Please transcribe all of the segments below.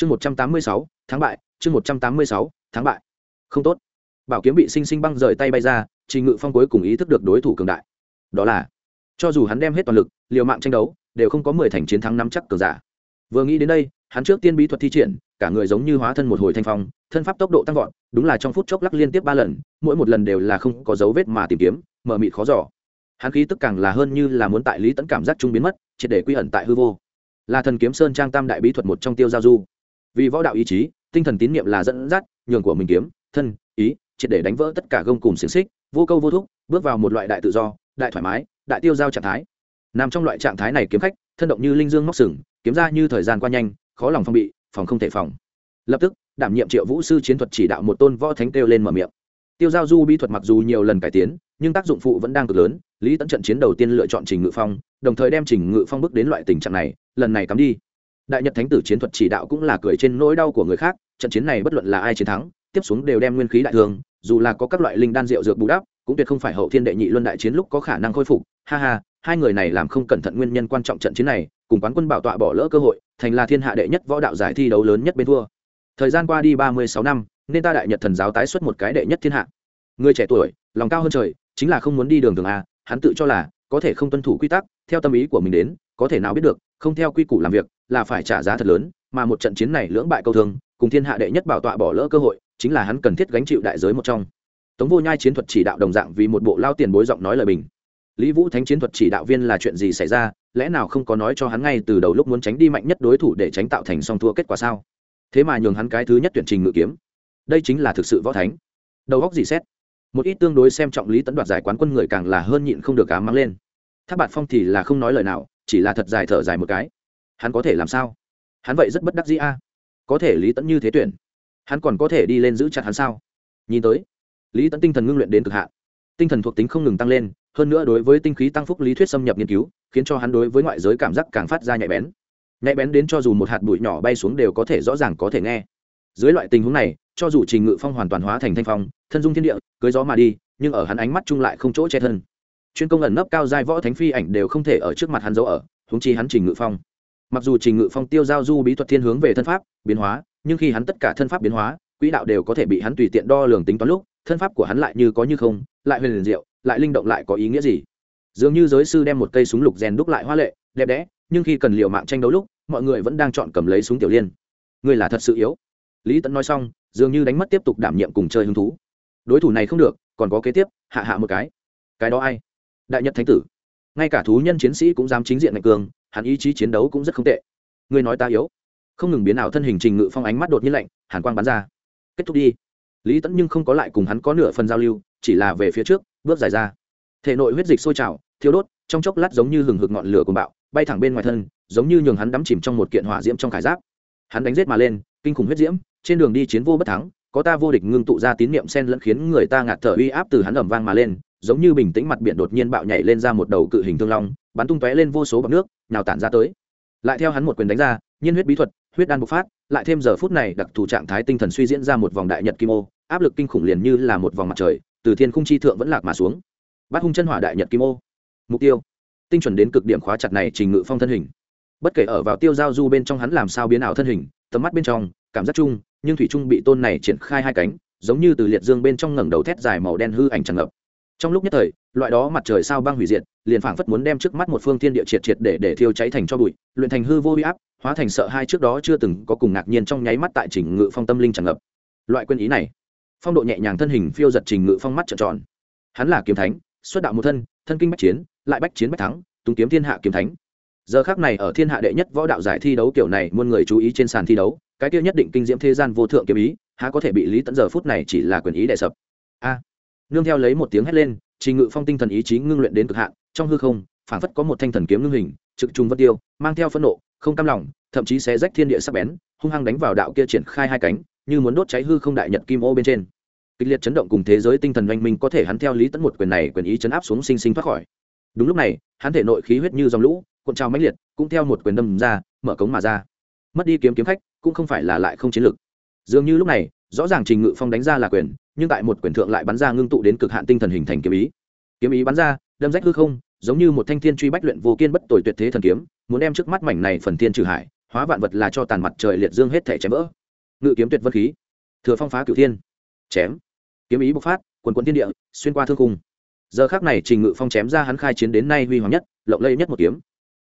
chương một trăm tám mươi sáu tháng bại, chương một trăm tám mươi sáu tháng bại. Không tốt. Bảo kiếm bị sinh sinh băng rời tay bay ra, trình ngự phong cuối cùng ý thức được đối thủ cường đại. Đó là, cho dù hắn đem hết toàn lực, liều mạng tranh đấu, đều không có mười thành chiến thắng nắm chắc cường giả. Vừa nghĩ đến đây, hắn trước tiên bí thuật thi triển, cả người giống như hóa thân một hồi thanh phong, thân pháp tốc độ tăng vọt, đúng là trong phút chốc lắc liên tiếp ba lần, mỗi một lần đều là không có dấu vết mà tìm kiếm mờ mịt khó giỏ hắn khí tức càng là hơn như là muốn tại lý tẫn cảm giác trung biến mất, triệt để quy ẩn tại hư vô. Là thần kiếm sơn trang tam đại bí thuật một trong tiêu giao du vì võ đạo ý chí, tinh thần tín nhiệm là dẫn dắt, nhường của mình kiếm, thân, ý, triệt để đánh vỡ tất cả gông cùng xiềng xích, vô câu vô thúc, bước vào một loại đại tự do, đại thoải mái, đại tiêu giao trạng thái. Nằm trong loại trạng thái này kiếm khách, thân động như linh dương móc sừng, kiếm ra như thời gian qua nhanh, khó lòng phong bị, phòng không thể phòng. Lập tức, đảm nhiệm triệu vũ sư chiến thuật chỉ đạo một tôn võ thánh kêu lên mở miệng. Tiêu giao du bí thuật mặc dù nhiều lần cải tiến, nhưng tác dụng phụ vẫn đang cực lớn, lý tấn trận chiến đầu tiên lựa chọn trình ngự phong, đồng thời đem trình ngự phong bước đến loại tình trạng này, lần này cắm đi đại nhật thánh tử chiến thuật chỉ đạo cũng là cười trên nỗi đau của người khác, trận chiến này bất luận là ai chiến thắng, tiếp xuống đều đem nguyên khí đại thường. dù là có các loại linh đan rượu dược bù đắp, cũng tuyệt không phải hậu thiên đệ nhị luân đại chiến lúc có khả năng khôi phục ha ha, hai người này làm không cẩn thận nguyên nhân quan trọng trận chiến này, cùng quán quân bảo tọa bỏ lỡ cơ hội, thành là thiên hạ đệ nhất võ đạo giải thi đấu lớn nhất bên thua thời gian qua đi ba mươi sáu năm, nên ta đại nhật thần giáo tái xuất một cái đệ nhất thiên hạ người trẻ tuổi, lòng cao hơn trời, chính là không muốn đi đường thường a, hắn tự cho là, có thể không tuân thủ quy tắc, theo tâm ý của mình đến, có thể nào biết được, không theo quy củ làm việc là phải trả giá thật lớn, mà một trận chiến này lưỡng bại câu thương, cùng thiên hạ đệ nhất bảo tọa bỏ lỡ cơ hội, chính là hắn cần thiết gánh chịu đại giới một trong. Tống vô nhai chiến thuật chỉ đạo đồng dạng vì một bộ lao tiền bối giọng nói lời bình. Lý vũ thánh chiến thuật chỉ đạo viên là chuyện gì xảy ra, lẽ nào không có nói cho hắn ngay từ đầu lúc muốn tránh đi mạnh nhất đối thủ để tránh tạo thành song thua kết quả sao? Thế mà nhường hắn cái thứ nhất tuyển trình ngự kiếm. Đây chính là thực sự võ thánh. Đầu góc gì xét? Một ít tương đối xem trọng lý tấn đoạt giải quán quân người càng là hơn nhịn không được cá mang lên. Tháp bạt phong thì là không nói lời nào, chỉ là thật dài thở dài một cái hắn có thể làm sao? Hắn vậy rất bất đắc dĩ a. Có thể lý tẫn như thế tuyển. Hắn còn có thể đi lên giữ chặt hắn sao? Nhìn tới, lý tẫn tinh thần ngưng luyện đến cực hạn. Tinh thần thuộc tính không ngừng tăng lên, hơn nữa đối với tinh khí tăng phúc lý thuyết xâm nhập nghiên cứu, khiến cho hắn đối với ngoại giới cảm giác càng phát ra nhạy bén. Nhạy bén đến cho dù một hạt bụi nhỏ bay xuống đều có thể rõ ràng có thể nghe. Dưới loại tình huống này, cho dù trình ngự phong hoàn toàn hóa thành thanh phong, thân dung thiên địa, cưới gió mà đi, nhưng ở hắn ánh mắt chung lại không chỗ che thân. Chuyên công ẩn nấp cao giai võ thánh phi ảnh đều không thể ở trước mặt hắn giấu ở húng chi hắn trình ngự phong mặc dù trình ngự phong tiêu giao du bí thuật thiên hướng về thân pháp, biến hóa, nhưng khi hắn tất cả thân pháp biến hóa, quỹ đạo đều có thể bị hắn tùy tiện đo lường tính toán lúc, thân pháp của hắn lại như có như không, lại huyền liền diệu, lại linh động lại có ý nghĩa gì? Dường như giới sư đem một cây súng lục rèn đúc lại hoa lệ, đẹp đẽ, nhưng khi cần liều mạng tranh đấu lúc, mọi người vẫn đang chọn cầm lấy súng tiểu liên. Người là thật sự yếu. Lý tẫn nói xong, dường như đánh mất tiếp tục đảm nhiệm cùng chơi hứng thú. Đối thủ này không được, còn có kế tiếp, hạ hạ một cái. Cái đó ai? Đại nhật thánh tử. Ngay cả thú nhân chiến sĩ cũng dám chính diện ngạch cường hắn ý chí chiến đấu cũng rất không tệ. Người nói ta yếu. Không ngừng biến ảo thân hình trình ngự phong ánh mắt đột nhiên lạnh, hàn quang bắn ra. Kết thúc đi. Lý tẫn nhưng không có lại cùng hắn có nửa phần giao lưu, chỉ là về phía trước, bước dài ra. Thể nội huyết dịch sôi trào thiếu đốt, trong chốc lát giống như hừng hực ngọn lửa của bạo, bay thẳng bên ngoài thân, giống như nhường hắn đắm chìm trong một kiện hỏa diễm trong khải giáp. Hắn đánh giết mà lên, kinh khủng huyết diễm, trên đường đi chiến vô bất thắng, có ta vô địch ngưng tụ ra tín niệm sen lẫn khiến người ta ngạt thở uy áp từ hắn ẩm vang mà lên, giống như bình tĩnh mặt biển đột nhiên bạo nhảy lên ra một đầu cự hình thương long bắn tung tóe lên vô số bọc nước, nào tản ra tới. Lại theo hắn một quyền đánh ra, nhiên huyết bí thuật, huyết đan bộc phát, lại thêm giờ phút này đặc thù trạng thái tinh thần suy diễn ra một vòng đại nhật kim ô, áp lực kinh khủng liền như là một vòng mặt trời, từ thiên khung chi thượng vẫn lạc mà xuống. Bắt hung chân hỏa đại nhật kim ô. Mục tiêu. Tinh chuẩn đến cực điểm khóa chặt này trình ngự phong thân hình. Bất kể ở vào tiêu giao du bên trong hắn làm sao biến ảo thân hình, tầm mắt bên trong, cảm giác chung, nhưng thủy trung bị tôn này triển khai hai cánh, giống như từ liệt dương bên trong ngẩng đầu thét dài màu đen hư ảnh tràn ngập trong lúc nhất thời, loại đó mặt trời sao băng hủy diệt, liền phảng phất muốn đem trước mắt một phương thiên địa triệt triệt để để thiêu cháy thành cho bụi, luyện thành hư vô huy áp, hóa thành sợ hai trước đó chưa từng có cùng ngạc nhiên trong nháy mắt tại trình ngự phong tâm linh tràn ngập. Loại quyền ý này, phong độ nhẹ nhàng thân hình phiêu giật trình ngự phong mắt trợn tròn. Hắn là kiếm thánh, xuất đạo một thân thân kinh bách chiến, lại bách chiến bách thắng, túng kiếm thiên hạ kiếm thánh. Giờ khác này ở thiên hạ đệ nhất võ đạo giải thi đấu kiểu này, muôn người chú ý trên sàn thi đấu, cái kia nhất định kinh diễm thế gian vô thượng kiếm ý, há có thể bị lý tận giờ phút này chỉ là quyền ý đệ sập. A! Nương theo lấy một tiếng hét lên, trình ngự phong tinh thần ý chí ngưng luyện đến cực hạn, trong hư không, phảng phất có một thanh thần kiếm ngưng hình, trực trùng vân tiêu, mang theo phẫn nộ, không cam lòng, thậm chí sẽ rách thiên địa sắc bén, hung hăng đánh vào đạo kia triển khai hai cánh, như muốn đốt cháy hư không đại nhật kim ô bên trên. Kịch liệt chấn động cùng thế giới tinh thần oanh minh có thể hắn theo lý tẫn một quyền này quyền ý chấn áp xuống sinh sinh thoát khỏi. Đúng lúc này, hắn thể nội khí huyết như dòng lũ, cuộn trào mãnh liệt, cũng theo một quyền đâm ra, mở cống mà ra. Mất đi kiếm kiếm khách, cũng không phải là lại không chiến lực dường như lúc này rõ ràng trình ngự phong đánh ra là quyền, nhưng tại một quyền thượng lại bắn ra ngưng tụ đến cực hạn tinh thần hình thành kiếm ý. Kiếm ý bắn ra, đâm rách hư không, giống như một thanh thiên truy bách luyện vô kiên bất tồi tuyệt thế thần kiếm, muốn đem trước mắt mảnh này phần thiên trừ hải, hóa vạn vật là cho tàn mặt trời liệt dương hết thể chém vỡ. Ngự kiếm tuyệt vân khí. Thừa phong phá cửu thiên. Chém. Kiếm ý bộc phát, quần quần thiên địa, xuyên qua thương cung giờ khác này trình ngự phong chém ra hắn khai chiến đến nay huy hoàng nhất, lộng lẫy nhất một kiếm.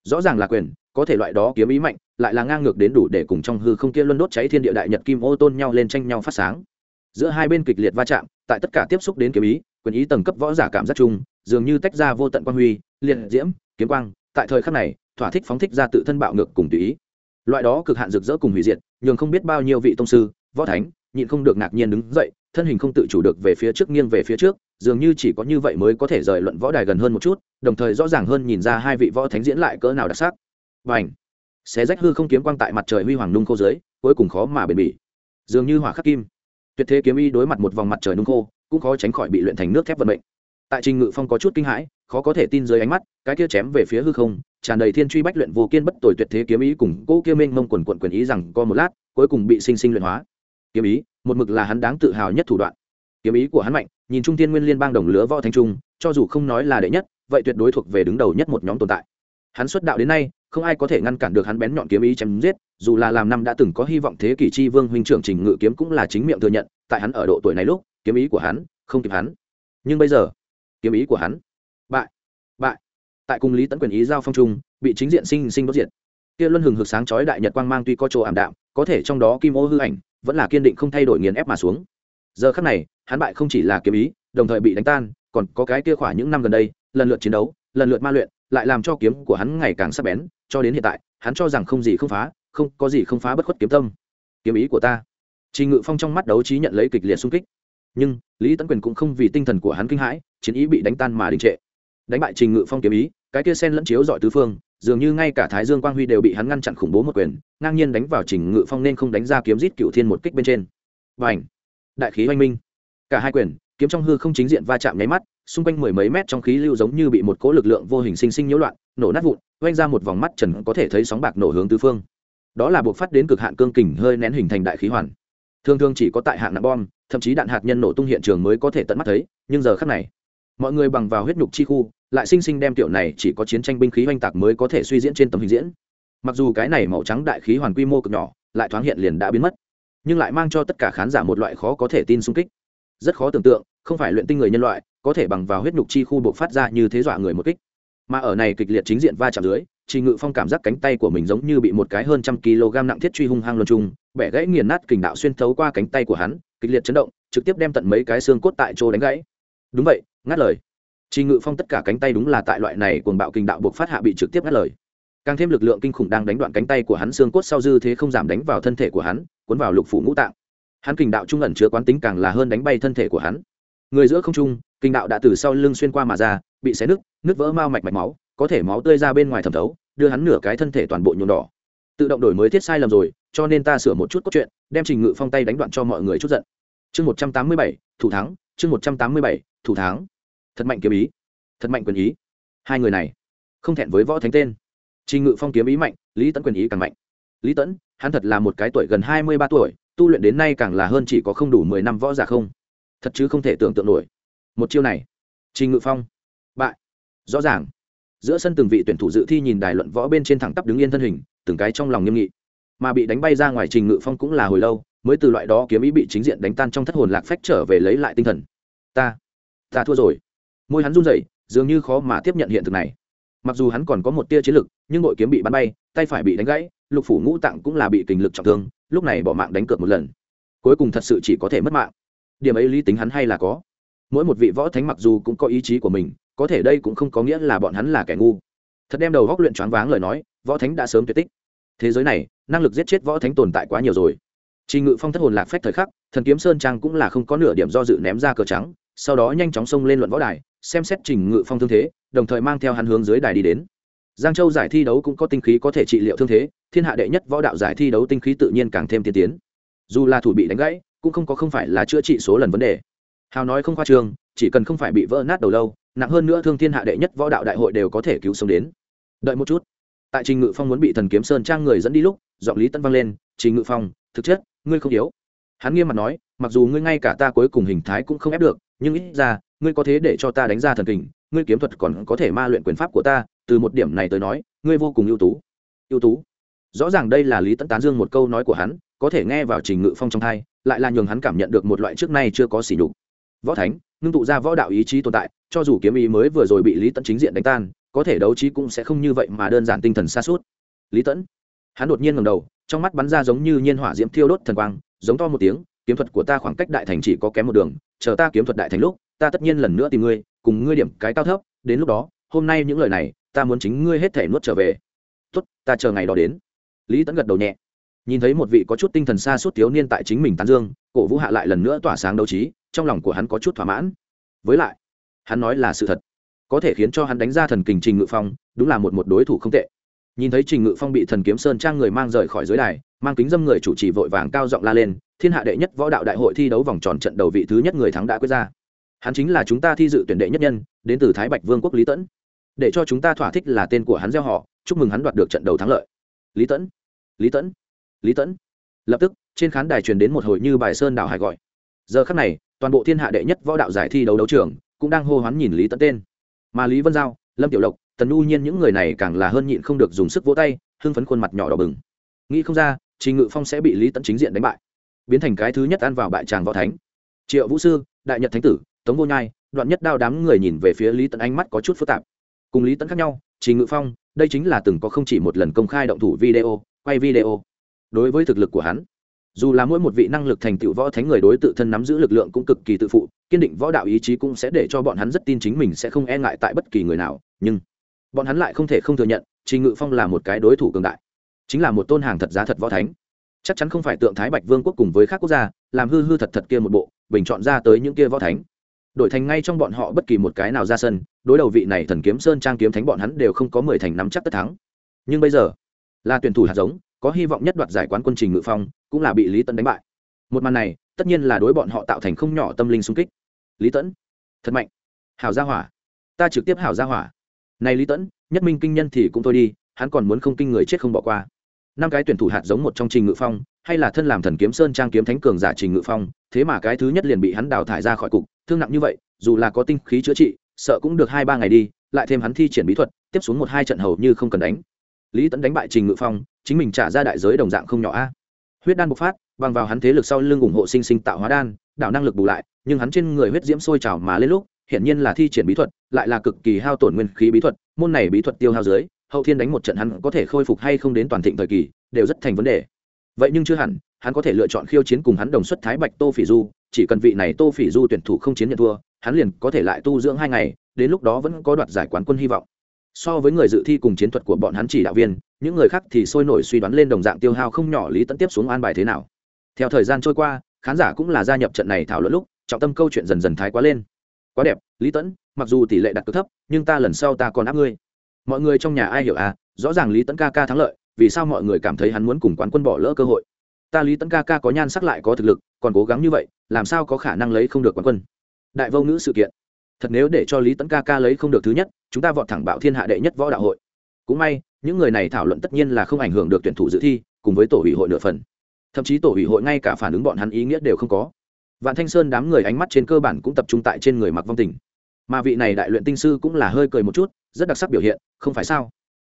Rõ ràng là quyền có thể loại đó kiếm ý mạnh, lại là ngang ngược đến đủ để cùng trong hư không kia luân đốt cháy thiên địa đại nhật kim ô tôn nhau lên tranh nhau phát sáng. Giữa hai bên kịch liệt va chạm, tại tất cả tiếp xúc đến kiếm ý, quyền ý tầng cấp võ giả cảm giác chung, dường như tách ra vô tận quang huy, liệt diễm, kiếm quang, tại thời khắc này, thỏa thích phóng thích ra tự thân bạo ngược cùng tùy ý. Loại đó cực hạn rực rỡ cùng hủy diệt, nhường không biết bao nhiêu vị tông sư, võ thánh, nhịn không được ngạc nhiên đứng dậy, thân hình không tự chủ được về phía trước nghiêng về phía trước, dường như chỉ có như vậy mới có thể rời luận võ đài gần hơn một chút, đồng thời rõ ràng hơn nhìn ra hai vị võ thánh diễn lại cỡ nào đặc sắc và ảnh. Xé rách hư không kiếm quang tại mặt trời huy hoàng nung khô dưới, cuối cùng khó mà bền bỉ. Dường như hỏa khắc kim. Tuyệt thế kiếm y đối mặt một vòng mặt trời nung khô, cũng khó tránh khỏi bị luyện thành nước thép vận mệnh. Tại trình ngự phong có chút kinh hãi, khó có thể tin dưới ánh mắt, cái kia chém về phía hư không, tràn đầy thiên truy bách luyện vô kiên bất tồi tuyệt thế kiếm ý cùng cỗ kia mênh mông quần quận quyền ý rằng co một lát, cuối cùng bị sinh sinh luyện hóa. Kiếm ý, một mực là hắn đáng tự hào nhất thủ đoạn. Kiếm ý của hắn mạnh, nhìn trung tiên nguyên liên bang đồng lứa võ thanh trung, cho dù không nói là đệ nhất, vậy tuyệt đối thuộc về đứng đầu nhất một nhóm tồn tại. Hắn xuất đạo đến nay không ai có thể ngăn cản được hắn bén nhọn kiếm ý chém giết, dù là làm năm đã từng có hy vọng thế kỷ chi vương huynh trưởng trình ngự kiếm cũng là chính miệng thừa nhận, tại hắn ở độ tuổi này lúc, kiếm ý của hắn không kịp hắn. Nhưng bây giờ, kiếm ý của hắn, bại bại. Tại cùng lý tấn quyền ý giao phong trung, bị chính diện sinh sinh đốt diệt. Kia luân hừng hực sáng chói đại nhật quang mang tuy có chỗ ảm đạm, có thể trong đó kim ô hư ảnh, vẫn là kiên định không thay đổi nghiền ép mà xuống. Giờ khắc này, hắn bại không chỉ là kiếm ý, đồng thời bị đánh tan, còn có cái kia khỏa những năm gần đây, lần lượt chiến đấu, lần lượt ma luyện lại làm cho kiếm của hắn ngày càng sắc bén, cho đến hiện tại, hắn cho rằng không gì không phá, không có gì không phá bất khuất kiếm tâm. Kiếm ý của ta. Trình ngự phong trong mắt đấu trí nhận lấy kịch liệt xung kích. Nhưng, lý tấn quyền cũng không vì tinh thần của hắn kinh hãi, chiến ý bị đánh tan mà đình trệ. Đánh bại trình ngự phong kiếm ý, cái kia sen lẫn chiếu dọi tứ phương, dường như ngay cả thái dương quang huy đều bị hắn ngăn chặn khủng bố một quyền, ngang nhiên đánh vào trình ngự phong nên không đánh ra kiếm giết cựu thiên một kích bên trên. Và ảnh đại khí oanh minh. Cả hai quyền, kiếm trong hư không chính diện va chạm nháy mắt xung quanh mười mấy mét trong khí lưu giống như bị một cỗ lực lượng vô hình sinh sinh nhiễu loạn, nổ nát vụn oanh ra một vòng mắt trần có thể thấy sóng bạc nổ hướng tứ phương. Đó là buộc phát đến cực hạn cương kình hơi nén hình thành đại khí hoàn. Thường thường chỉ có tại hạng nặng bom, thậm chí đạn hạt nhân nổ tung hiện trường mới có thể tận mắt thấy, nhưng giờ khắc này, mọi người bằng vào huyết nhục chi khu, lại sinh sinh đem tiểu này chỉ có chiến tranh binh khí oanh tạc mới có thể suy diễn trên tấm hình diễn. Mặc dù cái này màu trắng đại khí hoàn quy mô cực nhỏ, lại thoáng hiện liền đã biến mất, nhưng lại mang cho tất cả khán giả một loại khó có thể tin xung kích rất khó tưởng tượng, không phải luyện tinh người nhân loại có thể bằng vào huyết nhục chi khu buộc phát ra như thế dọa người một kích. Mà ở này kịch liệt chính diện va chạm dưới chị ngự phong cảm giác cánh tay của mình giống như bị một cái hơn trăm kg nặng thiết truy hung hăng luân trung, bẻ gãy nghiền nát kình đạo xuyên thấu qua cánh tay của hắn, kịch liệt chấn động, trực tiếp đem tận mấy cái xương cốt tại chỗ đánh gãy. Đúng vậy, ngắt lời. Chị ngự phong tất cả cánh tay đúng là tại loại này cuồng bạo kình đạo buộc phát hạ bị trực tiếp ngắt lời. Càng thêm lực lượng kinh khủng đang đánh đoạn cánh tay của hắn, xương cốt sau dư thế không giảm đánh vào thân thể của hắn, cuốn vào lục phủ ngũ tạng hắn kình đạo trung ẩn chứa quán tính càng là hơn đánh bay thân thể của hắn. Người giữa không trung, kình đạo đã từ sau lưng xuyên qua mà ra, bị xé nứt nứt vỡ mau mạch mạch máu, có thể máu tươi ra bên ngoài thẩm thấu, đưa hắn nửa cái thân thể toàn bộ nhuộm đỏ. Tự động đổi mới thiết sai lầm rồi, cho nên ta sửa một chút cốt truyện, đem trình ngự phong tay đánh đoạn cho mọi người chút giận. Chương một trăm tám mươi bảy, thủ thắng, chương một trăm tám mươi bảy, thủ thắng. Thật mạnh kiếm ý, thật mạnh quyền ý. Hai người này, không thẹn với võ thánh tên. Trình ngự phong kiếm ý mạnh, lý tẫn quyền ý càng mạnh. Lý tẫn hắn thật là một cái tuổi gần hai mươi ba tuổi tu luyện đến nay càng là hơn chỉ có không đủ mười năm võ giả không? Thật chứ không thể tưởng tượng nổi. Một chiêu này, trình ngự phong, bại. Rõ ràng. Giữa sân từng vị tuyển thủ dự thi nhìn đài luận võ bên trên thẳng tắp đứng yên thân hình, từng cái trong lòng nghiêm nghị. Mà bị đánh bay ra ngoài trình ngự phong cũng là hồi lâu, mới từ loại đó kiếm ý bị chính diện đánh tan trong thất hồn lạc phách trở về lấy lại tinh thần. Ta ta thua rồi. Môi hắn run rẩy, dường như khó mà tiếp nhận hiện thực này. Mặc dù hắn còn có một tia chiến lực, nhưng nội kiếm bị bắn bay, tay phải bị đánh gãy lục phủ ngũ tạng cũng là bị kình lực trọng thương lúc này bỏ mạng đánh cược một lần. Cuối cùng thật sự chỉ có thể mất mạng. Điểm ấy lý tính hắn hay là có. Mỗi một vị võ thánh mặc dù cũng có ý chí của mình có thể đây cũng không có nghĩa là bọn hắn là kẻ ngu. Thật đem đầu góc luyện choáng váng lời nói võ thánh đã sớm tuyệt tích. Thế giới này năng lực giết chết võ thánh tồn tại quá nhiều rồi. Trình Ngự Phong thất hồn lạc phách thời khắc, Thần Kiếm Sơn Trang cũng là không có nửa điểm do dự ném ra cờ trắng, sau đó nhanh chóng xông lên luận võ đài, xem xét Trình Ngự Phong thương thế, đồng thời mang theo hắn hướng dưới đài đi đến. Giang Châu giải thi đấu cũng có tinh khí có thể trị liệu thương thế, thiên hạ đệ nhất võ đạo giải thi đấu tinh khí tự nhiên càng thêm tiên tiến. Dù là thủ bị đánh gãy, cũng không có không phải là chữa trị số lần vấn đề. Hào nói không khoa trương, chỉ cần không phải bị vỡ nát đầu lâu, nặng hơn nữa thương thiên hạ đệ nhất võ đạo đại hội đều có thể cứu sống đến đợi một chút tại trình ngự phong muốn bị thần kiếm sơn trang người dẫn đi lúc giọng lý tân vang lên trình ngự phong thực chất ngươi không yếu hắn nghiêm mặt nói mặc dù ngươi ngay cả ta cuối cùng hình thái cũng không ép được nhưng ít ra ngươi có thế để cho ta đánh ra thần kình ngươi kiếm thuật còn có thể ma luyện quyền pháp của ta, từ một điểm này tới nói, ngươi vô cùng ưu tú. Ưu tú? Rõ ràng đây là lý tẫn tán dương một câu nói của hắn, có thể nghe vào trình ngự phong trong thai, lại là nhường hắn cảm nhận được một loại trước nay chưa có sỉ nhục. Võ thánh, ngưng tụ ra võ đạo ý chí tồn tại, cho dù kiếm ý mới vừa rồi bị lý tẫn chính diện đánh tan, có thể đấu trí cũng sẽ không như vậy mà đơn giản tinh thần xa suốt lý tẫn hắn đột nhiên ngầm đầu, trong mắt bắn ra giống như nhiên hỏa diễm thiêu đốt thần quang, giống to một tiếng, kiếm thuật của ta khoảng cách đại thành chỉ có kém một đường, chờ ta kiếm thuật đại thành lúc, ta tất nhiên lần nữa tìm ngươi cùng ngươi điểm cái cao thấp, đến lúc đó, hôm nay những lời này, ta muốn chính ngươi hết thể nuốt trở về. Tốt, ta chờ ngày đó đến. Lý tẫn gật đầu nhẹ. Nhìn thấy một vị có chút tinh thần xa suốt thiếu niên tại chính mình tán dương, cổ vũ hạ lại lần nữa tỏa sáng đấu trí, trong lòng của hắn có chút thỏa mãn. Với lại, hắn nói là sự thật, có thể khiến cho hắn đánh ra thần kình trình ngự phong, đúng là một một đối thủ không tệ. Nhìn thấy trình ngự phong bị thần kiếm sơn trang người mang rời khỏi dưới đài, mang kính dâm người chủ trì vội vàng cao giọng la lên, thiên hạ đệ nhất võ đạo đại hội thi đấu vòng tròn trận đầu vị thứ nhất người thắng đã quyết ra hắn chính là chúng ta thi dự tuyển đệ nhất nhân, đến từ thái bạch vương quốc lý tẫn. Để cho chúng ta thỏa thích là tên của hắn gieo họ, chúc mừng hắn đoạt được trận đầu thắng lợi. Lý tẫn lý tẫn lý tẫn. Lập tức, trên khán đài truyền đến một hồi như bài sơn đạo hải gọi. Giờ khắc này, toàn bộ thiên hạ đệ nhất võ đạo giải thi đấu đấu trường cũng đang hô hoán nhìn lý tẫn tên. Mà lý vân giao, lâm tiểu lộc, tần u nhiên những người này càng là hơn nhịn không được dùng sức vỗ tay, hưng phấn khuôn mặt nhỏ đỏ bừng. Nghĩ không ra, trình ngự phong sẽ bị lý tẫn chính diện đánh bại. Biến thành cái thứ nhất ăn vào bại tràng võ thánh. Triệu vũ sư, đại nhật thánh tử tống vô nhai, đoạn nhất đao đám người nhìn về phía lý Tấn ánh mắt có chút phức tạp. Cùng lý Tấn khác nhau, trình ngự phong, đây chính là từng có không chỉ một lần công khai động thủ video, quay video. Đối với thực lực của hắn, dù là mỗi một vị năng lực thành tựu võ thánh người đối tự thân nắm giữ lực lượng cũng cực kỳ tự phụ, kiên định võ đạo ý chí cũng sẽ để cho bọn hắn rất tin chính mình sẽ không e ngại tại bất kỳ người nào, nhưng bọn hắn lại không thể không thừa nhận, trình ngự phong là một cái đối thủ cường đại, chính là một tôn hàng thật giá thật võ thánh. Chắc chắn không phải tượng thái bạch vương quốc cùng với các quốc gia, làm hư hư thật thật kia một bộ, bình chọn ra tới những kia võ thánh đổi thành ngay trong bọn họ bất kỳ một cái nào ra sân, đối đầu vị này thần kiếm sơn trang kiếm thánh bọn hắn đều không có mười thành nắm chắc tất thắng. Nhưng bây giờ, là tuyển thủ hạt giống, có hy vọng nhất đoạt giải quán quân trình ngự phong, cũng là bị lý tẫn đánh bại. Một màn này, tất nhiên là đối bọn họ tạo thành không nhỏ tâm linh xung kích. Lý tẫn thật mạnh. Hảo gia hỏa. Ta trực tiếp hảo gia hỏa. Này lý tẫn nhất minh kinh nhân thì cũng thôi đi, hắn còn muốn không kinh người chết không bỏ qua. Năm cái tuyển thủ hạt giống một trong trình ngự phong, hay là thân làm thần kiếm sơn trang kiếm thánh cường giả trình ngự phong, thế mà cái thứ nhất liền bị hắn đào thải ra khỏi cục thương nặng như vậy, dù là có tinh khí chữa trị, sợ cũng được hai ba ngày đi, lại thêm hắn thi triển bí thuật, tiếp xuống một hai trận hầu như không cần đánh. Lý tẫn đánh bại trình ngự phong, chính mình trả ra đại giới đồng dạng không nhỏ a. Huyết đan bộc phát, bằng vào hắn thế lực sau lưng ủng hộ sinh sinh tạo hóa đan, đảo năng lực bù lại, nhưng hắn trên người huyết diễm sôi trào mà lên lúc, hiển nhiên là thi triển bí thuật, lại là cực kỳ hao tổn nguyên khí bí thuật, môn này bí thuật tiêu hao dưới, hậu thiên đánh một trận hắn có thể khôi phục hay không đến toàn thịnh thời kỳ, đều rất thành vấn đề. Vậy nhưng chưa hẳn hắn có thể lựa chọn khiêu chiến cùng hắn đồng xuất thái bạch tô phỉ du, chỉ cần vị này tô phỉ du tuyển thủ không chiến nhận thua, hắn liền có thể lại tu dưỡng hai ngày, đến lúc đó vẫn có đoạt giải quán quân hy vọng. So với người dự thi cùng chiến thuật của bọn hắn chỉ đạo viên, những người khác thì sôi nổi suy đoán lên đồng dạng tiêu hao không nhỏ lý tẫn tiếp xuống an bài thế nào. Theo thời gian trôi qua, khán giả cũng là gia nhập trận này thảo luận lúc, trọng tâm câu chuyện dần dần thái quá lên. Quá đẹp, lý tẫn mặc dù tỷ lệ đặt cực thấp, nhưng ta lần sau ta còn áp ngươi. Mọi người trong nhà ai hiểu à? Rõ ràng lý tẫn ca ca thắng lợi, vì sao mọi người cảm thấy hắn muốn cùng quán quân bỏ lỡ cơ hội? Ta lý Tấn ca ca có nhan sắc lại có thực lực, còn cố gắng như vậy, làm sao có khả năng lấy không được quán quân? Đại vô ngữ sự kiện. Thật nếu để cho lý Tấn ca ca lấy không được thứ nhất, chúng ta vọt thẳng bạo thiên hạ đệ nhất võ đạo hội. Cũng may, những người này thảo luận tất nhiên là không ảnh hưởng được tuyển thủ dự thi, cùng với tổ ủy hội nửa phần. Thậm chí tổ ủy hội ngay cả phản ứng bọn hắn ý nghĩa đều không có. Vạn thanh sơn đám người ánh mắt trên cơ bản cũng tập trung tại trên người mặc vong tình. Mà vị này đại luyện tinh sư cũng là hơi cười một chút, rất đặc sắc biểu hiện, không phải sao?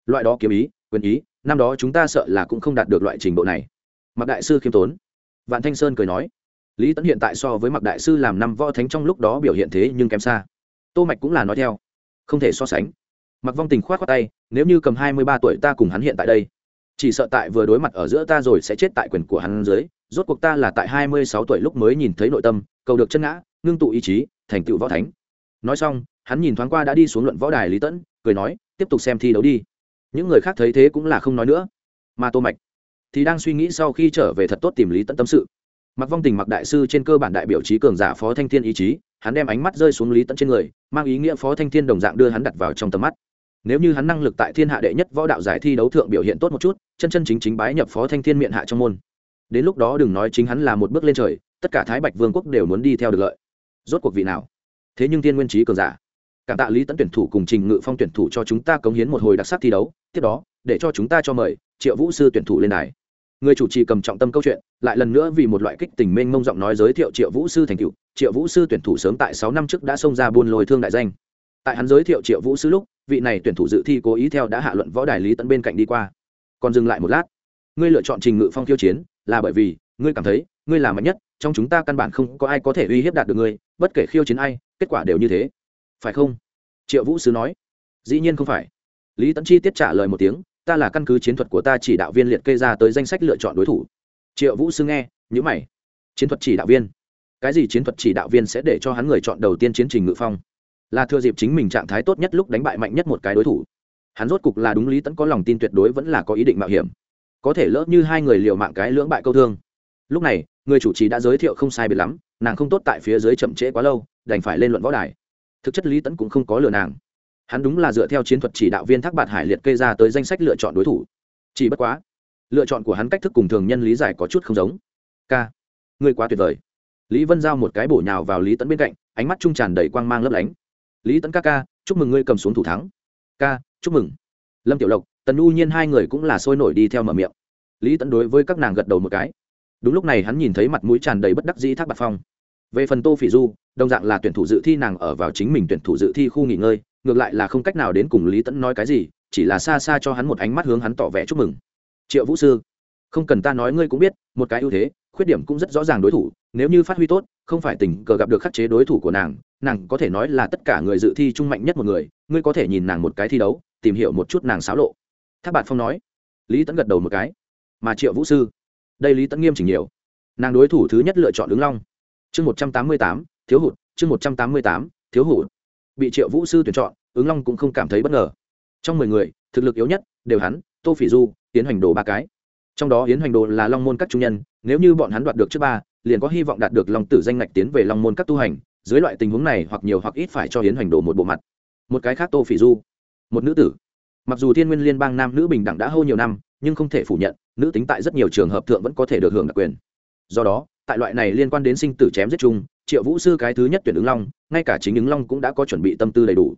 Loại đó kiếm ý, quyền ý, năm đó chúng ta sợ là cũng không đạt được loại trình độ này mặc đại sư khiêm tốn. Vạn thanh sơn cười nói, lý tẫn hiện tại so với mặc đại sư làm năm võ thánh trong lúc đó biểu hiện thế nhưng kém xa. Tô mạch cũng là nói theo, không thể so sánh. Mặc vong tình khoát khoát tay, nếu như cầm hai mươi ba tuổi ta cùng hắn hiện tại đây, chỉ sợ tại vừa đối mặt ở giữa ta rồi sẽ chết tại quyền của hắn dưới, rốt cuộc ta là tại hai mươi sáu tuổi lúc mới nhìn thấy nội tâm, cầu được chân ngã, ngưng tụ ý chí, thành tựu võ thánh. Nói xong, hắn nhìn thoáng qua đã đi xuống luận võ đài lý tẫn cười nói, tiếp tục xem thi đấu đi. Những người khác thấy thế cũng là không nói nữa. Mà tô mạch thì đang suy nghĩ sau khi trở về thật tốt tìm lý tận tâm sự. Mặc vong tình mặc đại sư trên cơ bản đại biểu trí cường giả phó thanh thiên ý chí, hắn đem ánh mắt rơi xuống lý tận trên người, mang ý nghĩa phó thanh thiên đồng dạng đưa hắn đặt vào trong tầm mắt. Nếu như hắn năng lực tại thiên hạ đệ nhất võ đạo giải thi đấu thượng biểu hiện tốt một chút, chân chân chính chính bái nhập phó thanh thiên miệng hạ trong môn. Đến lúc đó đừng nói chính hắn là một bước lên trời, tất cả thái bạch vương quốc đều muốn đi theo được lợi. Rốt cuộc vị nào? Thế nhưng thiên nguyên trí cường giả. Cảm tạ lý tận tuyển thủ cùng trình ngự phong tuyển thủ cho chúng ta cống hiến một hồi đặc sắc thi đấu, tiếp đó, để cho chúng ta cho mời triệu vũ sư tuyển thủ lên đài người chủ trì cầm trọng tâm câu chuyện, lại lần nữa vì một loại kích tình mênh mông giọng nói giới thiệu triệu vũ sư thành cựu triệu vũ sư tuyển thủ sớm tại sáu năm trước đã xông ra buôn lôi thương đại danh. Tại hắn giới thiệu triệu vũ sư lúc, vị này tuyển thủ dự thi cố ý theo đã hạ luận võ đài lý tẫn bên cạnh đi qua. Còn dừng lại một lát. Ngươi lựa chọn trình ngự phong khiêu chiến, là bởi vì, ngươi cảm thấy, ngươi là mạnh nhất, trong chúng ta căn bản không có ai có thể uy hiếp đạt được ngươi, bất kể khiêu chiến ai, kết quả đều như thế. Phải không? Triệu vũ sứ nói. Dĩ nhiên không phải. Lý tẫn chi tiết trả lời một tiếng ta là căn cứ chiến thuật của ta chỉ đạo viên liệt kê ra tới danh sách lựa chọn đối thủ. Triệu vũ sư nghe nhữ mày. Chiến thuật chỉ đạo viên? Cái gì chiến thuật chỉ đạo viên sẽ để cho hắn người chọn đầu tiên chiến trình ngự phong? Là thừa dịp chính mình trạng thái tốt nhất lúc đánh bại mạnh nhất một cái đối thủ. Hắn rốt cục là đúng lý tẫn có lòng tin tuyệt đối vẫn là có ý định mạo hiểm. Có thể lỡ như hai người liều mạng cái lưỡng bại câu thương. Lúc này, người chủ trì đã giới thiệu không sai biệt lắm, nàng không tốt tại phía dưới chậm trễ quá lâu, đành phải lên luận võ đài. Thực chất lý tẫn cũng không có lừa nàng hắn đúng là dựa theo chiến thuật chỉ đạo viên thác bạt hải liệt kê ra tới danh sách lựa chọn đối thủ. Chỉ bất quá, lựa chọn của hắn cách thức cùng thường nhân lý giải có chút không giống. K, ngươi quá tuyệt vời. Lý vân giao một cái bổ nhào vào lý tẫn bên cạnh, ánh mắt trung tràn đầy quang mang lấp lánh. Lý tẫn ca ca, chúc mừng ngươi cầm xuống thủ thắng. Ca chúc mừng. Lâm tiểu lộc, tần u nhiên hai người cũng là sôi nổi đi theo mở miệng. Lý tẫn đối với các nàng gật đầu một cái. Đúng lúc này hắn nhìn thấy mặt mũi tràn đầy bất đắc dĩ thác bạc phong. Về phần tô phỉ du, đồng dạng là tuyển thủ dự thi nàng ở vào chính mình tuyển thủ dự thi khu nghỉ ngơi ngược lại là không cách nào đến cùng lý tẫn nói cái gì, chỉ là xa xa cho hắn một ánh mắt hướng hắn tỏ vẻ chúc mừng. Triệu vũ sư, không cần ta nói ngươi cũng biết, một cái ưu thế, khuyết điểm cũng rất rõ ràng đối thủ, nếu như phát huy tốt, không phải tình cờ gặp được khắc chế đối thủ của nàng nàng có thể nói là tất cả người dự thi trung mạnh nhất một người, ngươi có thể nhìn nàng một cái thi đấu, tìm hiểu một chút nàng xáo lộ. Thác bạn phong nói. Lý tẫn gật đầu một cái. Mà triệu vũ sư, đây lý tẫn nghiêm chỉnh nhiều. Nàng đối thủ thứ nhất lựa chọn ứng long. Chương một trăm tám mươi tám, thiếu hụt, chương một trăm tám mươi tám, thiếu hụt bị triệu vũ sư tuyển chọn, ứng long cũng không cảm thấy bất ngờ. Trong mười người, thực lực yếu nhất đều hắn, tô phỉ du tiến hành đồ ba cái. Trong đó yến hoành đồ là long môn các trung nhân, nếu như bọn hắn đoạt được trước ba, liền có hy vọng đạt được long tử danh ngạch tiến về long môn các tu hành, dưới loại tình huống này hoặc nhiều hoặc ít phải cho yến hoành đồ một bộ mặt. Một cái khác tô phỉ du, một nữ tử. Mặc dù thiên nguyên liên bang nam nữ bình đẳng đã hô nhiều năm, nhưng không thể phủ nhận, nữ tính tại rất nhiều trường hợp thượng vẫn có thể được hưởng đặc quyền. Do đó, tại loại này liên quan đến sinh tử chém giết chung triệu vũ sư cái thứ nhất tuyển ứng long, ngay cả chính ứng long cũng đã có chuẩn bị tâm tư đầy đủ.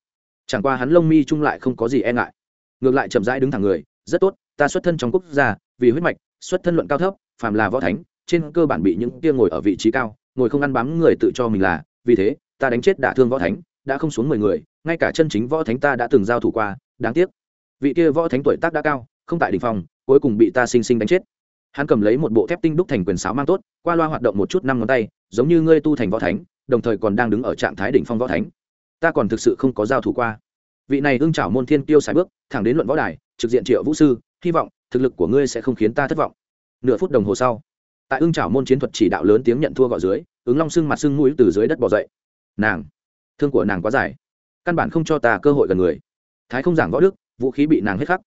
Chẳng qua hắn lông mi chung lại không có gì e ngại. Ngược lại chậm rãi đứng thẳng người, rất tốt, ta xuất thân trong quốc gia, vì huyết mạch, xuất thân luận cao thấp, phàm là võ thánh, trên cơ bản bị những kia ngồi ở vị trí cao, ngồi không ăn bám người tự cho mình là, vì thế, ta đánh chết đả thương võ thánh, đã không xuống mười người, ngay cả chân chính võ thánh ta đã từng giao thủ qua, đáng tiếc. Vị kia võ thánh tuổi tác đã cao, không tại đ ỉ n h phòng cuối cùng bị ta sinh sinh đánh chết hắn cầm lấy một bộ thép tinh đúc thành quyền sáo mang tốt, qua loa hoạt động một chút năm ngón tay, giống như ngươi tu thành võ thánh, đồng thời còn đang đứng ở trạng thái đỉnh phong võ thánh. Ta còn thực sự không có giao thủ qua. Vị này ưng trảo môn thiên tiêu xài bước, thẳng đến luận võ đài, trực diện triệu vũ sư, hy vọng, thực lực của ngươi sẽ không khiến ta thất vọng. Nửa phút đồng hồ sau, tại ưng trảo môn chiến thuật chỉ đạo lớn tiếng nhận thua gọi dưới, ứng long sưng mặt sưng mũi từ dưới đất bỏ dậy. Nàng, thương của nàng quá dài, căn bản không cho ta cơ hội gần người. Thái không giảng võ đức, vũ khí bị nàng hết khắc.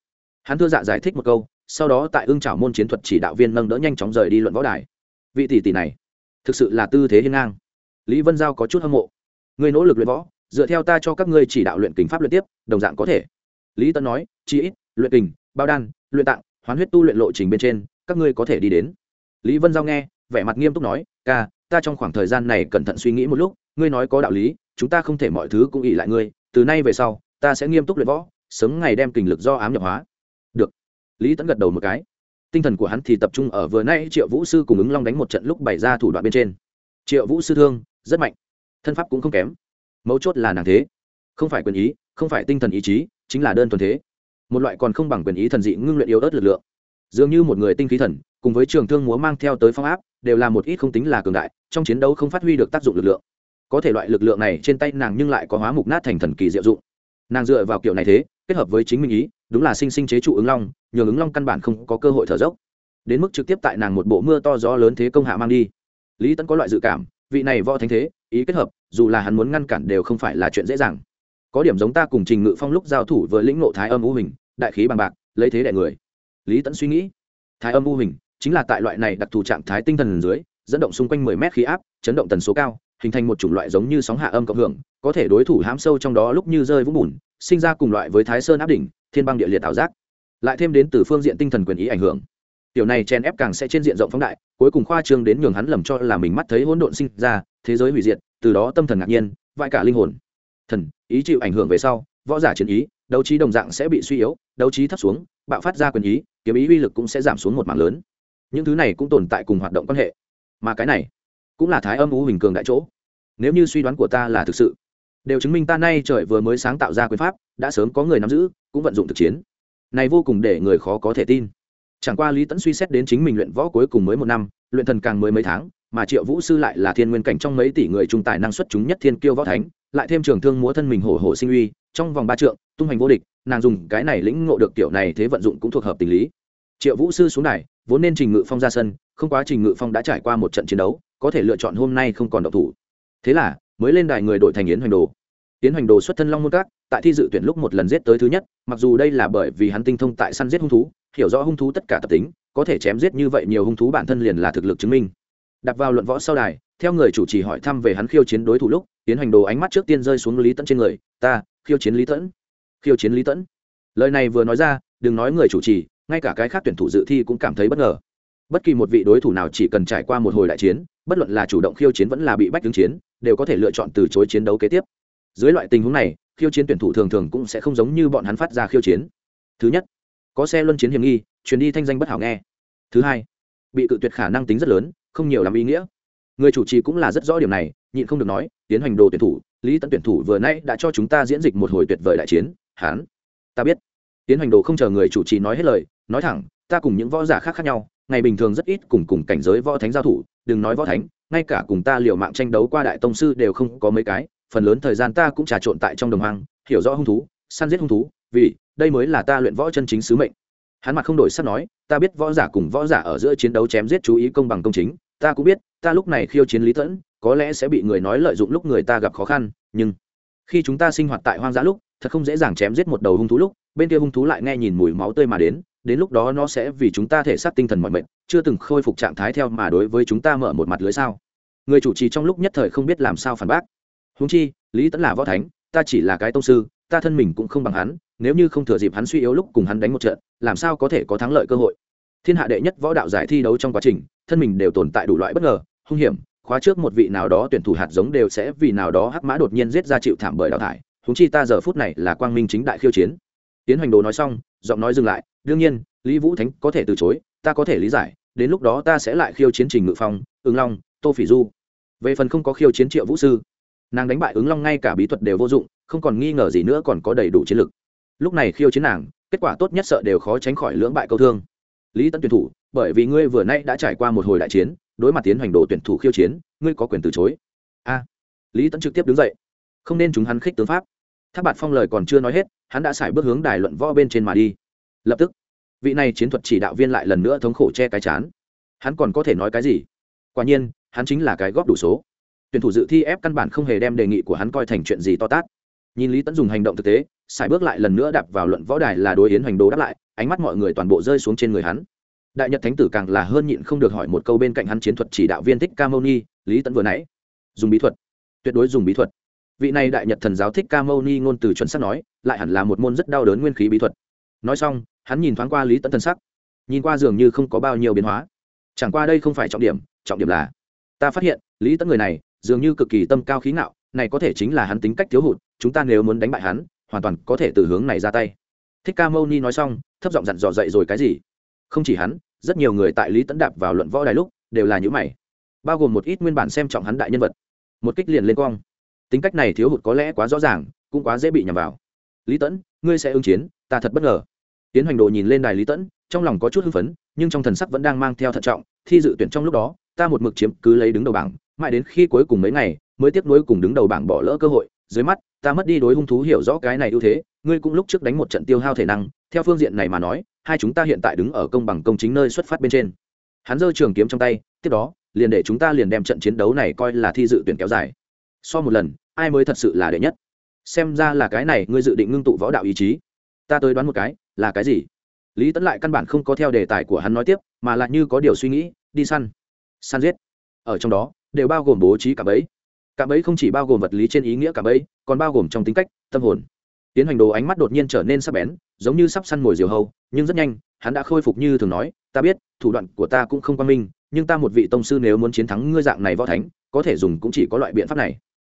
Hắn thưa dạ giải thích một câu sau đó tại ưng trảo môn chiến thuật chỉ đạo viên nâng đỡ nhanh chóng rời đi luận võ đài. Vị tỷ tỷ này, thực sự là tư thế hiên ngang. Lý vân giao có chút hâm mộ. Người nỗ lực luyện võ, dựa theo ta cho các ngươi chỉ đạo luyện kính pháp luyện tiếp, đồng dạng có thể. Lý tân nói chi ít, luyện kình, bao đan, luyện tạng, hoán huyết tu luyện lộ trình bên trên, các ngươi có thể đi đến. Lý vân giao nghe, vẻ mặt nghiêm túc nói, ca, ta trong khoảng thời gian này cẩn thận suy nghĩ một lúc, ngươi nói có đạo lý, chúng ta không thể mọi thứ cũng ỉ lại ngươi, từ nay về sau, ta sẽ nghiêm túc luyện võ, sớm ngày đem kình lực do ám nhập hóa lý tẫn gật đầu một cái. Tinh thần của hắn thì tập trung ở vừa nay triệu vũ sư cùng ứng long đánh một trận lúc bày ra thủ đoạn bên trên. Triệu vũ sư thương, rất mạnh. Thân pháp cũng không kém. Mấu chốt là nàng thế. Không phải quyền ý, không phải tinh thần ý chí, chính là đơn thuần thế. Một loại còn không bằng quyền ý thần dị ngưng luyện yếu ớt lực lượng. Dường như một người tinh khí thần, cùng với trường thương múa mang theo tới phong áp, đều là một ít không tính là cường đại, trong chiến đấu không phát huy được tác dụng lực lượng. Có thể loại lực lượng này trên tay nàng nhưng lại có hóa mục nát thành thần kỳ diệu dụng. Nàng dựa vào kiểu này thế, kết hợp với chính mình ý đúng là sinh sinh chế trụ ứng long, nhường ứng long căn bản không có cơ hội thở dốc. Đến mức trực tiếp tại nàng một bộ mưa to gió lớn thế công hạ mang đi. Lý Tấn có loại dự cảm, vị này võ thánh thế, ý kết hợp, dù là hắn muốn ngăn cản đều không phải là chuyện dễ dàng. Có điểm giống ta cùng trình ngự phong lúc giao thủ với lĩnh nộ thái âm u hình đại khí bằng bạc, lấy thế đại người. Lý tẫn suy nghĩ, thái âm u hình chính là tại loại này đặc thù trạng thái tinh thần dưới, dẫn động xung quanh mười mét khí áp, chấn động tần số cao, hình thành một chủng loại giống như sóng hạ âm cộng hưởng, có thể đối thủ hám sâu trong đó lúc như rơi vũng bùn sinh ra cùng loại với thái sơn áp đỉnh, thiên băng địa liệt ảo giác. Lại thêm đến từ phương diện tinh thần quyền ý ảnh hưởng. Tiểu này chen ép càng sẽ trên diện rộng phóng đại, cuối cùng khoa trương đến nhường hắn lầm cho là mình mắt thấy hỗn độn sinh ra, thế giới hủy diệt, từ đó tâm thần ngạc nhiên, vãi cả linh hồn. Thần, ý chịu ảnh hưởng về sau, võ giả chiến ý, đấu trí đồng dạng sẽ bị suy yếu, đấu trí thấp xuống, bạo phát ra quyền ý, kiếm ý uy lực cũng sẽ giảm xuống một mảng lớn. Những thứ này cũng tồn tại cùng hoạt động quan hệ. Mà cái này cũng là thái âm u hình cường đại chỗ. Nếu như suy đoán của ta là thực sự đều chứng minh ta nay trời vừa mới sáng tạo ra quyền pháp, đã sớm có người nắm giữ, cũng vận dụng thực chiến. Này vô cùng để người khó có thể tin. Chẳng qua lý tẫn suy xét đến chính mình luyện võ cuối cùng mới một năm, luyện thần càng mới mấy tháng, mà triệu vũ sư lại là thiên nguyên cảnh trong mấy tỷ người trung tài năng xuất chúng nhất thiên kiêu võ thánh, lại thêm trường thương múa thân mình hổ hổ sinh uy, trong vòng ba trượng, tung hành vô địch, nàng dùng cái này lĩnh ngộ được kiểu này thế vận dụng cũng thuộc hợp tình lý. Triệu vũ sư xuống đài, vốn nên trình ngự phong ra sân, không quá trình ngự phong đã trải qua một trận chiến đấu, có thể lựa chọn hôm nay không còn độc thủ. Thế là mới lên đài người đội thành yến hoành đồ. Yến hoành đồ xuất thân long môn các, tại thi dự tuyển lúc một lần giết tới thứ nhất, mặc dù đây là bởi vì hắn tinh thông tại săn giết hung thú, hiểu rõ hung thú tất cả tập tính, có thể chém giết như vậy nhiều hung thú bản thân liền là thực lực chứng minh. Đặt vào luận võ sau đài, theo người chủ trì hỏi thăm về hắn khiêu chiến đối thủ lúc tiến hành đồ ánh mắt trước tiên rơi xuống lý tẫn trên người, ta, khiêu chiến lý tẫn. Khiêu chiến lý tẫn? Lời này vừa nói ra, đừng nói người chủ trì, ngay cả cái khác tuyển thủ dự thi cũng cảm thấy bất ngờ. Bất kỳ một vị đối thủ nào chỉ cần trải qua một hồi đại chiến, bất luận là chủ động khiêu chiến vẫn là bị bách ứng chiến đều có thể lựa chọn từ chối chiến đấu kế tiếp. Dưới loại tình huống này, khiêu chiến tuyển thủ thường thường cũng sẽ không giống như bọn hắn phát ra khiêu chiến. Thứ nhất, có xe luân chiến hiểm nghi chuyến đi thanh danh bất hảo nghe. Thứ hai, bị cự tuyệt khả năng tính rất lớn, không nhiều làm ý nghĩa. Người chủ trì cũng là rất rõ điểm này, nhịn không được nói, tiến hành đồ tuyển thủ, lý tấn tuyển thủ vừa nãy đã cho chúng ta diễn dịch một hồi tuyệt vời đại chiến hán ta biết. Tiến hành đồ không chờ người chủ trì nói hết lời, nói thẳng, ta cùng những võ giả khác khác nhau, ngày bình thường rất ít cùng cùng cảnh giới võ thánh giao thủ, đừng nói võ thánh ngay cả cùng ta liều mạng tranh đấu qua đại tông sư đều không có mấy cái, phần lớn thời gian ta cũng trà trộn tại trong đồng hoang, hiểu rõ hung thú, săn giết hung thú, vì, đây mới là ta luyện võ chân chính sứ mệnh. Hắn mặt không đổi sắc nói, ta biết võ giả cùng võ giả ở giữa chiến đấu chém giết chú ý công bằng công chính, ta cũng biết, ta lúc này khiêu chiến lý tẫn, có lẽ sẽ bị người nói lợi dụng lúc người ta gặp khó khăn, nhưng khi chúng ta sinh hoạt tại hoang dã lúc, thật không dễ dàng chém giết một đầu hung thú lúc, bên kia hung thú lại nghe nhìn mùi máu tươi mà đến đến lúc đó nó sẽ vì chúng ta thể xác tinh thần mọi mệnh chưa từng khôi phục trạng thái theo mà đối với chúng ta mở một mặt lưới sao. Người chủ trì trong lúc nhất thời không biết làm sao phản bác. Húng chi, lý tẫn là võ thánh, ta chỉ là cái tông sư, ta thân mình cũng không bằng hắn, nếu như không thừa dịp hắn suy yếu lúc cùng hắn đánh một trận, làm sao có thể có thắng lợi cơ hội. Thiên hạ đệ nhất võ đạo giải thi đấu trong quá trình, thân mình đều tồn tại đủ loại bất ngờ, hung hiểm, khóa trước một vị nào đó tuyển thủ hạt giống đều sẽ vì nào đó hắc mã đột nhiên giết ra chịu thảm bởi đào thải húng chi ta giờ phút này là quang minh chính đại khiêu chiến. Tiến hành đồ nói xong, giọng nói dừng lại đương nhiên, lý vũ thánh có thể từ chối, ta có thể lý giải, đến lúc đó ta sẽ lại khiêu chiến trình ngự phong, ứng long, tô phỉ du. Về phần không có khiêu chiến triệu vũ sư, nàng đánh bại ứng long ngay cả bí thuật đều vô dụng, không còn nghi ngờ gì nữa còn có đầy đủ chiến lực. Lúc này khiêu chiến nàng, kết quả tốt nhất sợ đều khó tránh khỏi lưỡng bại câu thương. Lý tấn tuyển thủ, bởi vì ngươi vừa nay đã trải qua một hồi đại chiến, đối mặt tiến hành đồ tuyển thủ khiêu chiến, ngươi có quyền từ chối. A. Lý tấn trực tiếp đứng dậy. Không nên chúng hắn khích tướng pháp. Tháp bạt phong lời còn chưa nói hết, hắn đã xài bước hướng đài luận võ bên trên mà đi lập tức, vị này chiến thuật chỉ đạo viên lại lần nữa thống khổ che cái chán. Hắn còn có thể nói cái gì? Quả nhiên, hắn chính là cái góp đủ số. Tuyển thủ dự thi ép căn bản không hề đem đề nghị của hắn coi thành chuyện gì to tát. Nhìn lý tẫn dùng hành động thực tế xài bước lại lần nữa đạp vào luận võ đài là đối yến hoành đồ đáp lại, ánh mắt mọi người toàn bộ rơi xuống trên người hắn. Đại nhật thánh tử càng là hơn nhịn không được hỏi một câu bên cạnh hắn chiến thuật chỉ đạo viên thích ca mâu ni, lý tẫn vừa nãy. Dùng bí thuật. Tuyệt đối dùng bí thuật. Vị này đại nhật thần giáo thích ca mâu ni ngôn từ chuẩn sắc nói, lại hẳn là một môn rất đau đớn nguyên khí bí thuật. Nói xong hắn nhìn thoáng qua lý tẫn thân sắc, nhìn qua dường như không có bao nhiêu biến hóa. Chẳng qua đây không phải trọng điểm trọng điểm là, ta phát hiện, lý tẫn người này, dường như cực kỳ tâm cao khí ngạo, này có thể chính là hắn tính cách thiếu hụt, chúng ta nếu muốn đánh bại hắn, hoàn toàn có thể từ hướng này ra tay. Thích ca mâu ni nói xong, thấp giọng dặn dò dậy rồi cái gì? Không chỉ hắn, rất nhiều người tại lý Tẫn đạp vào luận võ đài lúc, đều là những mày, bao gồm một ít nguyên bản xem trọng hắn đại nhân vật. Một kích liền lên quang tính cách này thiếu hụt có lẽ quá rõ ràng, cũng quá dễ bị nhầm vào. Lý tẫn, ngươi sẽ ứng chiến, ta thật bất ngờ tiến hành đồ nhìn lên đài lý tẫn, trong lòng có chút hưng phấn, nhưng trong thần sắc vẫn đang mang theo thận trọng, thi dự tuyển trong lúc đó, ta một mực chiếm cứ lấy đứng đầu bảng, mãi đến khi cuối cùng mấy ngày, mới tiếp nối cùng đứng đầu bảng bỏ lỡ cơ hội, dưới mắt, ta mất đi đối hung thú hiểu rõ cái này ưu thế, ngươi cũng lúc trước đánh một trận tiêu hao thể năng, theo phương diện này mà nói, hai chúng ta hiện tại đứng ở công bằng công chính nơi xuất phát bên trên. Hắn giơ trường kiếm trong tay, tiếp đó, liền để chúng ta liền đem trận chiến đấu này coi là thi dự tuyển kéo dài. So một lần, ai mới thật sự là đệ nhất? Xem ra là cái này ngươi dự định ngưng tụ võ đạo ý chí ta tới đoán một cái, là cái gì? Lý tấn lại căn bản không có theo đề tài của hắn nói tiếp, mà lại như có điều suy nghĩ, đi săn. Săn giết. Ở trong đó, đều bao gồm bố trí cả bẫy. Cả bẫy không chỉ bao gồm vật lý trên ý nghĩa cả bẫy, còn bao gồm trong tính cách, tâm hồn. Tiến hành đồ ánh mắt đột nhiên trở nên sắc bén, giống như sắp săn mồi diều hâu, nhưng rất nhanh, hắn đã khôi phục như thường nói, ta biết, thủ đoạn của ta cũng không quan minh, nhưng ta một vị tông sư nếu muốn chiến thắng ngươi dạng này võ thánh, có thể dùng cũng chỉ có loại biện pháp này.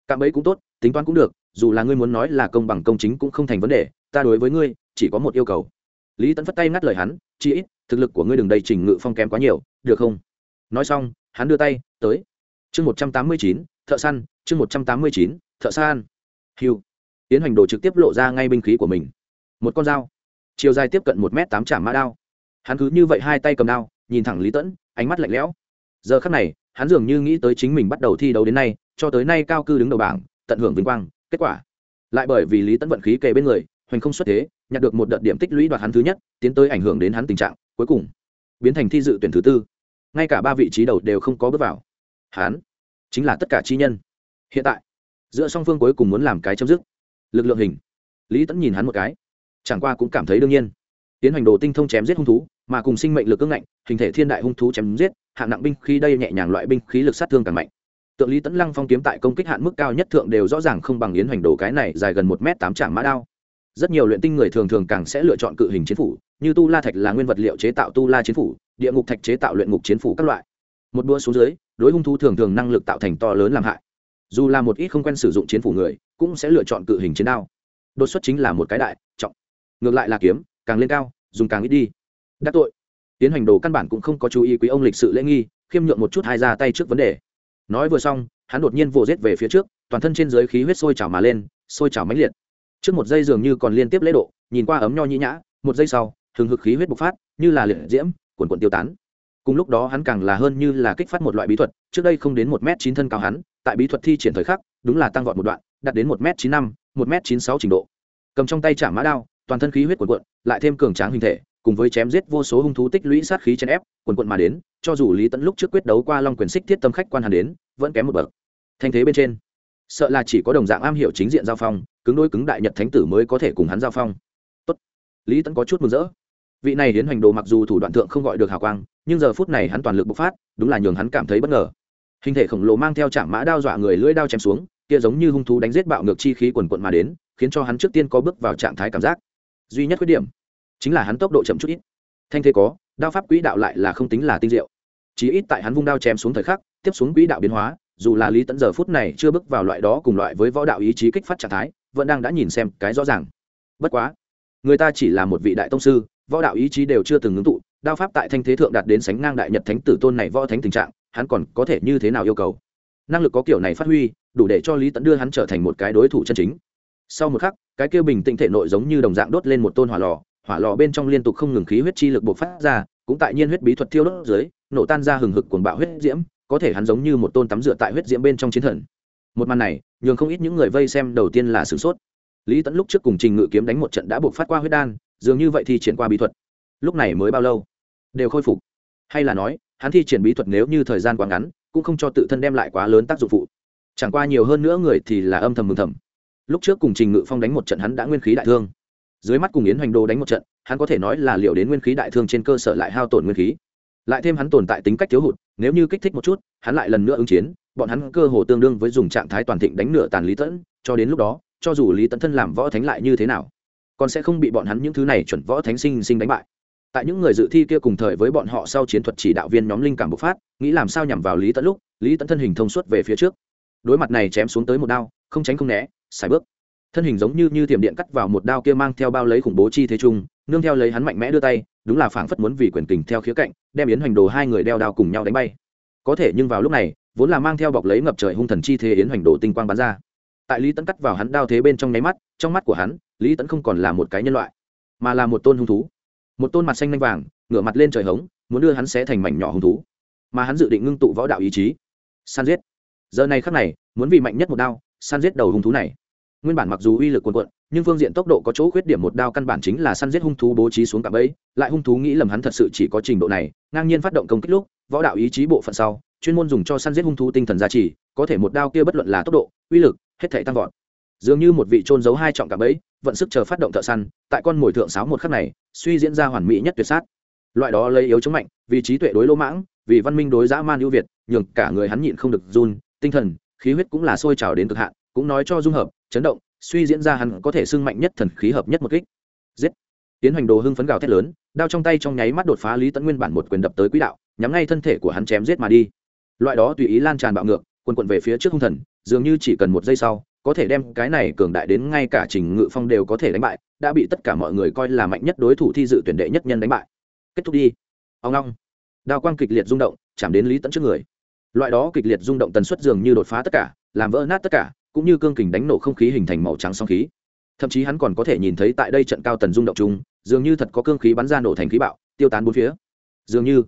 Cạm ấy cũng tốt, tính toán cũng được, dù là ngươi muốn nói là công bằng công chính cũng không thành vấn đề, ta đối với ngươi chỉ có một yêu cầu. Lý tẫn phất tay ngắt lời hắn chị, ít thực lực của ngươi đừng đầy trình ngự phong kém quá nhiều được không? Nói xong hắn đưa tay tới. Chương một trăm tám mươi chín thợ săn chương một trăm tám mươi chín thợ săn. Hiu tiến hành đồ trực tiếp lộ ra ngay binh khí của mình. Một con dao. Chiều dài tiếp cận một m tám trả mã đao. Hắn cứ như vậy hai tay cầm đao nhìn thẳng lý tẫn ánh mắt lạnh lẽo. Giờ khắc này hắn dường như nghĩ tới chính mình bắt đầu thi đấu đến nay cho tới nay cao cư đứng đầu bảng tận hưởng vinh quang kết quả. Lại bởi vì lý tẫn vận khí kề bên người hoành không xuất thế nhặt được một đợt điểm tích lũy đoạt hắn thứ nhất, tiến tới ảnh hưởng đến hắn tình trạng, cuối cùng, biến thành thi dự tuyển thứ tư. Ngay cả ba vị trí đầu đều không có bước vào. Hắn chính là tất cả chi nhân. Hiện tại, giữa song phương cuối cùng muốn làm cái chấm dứt. Lực lượng hình. Lý tẫn nhìn hắn một cái. Chẳng qua cũng cảm thấy đương nhiên. Tiến hành đồ tinh thông chém giết hung thú, mà cùng sinh mệnh lực ưng ngạnh, hình thể thiên đại hung thú chém giết, hạng nặng binh khí đây nhẹ nhàng loại binh khí lực sát thương càng mạnh. Tượng lý tẫn lăng phong kiếm tại công kích hạn mức cao nhất thượng đều rõ ràng không bằng yến hoành đồ cái này dài gần một m tám trạm mã đao rất nhiều luyện tinh người thường thường càng sẽ lựa chọn cự hình chiến phủ, như tu la thạch là nguyên vật liệu chế tạo tu la chiến phủ, địa ngục thạch chế tạo luyện ngục chiến phủ các loại. Một đua xuống dưới, đối hung thú thường thường năng lực tạo thành to lớn làm hại. Dù là một ít không quen sử dụng chiến phủ người, cũng sẽ lựa chọn cự hình chiến đao. Đột xuất chính là một cái đại, trọng. Ngược lại là kiếm, càng lên cao, dùng càng ít đi. Đắc tội. Tiến hành đồ căn bản cũng không có chú ý quý ông lịch sự lễ nghi, khiêm nhượng một chút hai ra tay trước vấn đề. Nói vừa xong, hắn đột nhiên vồ rết về phía trước, toàn thân trên dưới khí huyết sôi trào mà lên, sôi trào mãnh liệt trước một giây dường như còn liên tiếp lễ độ nhìn qua ấm nho nhĩ nhã một giây sau thường hực khí huyết bộc phát như là liệt diễm cuồn cuộn tiêu tán. Cùng lúc đó hắn càng là hơn như là kích phát một loại bí thuật trước đây không đến một m chín thân cao hắn tại bí thuật thi triển thời khắc đúng là tăng vọt một đoạn đạt đến một m chín năm một m chín sáu trình độ. Cầm trong tay trả mã đao toàn thân khí huyết cuồn cuộn, lại thêm cường tráng hình thể cùng với chém giết vô số hung thú tích lũy sát khí chèn ép quần quận mà đến cho dù lý tẫn lúc trước quyết đấu qua long quyền xích thiết tâm khách quan hàn đến vẫn kém một bậc. Thanh thế bên trên sợ là chỉ có đồng dạng am hiểu chính diện giao phong cứng đôi cứng đại nhật thánh tử mới có thể cùng hắn giao phong. Tốt. lý tẫn có chút mừng rỡ. Vị này hiến hoành đồ mặc dù thủ đoạn thượng không gọi được hào quang, nhưng giờ phút này hắn toàn lực bộc phát, đúng là nhường hắn cảm thấy bất ngờ. Hình thể khổng lồ mang theo trạm mã đao dọa người lưỡi đao chém xuống, kia giống như hung thú đánh giết bạo ngược chi khí quần quận mà đến, khiến cho hắn trước tiên có bước vào trạng thái cảm giác. Duy nhất khuyết điểm, chính là hắn tốc độ chậm chút ít. Thanh thế có, đao pháp quỹ đạo lại là không tính là tinh diệu. Chỉ ít tại hắn vung đao chém xuống thời khắc, tiếp xuống quỹ đạo biến hóa, dù là lý tẫn giờ phút này chưa bước vào loại đó cùng loại với võ đạo ý chí kích phát trạng thái vẫn đang đã nhìn xem cái rõ ràng. Bất quá, người ta chỉ là một vị đại tông sư, võ đạo ý chí đều chưa từng ngưng tụ, đao pháp tại thanh thế thượng đạt đến sánh ngang đại nhật thánh tử tôn này võ thánh tình trạng, hắn còn có thể như thế nào yêu cầu? Năng lực có kiểu này phát huy, đủ để cho lý tẫn đưa hắn trở thành một cái đối thủ chân chính. Sau một khắc, cái kia bình tĩnh thể nội giống như đồng dạng đốt lên một tôn hỏa lò hỏa lò bên trong liên tục không ngừng khí huyết chi lực bộc phát ra, cũng tại nhiên huyết bí thuật thiêu đốt dưới, nổ tan ra hừng hực cuồng bạo huyết diễm, có thể hắn giống như một tôn tắm rửa tại huyết diễm bên trong chiến thần một màn này, nhường không ít những người vây xem đầu tiên là sửng sốt. Lý tẫn lúc trước cùng trình ngự kiếm đánh một trận đã buộc phát qua huyết đan, dường như vậy thì triển qua bí thuật. Lúc này mới bao lâu? Đều khôi phục. Hay là nói, hắn thi triển bí thuật nếu như thời gian quá ngắn, cũng không cho tự thân đem lại quá lớn tác dụng phụ. Chẳng qua nhiều hơn nữa người thì là âm thầm mừng thầm. Lúc trước cùng trình ngự phong đánh một trận hắn đã nguyên khí đại thương. Dưới mắt cùng yến hoành đô đánh một trận, hắn có thể nói là liệu đến nguyên khí đại thương trên cơ sở lại hao tổn nguyên khí. Lại thêm hắn tồn tại tính cách thiếu hụt, nếu như kích thích một chút, hắn lại lần nữa ứng chiến bọn hắn cơ hồ tương đương với dùng trạng thái toàn thịnh đánh nửa tàn lý tẫn cho đến lúc đó, cho dù lý tẫn thân làm võ thánh lại như thế nào, còn sẽ không bị bọn hắn những thứ này chuẩn võ thánh sinh sinh đánh bại. Tại những người dự thi kia cùng thời với bọn họ sau chiến thuật chỉ đạo viên nhóm linh cảm bộc phát, nghĩ làm sao nhằm vào lý tẫn lúc, lý tẫn thân hình thông suốt về phía trước. Đối mặt này chém xuống tới một đao, không tránh không né xài bước. Thân hình giống như như tiềm điện cắt vào một đao kia mang theo bao lấy khủng bố chi thế trung nương theo lấy hắn mạnh mẽ đưa tay, đúng là phảng phất muốn vì quyền tình theo khía cạnh, đem yến hoành đồ hai người đeo đao cùng nhau đánh bay. Có thể nhưng vào lúc này vốn là mang theo bọc lấy ngập trời hung thần chi thế yến hoành đồ tinh quang bắn ra. Tại lý tẫn cắt vào hắn đao thế bên trong nháy mắt, trong mắt của hắn, lý tẫn không còn là một cái nhân loại, mà là một tôn hung thú. Một tôn mặt xanh lanh vàng, ngửa mặt lên trời hống, muốn đưa hắn xé thành mảnh nhỏ hung thú. Mà hắn dự định ngưng tụ võ đạo ý chí. San giết. Giờ này khắc này, muốn vì mạnh nhất một đao, san giết đầu hung thú này. Nguyên bản mặc dù uy lực quần quận nhưng phương diện tốc độ có chỗ khuyết điểm một đao căn bản chính là săn giết hung thú bố trí xuống cạm ấy lại hung thú nghĩ lầm hắn thật sự chỉ có trình độ này, ngang nhiên phát động công kích lúc, võ đạo ý chí bộ phận sau chuyên môn dùng cho săn giết hung thú tinh thần gia trì, có thể một đao kia bất luận là tốc độ, uy lực, hết thể tăng vọt. Dường như một vị trôn giấu hai trọng cả bẫy, vận sức chờ phát động thợ săn, tại con mồi thượng sáo một khắc này, suy diễn ra hoàn mỹ nhất tuyệt sát. Loại đó lấy yếu chống mạnh, vì trí tuệ đối lỗ mãng, vì văn minh đối dã man ưu việt, nhường cả người hắn nhịn không được run, tinh thần, khí huyết cũng là sôi trào đến cực hạn, cũng nói cho dung hợp, chấn động, suy diễn ra hắn có thể sưng mạnh nhất thần khí hợp nhất một kích. Giết! Tiến hành đồ hưng phấn gào thét lớn, đao trong tay trong nháy mắt đột phá lý tận nguyên bản một quyền đập tới quỹ đạo, nhắm ngay thân thể của hắn chém giết mà đi loại đó tùy ý lan tràn bạo ngược, quần quận về phía trước hung thần, dường như chỉ cần một giây sau, có thể đem cái này cường đại đến ngay cả trình ngự phong đều có thể đánh bại, đã bị tất cả mọi người coi là mạnh nhất đối thủ thi dự tuyển đệ nhất nhân đánh bại. Kết thúc đi. Ông long đao quang kịch liệt rung động, chạm đến lý tẫn trước người. Loại đó kịch liệt rung động tần suất dường như đột phá tất cả, làm vỡ nát tất cả, cũng như cương kình đánh nổ không khí hình thành màu trắng song khí. Thậm chí hắn còn có thể nhìn thấy tại đây trận cao tần rung động chung, dường như thật có cương khí bắn ra nổ thành khí bạo, tiêu tán bốn phía. Dường như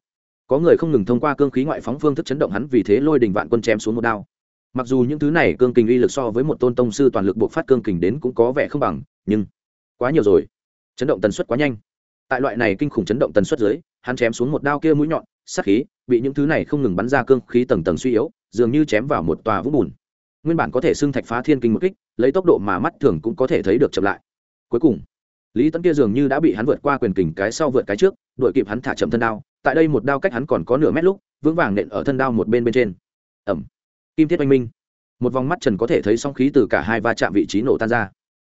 có người không ngừng thông qua cương khí ngoại phóng phương thức chấn động hắn vì thế lôi đình vạn quân chém xuống một đao. Mặc dù những thứ này cương kình uy lực so với một tôn tông sư toàn lực buộc phát cương kình đến cũng có vẻ không bằng, nhưng quá nhiều rồi. Chấn động tần suất quá nhanh. Tại loại này kinh khủng chấn động tần suất dưới, hắn chém xuống một đao kia mũi nhọn sắc khí bị những thứ này không ngừng bắn ra cương khí tầng tầng suy yếu, dường như chém vào một tòa vũng bùn. Nguyên bản có thể xưng thạch phá thiên kinh một kích, lấy tốc độ mà mắt thường cũng có thể thấy được chậm lại. Cuối cùng, lý tấn kia dường như đã bị hắn vượt qua quyền kình cái sau vượt cái trước đội kịp hắn thả chậm thân đao tại đây một đao cách hắn còn có nửa mét lúc, vững vàng nện ở thân đao một bên bên trên. Ẩm. Kim thiết oanh minh. Một vòng mắt trần có thể thấy song khí từ cả hai va chạm vị trí nổ tan ra.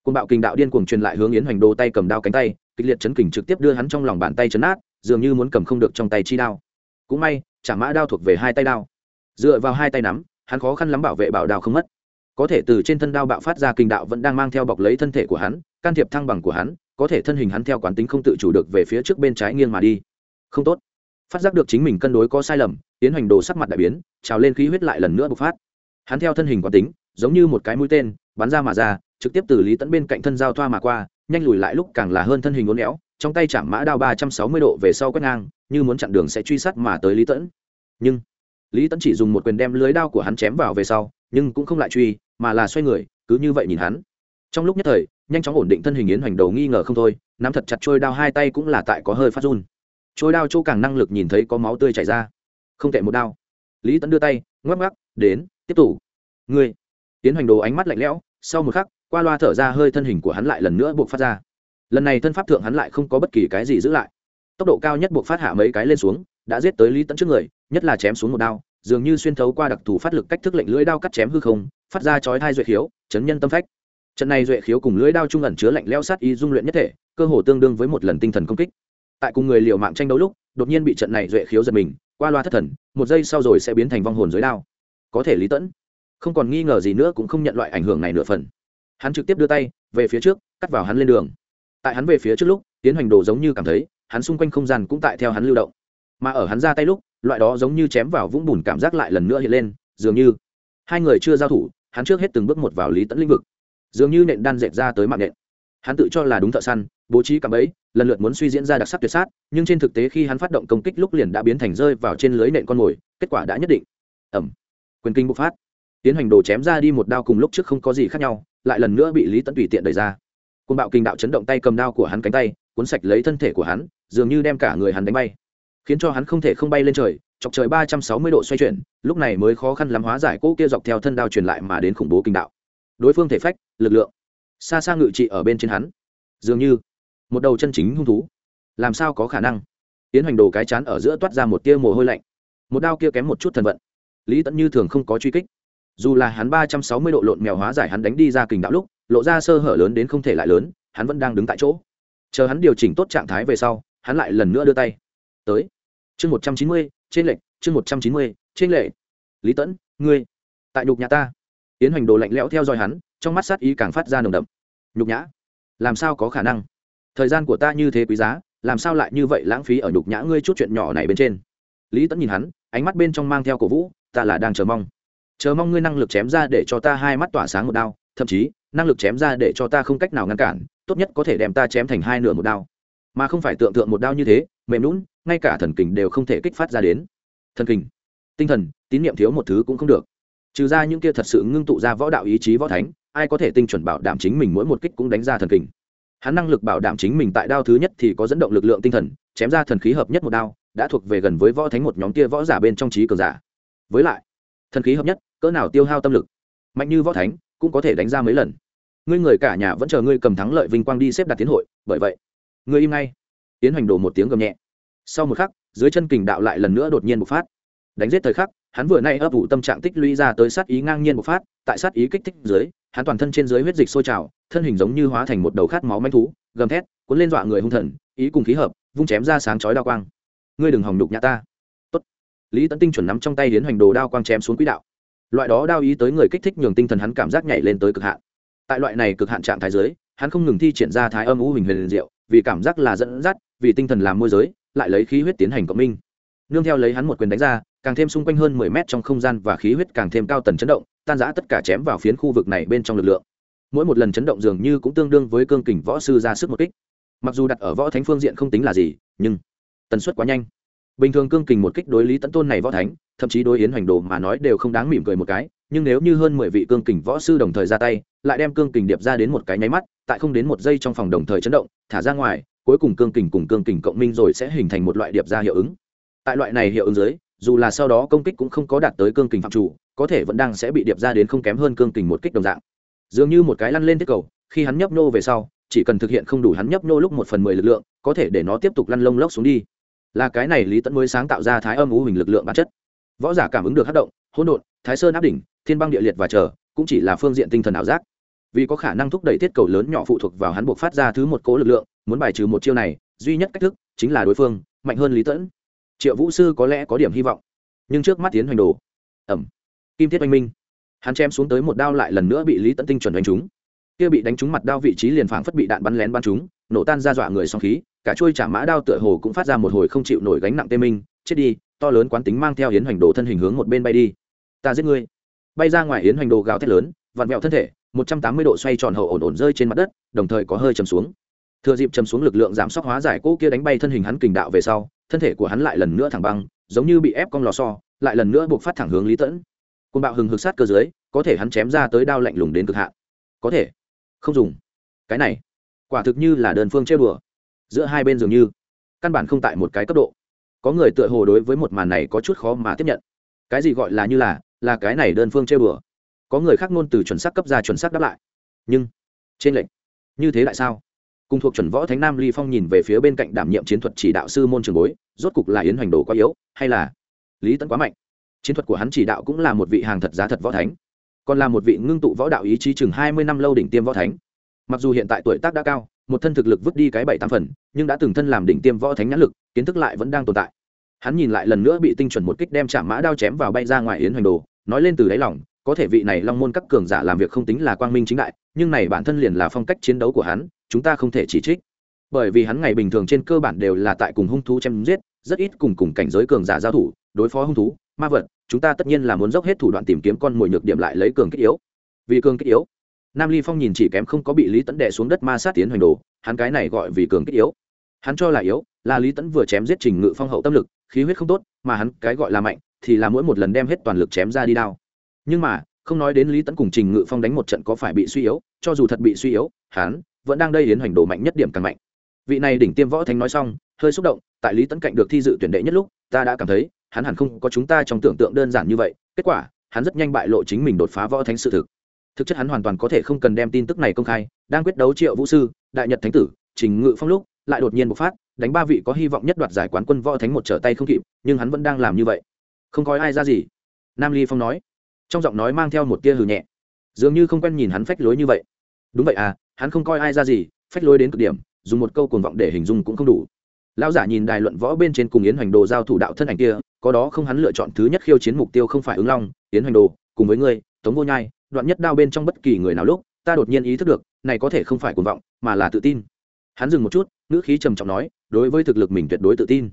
Côn bạo kình đạo điên cuồng truyền lại hướng yến hoành đồ tay cầm đao cánh tay, kịch liệt chấn kình trực tiếp đưa hắn trong lòng bàn tay chấn át dường như muốn cầm không được trong tay chi đao. Cũng may, trả mã đao thuộc về hai tay đao. Dựa vào hai tay nắm, hắn khó khăn lắm bảo vệ bảo đao không mất. Có thể từ trên thân đao bạo phát ra kinh đạo vẫn đang mang theo bọc lấy thân thể của hắn, can thiệp thăng bằng của hắn, có thể thân hình hắn theo quán tính không tự chủ được về phía trước bên trái nghiêng mà đi. Không tốt phát giác được chính mình cân đối có sai lầm, tiến hành đồ sắc mặt đại biến, trào lên khí huyết lại lần nữa bộc phát. Hắn theo thân hình quán tính, giống như một cái mũi tên, bắn ra mà ra, trực tiếp từ lý tẫn bên cạnh thân giao thoa mà qua, nhanh lùi lại lúc càng là hơn thân hình uốn éo, trong tay chạm mã đao ba trăm sáu mươi độ về sau quét ngang, như muốn chặn đường sẽ truy sát mà tới lý tẫn nhưng, lý tẫn chỉ dùng một quyền đem lưới đao của hắn chém vào về sau, nhưng cũng không lại truy, mà là xoay người, cứ như vậy nhìn hắn. Trong lúc nhất thời, nhanh chóng ổn định thân hình yến hoành đầu nghi ngờ không thôi, nắm thật chặt trôi đao hai tay cũng là tại có hơi phát run trôi đao chỗ càng năng lực nhìn thấy có máu tươi chảy ra. Không tệ một đao. Lý Tấn đưa tay, ngoắc ngoắc, đến, tiếp tục. Ngươi. Tiến hoành đồ ánh mắt lạnh lẽo, sau một khắc, qua loa thở ra hơi thân hình của hắn lại lần nữa buộc phát ra. Lần này thân pháp thượng hắn lại không có bất kỳ cái gì giữ lại. Tốc độ cao nhất buộc phát hạ mấy cái lên xuống, đã giết tới lý Tấn trước người, nhất là chém xuống một đao, dường như xuyên thấu qua đặc thù phát lực cách thức lệnh lưỡi đao cắt chém hư không, phát ra chói thai duệ khiếu, chấn nhân tâm phách. Trận này duệ khiếu cùng lưỡi đao trung ẩn chứa lạnh leo sát ý dung luyện nhất thể, cơ hồ tương đương với một lần tinh thần công kích tại cùng người liều mạng tranh đấu lúc, đột nhiên bị trận này duệ khiếu giật mình, qua loa thất thần, một giây sau rồi sẽ biến thành vong hồn dưới đao. Có thể lý tẫn. Không còn nghi ngờ gì nữa cũng không nhận loại ảnh hưởng này nửa phần. Hắn trực tiếp đưa tay, về phía trước, cắt vào hắn lên đường. Tại hắn về phía trước lúc, tiến hành đồ giống như cảm thấy, hắn xung quanh không gian cũng tại theo hắn lưu động. Mà ở hắn ra tay lúc, loại đó giống như chém vào vũng bùn cảm giác lại lần nữa hiện lên, dường như hai người chưa giao thủ, hắn trước hết từng bước một vào lý tẫn lĩnh vực. Dường như nện đan dệt ra tới mạng nện. Hắn tự cho là đúng thợ săn, bố trí cạm ấy lần lượt muốn suy diễn ra đặc sắc tuyệt sát, nhưng trên thực tế khi hắn phát động công kích lúc liền đã biến thành rơi vào trên lưới nện con mồi, kết quả đã nhất định. Ẩm. Quyền kinh bộc phát. Tiến hành đồ chém ra đi một đao cùng lúc trước không có gì khác nhau, lại lần nữa bị lý tẫn tùy tiện đẩy ra. Côn bạo kinh đạo chấn động tay cầm đao của hắn cánh tay, cuốn sạch lấy thân thể của hắn, dường như đem cả người hắn đánh bay. Khiến cho hắn không thể không bay lên trời, chọc trời ba trăm sáu mươi độ xoay chuyển, lúc này mới khó khăn lắm hóa giải cỗ kia dọc theo thân đao truyền lại mà đến khủng bố kinh đạo. Đối phương thể phách, lực lượng, xa xa ngự trị ở bên trên hắn. Dường như một đầu chân chính hung thú. Làm sao có khả năng? Tiến hành đồ cái chán ở giữa toát ra một tia mồ hôi lạnh. Một đao kia kém một chút thần vận. Lý tẫn như thường không có truy kích. Dù là hắn ba trăm sáu mươi độ lộn mèo hóa giải hắn đánh đi ra kình đạo lúc, lộ ra sơ hở lớn đến không thể lại lớn, hắn vẫn đang đứng tại chỗ. Chờ hắn điều chỉnh tốt trạng thái về sau, hắn lại lần nữa đưa tay. Tới. Chương một trăm chín mươi, trên lệnh chương một trăm chín mươi, trên lệ lý tẫn ngươi, tại nhục nhà ta. Tiến hành đồ lạnh lẽo theo dõi hắn, trong mắt sát ý càng phát ra nồng đậm. Nhục nhã? Làm sao có khả năng? Thời gian của ta như thế quý giá, làm sao lại như vậy lãng phí ở nhục nhã ngươi chút chuyện nhỏ này bên trên? Lý tẫn nhìn hắn, ánh mắt bên trong mang theo cổ vũ, ta là đang chờ mong. Chờ mong ngươi năng lực chém ra để cho ta hai mắt tỏa sáng một đao, thậm chí, năng lực chém ra để cho ta không cách nào ngăn cản, tốt nhất có thể đem ta chém thành hai nửa một đao. Mà không phải tượng tượng một đao như thế, mềm lún ngay cả thần kình đều không thể kích phát ra đến. Thần kình, tinh thần, tín nhiệm thiếu một thứ cũng không được. Trừ ra những kia thật sự ngưng tụ ra võ đạo ý chí võ thánh, ai có thể tinh chuẩn bảo đảm chính mình mỗi một kích cũng đánh ra thần kình? Hắn năng lực bảo đảm chính mình tại đao thứ nhất thì có dẫn động lực lượng tinh thần, chém ra thần khí hợp nhất một đao, đã thuộc về gần với võ thánh một nhóm kia võ giả bên trong trí cường giả. Với lại, thần khí hợp nhất, cỡ nào tiêu hao tâm lực? Mạnh như võ thánh, cũng có thể đánh ra mấy lần. Ngươi người cả nhà vẫn chờ ngươi cầm thắng lợi vinh quang đi xếp đặt tiến hội, bởi vậy, ngươi im ngay. Tiến hành đổ một tiếng gầm nhẹ. Sau một khắc, dưới chân kình đạo lại lần nữa đột nhiên bộc phát. Đánh giết thời khắc hắn vừa nay ấp ủ tâm trạng tích lũy ra tới sát ý ngang nhiên bộc phát, tại sát ý kích thích dưới, hắn toàn thân trên dưới huyết dịch sôi trào, thân hình giống như hóa thành một đầu khát máu manh thú, gầm thét, cuốn lên dọa người hung thần, ý cùng khí hợp, vung chém ra sáng chói đao quang. Ngươi đừng hòng đục nhà ta. Tốt. lý tấn tinh chuẩn nắm trong tay hiến hoành đồ đao quang chém xuống quỹ đạo. Loại đó đao ý tới người kích thích nhường tinh thần hắn cảm giác nhảy lên tới cực hạn. Tại loại này cực hạn trạng thái giới hắn không ngừng thi triển ra thái âm u hình huyền diệu, vì cảm giác là dẫn dắt, vì tinh thần làm môi giới, lại lấy khí huyết tiến hành cộng minh. Nương theo lấy hắn một quyền đánh ra càng thêm xung quanh hơn mười mét trong không gian và khí huyết càng thêm cao tần chấn động, tan giã tất cả chém vào phiến khu vực này bên trong lực lượng. Mỗi một lần chấn động dường như cũng tương đương với cương kình võ sư ra sức một kích. Mặc dù đặt ở võ thánh phương diện không tính là gì, nhưng tần suất quá nhanh. Bình thường cương kình một kích đối lý tận tôn này võ thánh, thậm chí đối yến hoành đồ mà nói đều không đáng mỉm cười một cái, nhưng nếu như hơn mười vị cương kình võ sư đồng thời ra tay, lại đem cương kình điệp ra đến một cái nháy mắt, tại không đến một giây trong phòng đồng thời chấn động, thả ra ngoài, cuối cùng cương kình cùng cương kình cộng minh rồi sẽ hình thành một loại điệp ra hiệu ứng. Tại loại này hiệu ứng dưới dù là sau đó công kích cũng không có đạt tới cương kình phạm chủ, có thể vẫn đang sẽ bị điệp ra đến không kém hơn cương kình một kích đồng dạng. Dường như một cái lăn lên tiết cầu, khi hắn nhấp nô về sau, chỉ cần thực hiện không đủ hắn nhấp nô lúc một phần mười lực lượng, có thể để nó tiếp tục lăn lông lốc xuống đi. Là cái này lý tẫn mới sáng tạo ra thái âm ngũ hình lực lượng bản chất. Võ giả cảm ứng được hát động, hỗn độn, thái sơn áp đỉnh, thiên băng địa liệt và chờ, cũng chỉ là phương diện tinh thần ảo giác. Vì có khả năng thúc đẩy tiết cầu lớn nhỏ phụ thuộc vào hắn buộc phát ra thứ một cố lực lượng, muốn bài trừ một chiêu này, duy nhất cách thức chính là đối phương, mạnh hơn lý tẫn triệu vũ sư có lẽ có điểm hy vọng, nhưng trước mắt tiến hoành đồ ẩm kim thiết oanh minh, hắn chém xuống tới một đao lại lần nữa bị lý tẫn tinh chuẩn đánh trúng. Kia bị đánh trúng mặt đao vị trí liền phảng phất bị đạn bắn lén bắn trúng, nổ tan ra dọa người song khí, cả trôi chả mã đao tựa hồ cũng phát ra một hồi không chịu nổi gánh nặng tê minh. Chết đi, to lớn quán tính mang theo hiến hoành đồ thân hình hướng một bên bay đi. Ta giết ngươi. Bay ra ngoài hiến hoành đồ gào thét lớn, vặn vẹo thân thể, một trăm tám mươi độ xoay tròn hậu ổn ổn rơi trên mặt đất, đồng thời có hơi chầm xuống thừa dịp chấm xuống lực lượng giảm sóc hóa giải cỗ kia đánh bay thân hình hắn kình đạo về sau, thân thể của hắn lại lần nữa thẳng băng, giống như bị ép cong lò so lại lần nữa buộc phát thẳng hướng lý tẫn. Côn bạo hừng hực sát cơ dưới, có thể hắn chém ra tới đao lạnh lùng đến cực hạn. Có thể. Không dùng. Cái này, quả thực như là đơn phương chơi bừa giữa hai bên dường như, căn bản không tại một cái cấp độ. Có người tựa hồ đối với một màn này có chút khó mà tiếp nhận. Cái gì gọi là như là là cái này đơn phương chơi bừa có người khác ngôn từ chuẩn xác cấp ra chuẩn xác đáp lại. Nhưng, trên lệnh, như thế lại sao? Cùng thuộc chuẩn võ thánh nam ly phong nhìn về phía bên cạnh đảm nhiệm chiến thuật chỉ đạo sư môn trường bối, rốt cục là yến hoành đồ quá yếu, hay là lý tẫn quá mạnh. Chiến thuật của hắn chỉ đạo cũng là một vị hàng thật giá thật võ thánh, còn là một vị ngưng tụ võ đạo ý chí chừng hai mươi năm lâu đỉnh tiêm võ thánh. Mặc dù hiện tại tuổi tác đã cao, một thân thực lực vứt đi cái bảy tám phần, nhưng đã từng thân làm đỉnh tiêm võ thánh nhãn lực, kiến thức lại vẫn đang tồn tại. Hắn nhìn lại lần nữa bị tinh chuẩn một kích đem chạm mã đao chém vào bay ra ngoài yến hoành đồ, nói lên từ đáy lòng có thể vị này long môn các cường giả làm việc không tính là quang minh chính đại, nhưng này bản thân liền là phong cách chiến đấu của hắn, chúng ta không thể chỉ trích. Bởi vì hắn ngày bình thường trên cơ bản đều là tại cùng hung thú chém giết, rất ít cùng cùng cảnh giới cường giả giao thủ, đối phó hung thú, ma vật, chúng ta tất nhiên là muốn dốc hết thủ đoạn tìm kiếm con mồi nhược điểm lại lấy cường kích yếu. Vì cường kích yếu, nam ly phong nhìn chỉ kém không có bị lý tấn đệ xuống đất ma sát tiến hoành đồ, hắn cái này gọi vì cường kích yếu. Hắn cho là yếu, là lý Tấn vừa chém giết trình ngự phong hậu tâm lực, khí huyết không tốt, mà hắn cái gọi là mạnh, thì là mỗi một lần đem hết toàn lực chém ra đi đao nhưng mà, không nói đến lý Tấn cùng trình ngự phong đánh một trận có phải bị suy yếu, cho dù thật bị suy yếu, hắn vẫn đang đây yến hoành đồ mạnh nhất điểm càng mạnh. Vị này đỉnh tiêm võ thánh nói xong, hơi xúc động, tại lý Tấn cạnh được thi dự tuyển đệ nhất lúc, ta đã cảm thấy, hắn hẳn không có chúng ta trong tưởng tượng đơn giản như vậy, kết quả, hắn rất nhanh bại lộ chính mình đột phá võ thánh sự thực. Thực chất hắn hoàn toàn có thể không cần đem tin tức này công khai, đang quyết đấu triệu vũ sư, đại nhật thánh tử, trình ngự phong lúc, lại đột nhiên bộc phát, đánh ba vị có hy vọng nhất đoạt giải quán quân võ thánh một trở tay không kịp, nhưng hắn vẫn đang làm như vậy. Không có ai ra gì. Nam ly phong nói trong giọng nói mang theo một tia hừ nhẹ. Dường như không quen nhìn hắn phách lối như vậy. Đúng vậy à hắn không coi ai ra gì, phách lối đến cực điểm, dùng một câu cuồng vọng để hình dung cũng không đủ. Lão giả nhìn đài luận võ bên trên cùng yến hoành đồ giao thủ đạo thân ảnh kia, có đó không hắn lựa chọn thứ nhất khiêu chiến mục tiêu không phải ứng long, yến hoành đồ, cùng với ngươi, tống vô nhai, đoạn nhất đao bên trong bất kỳ người nào lúc, ta đột nhiên ý thức được, này có thể không phải cuồng vọng, mà là tự tin. Hắn dừng một chút, ngữ khí trầm trọng nói, đối với thực lực mình tuyệt đối tự tin.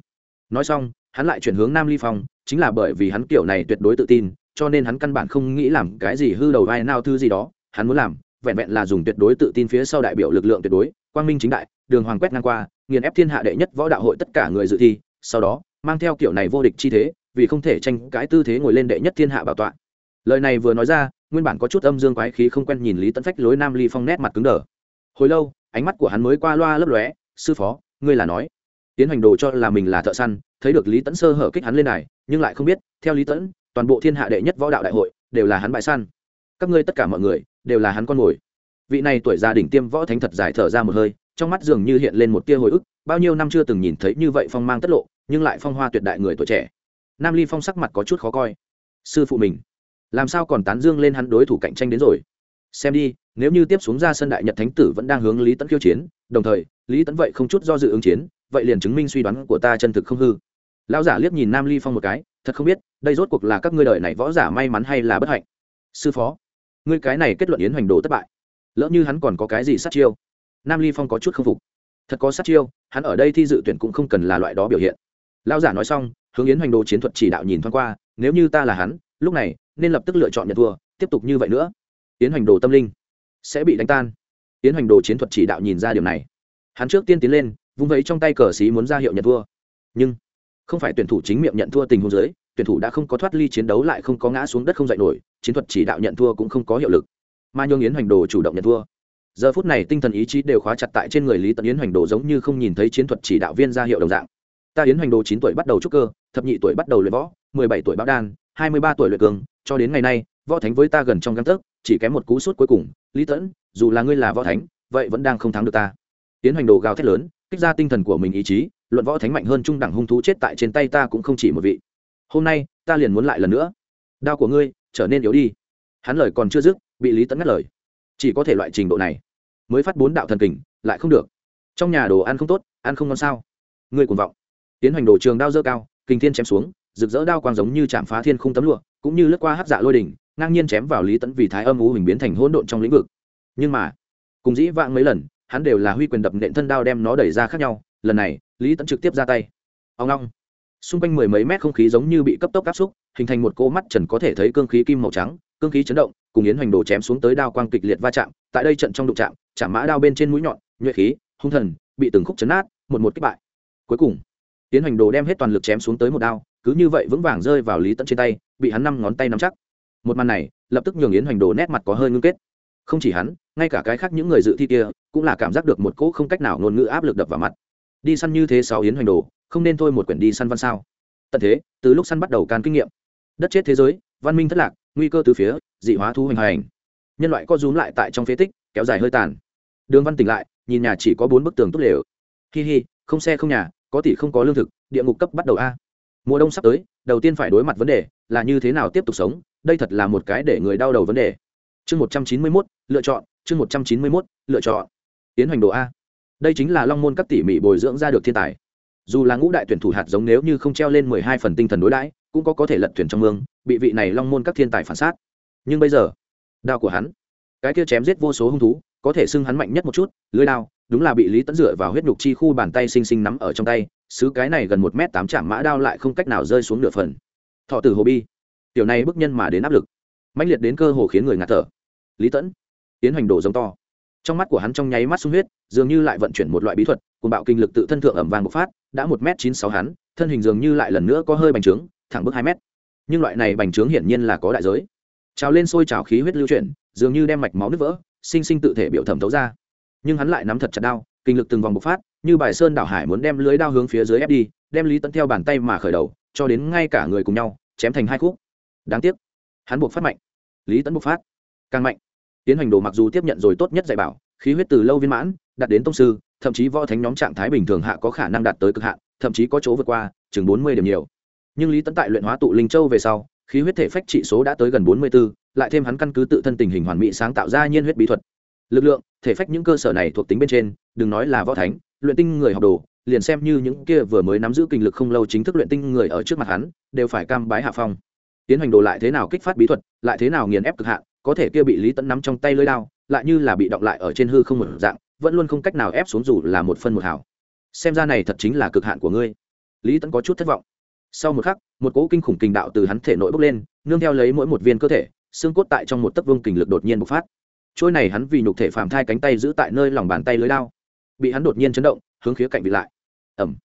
Nói xong, hắn lại chuyển hướng nam ly phong, chính là bởi vì hắn kiểu này tuyệt đối tự tin cho nên hắn căn bản không nghĩ làm cái gì hư đầu vai nào thư gì đó, hắn muốn làm, vẹn vẹn là dùng tuyệt đối tự tin phía sau đại biểu lực lượng tuyệt đối, quang minh chính đại, đường hoàng quét ngang qua, nghiền ép thiên hạ đệ nhất võ đạo hội tất cả người dự thi, sau đó, mang theo kiểu này vô địch chi thế, vì không thể tranh cãi tư thế ngồi lên đệ nhất thiên hạ bảo tọa. Lời này vừa nói ra, nguyên bản có chút âm dương quái khí không quen nhìn lý tấn phách lối nam ly phong nét mặt cứng đờ. Hồi lâu, ánh mắt của hắn mới qua loa lấp lóe, sư phó, ngươi là nói. Tiến hành đồ cho là mình là thợ săn, thấy được lý tẫn sơ hở kích hắn lên này nhưng lại không biết, theo lý tẫn toàn bộ thiên hạ đệ nhất võ đạo đại hội đều là hắn bại săn. Các ngươi tất cả mọi người đều là hắn con mồi. Vị này tuổi gia đình tiêm võ thánh thật dài thở ra một hơi, trong mắt dường như hiện lên một tia hồi ức, bao nhiêu năm chưa từng nhìn thấy như vậy phong mang tất lộ, nhưng lại phong hoa tuyệt đại người tuổi trẻ. Nam ly phong sắc mặt có chút khó coi. Sư phụ mình, làm sao còn tán dương lên hắn đối thủ cạnh tranh đến rồi? Xem đi, nếu như tiếp xuống ra sân đại nhật thánh tử vẫn đang hướng lý tẫn khiêu chiến, đồng thời, lý tẫn vậy không chút do dự ứng chiến, vậy liền chứng minh suy đoán của ta chân thực không hư lão giả liếc nhìn nam ly phong một cái, thật không biết, đây rốt cuộc là các ngươi đời này võ giả may mắn hay là bất hạnh. Sư phó, ngươi cái này kết luận yến hoành đồ thất bại. Lỡ như hắn còn có cái gì sát chiêu? Nam ly phong có chút k phục. Thật có sát chiêu, hắn ở đây thi dự tuyển cũng không cần là loại đó biểu hiện. Lão giả nói xong, hướng yến hoành đồ chiến thuật chỉ đạo nhìn thoáng qua, nếu như ta là hắn, lúc này, nên lập tức lựa chọn nhận thua, tiếp tục như vậy nữa. Yến hoành đồ tâm linh, sẽ bị đánh tan. Yến hoành đồ chiến thuật chỉ đạo nhìn ra điều này. Hắn trước tiên tiến lên, vung vẫy trong tay cờ xí muốn ra hiệu nhận thua. Nhưng không phải tuyển thủ chính miệng nhận thua tình huống dưới, tuyển thủ đã không có thoát ly chiến đấu lại không có ngã xuống đất không dậy nổi, chiến thuật chỉ đạo nhận thua cũng không có hiệu lực. Mà nhường yến hoành đồ chủ động nhận thua. Giờ phút này tinh thần ý chí đều khóa chặt tại trên người lý tận yến hoành đồ giống như không nhìn thấy chiến thuật chỉ đạo viên ra hiệu đồng dạng. Ta yến hoành đồ chín tuổi bắt đầu trúc cơ, thập nhị tuổi bắt đầu luyện võ, mười bảy tuổi báo đan, hai mươi ba tuổi luyện cường, cho đến ngày nay, võ thánh với ta gần trong găng tấc, chỉ kém một cú sút cuối cùng. Lý tẫn dù là ngươi là võ thánh, vậy vẫn đang không thắng được ta. Yến hoành đồ gào thét lớn, kích ra tinh thần của mình ý chí luận võ thánh mạnh hơn trung đẳng hung thú chết tại trên tay ta cũng không chỉ một vị. Hôm nay, ta liền muốn lại lần nữa. Đao của ngươi, trở nên yếu đi. Hắn lời còn chưa dứt, bị lý tẫn ngắt lời. Chỉ có thể loại trình độ này. Mới phát bốn đạo thần kình, lại không được. Trong nhà đồ ăn không tốt, ăn không ngon sao? Ngươi cuồng vọng. Tiến hành đồ trường đao dơ cao kinh thiên chém xuống, rực rỡ đao quang giống như chạm phá thiên khung tấm lụa, cũng như lướt qua hắc dạ lôi đỉnh, ngang nhiên chém vào lý tẫn vì thái âm u hình biến thành hỗn độn trong lĩnh vực. Nhưng mà, cùng dĩ vãng mấy lần, hắn đều là huy quyền đập nện thân đao đem nó đẩy ra khác nhau lần này, lý tẫn trực tiếp ra tay. Ông long xung quanh mười mấy mét không khí giống như bị cấp tốc áp xúc, hình thành một cô mắt trần có thể thấy cương khí kim màu trắng, cương khí chấn động, cùng yến hoành đồ chém xuống tới đao quang kịch liệt va chạm, tại đây trận trong đụng chạm chạm mã đao bên trên mũi nhọn, nhuệ khí, hung thần, bị từng khúc chấn nát, một một kích bại. Cuối cùng, yến hoành đồ đem hết toàn lực chém xuống tới một đao, cứ như vậy vững vàng rơi vào lý tẫn trên tay, bị hắn năm ngón tay nắm chắc. Một màn này, lập tức nhường yến hoành đồ nét mặt có hơi ngưng kết. Không chỉ hắn, ngay cả cái khác những người dự thi kia, cũng là cảm giác được một cỗ không cách nào ngôn ngữ áp lực đập vào mặt đi săn như thế sáu yến hoành đồ, không nên thôi một quyển đi săn văn sao. Tận thế, từ lúc săn bắt đầu can kinh nghiệm. Đất chết thế giới, văn minh thất lạc, nguy cơ từ phía, dị hóa thu hoành hành. Nhân loại co rúm lại tại trong phế tích, kéo dài hơi tàn. Đường văn tỉnh lại, nhìn nhà chỉ có bốn bức tường tốt lều. Hi hi, không xe không nhà, có tỷ không có lương thực, địa ngục cấp bắt đầu a. Mùa đông sắp tới, đầu tiên phải đối mặt vấn đề là như thế nào tiếp tục sống, đây thật là một cái để người đau đầu vấn đề. Chương một trăm chín mươi mốt, lựa chọn, chương một trăm chín mươi mốt, lựa chọn. Tiến hành đồ a đây chính là long môn các tỉ mỉ bồi dưỡng ra được thiên tài. Dù là ngũ đại tuyển thủ hạt giống nếu như không treo lên mười hai phần tinh thần đối đãi, cũng có có thể lật thuyền trong mương, bị vị này long môn các thiên tài phản sát. Nhưng bây giờ, đao của hắn, cái kia chém giết vô số hung thú, có thể xưng hắn mạnh nhất một chút, lưới đao, đúng là bị lý tẫn dựa vào huyết nhục chi khu bàn tay xinh xinh nắm ở trong tay, xứ cái này gần một m tám chạm mã đao lại không cách nào rơi xuống nửa phần. Thọ tử hồ bi, tiểu này bức nhân mà đến áp lực mạnh liệt đến cơ hồ khiến người ngạt thở. Lý tẫn tiến hành đổ giống to trong mắt của hắn trong nháy mắt sung huyết, dường như lại vận chuyển một loại bí thuật cùng bạo kinh lực tự thân thượng ẩm vàng bộc phát, đã một m chín sáu hắn, thân hình dường như lại lần nữa có hơi bành trướng, thẳng bước hai m nhưng loại này bành trướng hiển nhiên là có đại giới. Trào lên sôi trào khí huyết lưu chuyển, dường như đem mạch máu nứt vỡ, sinh sinh tự thể biểu thẩm thấu ra. Nhưng hắn lại nắm thật chặt đao, kinh lực từng vòng bộc phát, như bài sơn đảo hải muốn đem lưới đao hướng phía dưới ép đi, đem lý tẫn theo bàn tay mà khởi đầu, cho đến ngay cả người cùng nhau, chém thành hai khúc. Đáng tiếc, hắn buộc phát mạnh. Lý tẫn buộc phát, càng mạnh tiến hành đồ mặc dù tiếp nhận rồi tốt nhất dạy bảo khí huyết từ lâu viên mãn đạt đến tông sư thậm chí võ thánh nhóm trạng thái bình thường hạ có khả năng đạt tới cực hạn thậm chí có chỗ vượt qua chừng bốn mươi điểm nhiều. Nhưng lý tấn tại luyện hóa tụ linh châu về sau khí huyết thể phách trị số đã tới gần bốn mươi 44, lại thêm hắn căn cứ tự thân tình hình hoàn mỹ sáng tạo ra nhiên huyết bí thuật. Lực lượng thể phách những cơ sở này thuộc tính bên trên đừng nói là võ thánh luyện tinh người học đồ liền xem như những kia vừa mới nắm giữ kinh lực không lâu chính thức luyện tinh người ở trước mặt hắn đều phải cam bái hạ phong. Tiến hành đồ lại thế nào kích phát bí thuật lại thế nào nghiền ép cực hạn có thể kia bị lý tẫn nắm trong tay lưới đao, lại như là bị động lại ở trên hư không một dạng, vẫn luôn không cách nào ép xuống dù là một phân một hào. Xem ra này thật chính là cực hạn của ngươi. Lý tẫn có chút thất vọng. Sau một khắc, một cỗ kinh khủng kình đạo từ hắn thể nội bốc lên, nương theo lấy mỗi một viên cơ thể, xương cốt tại trong một tấc vương kình lực đột nhiên bộc phát. Trôi này hắn vì nhục thể phàm thai cánh tay giữ tại nơi lòng bàn tay lưới đao, bị hắn đột nhiên chấn động, hướng khía cạnh bị lại. Ẩm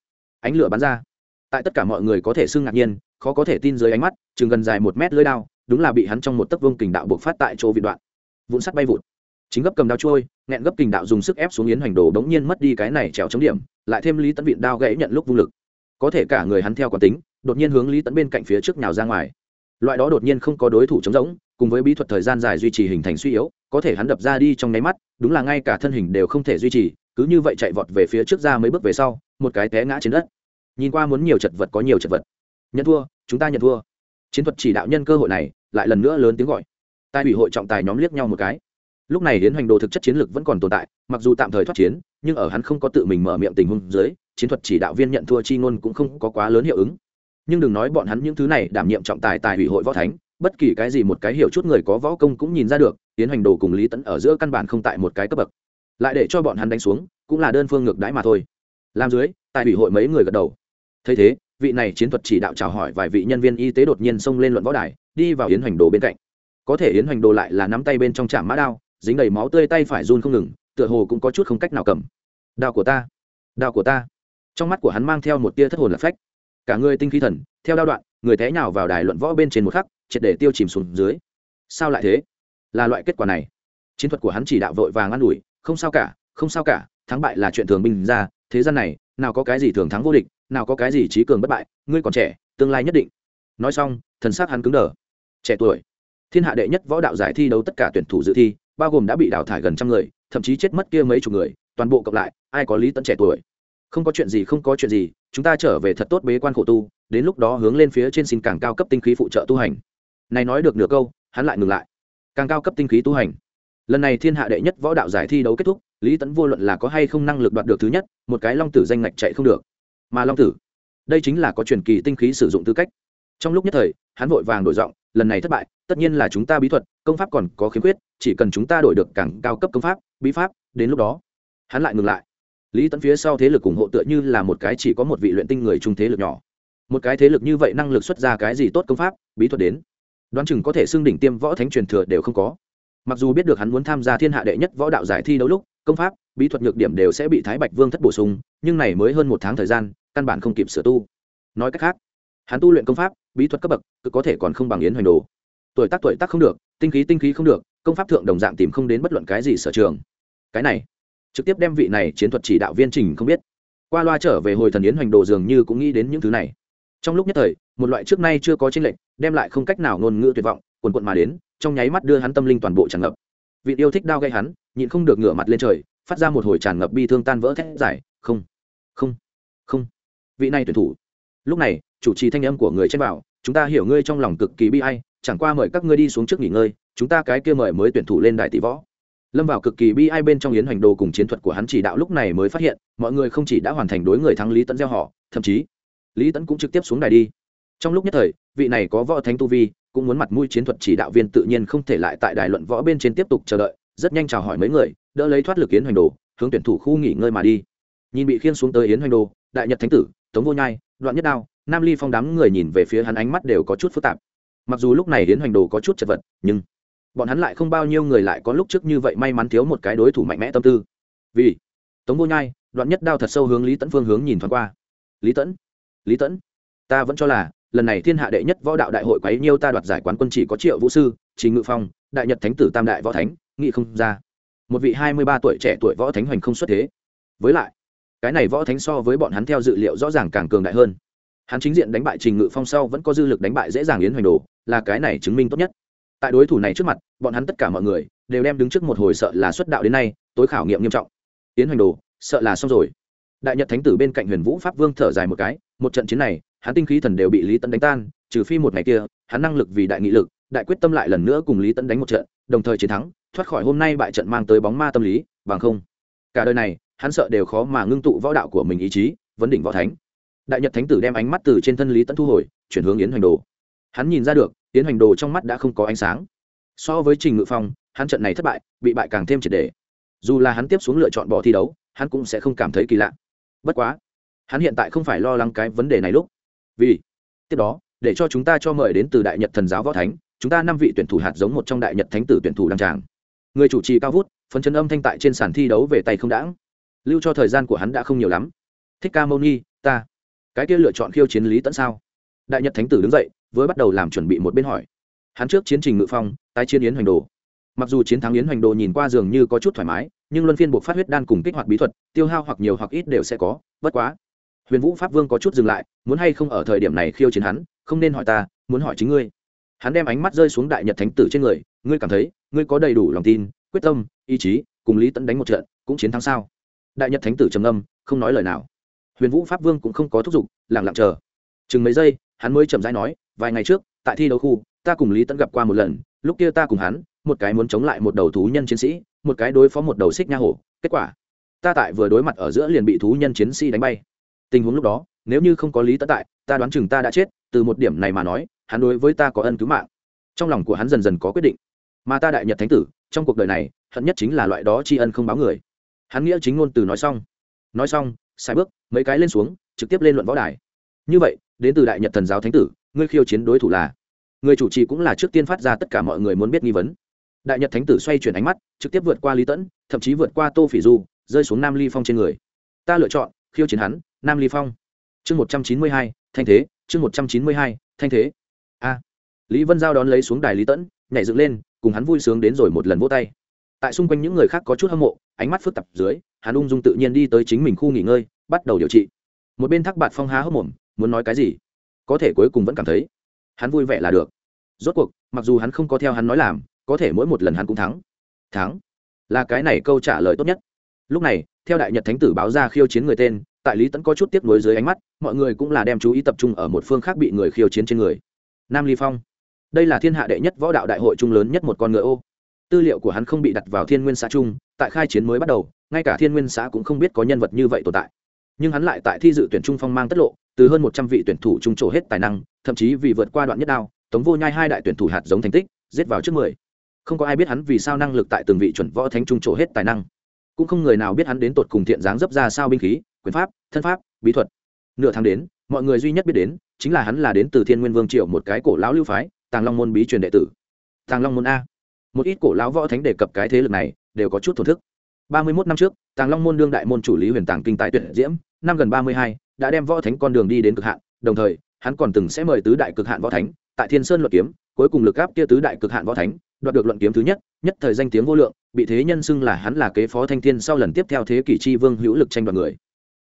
ánh lửa bắn ra. Tại tất cả mọi người có thể xưng ngạc nhiên, khó có thể tin dưới ánh mắt, chừng gần dài một mét lưới đao đúng là bị hắn trong một tấc vương kình đạo buộc phát tại chỗ vị đoạn. Vụn sắt bay vụt. Chính gấp cầm đao trôi, nghẹn gấp kình đạo dùng sức ép xuống yến hoành đồ đống nhiên mất đi cái này trèo chống điểm, lại thêm lý tấn viện đao gãy nhận lúc vung lực. Có thể cả người hắn theo quán tính, đột nhiên hướng lý tấn bên cạnh phía trước nhào ra ngoài. Loại đó đột nhiên không có đối thủ chống giống cùng với bí thuật thời gian dài duy trì hình thành suy yếu, có thể hắn đập ra đi trong nháy mắt, đúng là ngay cả thân hình đều không thể duy trì, cứ như vậy chạy vọt về phía trước ra mấy bước về sau, một cái té ngã trên đất. Nhìn qua muốn nhiều chật vật có nhiều chật vật. Nhận thua, chúng ta nhận thua. Chiến thuật chỉ đạo nhân cơ hội này lại lần nữa lớn tiếng gọi. Tại ủy hội trọng tài nhóm liếc nhau một cái. Lúc này hiến hoành đồ thực chất chiến lược vẫn còn tồn tại, mặc dù tạm thời thoát chiến, nhưng ở hắn không có tự mình mở miệng tình huống dưới, chiến thuật chỉ đạo viên nhận thua chi ngôn cũng không có quá lớn hiệu ứng. Nhưng đừng nói bọn hắn những thứ này, đảm nhiệm trọng tài tại ủy hội võ thánh, bất kỳ cái gì một cái hiểu chút người có võ công cũng nhìn ra được tiến hành đồ cùng lý tẫn ở giữa căn bản không tại một cái cấp bậc. Lại để cho bọn hắn đánh xuống, cũng là đơn phương ngược đãi mà thôi. Làm dưới tại ủy hội mấy người gật đầu. Thấy thế, vị này chiến thuật chỉ đạo chào hỏi vài vị nhân viên y tế đột nhiên xông lên luận võ đài đi vào yến hoành đồ bên cạnh. Có thể yến hoành đồ lại là nắm tay bên trong chạm mã đao, dính đầy máu tươi tay phải run không ngừng, tựa hồ cũng có chút không cách nào cầm. Đao của ta, đao của ta. Trong mắt của hắn mang theo một tia thất hồn lạc phách. Cả người tinh khí thần, theo đao đoạn, người té nhào vào đài luận võ bên trên một khắc, triệt để tiêu chìm xuống dưới. Sao lại thế? Là loại kết quả này. Chiến thuật của hắn chỉ đạo vội vàng an ủi, không sao cả, không sao cả, thắng bại là chuyện thường bình ra, thế gian này, nào có cái gì thường thắng vô địch, nào có cái gì trí cường bất bại, ngươi còn trẻ, tương lai nhất định. Nói xong, thần sát hắn cứng đờ trẻ tuổi. Thiên hạ đệ nhất võ đạo giải thi đấu tất cả tuyển thủ dự thi, bao gồm đã bị đào thải gần trăm người, thậm chí chết mất kia mấy chục người, toàn bộ cộng lại, ai có lý tận trẻ tuổi? Không có chuyện gì, không có chuyện gì, chúng ta trở về thật tốt bế quan khổ tu, đến lúc đó hướng lên phía trên xin càng cao cấp tinh khí phụ trợ tu hành. Này nói được nửa câu, hắn lại ngừng lại. Càng cao cấp tinh khí tu hành. Lần này thiên hạ đệ nhất võ đạo giải thi đấu kết thúc, lý Tấn vô luận là có hay không năng lực đoạt được thứ nhất, một cái long tử danh ngạch chạy không được. Mà long tử, đây chính là có truyền kỳ tinh khí sử dụng tư cách. Trong lúc nhất thời, hắn vội vàng đổi giọng lần này thất bại, tất nhiên là chúng ta bí thuật, công pháp còn có khiếm khuyết, chỉ cần chúng ta đổi được càng cao cấp công pháp, bí pháp, đến lúc đó, hắn lại ngừng lại. Lý tẫn phía sau thế lực ủng hộ tựa như là một cái chỉ có một vị luyện tinh người trung thế lực nhỏ. Một cái thế lực như vậy năng lực xuất ra cái gì tốt công pháp, bí thuật đến. Đoán chừng có thể xưng đỉnh tiêm võ thánh truyền thừa đều không có. Mặc dù biết được hắn muốn tham gia thiên hạ đệ nhất võ đạo giải thi đấu lúc, công pháp, bí thuật nhược điểm đều sẽ bị thái bạch vương thất bổ sung, nhưng này mới hơn một tháng thời gian, căn bản không kịp sửa tu. Nói cách khác, hắn tu luyện công pháp bí thuật cấp bậc, cứ có thể còn không bằng yến hoành đồ. Tuổi tác tuổi tác không được, tinh khí tinh khí không được, công pháp thượng đồng dạng tìm không đến bất luận cái gì sở trường. Cái này, trực tiếp đem vị này chiến thuật chỉ đạo viên trình không biết. Qua loa trở về hồi thần yến hoành đồ dường như cũng nghĩ đến những thứ này. Trong lúc nhất thời, một loại trước nay chưa có tranh lệch, đem lại không cách nào ngôn ngữ tuyệt vọng quần quận mà đến, trong nháy mắt đưa hắn tâm linh toàn bộ tràn ngập. Vị yêu thích đao gây hắn, nhịn không được ngửa mặt lên trời, phát ra một hồi tràn ngập bi thương tan vỡ thét giải không không không. Vị này tuyển thủ. Lúc này, chủ trì thanh âm của người trên bảo chúng ta hiểu ngươi trong lòng cực kỳ bi ai, chẳng qua mời các ngươi đi xuống trước nghỉ ngơi, chúng ta cái kia mời mới tuyển thủ lên đại tỷ võ. Lâm vào cực kỳ bi ai bên trong yến hoành đồ cùng chiến thuật của hắn chỉ đạo lúc này mới phát hiện, mọi người không chỉ đã hoàn thành đối người thắng lý tẫn gieo họ, thậm chí, lý tẫn cũng trực tiếp xuống đài đi. Trong lúc nhất thời, vị này có võ thánh tu vi, cũng muốn mặt mũi chiến thuật chỉ đạo viên tự nhiên không thể lại tại đài luận võ bên trên tiếp tục chờ đợi, rất nhanh chào hỏi mấy người, đỡ lấy thoát lực yến hoành đồ, hướng tuyển thủ khu nghỉ ngơi mà đi. Nhìn bị khiên xuống tới yến hoành đồ, đại nhật thánh tử, tống vô nhai, đoạn nhất đao nam ly phong đám người nhìn về phía hắn ánh mắt đều có chút phức tạp. Mặc dù lúc này đến hoành đồ có chút chật vật, nhưng bọn hắn lại không bao nhiêu người lại có lúc trước như vậy may mắn thiếu một cái đối thủ mạnh mẽ tâm tư. Vì tống vô nhai, đoạn nhất đao thật sâu hướng lý tẫn phương hướng nhìn thoáng qua. Lý tẫn lý tẫn ta vẫn cho là lần này thiên hạ đệ nhất võ đạo đại hội quấy nhiêu ta đoạt giải quán quân chỉ có triệu vũ sư trình ngự phong, đại nhật thánh tử tam đại võ thánh nghị không ra. Một vị hai mươi ba tuổi trẻ tuổi võ thánh hoành không xuất thế. Với lại, cái này võ thánh so với bọn hắn theo dự liệu rõ ràng càng cường đại hơn hắn chính diện đánh bại trình ngự phong sau vẫn có dư lực đánh bại dễ dàng yến hoành đồ, là cái này chứng minh tốt nhất. Tại đối thủ này trước mặt, bọn hắn tất cả mọi người đều đem đứng trước một hồi sợ là xuất đạo đến nay, tối khảo nghiệm nghiêm trọng. Yến hoành đồ, sợ là xong rồi. Đại nhật thánh tử bên cạnh huyền vũ pháp vương thở dài một cái, một trận chiến này, hắn tinh khí thần đều bị lý tấn đánh tan, trừ phi một ngày kia, hắn năng lực vì đại nghị lực, đại quyết tâm lại lần nữa cùng lý tấn đánh một trận, đồng thời chiến thắng, thoát khỏi hôm nay bại trận mang tới bóng ma tâm lý, bằng không. Cả đời này, hắn sợ đều khó mà ngưng tụ võ đạo của mình ý chí, vấn đỉnh võ thánh đại nhật thánh tử đem ánh mắt từ trên thân lý tẫn thu hồi, chuyển hướng yến hoành đồ. Hắn nhìn ra được, yến hoành đồ trong mắt đã không có ánh sáng. So với trình ngự phong, hắn trận này thất bại, bị bại càng thêm triệt đề dù là hắn tiếp xuống lựa chọn bỏ thi đấu, hắn cũng sẽ không cảm thấy kỳ lạ. Bất quá, hắn hiện tại không phải lo lắng cái vấn đề này lúc. Vì tiếp đó, để cho chúng ta cho mời đến từ đại nhật thần giáo võ thánh, chúng ta năm vị tuyển thủ hạt giống một trong đại nhật thánh tử tuyển thủ đăng tràng. Người chủ trì cao vút, phấn chấn âm thanh tại trên sàn thi đấu về tay không đãng. Lưu cho thời gian của hắn đã không nhiều lắm. Thích ca mâu ni, ta cái kia lựa chọn khiêu chiến lý tẫn sao? Đại nhật thánh tử đứng dậy với bắt đầu làm chuẩn bị một bên hỏi. Hắn trước chiến trình ngự phong, tái chiến yến hoành đồ. Mặc dù chiến thắng yến hoành đồ nhìn qua dường như có chút thoải mái, nhưng luân phiên buộc phát huyết đan cùng kích hoạt bí thuật, tiêu hao hoặc nhiều hoặc ít đều sẽ có, bất quá. Huyền vũ pháp vương có chút dừng lại, muốn hay không ở thời điểm này khiêu chiến hắn, không nên hỏi ta, muốn hỏi chính ngươi. Hắn đem ánh mắt rơi xuống đại nhật thánh tử trên người, ngươi cảm thấy, ngươi có đầy đủ lòng tin, quyết tâm, ý chí, cùng lý tẫn đánh một trận, cũng chiến thắng sao? Đại nhật thánh tử trầm âm không nói lời nào huyền vũ pháp vương cũng không có thúc giục lẳng lặng chờ. Chừng mấy giây, hắn mới chậm rãi nói, vài ngày trước, tại thi đấu khu, ta cùng lý tẫn gặp qua một lần, lúc kia ta cùng hắn, một cái muốn chống lại một đầu thú nhân chiến sĩ, một cái đối phó một đầu xích nha hổ, kết quả, ta tại vừa đối mặt ở giữa liền bị thú nhân chiến sĩ đánh bay. Tình huống lúc đó, nếu như không có lý tất tại, ta đoán chừng ta đã chết, từ một điểm này mà nói, hắn đối với ta có ân cứu mạng. Trong lòng của hắn dần dần có quyết định. Mà ta đại nhật thánh tử, trong cuộc đời này, hận nhất chính là loại đó tri ân không báo người. Hắn nghĩa chính ngôn từ nói xong. Nói xong sai bước, mấy cái lên xuống, trực tiếp lên luận võ đài. Như vậy, đến từ đại nhật thần giáo thánh tử, ngươi khiêu chiến đối thủ là? Người chủ trì cũng là trước tiên phát ra tất cả mọi người muốn biết nghi vấn. Đại nhật thánh tử xoay chuyển ánh mắt, trực tiếp vượt qua lý tẫn thậm chí vượt qua tô phỉ du, rơi xuống nam ly phong trên người. Ta lựa chọn, khiêu chiến hắn, nam ly phong. Chương một trăm chín mươi hai, thanh thế, chương một trăm chín mươi hai, thanh thế. A. Lý vân giao đón lấy xuống đài lý tẫn nhảy dựng lên, cùng hắn vui sướng đến rồi một lần vỗ tay tại xung quanh những người khác có chút hâm mộ, ánh mắt phức tạp dưới, hắn ung dung tự nhiên đi tới chính mình khu nghỉ ngơi, bắt đầu điều trị. Một bên thác bạt phong há hốc mồm, muốn nói cái gì? Có thể cuối cùng vẫn cảm thấy, hắn vui vẻ là được. Rốt cuộc, mặc dù hắn không có theo hắn nói làm, có thể mỗi một lần hắn cũng thắng. Thắng? Là cái này câu trả lời tốt nhất. Lúc này, theo đại nhật thánh tử báo ra khiêu chiến người tên, tại lý tẫn có chút tiếp nối dưới ánh mắt, mọi người cũng là đem chú ý tập trung ở một phương khác bị người khiêu chiến trên người. Nam ly phong. Đây là thiên hạ đệ nhất võ đạo đại hội trung lớn nhất một con ngựa ô tư liệu của hắn không bị đặt vào thiên nguyên xã trung tại khai chiến mới bắt đầu, ngay cả thiên nguyên xã cũng không biết có nhân vật như vậy tồn tại. Nhưng hắn lại tại thi dự tuyển trung phong mang tất lộ, từ hơn một trăm vị tuyển thủ trung trổ hết tài năng, thậm chí vì vượt qua đoạn nhất đao, tống vô nhai hai đại tuyển thủ hạt giống thành tích, giết vào trước mười. Không có ai biết hắn vì sao năng lực tại từng vị chuẩn võ thánh trung trổ hết tài năng. Cũng không người nào biết hắn đến tột cùng thiện dáng dấp ra sao binh khí, quyền pháp, thân pháp, bí thuật. Nửa tháng đến, mọi người duy nhất biết đến, chính là hắn là đến từ thiên nguyên vương triệu một cái cổ lão lưu phái, tàng long môn bí truyền đệ tử. Tàng long môn a một ít cổ lão võ thánh đề cập cái thế lực này, đều có chút thổn thức. Ba mươi 31 năm trước, tàng long môn đương đại môn chủ lý huyền tàng kinh tài tuyệt diễm, năm gần ba mươi hai, đã đem võ thánh con đường đi đến cực hạn, đồng thời, hắn còn từng sẽ mời tứ đại cực hạn võ thánh, tại thiên sơn luận kiếm, cuối cùng lực áp kia tứ đại cực hạn võ thánh, đoạt được luận kiếm thứ nhất nhất thời danh tiếng vô lượng, bị thế nhân xưng là hắn là kế phó thanh thiên sau lần tiếp theo thế kỷ chi vương hữu lực tranh đoạt người.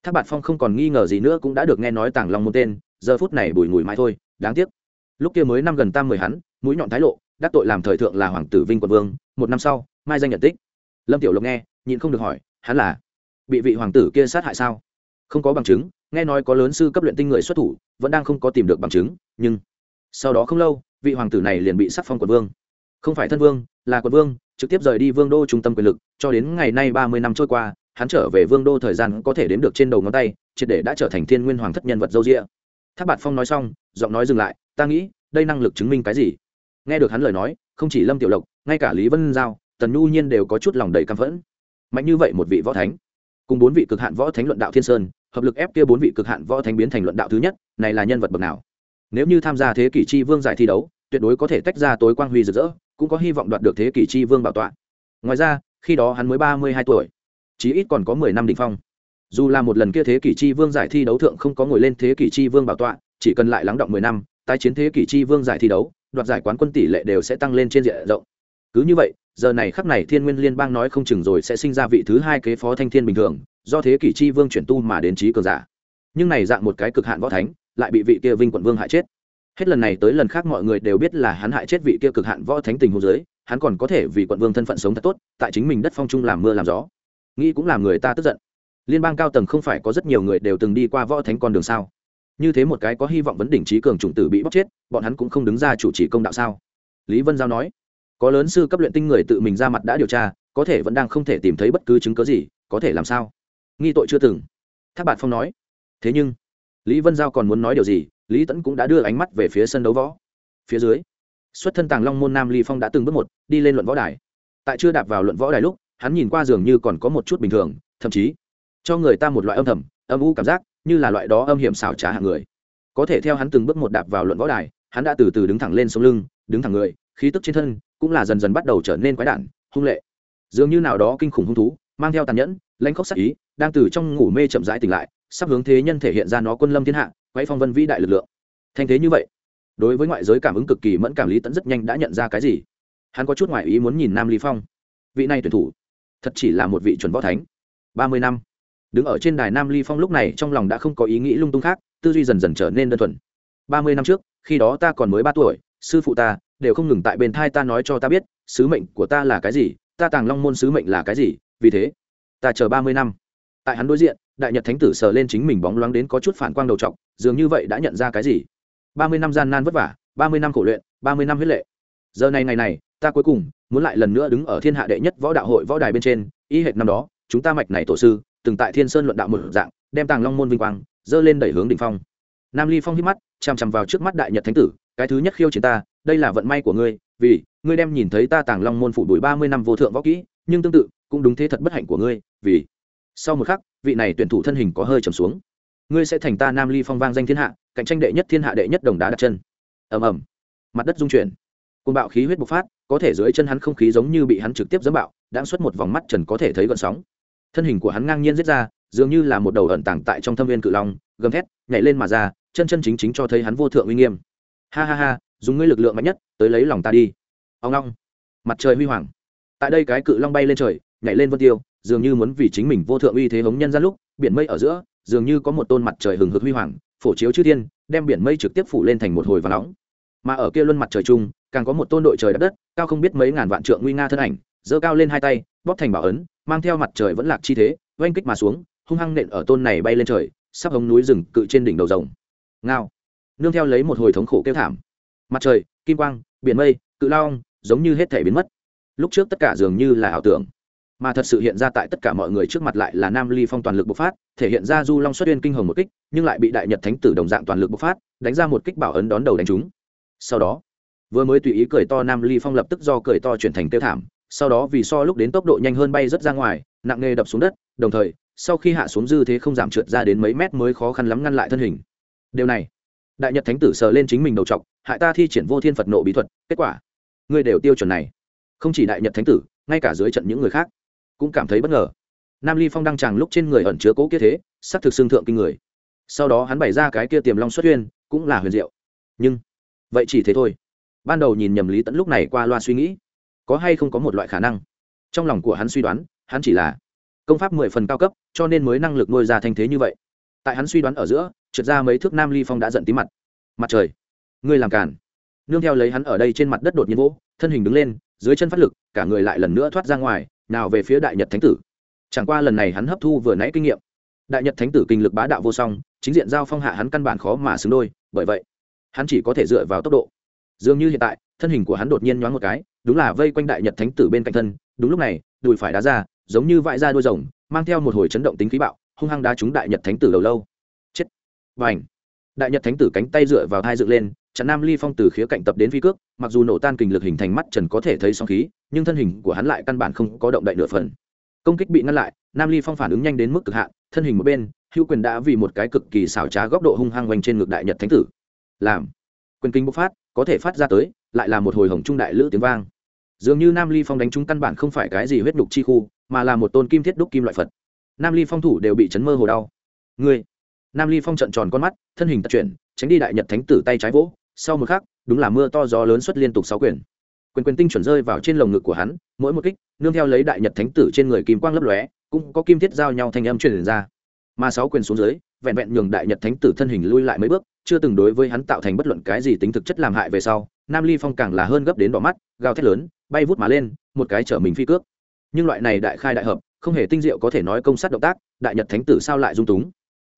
Thác bạt phong không còn nghi ngờ gì nữa cũng đã được nghe nói tàng long môn tên, giờ phút này bùi ngùi mãi thôi, đáng tiếc lúc kia mới năm gần tam mười hắn, mũi nhọn thái lộ, đắc tội làm thời thượng là hoàng tử vinh quận vương, một năm sau, mai danh nhận tích. Lâm tiểu lộc nghe, nhịn không được hỏi, hắn là bị vị hoàng tử kia sát hại sao? Không có bằng chứng, nghe nói có lớn sư cấp luyện tinh người xuất thủ, vẫn đang không có tìm được bằng chứng, nhưng sau đó không lâu, vị hoàng tử này liền bị sắc phong quận vương. Không phải thân vương, là quận vương, trực tiếp rời đi vương đô trung tâm quyền lực, cho đến ngày nay ba mươi năm trôi qua, hắn trở về vương đô thời gian có thể đếm được trên đầu ngón tay, triệt để đã trở thành thiên nguyên hoàng thất nhân vật dâu rịa tháp bạt phong nói xong, giọng nói dừng lại ta nghĩ, đây năng lực chứng minh cái gì? Nghe được hắn lời nói, không chỉ lâm tiểu lộc, ngay cả lý vân giao, tần nhu nhiên đều có chút lòng đầy căm phẫn. Mạnh như vậy một vị võ thánh, cùng bốn vị cực hạn võ thánh luận đạo thiên sơn, hợp lực ép kia bốn vị cực hạn võ thánh biến thành luận đạo thứ nhất, này là nhân vật bậc nào? Nếu như tham gia thế kỷ chi vương giải thi đấu, tuyệt đối có thể tách ra tối quang huy rực rỡ, cũng có hy vọng đoạt được thế kỷ chi vương bảo tọa. Ngoài ra, khi đó hắn mới ba mươi hai tuổi, chí ít còn có mười năm đỉnh phong. Dù là một lần kia thế kỷ chi vương giải thi đấu thượng không có ngồi lên thế kỷ chi vương bảo tọa, chỉ cần lại lắng động mười năm tái chiến thế kỷ chi vương giải thi đấu, đoạt giải quán quân tỷ lệ đều sẽ tăng lên trên diện rộng. Cứ như vậy, giờ này khắc này thiên nguyên liên bang nói không chừng rồi sẽ sinh ra vị thứ hai kế phó thanh thiên bình thường, do thế kỷ chi vương chuyển tu mà đến trí cường giả. Nhưng này dạng một cái cực hạn võ thánh, lại bị vị kia vinh quận vương hại chết. Hết lần này tới lần khác mọi người đều biết là hắn hại chết vị kia cực hạn võ thánh tình hồ dưới, hắn còn có thể vì quận vương thân phận sống thật tốt, tại chính mình đất phong trung làm mưa làm gió. Nghĩ cũng làm người ta tức giận. Liên bang cao tầng không phải có rất nhiều người đều từng đi qua võ thánh con đường sao? Như thế một cái có hy vọng vấn đỉnh trí cường chủng tử bị bóc chết, bọn hắn cũng không đứng ra chủ trì công đạo sao? Lý vân giao nói. Có lớn sư cấp luyện tinh người tự mình ra mặt đã điều tra, có thể vẫn đang không thể tìm thấy bất cứ chứng cớ gì, có thể làm sao? Nghi tội chưa từng. Thác bạt phong nói. Thế nhưng, lý vân giao còn muốn nói điều gì, lý tẫn cũng đã đưa ánh mắt về phía sân đấu võ. Phía dưới, xuất thân tàng long môn nam ly phong đã từng bước một, đi lên luận võ đài. Tại chưa đạp vào luận võ đài lúc, hắn nhìn qua dường như còn có một chút bình thường, thậm chí cho người ta một loại âm thầm, âm u cảm giác như là loại đó âm hiểm xảo trá hạng người. Có thể theo hắn từng bước một đạp vào luận võ đài, hắn đã từ từ đứng thẳng lên sống lưng, đứng thẳng người, khí tức trên thân cũng là dần dần bắt đầu trở nên quái đản, hung lệ. Dường như nào đó kinh khủng hung thú, mang theo tàn nhẫn lãnh khóc sắc ý, đang từ trong ngủ mê chậm rãi tỉnh lại, sắp hướng thế nhân thể hiện ra nó quân lâm thiên hạ quay phong vân vĩ đại lực lượng. Thanh thế như vậy, đối với ngoại giới cảm ứng cực kỳ mẫn cảm lý tẫn rất nhanh đã nhận ra cái gì? Hắn có chút ngoại ý muốn nhìn nam lý phong. Vị này tuyển thủ, thật chỉ là một vị chuẩn võ thánh. Ba mươi năm đứng ở trên đài nam ly phong lúc này trong lòng đã không có ý nghĩ lung tung khác, tư duy dần dần trở nên đơn thuần. Ba mươi năm trước, khi đó ta còn mới ba tuổi, sư phụ ta đều không ngừng tại bên thai ta nói cho ta biết, sứ mệnh của ta là cái gì, ta tàng long môn sứ mệnh là cái gì, vì thế, ta chờ ba mươi năm. Tại hắn đối diện, đại nhật thánh tử sờ lên chính mình bóng loáng đến có chút phản quang đầu t dường như vậy đã nhận ra cái gì? Ba mươi năm gian nan vất vả, ba mươi năm khổ luyện, ba mươi năm huyết lệ. Giờ này ngày này, ta cuối cùng muốn lại lần nữa đứng ở thiên hạ đệ nhất võ đạo hội võ đài bên trên, y hệt năm đó, chúng ta mạch này tổ sư từng tại thiên sơn luận đạo một dạng, đem tàng long môn vinh quang, dơ lên đẩy hướng đ ỉ n h phong. Nam ly phong hít mắt, chằm chằm vào trước mắt đại nhật thánh tử, cái thứ nhất khiêu chiến ta, đây là vận may của ngươi, vì, ngươi đem nhìn thấy ta tàng long môn phủ đuổi ba mươi năm vô thượng võ kỹ, nhưng tương tự, cũng đúng thế thật bất hạnh của ngươi, vì. Sau một khắc, vị này tuyển thủ thân hình có hơi trầm xuống. Ngươi sẽ thành ta nam ly phong vang danh thiên hạ, cạnh tranh đệ nhất thiên hạ đệ nhất đồng đá đặt chân. Ầm ầm. Mặt đất dung chuyển. Côn bạo khí huyết bộc phát, có thể dưới chân hắn không khí giống như bị hắn trực tiếp dẫm bạo, đã xuất một vòng mắt trần có thể thấy gợn sóng thân hình của hắn ngang nhiên giết ra, dường như là một đầu ẩn tàng tại trong thâm viên cự long, gầm thét, nhảy lên mà ra, chân chân chính chính cho thấy hắn vô thượng uy nghiêm. Ha ha ha, dùng ngươi lực lượng mạnh nhất, tới lấy lòng ta đi. Ông long mặt trời huy hoàng. Tại đây cái cự long bay lên trời, nhảy lên vân tiêu, dường như muốn vì chính mình vô thượng uy thế hống nhân gian lúc, biển mây ở giữa, dường như có một tôn mặt trời hừng hực huy hoàng, phổ chiếu chư thiên, đem biển mây trực tiếp phủ lên thành một hồi và nóng. Mà ở kia luân mặt trời chung, càng có một tôn đội trời đất đất, cao không biết mấy ngàn vạn trượng nguy nga thân ảnh, giơ cao lên hai tay, bóp thành bảo ấn mang theo mặt trời vẫn lạc chi thế, oanh kích mà xuống, hung hăng nện ở tôn này bay lên trời, sắp hống núi rừng cự trên đỉnh đầu rồng. Ngao. Nương theo lấy một hồi thống khổ kêu thảm. Mặt trời, kim quang, biển mây, cự long, giống như hết thể biến mất. Lúc trước tất cả dường như là ảo tưởng, mà thật sự hiện ra tại tất cả mọi người trước mặt lại là nam ly phong toàn lực bộc phát, thể hiện ra du long xuất uyên kinh hồng một kích, nhưng lại bị đại nhật thánh tử đồng dạng toàn lực bộc phát, đánh ra một kích bảo ấn đón đầu đánh chúng. Sau đó, vừa mới tùy ý cười to nam ly phong lập tức do cười to chuyển thành tiêu thảm sau đó vì so lúc đến tốc độ nhanh hơn bay rất ra ngoài, nặng nề đập xuống đất, đồng thời, sau khi hạ xuống dư thế không giảm trượt ra đến mấy mét mới khó khăn lắm ngăn lại thân hình. Điều này, đại nhật thánh tử sờ lên chính mình đầu t hại ta thi triển vô thiên phật nộ bí thuật, kết quả, ngươi đều tiêu chuẩn này. Không chỉ đại nhật thánh tử, ngay cả dưới trận những người khác, cũng cảm thấy bất ngờ. Nam ly phong đăng tràng lúc trên người ẩn chứa cố kia thế, sắc thực xương thượng kinh người. Sau đó hắn bày ra cái kia tiềm long xuất huyên, cũng là huyền diệu. Nhưng, vậy chỉ thế thôi. Ban đầu nhìn nhầm lý tẫn lúc này qua loa suy nghĩ có hay không có một loại khả năng? Trong lòng của hắn suy đoán, hắn chỉ là công pháp mười phần cao cấp, cho nên mới năng lực nuôi ra thanh thế như vậy. Tại hắn suy đoán ở giữa, trượt ra mấy thước nam ly phong đã giận tí mặt. Mặt trời, ngươi làm càn. Nương theo lấy hắn ở đây trên mặt đất đột nhiên vỗ, thân hình đứng lên, dưới chân phát lực, cả người lại lần nữa thoát ra ngoài, nào về phía đại nhật thánh tử. Chẳng qua lần này hắn hấp thu vừa nãy kinh nghiệm. Đại nhật thánh tử kinh lực bá đạo vô song, chính diện giao phong hạ hắn căn bản khó mà xứng đôi, bởi vậy, hắn chỉ có thể dựa vào tốc độ. Dường như hiện tại thân hình của hắn đột nhiên nhoáng một cái, đúng là vây quanh đại nhật thánh tử bên cạnh thân, đúng lúc này, đùi phải đá ra, giống như vãi ra đuôi rồng, mang theo một hồi chấn động tính khí bạo, hung hăng đá trúng đại nhật thánh tử đầu lâu. Chết. Và ảnh đại nhật thánh tử cánh tay dựa vào hai dựng lên, chặn nam ly phong từ khía cạnh tập đến phi cước, mặc dù nổ tan kình lực hình thành mắt trần có thể thấy sóng khí, nhưng thân hình của hắn lại căn bản không có động đậy nửa phần. Công kích bị ngăn lại, nam ly phong phản ứng nhanh đến mức cực hạn, thân hình một bên, hữu quyền đã vì một cái cực kỳ xảo trá góc độ hung hăng vành trên ngực đại nhật thánh tử. Làm. Quyền kinh bộc phát, có thể phát ra tới lại là một hồi hồng trung đại lữ tiếng vang. Dường như nam ly phong đánh trúng căn bản không phải cái gì huyết đục chi khu, mà là một tôn kim thiết đúc kim loại phật. Nam ly phong thủ đều bị chấn mơ hồ đau. Người nam ly phong trận tròn con mắt, thân hình tật chuyển, tránh đi đại nhật thánh tử tay trái vỗ. Sau một khắc, đúng là mưa to gió lớn xuất liên tục sáu quyền. Quyền quyền tinh chuẩn rơi vào trên lồng ngực của hắn, mỗi một kích, nương theo lấy đại nhật thánh tử trên người kim quang lấp lóe, cũng có kim thiết giao nhau thanh âm truyền ra. Mà sáu quyền xuống dưới, vẹn vẹn nhường đại nhật thánh tử thân hình lui lại mấy bước, chưa từng đối với hắn tạo thành bất luận cái gì tính thực chất làm hại về sau nam ly phong càng là hơn gấp đến đỏ mắt, gào thét lớn, bay vút mà lên, một cái chở mình phi cước. Nhưng loại này đại khai đại hợp, không hề tinh diệu có thể nói công sát động tác, đại nhật thánh tử sao lại dung túng.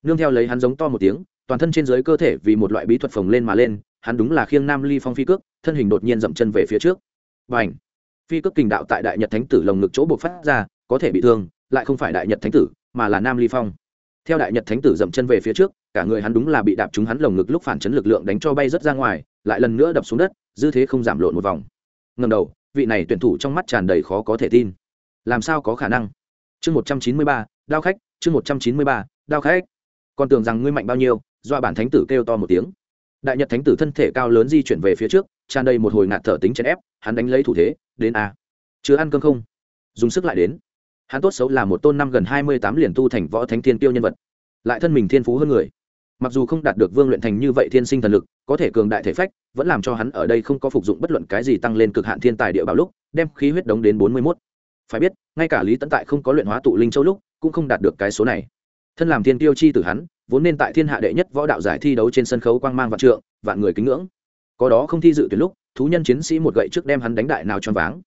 Nương theo lấy hắn giống to một tiếng, toàn thân trên dưới cơ thể vì một loại bí thuật phồng lên mà lên, hắn đúng là khiêng nam ly phong phi cước, thân hình đột nhiên dậm chân về phía trước. Và ảnh phi cước kình đạo tại đại nhật thánh tử lồng ngực chỗ buộc phát ra, có thể bị thương, lại không phải đại nhật thánh tử, mà là nam ly phong. Theo đại nhật thánh tử dậm chân về phía trước cả người hắn đúng là bị đạp trúng hắn lồng ngực lúc phản chấn lực lượng đánh cho bay rất ra ngoài, lại lần nữa đập xuống đất, dư thế không giảm lộn một vòng. Ngầm đầu, vị này tuyển thủ trong mắt tràn đầy khó có thể tin. Làm sao có khả năng? Chương một trăm chín mươi ba, đao khách, chương một trăm chín mươi ba, đao khách. Còn tưởng rằng ngươi mạnh bao nhiêu do bản thánh tử kêu to một tiếng. Đại nhật thánh tử thân thể cao lớn di chuyển về phía trước, tràn đầy một hồi ngạt thở tính chèn ép, hắn đánh lấy thủ thế, đến a. Chưa ăn cơm không? Dùng sức lại đến. Hắn tốt xấu là một tôn năm gần hai mươi tám liền tu thành võ thánh thiên tiêu nhân vật. Lại thân mình thiên phú hơn người mặc dù không đạt được vương luyện thành như vậy thiên sinh thần lực, có thể cường đại thể phách, vẫn làm cho hắn ở đây không có phục dụng bất luận cái gì tăng lên cực hạn thiên tài địa bảo lúc, đem khí huyết đống đến bốn mươi mốt. Phải biết, ngay cả lý tấn tại không có luyện hóa tụ linh châu lúc, cũng không đạt được cái số này. Thân làm thiên tiêu chi từ hắn, vốn nên tại thiên hạ đệ nhất võ đạo giải thi đấu trên sân khấu quang mang vạn trượng, vạn người kính ngưỡng. Có đó không thi dự tuyển lúc, thú nhân chiến sĩ một gậy trước đem hắn đánh đại nào choáng váng.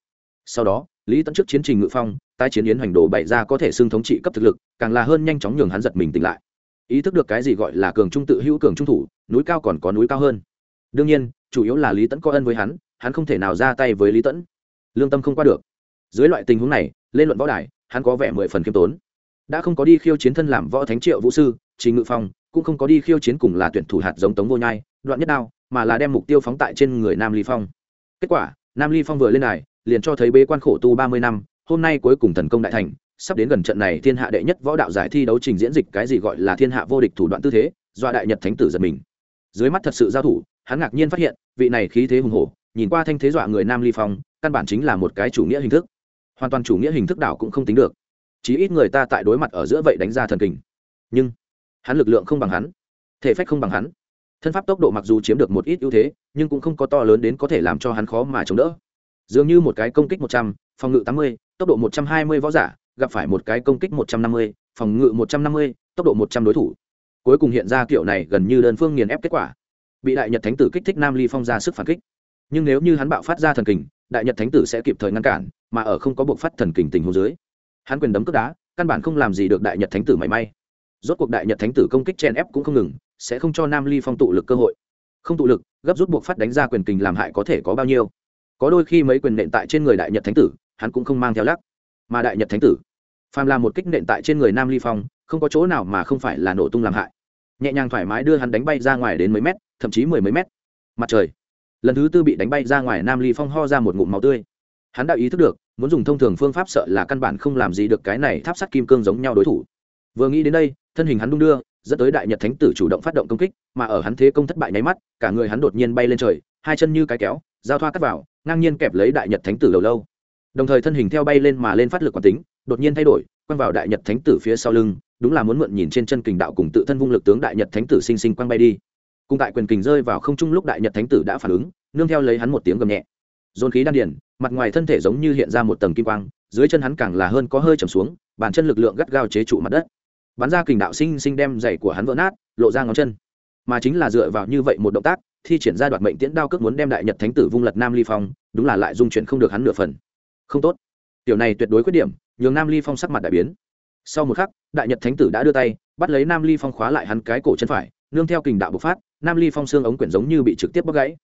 Sau đó, lý tấn trước chiến trình ngự phong tai chiến yến hoành đồ bày ra có thể xưng thống trị cấp thực lực, càng là hơn nhanh chóng nhường hắn giật mình tỉnh lại ý thức được cái gì gọi là cường trung tự hữu cường trung thủ, núi cao còn có núi cao hơn. Đương nhiên, chủ yếu là lý tẫn có ân với hắn hắn không thể nào ra tay với lý tẫn lương tâm không qua được. Dưới loại tình huống này, lên luận võ đài, hắn có vẻ mười phần khiêm tốn. Đã không có đi khiêu chiến thân làm võ thánh triệu vũ sư trình ngự phong, cũng không có đi khiêu chiến cùng là tuyển thủ hạt giống tống vô nhai, đoạn nhất đao, mà là đem mục tiêu phóng tại trên người nam ly phong. Kết quả, nam ly phong vừa lên đài, liền cho thấy bế quan khổ tu ba mươi năm, hôm nay cuối cùng thần công đại thành sắp đến gần trận này thiên hạ đệ nhất võ đạo giải thi đấu trình diễn dịch cái gì gọi là thiên hạ vô địch thủ đoạn tư thế, do đại nhật thánh tử giật mình. Dưới mắt thật sự giao thủ, hắn ngạc nhiên phát hiện, vị này khí thế hùng hổ, nhìn qua thanh thế dọa người nam ly phong, căn bản chính là một cái chủ nghĩa hình thức. Hoàn toàn chủ nghĩa hình thức đảo cũng không tính được. Chí ít người ta tại đối mặt ở giữa vậy đánh ra thần kình. Nhưng, hắn lực lượng không bằng hắn, thể phách không bằng hắn. Thân pháp tốc độ mặc dù chiếm được một ít ưu thế, nhưng cũng không có to lớn đến có thể làm cho hắn khó mà chống đỡ. Dường như một cái công kích một trăm, phòng ngự tám mươi, tốc độ một trăm hai mươi võ giả gặp phải một cái công kích một trăm năm mươi, phòng ngự một trăm năm mươi, tốc độ một trăm đối thủ. Cuối cùng hiện ra kiểu này gần như đơn phương nghiền ép kết quả. Bị đại nhật thánh tử kích thích nam ly phong ra sức phản kích. Nhưng nếu như hắn bạo phát ra thần kình, đại nhật thánh tử sẽ kịp thời ngăn cản, mà ở không có buộc phát thần kình tình huống dưới, hắn quyền đấm cước đá, căn bản không làm gì được đại nhật thánh tử mảy may. Rốt cuộc đại nhật thánh tử công kích chen ép cũng không ngừng, sẽ không cho nam ly phong tụ lực cơ hội. Không tụ lực, gấp rút buộc phát đánh ra quyền kình làm hại có thể có bao nhiêu. Có đôi khi mấy quyền nện tại trên người đại nhật thánh tử, hắn cũng không mang theo lắc. Mà đại nhật thánh tử phàm là một kích nện tại trên người nam ly phong, không có chỗ nào mà không phải là nổ tung làm hại. Nhẹ nhàng thoải mái đưa hắn đánh bay ra ngoài đến mấy mét, thậm chí mười mấy mét. Mặt trời. Lần thứ tư bị đánh bay ra ngoài, nam ly phong ho ra một ngụm máu tươi. Hắn đã ý thức được, muốn dùng thông thường phương pháp sợ là căn bản không làm gì được cái này tháp sắt kim cương giống nhau đối thủ. Vừa nghĩ đến đây, thân hình hắn đung đưa, dẫn tới đại nhật thánh tử chủ động phát động công kích, mà ở hắn thế công thất bại nháy mắt, cả người hắn đột nhiên bay lên trời, hai chân như cái kéo, giao thoa cắt vào, ngang nhiên kẹp lấy đại nhật thánh tử đầu lâu. Đồng thời thân hình theo bay lên mà lên phát lực quán tính đột nhiên thay đổi, quăng vào đại nhật thánh tử phía sau lưng, đúng là muốn mượn nhìn trên chân kình đạo cùng tự thân vung lực tướng đại nhật thánh tử sinh sinh quăng bay đi. Cùng tại quyền kình rơi vào không trung lúc đại nhật thánh tử đã phản ứng, nương theo lấy hắn một tiếng gầm nhẹ. Dồn khí đan điển mặt ngoài thân thể giống như hiện ra một tầng kim quang, dưới chân hắn càng là hơn có hơi trầm xuống, bàn chân lực lượng gắt gao chế trụ mặt đất. Bắn ra kình đạo sinh sinh đem giày của hắn vỡ nát, lộ ra ngón chân. Mà chính là dựa vào như vậy một động tác, thi triển ra đoạt mệnh tiễn đao cước muốn đem đại nhật thánh tử vung lật nam ly phong, đúng là lại dung chuyển không được hắn nửa phần. Không tốt. Tiểu này tuyệt đối khuyết điểm nhường nam ly phong sắc mặt đại biến. Sau một khắc, đại nhật thánh tử đã đưa tay, bắt lấy nam ly phong khóa lại hắn cái cổ chân phải, nương theo kình đạo bộc phát, nam ly phong xương ống quyển giống như bị trực tiếp bóc gãy.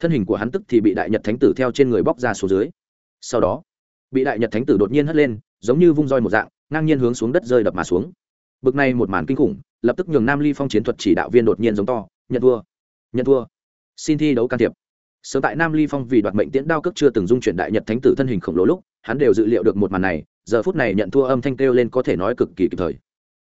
Thân hình của hắn tức thì bị đại nhật thánh tử theo trên người bóc ra xuống dưới. Sau đó, bị đại nhật thánh tử đột nhiên hất lên, giống như vung roi một dạng, ngang nhiên hướng xuống đất rơi đập mà xuống. Bực này một màn kinh khủng, lập tức nhường nam ly phong chiến thuật chỉ đạo viên đột nhiên giống to, nhận thua nhận thua, xin thi đấu can thiệp. Sớm tại nam ly phong vì đoạt mệnh tiễn đao cước chưa từng dung chuyển đại nhật thánh tử thân hình khổng lồ lúc, hắn đều dự liệu được một màn này giờ phút này nhận thua âm thanh kêu lên có thể nói cực kỳ kịp thời.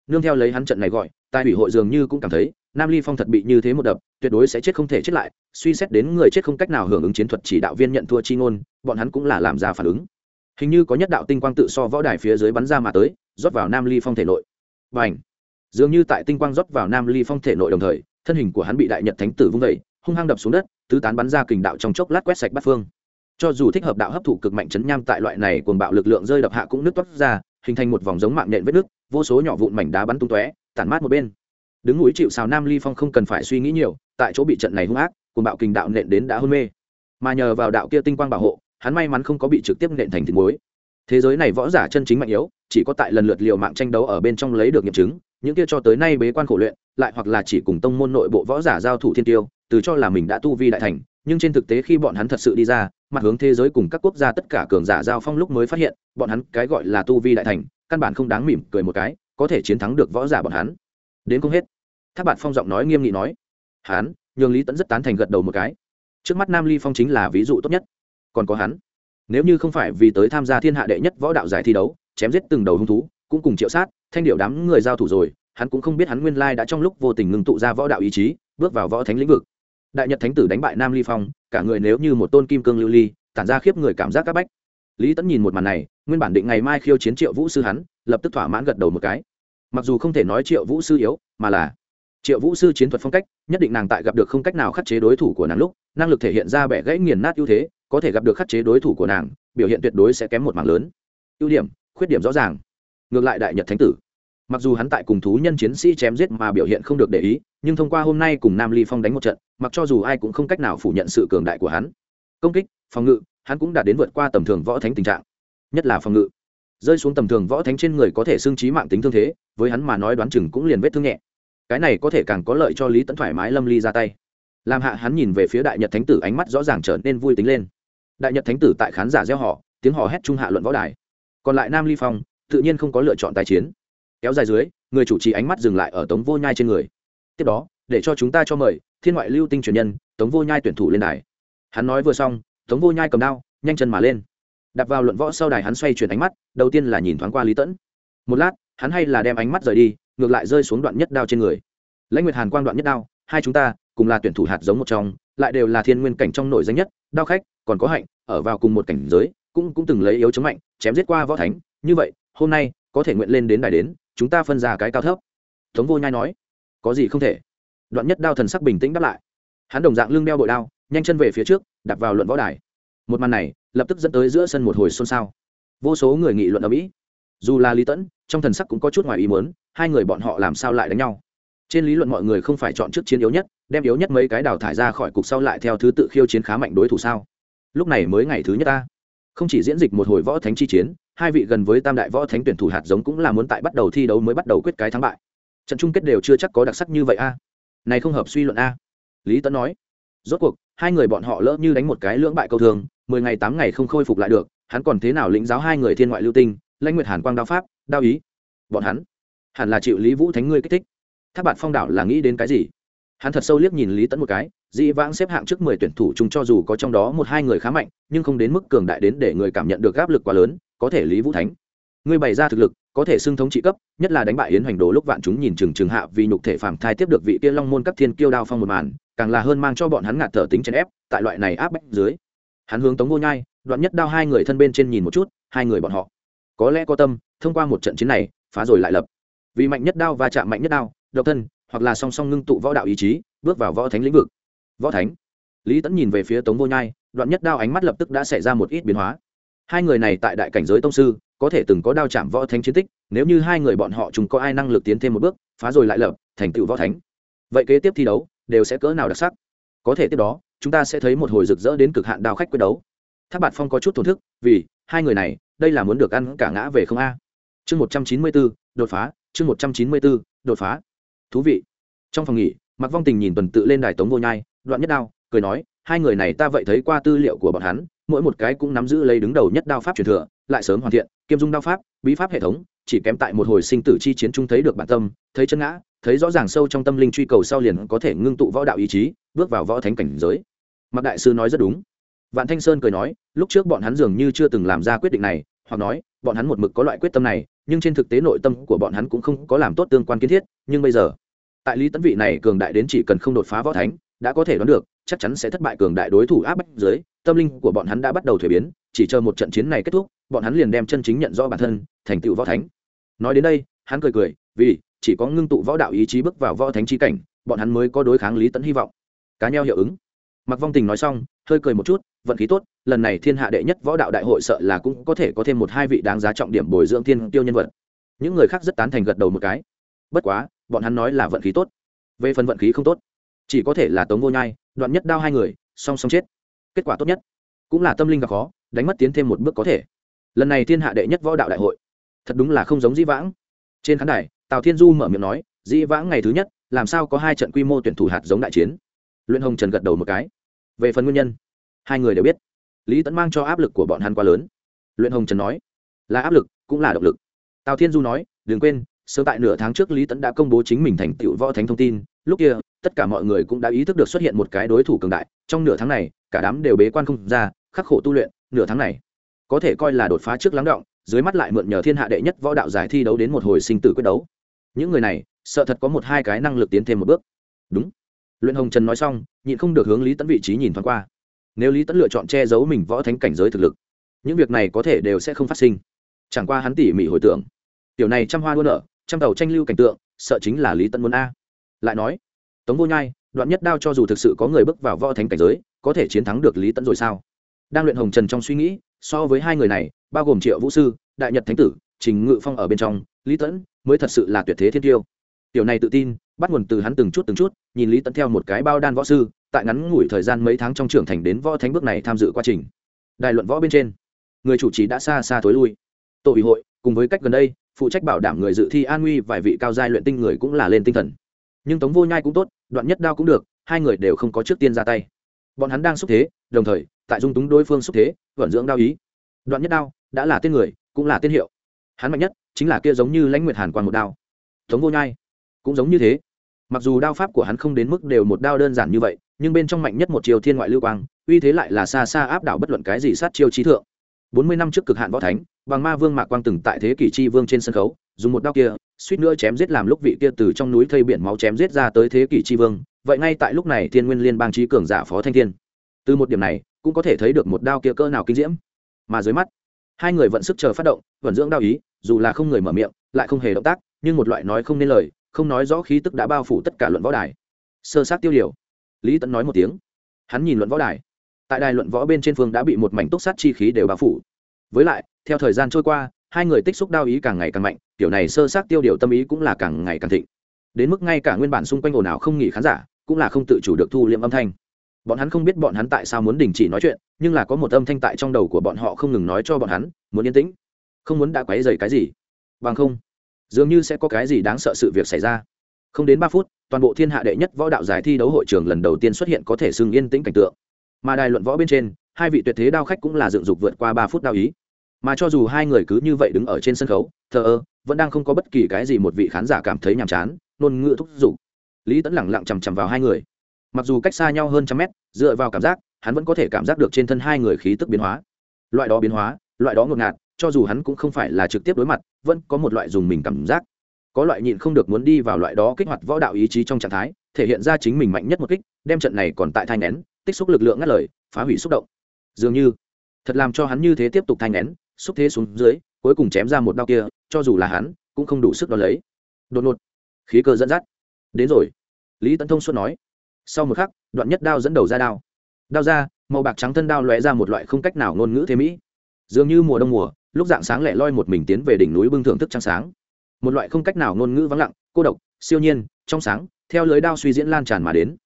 Nương theo lấy hắn trận này gọi tại ủy hội dường như cũng cảm thấy, nam ly phong thật bị như thế một đập, tuyệt đối sẽ chết không thể chết lại, suy xét đến người chết không cách nào hưởng ứng chiến thuật chỉ đạo viên nhận thua chi ngôn, bọn hắn cũng là làm ra phản ứng. Hình như có nhất đạo tinh quang tự so võ đài phía dưới bắn ra mà tới, rót vào nam ly phong thể nội. Và h dường như tại tinh quang rót vào nam ly phong thể nội đồng thời, thân hình của hắn bị đại nhật thánh tử vung vẩy hung hăng đập xuống đất, tứ tán bắn ra kình đạo trong chốc lát quét sạch bắt phương cho dù thích hợp đạo hấp thụ cực mạnh chấn nham tại loại này cuồng bạo lực lượng rơi đập hạ cũng nứt toát ra, hình thành một vòng giống mạng nện vết nước vô số nhỏ vụn mảnh đá bắn tung tóe, tản mát một bên. Đứng núi chịu sào nam ly phong không cần phải suy nghĩ nhiều, tại chỗ bị trận này hung ác, cuồng bạo kình đạo nện đến đã hôn mê. Mà nhờ vào đạo kia tinh quang bảo hộ, hắn may mắn không có bị trực tiếp nện thành thịt muối. Thế giới này võ giả chân chính mạnh yếu, chỉ có tại lần lượt liều mạng tranh đấu ở bên trong lấy được nghiệm chứng, những kia cho tới nay bế quan khổ luyện, lại hoặc là chỉ cùng tông môn nội bộ võ giả giao thủ thiên tiêu, từ cho là mình đã tu vi đại thành nhưng trên thực tế khi bọn hắn thật sự đi ra, mặt hướng thế giới cùng các quốc gia tất cả cường giả giao phong lúc mới phát hiện, bọn hắn cái gọi là tu vi đại thành, căn bản không đáng mỉm cười một cái, có thể chiến thắng được võ giả bọn hắn. Đến không hết. Tháp bạn phong giọng nói nghiêm nghị nói, hắn, nhường lý tẫn rất tán thành gật đầu một cái. Trước mắt nam ly phong chính là ví dụ tốt nhất. Còn có hắn, nếu như không phải vì tới tham gia thiên hạ đệ nhất võ đạo giải thi đấu, chém giết từng đầu hung thú, cũng cùng triệu sát, thanh điệu đám người giao thủ rồi, hắn cũng không biết hắn nguyên lai đã trong lúc vô tình ngừng tụ ra võ đạo ý chí, bước vào võ thánh lĩnh vực đại nhật thánh tử đánh bại nam ly phong cả người nếu như một tôn kim cương lưu ly tản ra khiếp người cảm giác các bách lý tẫn nhìn một màn này nguyên bản định ngày mai khiêu chiến triệu vũ sư hắn lập tức thỏa mãn gật đầu một cái mặc dù không thể nói triệu vũ sư yếu mà là triệu vũ sư chiến thuật phong cách nhất định nàng tại gặp được không cách nào khắc chế đối thủ của nàng lúc năng lực thể hiện ra bẻ gãy nghiền nát ưu thế có thể gặp được khắc chế đối thủ của nàng biểu hiện tuyệt đối sẽ kém một mảng lớn ưu điểm khuyết điểm rõ ràng ngược lại đại nhật thánh tử mặc dù hắn tại cùng thú nhân chiến sĩ chém giết mà biểu hiện không được để ý, nhưng thông qua hôm nay cùng nam ly phong đánh một trận, mặc cho dù ai cũng không cách nào phủ nhận sự cường đại của hắn. Công kích, phòng ngự, hắn cũng đạt đến vượt qua tầm thường võ thánh tình trạng. Nhất là phòng ngự. Rơi xuống tầm thường võ thánh trên người có thể xương trí mạng tính thương thế, với hắn mà nói đoán chừng cũng liền vết thương nhẹ. Cái này có thể càng có lợi cho lý tẫn thoải mái lâm ly ra tay. Làm hạ hắn nhìn về phía đại nhật thánh tử ánh mắt rõ ràng trở nên vui tính lên. Đại nhật thánh tử tại khán giả gieo họ tiếng hò hét trung hạ luận võ đài. Còn lại nam ly phong, tự nhiên không có lựa chọn tài chiến kéo dài dưới, người chủ trì ánh mắt dừng lại ở tống vô nhai trên người. Tiếp đó, để cho chúng ta cho mời, thiên ngoại lưu tinh truyền nhân, tống vô nhai tuyển thủ lên đài. Hắn nói vừa xong, tống vô nhai cầm đao, nhanh chân mà lên. Đặt vào luận võ sau đài hắn xoay chuyển ánh mắt, đầu tiên là nhìn thoáng qua lý tẫn. Một lát, hắn hay là đem ánh mắt rời đi, ngược lại rơi xuống đoạn nhất đao trên người. Lãnh nguyệt hàn quang đoạn nhất đao, hai chúng ta, cùng là tuyển thủ hạt giống một trong, lại đều là thiên nguyên cảnh trong nổi danh nhất, đao khách, còn có hạnh, ở vào cùng một cảnh giới, cũng cũng từng lấy yếu chống mạnh, chém giết qua võ thánh. Như vậy, hôm nay, có thể nguyện lên đến đài đến chúng ta phân ra cái cao thấp. Tống vô nhai nói, có gì không thể? Đoạn nhất đao thần sắc bình tĩnh đáp lại. Hắn đồng dạng lưng đeo bội đao, nhanh chân về phía trước đặt vào luận võ đài. Một màn này, lập tức dẫn tới giữa sân một hồi xôn xao. Vô số người nghị luận ở mỹ. Dù là lý tẫn, trong thần sắc cũng có chút ngoài ý muốn, hai người bọn họ làm sao lại đánh nhau? Trên lý luận mọi người không phải chọn trước chiến yếu nhất, đem yếu nhất mấy cái đào thải ra khỏi cục sau lại theo thứ tự khiêu chiến khá mạnh đối thủ sao? Lúc này mới ngày thứ nhất ta. Không chỉ diễn dịch một hồi võ thánh chi chiến hai vị gần với tam đại võ thánh tuyển thủ hạt giống cũng là muốn tại bắt đầu thi đấu mới bắt đầu quyết cái thắng bại. Trận chung kết đều chưa chắc có đặc sắc như vậy a. Này không hợp suy luận a. Lý tấn nói, rốt cuộc, hai người bọn họ lỡ như đánh một cái lưỡng bại câu thường, mười ngày tám ngày không khôi phục lại được, hắn còn thế nào lĩnh giáo hai người thiên ngoại lưu tinh, lãnh nguyệt hàn quang đao pháp, đao ý. Bọn hắn hẳn là chịu lý vũ thánh ngươi kích thích. Tháp bạt phong đảo là nghĩ đến cái gì? Hắn thật sâu liếc nhìn lý tẫn một cái, dĩ vãng xếp hạng trước mười tuyển thủ chung cho dù có trong đó một hai người khá mạnh, nhưng không đến mức cường đại đến để người cảm nhận được áp lực quá lớn có thể lý vũ thánh. Ngươi bày ra thực lực, có thể xưng thống trị cấp, nhất là đánh bại yến hoành đồ lúc vạn chúng nhìn chừng chừng hạ vì nhục thể phàm thai tiếp được vị tiên long môn các thiên kiêu đao phong một màn, càng là hơn mang cho bọn hắn ngạt thở tính chèn ép, tại loại này áp bách dưới. Hắn hướng tống vô nhai, đoạn nhất đao hai người thân bên trên nhìn một chút, hai người bọn họ. Có lẽ có tâm, thông qua một trận chiến này, phá rồi lại lập. Vì mạnh nhất đao và chạm mạnh nhất đao, độc thân, hoặc là song song ngưng tụ võ đạo ý chí, bước vào võ thánh lĩnh vực. Võ thánh. Lý tẫn nhìn về phía tống vô nhai, đoạn nhất đao ánh mắt lập tức đã xảy ra một ít biến hóa hai người này tại đại cảnh giới tông sư, có thể từng có đao chạm võ thánh chiến tích, nếu như hai người bọn họ chúng có ai năng lực tiến thêm một bước, phá rồi lại lập, thành tựu võ thánh. Vậy kế tiếp thi đấu, đều sẽ cỡ nào đặc sắc? Có thể tiếp đó, chúng ta sẽ thấy một hồi rực rỡ đến cực hạn đao khách quyết đấu. Tháp bạt phong có chút thổn thức, vì, hai người này, đây là muốn được ăn cả ngã về không a. Chương một trăm chín mươi bốn đột phá, chương một trăm chín mươi bốn đột phá. Thú vị. Trong phòng nghỉ mặc vong tình nhìn tuần tự lên đài tống vô nhai, đoạn nhất đao, cười nói, hai người này ta vậy thấy qua tư liệu của bọn hắn mỗi một cái cũng nắm giữ lấy đứng đầu nhất đao pháp truyền thừa, lại sớm hoàn thiện, kiêm dung đao pháp, bí pháp hệ thống, chỉ kém tại một hồi sinh tử chi chiến trung thấy được bản tâm, thấy chân ngã, thấy rõ ràng sâu trong tâm linh truy cầu sau liền có thể ngưng tụ võ đạo ý chí, bước vào võ thánh cảnh giới. Mặc đại sư nói rất đúng. Vạn thanh sơn cười nói, lúc trước bọn hắn dường như chưa từng làm ra quyết định này, hoặc nói, bọn hắn một mực có loại quyết tâm này, nhưng trên thực tế nội tâm của bọn hắn cũng không có làm tốt tương quan kiến thiết, nhưng bây giờ, tại lý tấn vị này cường đại đến chỉ cần không đột phá võ thánh, đã có thể đoán được, chắc chắn sẽ thất bại cường đại đối thủ áp bách dưới tâm linh của bọn hắn đã bắt đầu thuế biến, chỉ chờ một trận chiến này kết thúc, bọn hắn liền đem chân chính nhận rõ bản thân thành tựu võ thánh. Nói đến đây, hắn cười cười, vì chỉ có ngưng tụ võ đạo ý chí bước vào võ thánh chi cảnh, bọn hắn mới có đối kháng lý tẫn hy vọng. Cá nhau hiệu ứng. Mặc vong tình nói xong, hơi cười một chút, vận khí tốt, lần này thiên hạ đệ nhất võ đạo đại hội sợ là cũng có thể có thêm một hai vị đáng giá trọng điểm bồi dưỡng thiên tiêu nhân vật. Những người khác rất tán thành gật đầu một cái. Bất quá, bọn hắn nói là vận khí tốt. Về phần vận khí không tốt, chỉ có thể là tống vô nhai, đoạn nhất đao hai người, song song chết kết quả tốt nhất. Cũng là tâm linh gặp khó, đánh mất tiến thêm một bước có thể. Lần này thiên hạ đệ nhất võ đạo đại hội, thật đúng là không giống dĩ vãng. Trên khán đài, tào thiên du mở miệng nói, dĩ vãng ngày thứ nhất, làm sao có hai trận quy mô tuyển thủ hạt giống đại chiến? Luyện hồng trần gật đầu một cái. Về phần nguyên nhân, hai người đều biết. Lý tẫn mang cho áp lực của bọn hắn quá lớn. Luyện hồng trần nói, là áp lực, cũng là động lực. Tào thiên du nói, đừng quên, sớm tại nửa tháng trước lý tẫn đã công bố chính mình thành tựu võ thánh thông tin, lúc kia tất cả mọi người cũng đã ý thức được xuất hiện một cái đối thủ cường đại. Trong nửa tháng này, cả đám đều bế quan không ra, khắc khổ tu luyện, nửa tháng này. Có thể coi là đột phá trước lắng động, dưới mắt lại mượn nhờ thiên hạ đệ nhất võ đạo giải thi đấu đến một hồi sinh tử quyết đấu. Những người này, sợ thật có một hai cái năng lực tiến thêm một bước. Đúng. Luyện hồng trần nói xong, nhịn không được hướng lý tẫn vị trí nhìn thoáng qua. Nếu lý tẫn lựa chọn che giấu mình võ thánh cảnh giới thực lực, những việc này có thể đều sẽ không phát sinh. Chẳng qua hắn tỉ mỉ hồi tưởng, tiểu này trăm hoa đua nở, trăm tàu tranh lưu cảnh tượng, sợ chính là lý tẫn muốn a. Lại nói tống vô nhai, đoạn nhất đao cho dù thực sự có người bước vào võ thánh cảnh giới, có thể chiến thắng được lý tẫn rồi sao? Đang luyện hồng trần trong suy nghĩ, so với hai người này, bao gồm triệu vũ sư, đại nhật thánh tử, trình ngự phong ở bên trong, lý tẫn mới thật sự là tuyệt thế thiên tiêu. Tiểu này tự tin, bắt nguồn từ hắn từng chút từng chút, nhìn lý tẫn theo một cái bao đan võ sư, tại ngắn ngủi thời gian mấy tháng trong trưởng thành đến võ thánh bước này tham dự quá trình. Đài luận võ bên trên, người chủ trì đã xa xa thối lui. Tổ ủy hội, cùng với cách gần đây, phụ trách bảo đảm người dự thi an nguy vài vị cao giai luyện tinh người cũng là lên tinh thần nhưng tống vô nhai cũng tốt, đoạn nhất đao cũng được, hai người đều không có trước tiên ra tay. Bọn hắn đang xúc thế, đồng thời, tại dung túng đối phương xúc thế, vận dưỡng đao ý. Đoạn nhất đao, đã là tên người, cũng là tên hiệu. Hắn mạnh nhất, chính là kia giống như lãnh nguyệt hàn quan một đao. Tống vô nhai, cũng giống như thế. Mặc dù đao pháp của hắn không đến mức đều một đao đơn giản như vậy, nhưng bên trong mạnh nhất một chiều thiên ngoại lưu quang, uy thế lại là xa xa áp đảo bất luận cái gì sát chiêu trí thượng. Bốn mươi năm trước cực hạn võ thánh, bằng ma vương mạc quang từng tại thế kỷ chi vương trên sân khấu, dùng một đao kia suýt nữa chém giết làm lúc vị kia từ trong núi thây biển máu chém giết ra tới thế kỷ tri vương, vậy ngay tại lúc này thiên nguyên liên bang trí cường giả phó thanh thiên. Từ một điểm này, cũng có thể thấy được một đao kia cơ nào kinh diễm. Mà dưới mắt, hai người vận sức chờ phát động vận dưỡng đao ý, dù là không người mở miệng, lại không hề động tác, nhưng một loại nói không nên lời, không nói rõ khí tức đã bao phủ tất cả luận võ đài. Sơ sát tiêu điều. Lý tẫn nói một tiếng. Hắn nhìn luận võ đài. Tại đài luận võ bên trên phương đã bị một mảnh túc sát chi khí đều bao phủ. Với lại, theo thời gian trôi qua hai người tích xúc đao ý càng ngày càng mạnh, kiểu này sơ sát tiêu điều tâm ý cũng là càng ngày càng thịnh. Đến mức ngay cả nguyên bản xung quanh ồn ào không nghỉ khán giả, cũng là không tự chủ được thu liệm âm thanh. Bọn hắn không biết bọn hắn tại sao muốn đình chỉ nói chuyện, nhưng là có một âm thanh tại trong đầu của bọn họ không ngừng nói cho bọn hắn, muốn yên tĩnh, không muốn đã quấy dày cái gì. Bằng không, dường như sẽ có cái gì đáng sợ sự việc xảy ra. Không đến ba phút, toàn bộ thiên hạ đệ nhất võ đạo giải thi đấu hội trường lần đầu tiên xuất hiện có thể xưng yên tĩnh cảnh tượng. Mà đài luận võ bên trên, hai vị tuyệt thế đao khách cũng là dựng dục vượt qua ba phút đao ý mà cho dù hai người cứ như vậy đứng ở trên sân khấu, thờ ơ, vẫn đang không có bất kỳ cái gì một vị khán giả cảm thấy nhàm chán nôn ngựa thúc giục. Lý tẫn lẳng lặng chằm chằm vào hai người. Mặc dù cách xa nhau hơn trăm mét, dựa vào cảm giác, hắn vẫn có thể cảm giác được trên thân hai người khí tức biến hóa. Loại đó biến hóa, loại đó ngột ngạt, cho dù hắn cũng không phải là trực tiếp đối mặt, vẫn có một loại dùng mình cảm giác. Có loại nhịn không được muốn đi vào loại đó kích hoạt võ đạo ý chí trong trạng thái, thể hiện ra chính mình mạnh nhất một kích, đem trận này còn tại thai nén tích xúc lực lượng ngắt lời, phá hủy xúc động. Dường như, thật làm cho hắn như thế tiếp tục thai nén xúc thế xuống dưới, cuối cùng chém ra một đao kia, cho dù là hắn, cũng không đủ sức đo lấy. Đột ngột, khí cơ dẫn dắt. Đến rồi. Lý tấn thông suốt nói. Sau một khắc, đoạn nhất đao dẫn đầu ra đao. Đao ra, màu bạc trắng thân đao lóe ra một loại không cách nào ngôn ngữ thế mỹ. Dường như mùa đông mùa, lúc dạng sáng lẻ loi một mình tiến về đỉnh núi bưng thưởng thức trăng sáng. Một loại không cách nào ngôn ngữ vắng lặng, cô độc, siêu nhiên, trong sáng, theo lưới đao suy diễn lan tràn mà đến.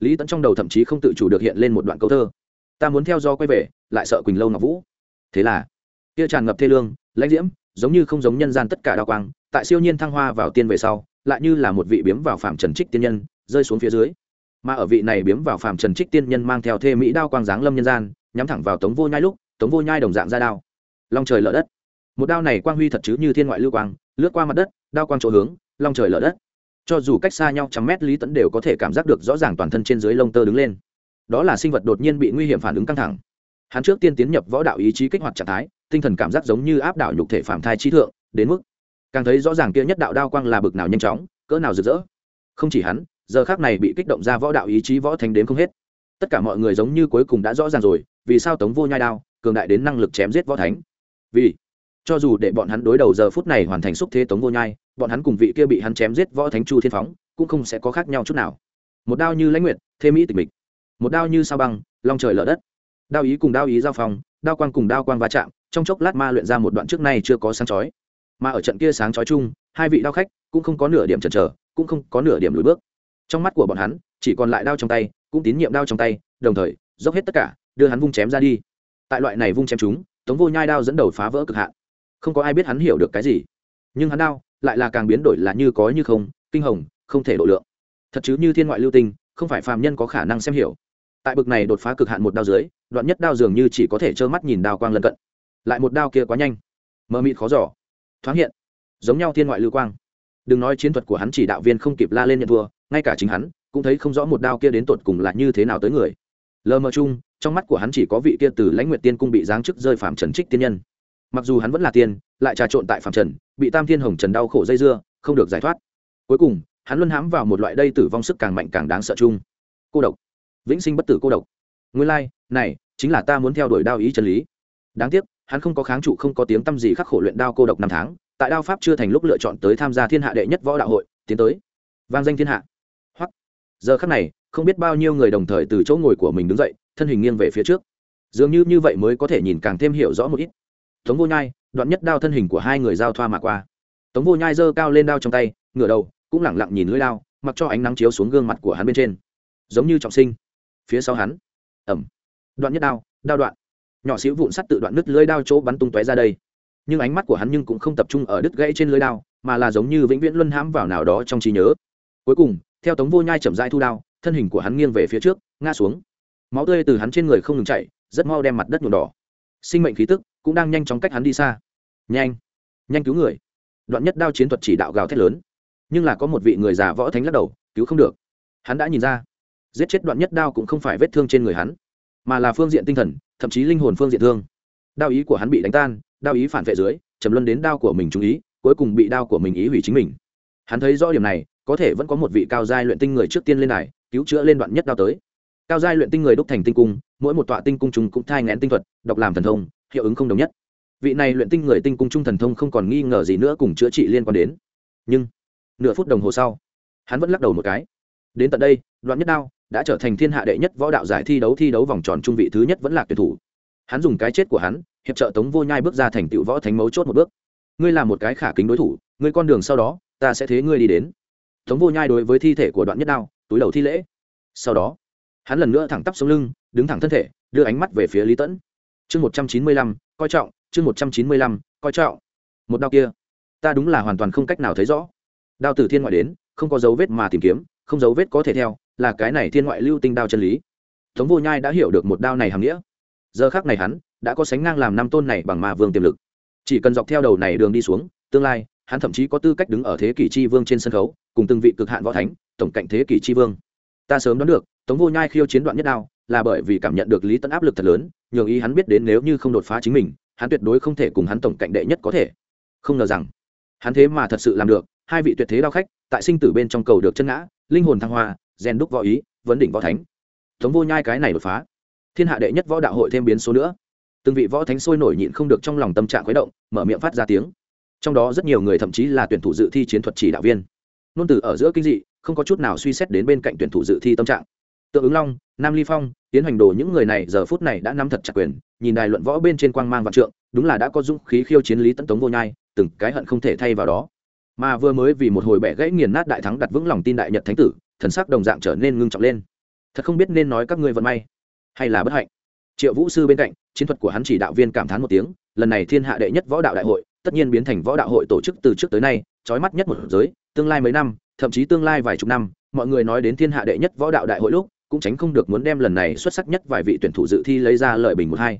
Lý tẫn trong đầu thậm chí không tự chủ được hiện lên một đoạn câu thơ. Ta muốn theo do quay về, lại sợ quỳnh lâu ngọc vũ. Thế là kia tràn ngập thê lương, lãnh diễm, giống như không giống nhân gian tất cả đa quang, tại siêu nhiên thăng hoa vào tiên về sau, lại như là một vị biếm vào phạm trần trích tiên nhân, rơi xuống phía dưới. Mà ở vị này biếm vào phạm trần trích tiên nhân mang theo thê mỹ đao quang giáng lâm nhân gian, nhắm thẳng vào tống vô nhai lúc, tống vô nhai đồng dạng ra đao. Long trời lở đất. Một đao này quang huy thật chứ như thiên ngoại lưu quang, lướt qua mặt đất, đao quang chỗ hướng, long trời lở đất. Cho dù cách xa nhau trăm mét, lý tẫn đều có thể cảm giác được rõ ràng toàn thân trên dưới lông tơ đứng lên. Đó là sinh vật đột nhiên bị nguy hiểm phản ứng căng thẳng. Hắn trước tiên tiến nhập võ đạo ý chí kích hoạt trạng thái tinh thần cảm giác giống như áp đảo nhục thể phạm thai trí thượng, đến mức càng thấy rõ ràng kia nhất đạo đao quang là bực nào nhanh chóng, cỡ nào rực rỡ. Không chỉ hắn, giờ khác này bị kích động ra võ đạo ý chí võ thành đến không hết. Tất cả mọi người giống như cuối cùng đã rõ ràng rồi, vì sao tống vô nhai đao, cường đại đến năng lực chém giết võ thánh? Vì, cho dù để bọn hắn đối đầu giờ phút này hoàn thành xúc thế tống vô nhai, bọn hắn cùng vị kia bị hắn chém giết võ thánh chu thiên phóng, cũng không sẽ có khác nhau chút nào. Một đao như lãnh nguyệt, thế mỹ tịch mịch. Một đao như sao băng, long trời lở đất. Đao ý cùng đao ý giao phong, đao quang cùng đao quang va chạm trong chốc lát ma luyện ra một đoạn trước nay chưa có sáng chói. Mà ở trận kia sáng chói chung, hai vị đao khách cũng không có nửa điểm chần chờ, cũng không có nửa điểm lùi bước. Trong mắt của bọn hắn, chỉ còn lại đao trong tay, cũng tín nhiệm đao trong tay, đồng thời, dốc hết tất cả, đưa hắn vung chém ra đi. Tại loại này vung chém chúng, tống vô nhai đao dẫn đầu phá vỡ cực hạn. Không có ai biết hắn hiểu được cái gì. Nhưng hắn đao lại là càng biến đổi là như có như không, kinh hồng, không thể độ lượng. Thật chứ như thiên ngoại lưu tinh, không phải phàm nhân có khả năng xem hiểu. Tại bực này đột phá cực hạn một đao dưới, đoạn nhất đao dường như chỉ có thể trơ mắt nhìn đao quang lân cận lại một đao kia quá nhanh. Mờ mịt khó giỏ thoáng hiện giống nhau thiên ngoại lưu quang. Đừng nói chiến thuật của hắn chỉ đạo viên không kịp la lên nhận thua ngay cả chính hắn cũng thấy không rõ một đao kia đến tột cùng là như thế nào tới người. Lờ mờ chung trong mắt của hắn chỉ có vị kia từ lãnh nguyệt tiên cung bị giáng chức rơi phạm trần trích tiên nhân. Mặc dù hắn vẫn là tiên lại trà trộn tại phạm trần bị tam thiên hồng trần đau khổ dây dưa không được giải thoát. Cuối cùng hắn luân hãm vào một loại đây tử vong sức càng mạnh càng đáng sợ chung. Cô độc. Vĩnh sinh bất tử cô độc. Nguyên lai、like, này chính là ta muốn theo đuổi đao ý chân lý. Đáng tiếc hắn không có kháng trụ, không có tiếng t â m gì khắc khổ luyện đao cô độc năm tháng, tại đao pháp chưa thành lúc lựa chọn tới tham gia thiên hạ đệ nhất võ đạo hội, tiến tới. Vang danh thiên hạ. Hoặc giờ khắc này, không biết bao nhiêu người đồng thời từ chỗ ngồi của mình đứng dậy, thân hình nghiêng về phía trước. Dường như như vậy mới có thể nhìn càng thêm hiểu rõ một ít. Tống vô nhai, đoạn nhất đao thân hình của hai người giao thoa mà qua. Tống vô nhai giơ cao lên đao trong tay, ngửa đầu, cũng lẳng lặng nhìn lưỡi đao, mặc cho ánh nắng chiếu xuống gương mặt của hắn bên trên. Giống như trọng sinh. Phía sau hắn. Ẩm. Đoạn nhất đao đao đoạn nhỏ xíu vụn sắt tự đoạn nứt lưỡi đao chỗ bắn tung tóe ra đây. Nhưng ánh mắt của hắn nhưng cũng không tập trung ở đứt gãy trên lưỡi đao, mà là giống như vĩnh viễn luân hãm vào nào đó trong trí nhớ. Cuối cùng, theo tống vô nhai chậm rãi thu đao, thân hình của hắn nghiêng về phía trước, ngã xuống. Máu tươi từ hắn trên người không ngừng chảy, rất mau đem mặt đất nhuộm đỏ. Sinh mệnh khí tức cũng đang nhanh chóng cách hắn đi xa. Nhanh nhanh cứu người. Đoạn nhất đao chiến thuật chỉ đạo gào thét lớn. Nhưng là có một vị người già võ thánh lắc đầu, cứu không được. Hắn đã nhìn ra, giết chết đoạn nhất đao cũng không phải vết thương trên người hắn, mà là phương diện tinh thần thậm chí linh hồn phương diện thương. Đao ý của hắn bị đánh tan, đao ý phản vệ dưới, trầm luân đến đao của mình trung ý, cuối cùng bị đao của mình ý hủy chính mình. Hắn thấy rõ điểm này, có thể vẫn có một vị cao giai luyện tinh người trước tiên lên này cứu chữa lên đoạn nhất đao tới. Cao giai luyện tinh người đúc thành tinh cung, mỗi một tọa tinh cung chúng cũng thai ngén tinh thuật, độc làm thần thông, hiệu ứng không đồng nhất. Vị này luyện tinh người tinh cung trung thần thông không còn nghi ngờ gì nữa cùng chữa trị liên quan đến. Nhưng, nửa phút đồng hồ sau, hắn vẫn lắc đầu một cái. Đến tận đây, đoạn nhất đao đã trở thành thiên hạ đệ nhất võ đạo giải thi đấu thi đấu vòng tròn trung vị thứ nhất vẫn là tuyển thủ. Hắn dùng cái chết của hắn, hiệp trợ tống vô nhai bước ra thành tựu võ thánh mấu chốt một bước. Ngươi là một cái khả kính đối thủ, ngươi con đường sau đó, ta sẽ thế ngươi đi đến. Tống vô nhai đối với thi thể của đoạn nhất đao, túi đầu thi lễ. Sau đó, hắn lần nữa thẳng tắp xuống lưng, đứng thẳng thân thể, đưa ánh mắt về phía lý tẫn. Chương một trăm chín mươi lăm, coi trọng, chương một trăm chín mươi lăm, coi trọng. Một đao kia, ta đúng là hoàn toàn không cách nào thấy rõ. Đao từ thiên ngoại đến, không có dấu vết mà tìm kiếm, không dấu vết có thể theo là cái này thiên ngoại lưu tinh đao chân lý. Tống vô nhai đã hiểu được một đao này hàm nghĩa. Giờ khác này hắn đã có sánh ngang làm năm tôn này bằng mà vương tiềm lực. Chỉ cần dọc theo đầu này đường đi xuống, tương lai, hắn thậm chí có tư cách đứng ở thế kỷ chi vương trên sân khấu, cùng từng vị cực hạn võ thánh, tổng cạnh thế kỷ chi vương. Ta sớm đoán được, tống vô nhai khiêu chiến đoạn nhất đao là bởi vì cảm nhận được lý tấn áp lực thật lớn, nhường ý hắn biết đến nếu như không đột phá chính mình, hắn tuyệt đối không thể cùng hắn tổng cạnh đệ nhất có thể. Không ngờ rằng, hắn thế mà thật sự làm được, hai vị tuyệt thế đao khách, tại sinh tử bên trong cầu được chân ngã, linh hồn thăng hoa rèn đúc võ ý, vấn đỉnh võ thánh. Tống vô nhai cái này đột phá. Thiên hạ đệ nhất võ đạo hội thêm biến số nữa. Từng vị võ thánh sôi nổi nhịn không được trong lòng tâm trạng khuấy động, mở miệng phát ra tiếng. Trong đó rất nhiều người thậm chí là tuyển thủ dự thi chiến thuật chỉ đạo viên. Nôn từ ở giữa kinh dị, không có chút nào suy xét đến bên cạnh tuyển thủ dự thi tâm trạng. Tượng ứng long, nam ly phong, tiến hành đồ những người này giờ phút này đã nắm thật chặt quyền, nhìn đài luận võ bên trên quang mang vạn trượng, đúng là đã có dũng khí khiêu chiến lý tấn tống vô nhai, từng cái hận không thể thay vào đó. Mà vừa mới vì một hồi bẻ gãy nghiền nát đại thắng đặt vững lòng tin đại nhật thánh tử thần sắc đồng dạng trở nên ngưng trọng lên. Thật không biết nên nói các ngươi vận may hay là bất hạnh. Triệu vũ sư bên cạnh, chiến thuật của hắn chỉ đạo viên cảm thán một tiếng, lần này thiên hạ đệ nhất võ đạo đại hội, tất nhiên biến thành võ đạo hội tổ chức từ trước tới nay, trói mắt nhất một giới, tương lai mấy năm, thậm chí tương lai vài chục năm, mọi người nói đến thiên hạ đệ nhất võ đạo đại hội lúc, cũng tránh không được muốn đem lần này xuất sắc nhất vài vị tuyển thủ dự thi lấy ra lợi bình một hai.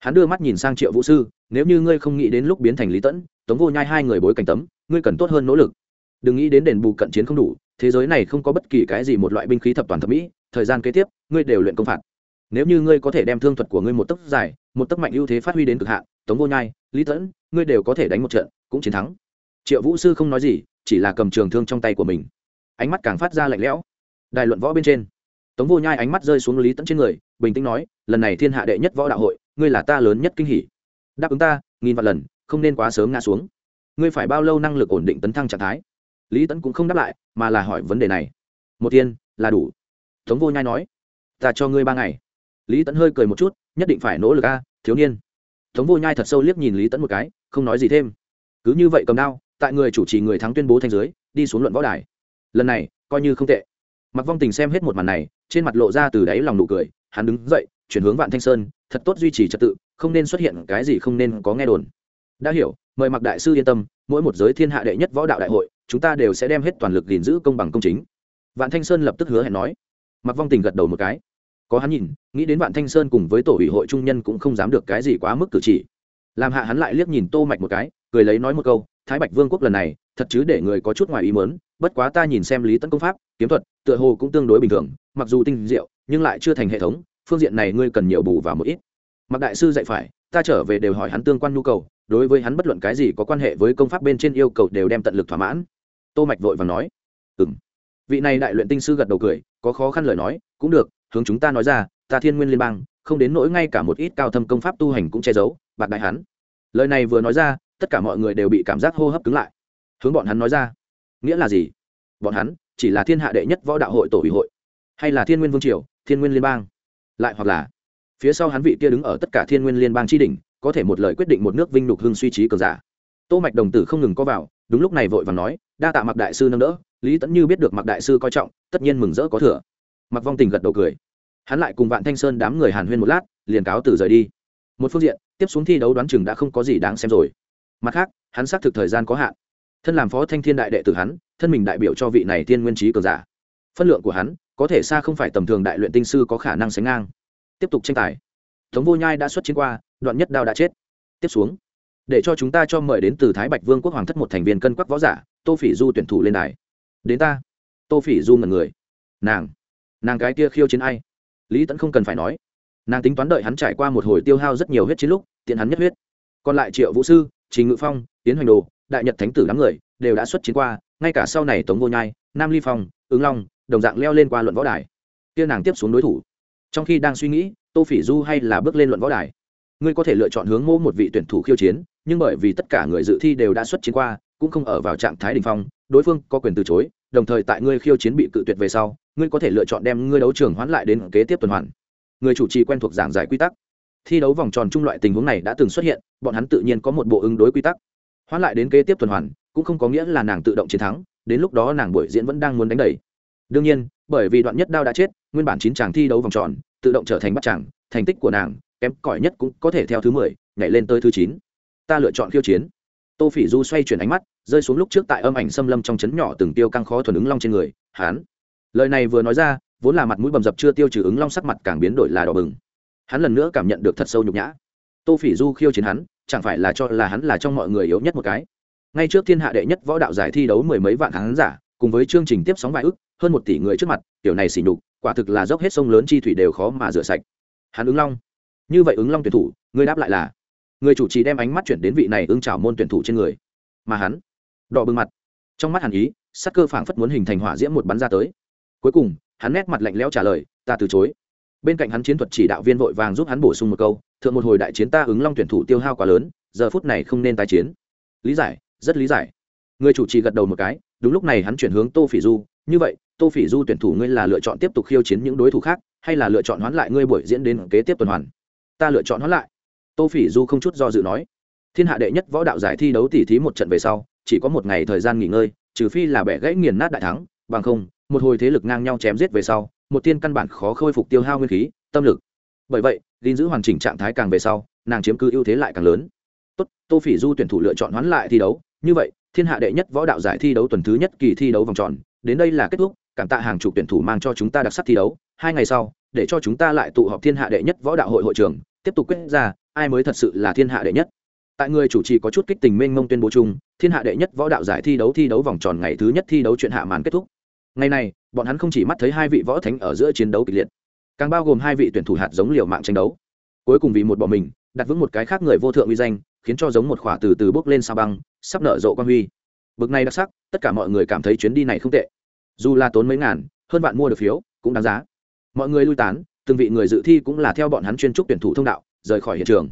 Hắn đưa mắt nhìn sang triệu vũ sư, nếu như ngươi không nghĩ đến lúc biến thành lý tẫn, tống vô nhai hai người bối cảnh tấm, ngươi cần tốt hơn nỗ lực. Đừng nghĩ đến đền bù cận chiến không đủ thế giới này không có bất kỳ cái gì một loại binh khí thập toàn thẩm mỹ, thời gian kế tiếp, ngươi đều luyện công phạt. Nếu như ngươi có thể đem thương thuật của ngươi một tấc dài, một tấc mạnh ưu thế phát huy đến cực hạn, tống vô nhai, lý tẫn, ngươi đều có thể đánh một trận, cũng chiến thắng. Triệu vũ sư không nói gì, chỉ là cầm trường thương trong tay của mình. Ánh mắt càng phát ra lạnh lẽo. Đài luận võ bên trên, tống vô nhai ánh mắt rơi xuống lý tẫn trên người, bình tĩnh nói, lần này thiên hạ đệ nhất võ đạo hội, ngươi là ta lớn nhất kinh hỉ. Đáp ứng ta, nghìn vạn lần, không nên quá sớm ngã xuống. Ngươi phải bao lâu năng lực ổn định tấn thăng trạng thái? Lý tẫn cũng không đáp lại, mà là hỏi vấn đề này. Một tiên, là đủ. Tống vô nhai nói, ta cho ngươi ba ngày. Lý tẫn hơi cười một chút, nhất định phải nỗ lực a, thiếu niên. Tống vô nhai thật sâu liếc nhìn lý tẫn một cái, không nói gì thêm. Cứ như vậy cầm đao, tại người chủ trì người thắng tuyên bố thanh giới đi xuống luận võ đài. Lần này, coi như không tệ. Mặc vong tình xem hết một màn này, trên mặt lộ ra từ đáy lòng nụ cười, hắn đứng dậy, chuyển hướng vạn thanh sơn, thật tốt duy trì trật tự, không nên xuất hiện cái gì không nên có nghe đồn. Đã hiểu, mời mặc đại sư yên tâm, mỗi một giới thiên hạ đệ nhất võ đạo đại hội chúng ta đều sẽ đem hết toàn lực gìn giữ công bằng công chính. Vạn thanh sơn lập tức hứa hẹn nói. Mặc vong tình gật đầu một cái. Có hắn nhìn, nghĩ đến vạn thanh sơn cùng với tổ ủy hội trung nhân cũng không dám được cái gì quá mức cử chỉ. Làm hạ hắn lại liếc nhìn tô mạch một cái, cười lấy nói một câu, thái bạch vương quốc lần này, thật chứ để người có chút ngoài ý muốn. bất quá ta nhìn xem lý tấn công pháp, kiếm thuật, tựa hồ cũng tương đối bình thường, mặc dù tinh diệu, nhưng lại chưa thành hệ thống, phương diện này ngươi cần nhiều bù vào một ít. Mặc đại sư dạy phải, ta trở về đều hỏi hắn tương quan nhu cầu, đối với hắn bất luận cái gì có quan hệ với công pháp bên trên yêu cầu đều đem tận lực thỏa mãn tô mạch vội và nói, ừm. Vị này đại luyện tinh sư gật đầu cười, có khó khăn lời nói, cũng được, hướng chúng ta nói ra, ta thiên nguyên liên bang, không đến nỗi ngay cả một ít cao thâm công pháp tu hành cũng che giấu, bạc đại hắn. Lời này vừa nói ra, tất cả mọi người đều bị cảm giác hô hấp cứng lại. Hướng bọn hắn nói ra, nghĩa là gì? Bọn hắn chỉ là thiên hạ đệ nhất võ đạo hội tổ ủy hội, hay là thiên nguyên vương triều, thiên nguyên liên bang? Lại hoặc là, phía sau hắn vị kia đứng ở tất cả thiên nguyên liên bang tri đỉnh, có thể một lời quyết định một nước vinh nhục hưng suy trí cường giả tô mạch đồng tử không ngừng có vào, đúng lúc này vội vàng nói, đa tạ mặc đại sư nâng đỡ, lý tẫn như biết được mặc đại sư coi trọng, tất nhiên mừng rỡ có thừa. Mặc vong tình gật đầu cười. Hắn lại cùng vạn thanh sơn đám người hàn huyên một lát, liền cáo từ rời đi. Một phương diện, tiếp xuống thi đấu đoán chừng đã không có gì đáng xem rồi. Mặt khác, hắn xác thực thời gian có hạn. Thân làm phó thanh thiên đại đệ tử hắn, thân mình đại biểu cho vị này thiên nguyên trí cường giả. Phân lượng của hắn, có thể xa không phải tầm thường đại luyện tinh sư có khả năng sánh ngang. Tiếp tục tranh tài. Thống vô nhai đã xuất chiến qua, đoạn nhất đao đã chết. Tiếp xuống để cho chúng ta cho mời đến từ thái bạch vương quốc hoàng thất một thành viên cân quắc võ giả, tô phỉ du tuyển thủ lên đài. Đến ta. Tô phỉ du mật người. Nàng. Nàng cái kia khiêu chiến ai? Lý tẫn không cần phải nói. Nàng tính toán đợi hắn trải qua một hồi tiêu hao rất nhiều huyết chiến lúc, tiện hắn nhất huyết. Còn lại triệu vũ sư, trình ngự phong, tiến hoành đồ, đại nhật thánh tử đám người, đều đã xuất chiến qua, ngay cả sau này tống vô nhai, nam ly phong, ứng long, đồng dạng leo lên qua luận võ đài. Kia nàng tiếp xuống đối thủ. Trong khi đang suy nghĩ, tô phỉ du hay là bước lên luận võ đài? Ngươi có thể lựa chọn hướng mô một vị tuyển thủ khiêu chiến, nhưng bởi vì tất cả người dự thi đều đã xuất chiến qua, cũng không ở vào trạng thái đ ỉ n h phong, đối phương có quyền từ chối, đồng thời tại ngươi khiêu chiến bị cự tuyệt về sau, ngươi có thể lựa chọn đem ngươi đấu trường hoãn lại đến kế tiếp tuần hoàn. Người chủ trì quen thuộc giảng giải quy tắc. Thi đấu vòng tròn chung loại tình huống này đã từng xuất hiện, bọn hắn tự nhiên có một bộ ứng đối quy tắc. Hoãn lại đến kế tiếp tuần hoàn, cũng không có nghĩa là nàng tự động chiến thắng, đến lúc đó nàng buổi diễn vẫn đang muốn đánh đầy đương nhiên, bởi vì đoạn nhất đao đã chết, nguyên bản chín chàng thi đấu vòng tròn, tự động trở thành bắt chàng, thành tích của nàng kém cỏi nhất cũng có thể theo thứ mười, nhảy lên tới thứ chín. Ta lựa chọn khiêu chiến. Tô phỉ du xoay chuyển ánh mắt, rơi xuống lúc trước tại âm ảnh xâm lâm trong chấn nhỏ từng tiêu căng khó thuần ứng long trên người, hán. Lời này vừa nói ra, vốn là mặt mũi bầm dập chưa tiêu trừ ứng long sắc mặt càng biến đổi là đỏ bừng. Hắn lần nữa cảm nhận được thật sâu nhục nhã. Tô phỉ du khiêu chiến hắn, chẳng phải là cho là hắn là trong mọi người yếu nhất một cái. Ngay trước thiên hạ đệ nhất võ đạo giải thi đấu mười mấy vạn khán giả, cùng với chương trình tiếp sóng vài ức, hơn một tỷ người trước mặt kiểu này xỉ nhục, quả thực là dốc hết sông lớn chi thủy đều khó mà rửa sạch. Hắn ứng long như vậy ứng long tuyển thủ người đáp lại là? Người chủ trì đem ánh mắt chuyển đến vị này ứng trào môn tuyển thủ trên người. Mà hắn, đỏ bừng mặt. Trong mắt hàn ý, sắc cơ phảng phất muốn hình thành hỏa diễm một bắn ra tới. Cuối cùng, hắn nét mặt lạnh lẽo trả lời, ta từ chối. Bên cạnh hắn chiến thuật chỉ đạo viên vội vàng giúp hắn bổ sung một câu, thượng một hồi đại chiến ta ứng long tuyển thủ tiêu hao quá lớn, giờ phút này không nên tái chiến. Lý giải, rất lý giải. Người chủ trì gật đầu một cái, đúng lúc này hắn chuyển hướng tô phỉ du, như vậy, tô phỉ du tuyển thủ ngươi là lựa chọn tiếp tục khiêu chiến những đối thủ khác, hay là lựa chọn hoán lại ngươi buổi diễn đến kế tiếp tuần hoàn? Ta lựa chọn hoán lại. Tô phỉ du không chút do dự nói. Thiên hạ đệ nhất võ đạo giải thi đấu tỉ thí một trận về sau, chỉ có một ngày thời gian nghỉ ngơi, trừ phi là bẻ gãy nghiền nát đại thắng, bằng không, một hồi thế lực ngang nhau chém giết về sau, một tiên căn bản khó khôi phục tiêu hao nguyên khí, tâm lực. Bởi vậy, gìn giữ hoàn chỉnh trạng thái càng về sau, nàng chiếm cứ ưu thế lại càng lớn. Tốt, tô phỉ du tuyển thủ lựa chọn hoán lại thi đấu. Như vậy, thiên hạ đệ nhất võ đạo giải thi đấu tuần thứ nhất kỳ thi đấu vòng tròn, đến đây là kết thúc, cảm tạ hàng chục tuyển thủ mang cho chúng ta đặc sắc thi đấu. Hai ngày sau để cho chúng ta lại tụ họp thiên hạ đệ nhất võ đạo hội hội trưởng, tiếp tục quyết ra, ai mới thật sự là thiên hạ đệ nhất. Tại người chủ trì có chút kích tình mênh mông tuyên bố chung, thiên hạ đệ nhất võ đạo giải thi đấu thi đấu vòng tròn ngày thứ nhất thi đấu chuyện hạ màn kết thúc. Ngày này, bọn hắn không chỉ mắt thấy hai vị võ thánh ở giữa chiến đấu kịch liệt, càng bao gồm hai vị tuyển thủ hạt giống liều mạng tranh đấu. Cuối cùng vì một bọn mình, đặt vững một cái khác người vô thượng uy danh, khiến cho giống một khỏa từ từ bước lên sao băng, sắp nở rộ quan huy. Bực này đặc sắc, tất cả mọi người cảm thấy chuyến đi này không tệ. Dù là tốn mấy ngàn, hơn bạn mua được phiếu, cũng đáng giá mọi người lui tán, từng vị người dự thi cũng là theo bọn hắn chuyên trúc tuyển thủ thông đạo, rời khỏi hiện trường.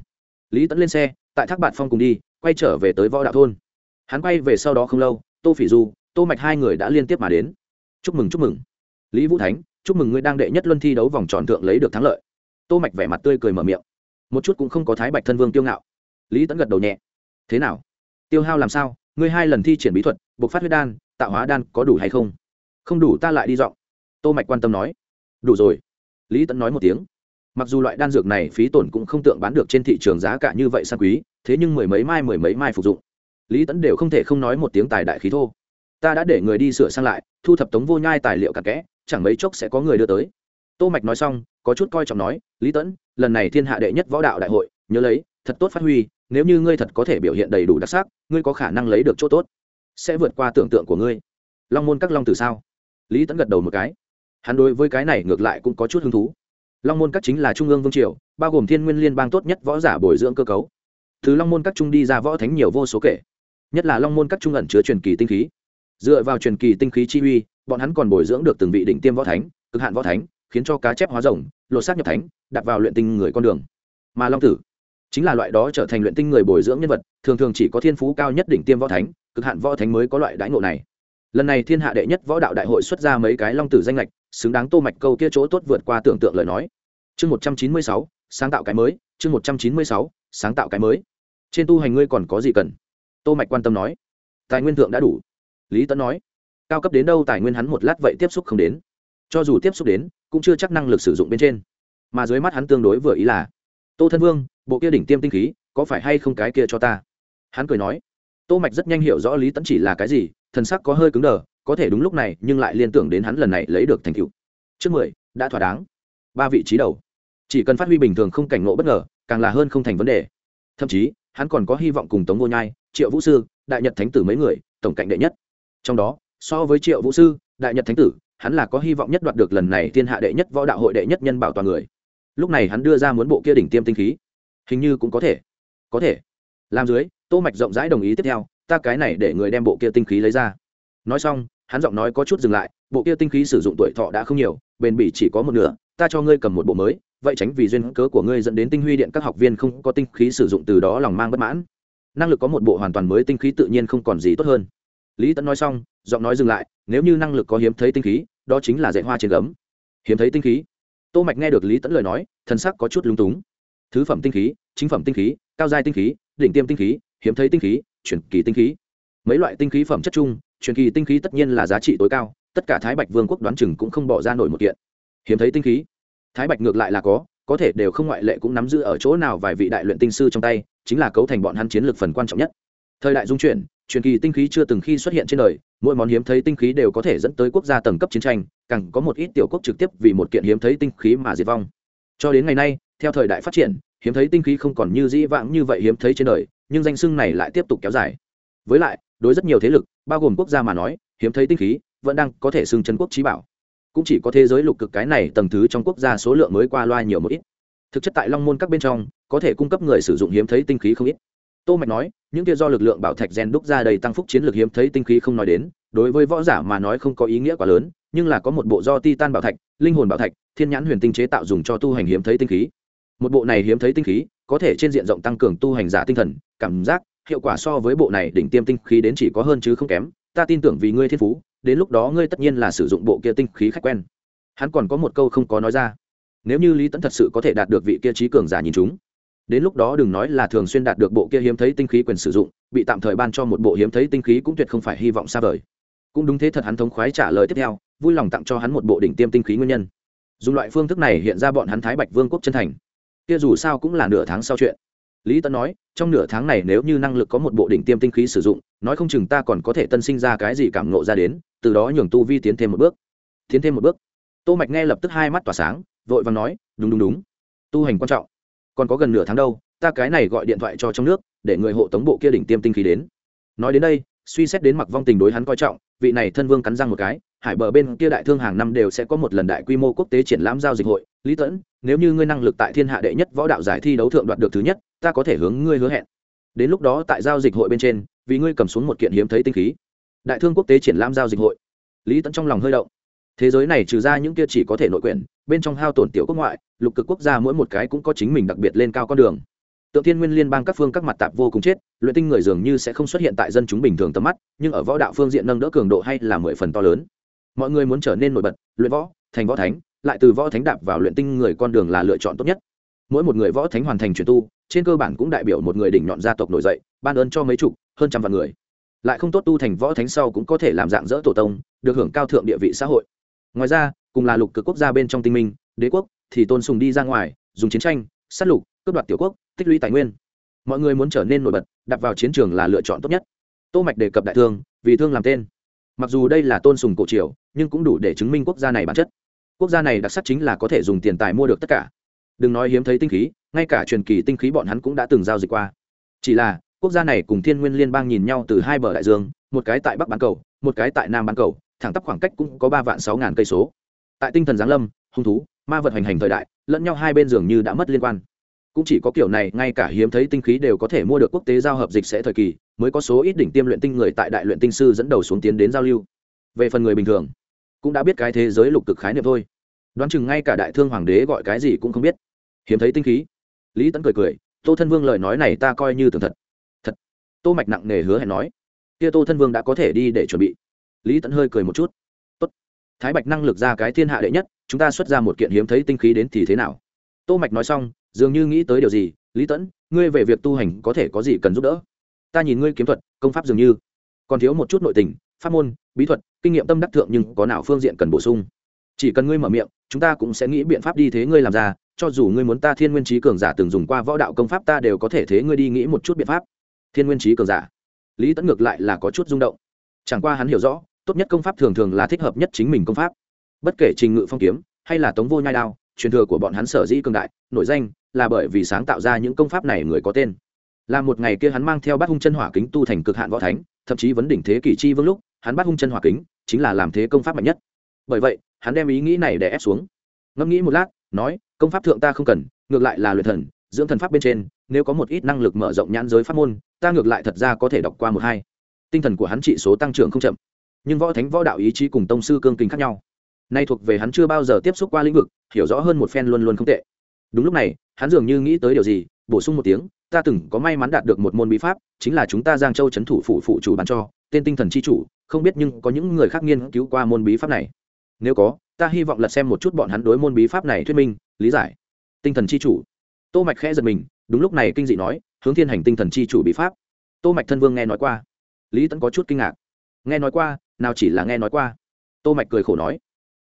Lý tẫn lên xe, tại thác bạn phong cùng đi, quay trở về tới võ đạo thôn. Hắn quay về sau đó không lâu, tô phỉ du, tô mạch hai người đã liên tiếp mà đến. Chúc mừng chúc mừng. Lý vũ thánh, chúc mừng ngươi đang đệ nhất luân thi đấu vòng tròn thượng lấy được thắng lợi. Tô mạch vẻ mặt tươi cười mở miệng. Một chút cũng không có thái bạch thân vương tiêu ngạo. Lý tẫn gật đầu nhẹ. Thế nào? Tiêu hao làm sao? Ngươi hai lần thi triển bí thuật, buộc phát huyết đan, tạo hóa đan có đủ hay không? Không đủ ta lại đi dọn. Tô mạch quan tâm nói đủ rồi. Lý tẫn nói một tiếng. Mặc dù loại đan dược này phí tổn cũng không tượng bán được trên thị trường giá cả như vậy sang quý, thế nhưng mười mấy mai, mười mấy mai phục dụng. Lý tẫn đều không thể không nói một tiếng tài đại khí thô. Ta đã để người đi sửa sang lại, thu thập tống vô nhai tài liệu cặn kẽ, chẳng mấy chốc sẽ có người đưa tới. Tô mạch nói xong, có chút coi trọng nói, lý tẫn lần này thiên hạ đệ nhất võ đạo đại hội, nhớ lấy, thật tốt phát huy, nếu như ngươi thật có thể biểu hiện đầy đủ đặc sắc, ngươi có khả năng lấy được chỗ tốt, sẽ vượt qua tưởng tượng của ngươi. Long môn các long từ sao? Lý tẫn gật đầu một cái hắn đối với cái này ngược lại cũng có chút hứng thú. Long môn các chính là trung ương vương triều, bao gồm thiên nguyên liên bang tốt nhất võ giả bồi dưỡng cơ cấu. Từ long môn các trung đi ra võ thánh nhiều vô số kể. Nhất là long môn các trung ẩn chứa truyền kỳ tinh khí. Dựa vào truyền kỳ tinh khí chi uy, bọn hắn còn bồi dưỡng được từng vị đỉnh tiêm võ thánh, cực hạn võ thánh, khiến cho cá chép hóa rồng, lột xác nhập thánh đặt vào luyện tinh người con đường. Mà long tử chính là loại đó trở thành luyện tinh người bồi dưỡng nhân vật, thường thường chỉ có thiên phú cao nhất đỉnh tiêm võ thánh, cực hạn võ thánh mới có loại đãi ngộ này. Lần này thiên hạ đệ nhất võ đạo đại hội xuất ra mấy cái long tử danh lệch xứng đáng tô mạch câu kia chỗ tốt vượt qua tưởng tượng lời nói. Chương một trăm chín mươi sáu, sáng tạo cái mới, chương một trăm chín mươi sáu, sáng tạo cái mới. Trên tu hành ngươi còn có gì cần? Tô mạch quan tâm nói. Tài nguyên thượng đã đủ. Lý tấn nói. Cao cấp đến đâu tài nguyên hắn một lát vậy tiếp xúc không đến. Cho dù tiếp xúc đến, cũng chưa chắc năng lực sử dụng bên trên. Mà dưới mắt hắn tương đối vừa ý là, tô thân vương, bộ kia đỉnh tiêm tinh khí, có phải hay không cái kia cho ta? Hắn cười nói. Tô mạch rất nhanh hiểu rõ lý tấn chỉ là cái gì, thần sắc có hơi cứng đờ có thể đúng lúc này, nhưng lại liên tưởng đến hắn lần này lấy được thành tựu. Trước mười, đã thỏa đáng. Ba vị trí đầu. Chỉ cần phát huy bình thường không cảnh ngộ bất ngờ, càng là hơn không thành vấn đề. Thậm chí, hắn còn có hy vọng cùng tống vô nhai, triệu vũ sư, đại nhật thánh tử mấy người, tổng cạnh đệ nhất. Trong đó, so với triệu vũ sư, đại nhật thánh tử, hắn là có hy vọng nhất đoạt được lần này thiên hạ đệ nhất võ đạo hội đệ nhất nhân bảo toàn người. Lúc này hắn đưa ra muốn bộ kia đỉnh tiêm tinh khí. Hình như cũng có thể. Có thể. Làm dưới, tô mạch rộng rãi đồng ý tiếp theo, ta cái này để người đem bộ kia tinh khí lấy ra. Nói xong hắn giọng nói có chút dừng lại, bộ kia tinh khí sử dụng tuổi thọ đã không nhiều, bền bỉ chỉ có một nửa, ta cho ngươi cầm một bộ mới, vậy tránh vì duyên cớ của ngươi dẫn đến tinh huy điện các học viên không có tinh khí sử dụng từ đó lòng mang bất mãn. Năng lực có một bộ hoàn toàn mới tinh khí tự nhiên không còn gì tốt hơn. Lý tẫn nói xong, giọng nói dừng lại, nếu như năng lực có hiếm thấy tinh khí, đó chính là dạy hoa trên gấm. Hiếm thấy tinh khí? Tô mạch nghe được lý tẫn lời nói thân sắc có chút lúng túng. Thứ phẩm tinh khí, chính phẩm tinh khí, cao giai tinh khí, đỉnh tiêm tinh khí, hiếm thấy tinh khí, chuyển kỳ tinh khí. Mấy loại tinh khí phẩm chất chung truyền kỳ tinh khí tất nhiên là giá trị tối cao, tất cả thái bạch vương quốc đoán chừng cũng không bỏ ra nổi một kiện. Hiếm thấy tinh khí. Thái bạch ngược lại là có có thể đều không ngoại lệ cũng nắm giữ ở chỗ nào vài vị đại luyện tinh sư trong tay, chính là cấu thành bọn hắn chiến lược phần quan trọng nhất. Thời đại dung chuyển, truyền kỳ tinh khí chưa từng khi xuất hiện trên đời, mỗi món hiếm thấy tinh khí đều có thể dẫn tới quốc gia tầng cấp chiến tranh, càng có một ít tiểu quốc trực tiếp vì một kiện hiếm thấy tinh khí mà diệt vong. Cho đến ngày nay, theo thời đại phát triển, hiếm thấy tinh khí không còn như dĩ vãng như vậy hiếm thấy trên đời, nhưng danh xưng này lại tiếp tục kéo dài. Với lại đối rất nhiều thế lực, bao gồm quốc gia mà nói, hiếm thấy tinh khí, vẫn đang có thể xưng chân quốc trí bảo. Cũng chỉ có thế giới lục cực cái này tầng thứ trong quốc gia số lượng mới qua loa nhiều một ít. Thực chất tại long môn các bên trong, có thể cung cấp người sử dụng hiếm thấy tinh khí không ít. Tô mạch nói, những kia do lực lượng bảo thạch gen đúc ra đầy tăng phúc chiến lược hiếm thấy tinh khí không nói đến, đối với võ giả mà nói không có ý nghĩa quá lớn, nhưng là có một bộ do titan bảo thạch, linh hồn bảo thạch, thiên nhãn huyền tinh chế tạo dùng cho tu hành hiếm thấy tinh khí. Một bộ này hiếm thấy tinh khí, có thể trên diện rộng tăng cường tu hành giả tinh thần, cảm giác hiệu quả so với bộ này đỉnh tiêm tinh khí đến chỉ có hơn chứ không kém, ta tin tưởng vì ngươi thiên phú, đến lúc đó ngươi tất nhiên là sử dụng bộ kia tinh khí khách quen. Hắn còn có một câu không có nói ra. Nếu như lý tẫn thật sự có thể đạt được vị kia trí cường giả nhìn chúng, đến lúc đó đừng nói là thường xuyên đạt được bộ kia hiếm thấy tinh khí quyền sử dụng, bị tạm thời ban cho một bộ hiếm thấy tinh khí cũng tuyệt không phải hy vọng xa vời. Cũng đúng thế thật hắn thống khoái trả lời tiếp theo, vui lòng tặng cho hắn một bộ đỉnh tiêm tinh khí nguyên nhân. Dùng loại phương thức này hiện ra bọn hắn thái bạch vương quốc chân thành. Kia dù sao cũng là nửa tháng sau chuyện lý tấn nói, trong nửa tháng này nếu như năng lực có một bộ đỉnh tiêm tinh khí sử dụng, nói không chừng ta còn có thể tân sinh ra cái gì cảm nộ ra đến, từ đó nhường tu vi tiến thêm một bước. Tiến thêm một bước. Tô mạch nghe lập tức hai mắt tỏa sáng, vội vàng nói, đúng đúng đúng. Tu hành quan trọng. Còn có gần nửa tháng đâu, ta cái này gọi điện thoại cho trong nước, để người hộ tống bộ kia đỉnh tiêm tinh khí đến. Nói đến đây, suy xét đến mặc vong tình đối hắn coi trọng, vị này thân vương cắn răng một cái, hải bờ bên kia đại thương hàng năm đều sẽ có một lần đại quy mô quốc tế triển lãm giao dịch hội. Lý tẫn nếu như ngươi năng lực tại thiên hạ đệ nhất võ đạo giải thi đấu thượng đoạt được thứ nhất, ta có thể hướng ngươi hứa hẹn. Đến lúc đó tại giao dịch hội bên trên, vì ngươi cầm xuống một kiện hiếm thấy tinh khí. Đại thương quốc tế triển lãm giao dịch hội. Lý tẫn trong lòng hơi động. Thế giới này trừ ra những kia chỉ có thể nội quyển, bên trong hao tổn tiểu quốc ngoại, lục cực quốc gia mỗi một cái cũng có chính mình đặc biệt lên cao con đường. Tượng thiên nguyên liên bang các phương các mặt tạp vô cùng chết, luyện tinh người dường như sẽ không xuất hiện tại dân chúng bình thường tầm mắt, nhưng ở võ đạo phương diện nâng đỡ cường độ hay là mười phần to lớn. Mọi người muốn trở nên nổi bật, luyện võ, thành võ thánh lại từ võ thánh đạp vào luyện tinh người con đường là lựa chọn tốt nhất. Mỗi một người võ thánh hoàn thành chuyển tu, trên cơ bản cũng đại biểu một người đỉnh nhọn gia tộc nổi dậy, ban ơn cho mấy chục, hơn trăm vạn người. Lại không tốt tu thành võ thánh sau cũng có thể làm dạng dỡ tổ tông, được hưởng cao thượng địa vị xã hội. Ngoài ra, cùng là lục cực quốc gia bên trong tinh minh, đế quốc, thì tôn sùng đi ra ngoài, dùng chiến tranh, sát lục, cướp đoạt tiểu quốc, tích lũy tài nguyên. Mọi người muốn trở nên nổi bật đặt vào chiến trường là lựa chọn tốt nhất. Tô mạch đề cập đại thương, vì thương làm tên. Mặc dù đây là tôn sùng cổ triều, nhưng cũng đủ để chứng minh quốc gia này bản chất quốc gia này đặc sắc chính là có thể dùng tiền tài mua được tất cả. Đừng nói hiếm thấy tinh khí, ngay cả truyền kỳ tinh khí bọn hắn cũng đã từng giao dịch qua. Chỉ là, quốc gia này cùng thiên nguyên liên bang nhìn nhau từ hai bờ đại dương, một cái tại bắc bán cầu, một cái tại nam bán cầu, thẳng tắp khoảng cách cũng có ba vạn sáu ngàn cây số. Tại tinh thần giáng lâm, hung thú, ma vật hành hành thời đại, lẫn nhau hai bên dường như đã mất liên quan. Cũng chỉ có kiểu này, ngay cả hiếm thấy tinh khí đều có thể mua được quốc tế giao hợp dịch sẽ thời kỳ, mới có số ít đỉnh tiêm luyện tinh người tại đại luyện tinh sư dẫn đầu xuống tiến đến giao lưu. Về phần người bình thường cũng đã biết cái thế giới lục cực khái niệm thôi. Đoán chừng ngay cả đại thương hoàng đế gọi cái gì cũng không biết. Hiếm thấy tinh khí. Lý tấn cười cười, tô thân vương lời nói này ta coi như tường thật. Thật? Tô mạch nặng nề hứa hẹn nói. Kia tô thân vương đã có thể đi để chuẩn bị. Lý tấn hơi cười một chút. Tốt. Thái bạch năng lực ra cái thiên hạ đệ nhất, chúng ta xuất ra một kiện hiếm thấy tinh khí đến thì thế nào? Tô mạch nói xong, dường như nghĩ tới điều gì, lý tẫn ngươi về việc tu hành có thể có gì cần giúp đỡ? Ta nhìn ngươi kiếm thuật, công pháp dường như còn thiếu một chút nội tình pháp môn, bí thuật, kinh nghiệm tâm đắc thượng nhưng có nào phương diện cần bổ sung? Chỉ cần ngươi mở miệng, chúng ta cũng sẽ nghĩ biện pháp đi thế ngươi làm ra, cho dù ngươi muốn ta thiên nguyên trí cường giả từng dùng qua võ đạo công pháp ta đều có thể thế ngươi đi nghĩ một chút biện pháp. Thiên nguyên trí cường giả. Lý tẫn ngược lại là có chút rung động. Chẳng qua hắn hiểu rõ, tốt nhất công pháp thường thường là thích hợp nhất chính mình công pháp. Bất kể trình ngự phong kiếm, hay là tống vô nhai đao, truyền thừa của bọn hắn sở dĩ cường đại, nổi danh là bởi vì sáng tạo ra những công pháp này người có tên là một ngày kia hắn mang theo bát hung chân hỏa kính tu thành cực hạn võ thánh, thậm chí vấn đỉnh thế kỷ chi vương lúc, hắn bát hung chân hỏa kính chính là làm thế công pháp mạnh nhất. Bởi vậy, hắn đem ý nghĩ này để ép xuống. Ngẫm nghĩ một lát, nói, công pháp thượng ta không cần, ngược lại là luyện thần, dưỡng thần pháp bên trên, nếu có một ít năng lực mở rộng nhãn giới pháp môn, ta ngược lại thật ra có thể đọc qua một hai. Tinh thần của hắn trị số tăng trưởng không chậm. Nhưng võ thánh võ đạo ý chí cùng tông sư cương kinh khác nhau. Nay thuộc về hắn chưa bao giờ tiếp xúc qua lĩnh vực, hiểu rõ hơn một phen luôn luôn không tệ. Đúng lúc này, hắn dường như nghĩ tới điều gì, bổ sung một tiếng ta từng có may mắn đạt được một môn bí pháp, chính là chúng ta giang châu c h ấ n thủ phủ phụ chủ bán cho, tên tinh thần c h i chủ, không biết nhưng có những người khác nghiên cứu qua môn bí pháp này. Nếu có, ta hy vọng lật xem một chút bọn hắn đối môn bí pháp này thuyết minh, lý giải. Tinh thần c h i chủ. Tô mạch khẽ giật mình, đúng lúc này kinh dị nói, hướng thiên hành tinh thần c h i chủ bí pháp. Tô mạch thân vương nghe nói qua. Lý tẫn có chút kinh ngạc. Nghe nói qua, nào chỉ là nghe nói qua. Tô mạch cười khổ nói,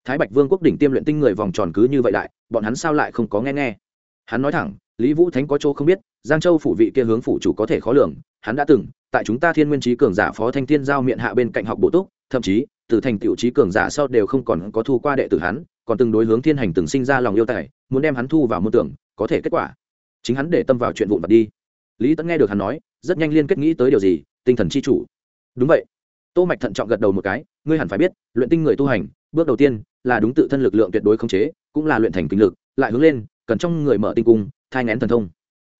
thái bạch vương quốc đỉnh tiêm luyện tinh người vòng tròn cứ như vậy đại bọn hắn sao lại không có nghe nghe? Hắn nói thẳng lý vũ thánh có chỗ không biết, giang châu phủ vị kia hướng phủ chủ có thể khó lường, hắn đã từng, tại chúng ta thiên nguyên trí cường giả phó thanh thiên giao miệng hạ bên cạnh học bổ túc, thậm chí, từ thành tiểu trí cường giả sau đều không còn có thu qua đệ tử hắn, còn từng đối hướng thiên hành từng sinh ra lòng yêu tài, muốn đem hắn thu vào môn tưởng, có thể kết quả. Chính hắn để tâm vào chuyện vụn vặt đi. Lý tẫn nghe được hắn nói, rất nhanh liên kết nghĩ tới điều gì, tinh thần chi chủ. Đúng vậy. Tô mạch thận trọng gật đầu một cái, ngươi hẳn phải biết, luyện tinh người tu hành, bước đầu tiên là đúng tự thân lực lượng tuyệt đối không chế, cũng là luyện thành kinh lực, lại hướng lên, cần trong người mở tinh cung thai ngén thần thông.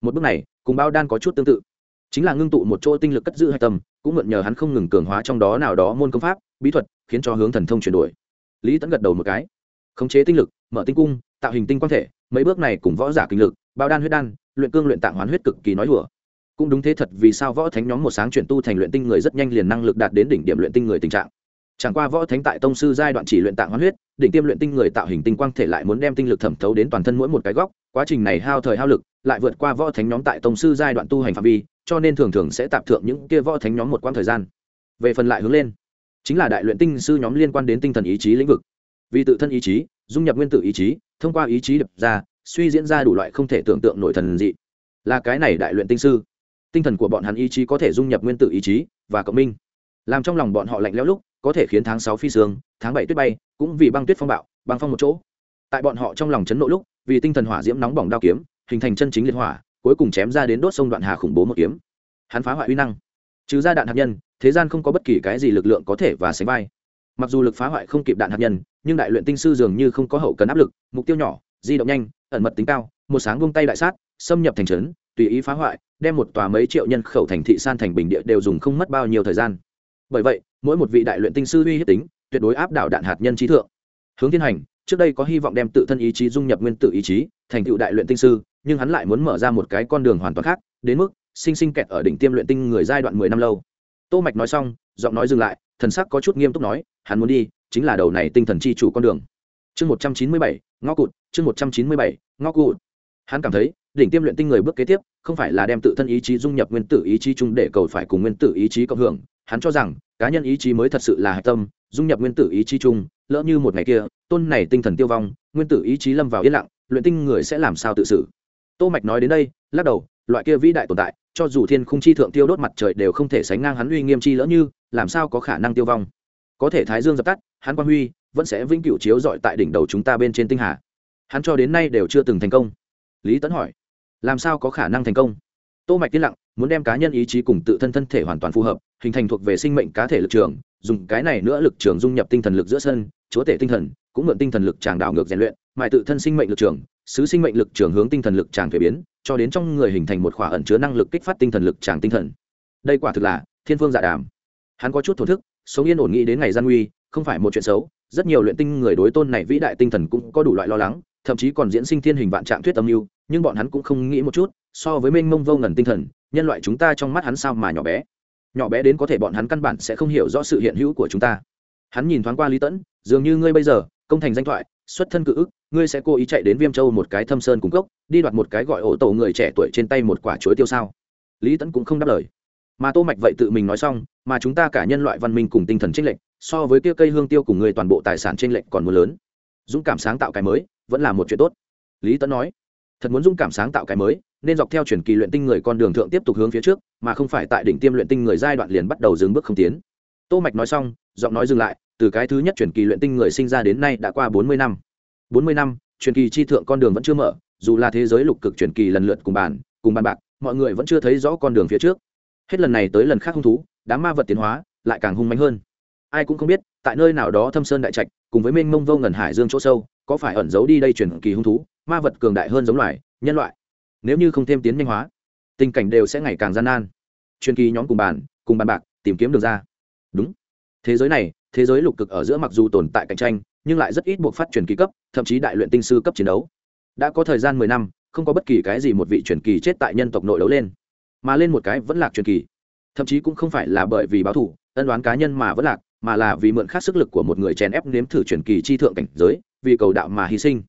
Một bước này, cùng bao đan có chút tương tự. Chính là ngưng tụ một chỗ tinh lực cất giữ hạch tâm, cũng mượn nhờ hắn không ngừng cường hóa trong đó nào đó môn công pháp, bí thuật, khiến cho hướng thần thông chuyển đổi. Lý tẫn gật đầu một cái. Khống chế tinh lực, mở tinh cung, tạo hình tinh quang thể, mấy bước này cùng võ giả kinh lực, bao đan huyết đan, luyện cương luyện tạng hoán huyết cực kỳ nói hùa cũng đúng thế thật, vì sao võ thánh nhóm một sáng chuyển tu thành luyện tinh người rất nhanh liền năng lực đạt đến đỉnh điểm luyện tinh người tình trạng. Chẳng qua võ thánh tại tông sư giai đoạn chỉ luyện tạng hoán huyết đỉnh tiêm luyện tinh người tạo hình tinh quang thể lại muốn đem tinh lực thẩm thấu đến toàn thân mỗi một cái góc, quá trình này hao thời hao lực, lại vượt qua võ thánh nhóm tại tông sư giai đoạn tu hành phạm vi, cho nên thường thường sẽ tạp thượng những kia võ thánh nhóm một quãng thời gian. Về phần lại hướng lên, chính là đại luyện tinh sư nhóm liên quan đến tinh thần ý chí lĩnh vực. Vì tự thân ý chí, dung nhập nguyên tử ý chí, thông qua ý chí đập ra, suy diễn ra đủ loại không thể tưởng tượng nội thần dị. Là cái này đại luyện tinh sư, tinh thần của bọn hắn ý chí có thể dung nhập nguyên tử ý chí và cộng minh. Làm trong lòng bọn họ lạnh lẽo lúc có thể khiến tháng sáu phi sương, tháng bảy tuyết bay, cũng vì băng tuyết phong bạo, băng phong một chỗ. Tại bọn họ trong lòng chấn nộ lúc, vì tinh thần hỏa diễm nóng bỏng đao kiếm, hình thành chân chính liệt hỏa, cuối cùng chém ra đến đốt sông đoạn hà khủng bố một kiếm. Hắn phá hoại uy năng. Trừ ra đạn hạt nhân, thế gian không có bất kỳ cái gì lực lượng có thể và sánh vai. Mặc dù lực phá hoại không kịp đạn hạt nhân, nhưng đại luyện tinh sư dường như không có hậu cần áp lực, mục tiêu nhỏ, di động nhanh, ẩn mật tính cao, một sáng vung tay đại sát, xâm nhập thành trấn, tùy ý phá hoại, đem một tòa mấy triệu nhân khẩu thành thị san thành bình địa đều dùng không mất bao nhiêu thời gian. Bởi vậy mỗi một vị đại luyện tinh sư uy hiếp tính, tuyệt đối áp đảo đạn hạt nhân trí thượng. Hướng thiên hành, trước đây có hy vọng đem tự thân ý chí dung nhập nguyên tử ý chí, thành tựu đại luyện tinh sư, nhưng hắn lại muốn mở ra một cái con đường hoàn toàn khác, đến mức sinh sinh kẹt ở đỉnh tiêm luyện tinh người giai đoạn mười năm lâu. Tô mạch nói xong, giọng nói dừng lại, thần sắc có chút nghiêm túc nói, hắn muốn đi, chính là đầu này tinh thần chi chủ con đường. Chương một trăm chín mươi bảy, ngõ cụt, chương một trăm chín mươi bảy, ngõ cụt. Hắn cảm thấy, đỉnh tiêm luyện tinh người bước kế tiếp, không phải là đem tự thân ý chí dung nhập nguyên tử ý chí chung để cầu phải cùng nguyên tử ý chí cộng hưởng hắn cho rằng, cá nhân ý chí mới thật sự là hạch tâm, dung nhập nguyên tử ý chí chung, lỡ như một ngày kia, tôn này tinh thần tiêu vong, nguyên tử ý chí lâm vào yên lặng, luyện tinh người sẽ làm sao tự xử? Tô mạch nói đến đây, lắc đầu, loại kia vĩ đại tồn tại, cho dù thiên khung chi thượng tiêu đốt mặt trời đều không thể sánh ngang hắn uy nghiêm chi lỡ như, làm sao có khả năng tiêu vong? Có thể thái dương dập tắt, hắn quang huy, vẫn sẽ vĩnh cửu chiếu rọi tại đỉnh đầu chúng ta bên trên tinh hà. Hắn cho đến nay đều chưa từng thành công. Lý tấn hỏi, làm sao có khả năng thành công? Tô mạch tiên lặng muốn đem cá nhân ý chí cùng tự thân thân thể hoàn toàn phù hợp, hình thành thuộc về sinh mệnh cá thể lực trường, dùng cái này nữa lực trường dung nhập tinh thần lực giữa sân, chúa tể tinh thần, cũng mượn tinh thần lực tràng đảo ngược rèn luyện mại tự thân sinh mệnh lực trường sứ sinh mệnh lực trường hướng tinh thần lực tràng thuế biến, cho đến trong người hình thành một khỏa ẩn chứa năng lực kích phát tinh thần lực tràng tinh thần. Đây quả thực là thiên phương dạ đàm. Hắn có chút thổ thức, sống yên ổn nghĩ đến ngày gian nguy, không phải một chuyện xấu, rất nhiều luyện tinh người đối tôn này vĩ đại tinh thần cũng có đủ loại lo lắng, thậm chí còn diễn sinh thiên hình vạn trạng thuyết âm mưu, nhưng bọn hắn cũng không nghĩ một chút, so với mênh mông vô ngần tinh thần nhân loại chúng ta trong mắt hắn sao mà nhỏ bé? Nhỏ bé đến có thể bọn hắn căn bản sẽ không hiểu rõ sự hiện hữu của chúng ta. Hắn nhìn thoáng qua lý tẫn, dường như ngươi bây giờ, công thành danh thoại, xuất thân cự ức, ngươi sẽ cố ý chạy đến viêm châu một cái thâm sơn cung cốc, đi đoạt một cái gọi ổ tổ người trẻ tuổi trên tay một quả chuối tiêu sao? Lý tẫn cũng không đáp lời. Mà tô mạch vậy tự mình nói xong, mà chúng ta cả nhân loại văn minh cùng tinh thần trinh lệnh so với kia cây hương tiêu cùng người toàn bộ tài sản trinh lệnh còn muốn lớn. Dũng cảm sáng tạo cái mới, vẫn là một chuyện tốt. Lý tẫn nói. Thật muốn dũng cảm sáng tạo cái mới nên dọc theo chuyển kỳ luyện tinh người con đường thượng tiếp tục hướng phía trước, mà không phải tại đỉnh tiêm luyện tinh người giai đoạn liền bắt đầu dừng bước không tiến. Tô mạch nói xong, giọng nói dừng lại, từ cái thứ nhất chuyển kỳ luyện tinh người sinh ra đến nay đã qua bốn mươi năm. Bốn mươi năm, truyền kỳ chi thượng con đường vẫn chưa mở, dù là thế giới lục cực truyền kỳ lần lượt cùng bàn cùng bàn bạc, mọi người vẫn chưa thấy rõ con đường phía trước. Hết lần này tới lần khác hung thú, đám ma vật tiến hóa, lại càng hung mạnh hơn. Ai cũng không biết, tại nơi nào đó thâm sơn đại trạch, cùng với mênh mông vô ngần hải dương chỗ sâu, có phải ẩn giấu đi đây truyền kỳ hung thú, ma vật cường đại hơn giống loài, nhân loại nếu như không thêm tiến nhanh hóa, tình cảnh đều sẽ ngày càng gian nan. Truyền kỳ nhóm cùng bàn cùng bàn bạc, tìm kiếm được ra. Đúng. Thế giới này, thế giới lục cực ở giữa mặc dù tồn tại cạnh tranh, nhưng lại rất ít buộc phát truyền kỳ cấp, thậm chí đại luyện tinh sư cấp chiến đấu. Đã có thời gian mười năm, không có bất kỳ cái gì một vị truyền kỳ chết tại nhân tộc nội đấu lên. Mà lên một cái vẫn lạc truyền kỳ. Thậm chí cũng không phải là bởi vì báo thủ ân đoán cá nhân mà vẫn lạc, mà là vì mượn khác sức lực của một người chèn ép nếm thử truyền kỳ chi thượng cảnh giới, vì cầu đạo mà hy sinh.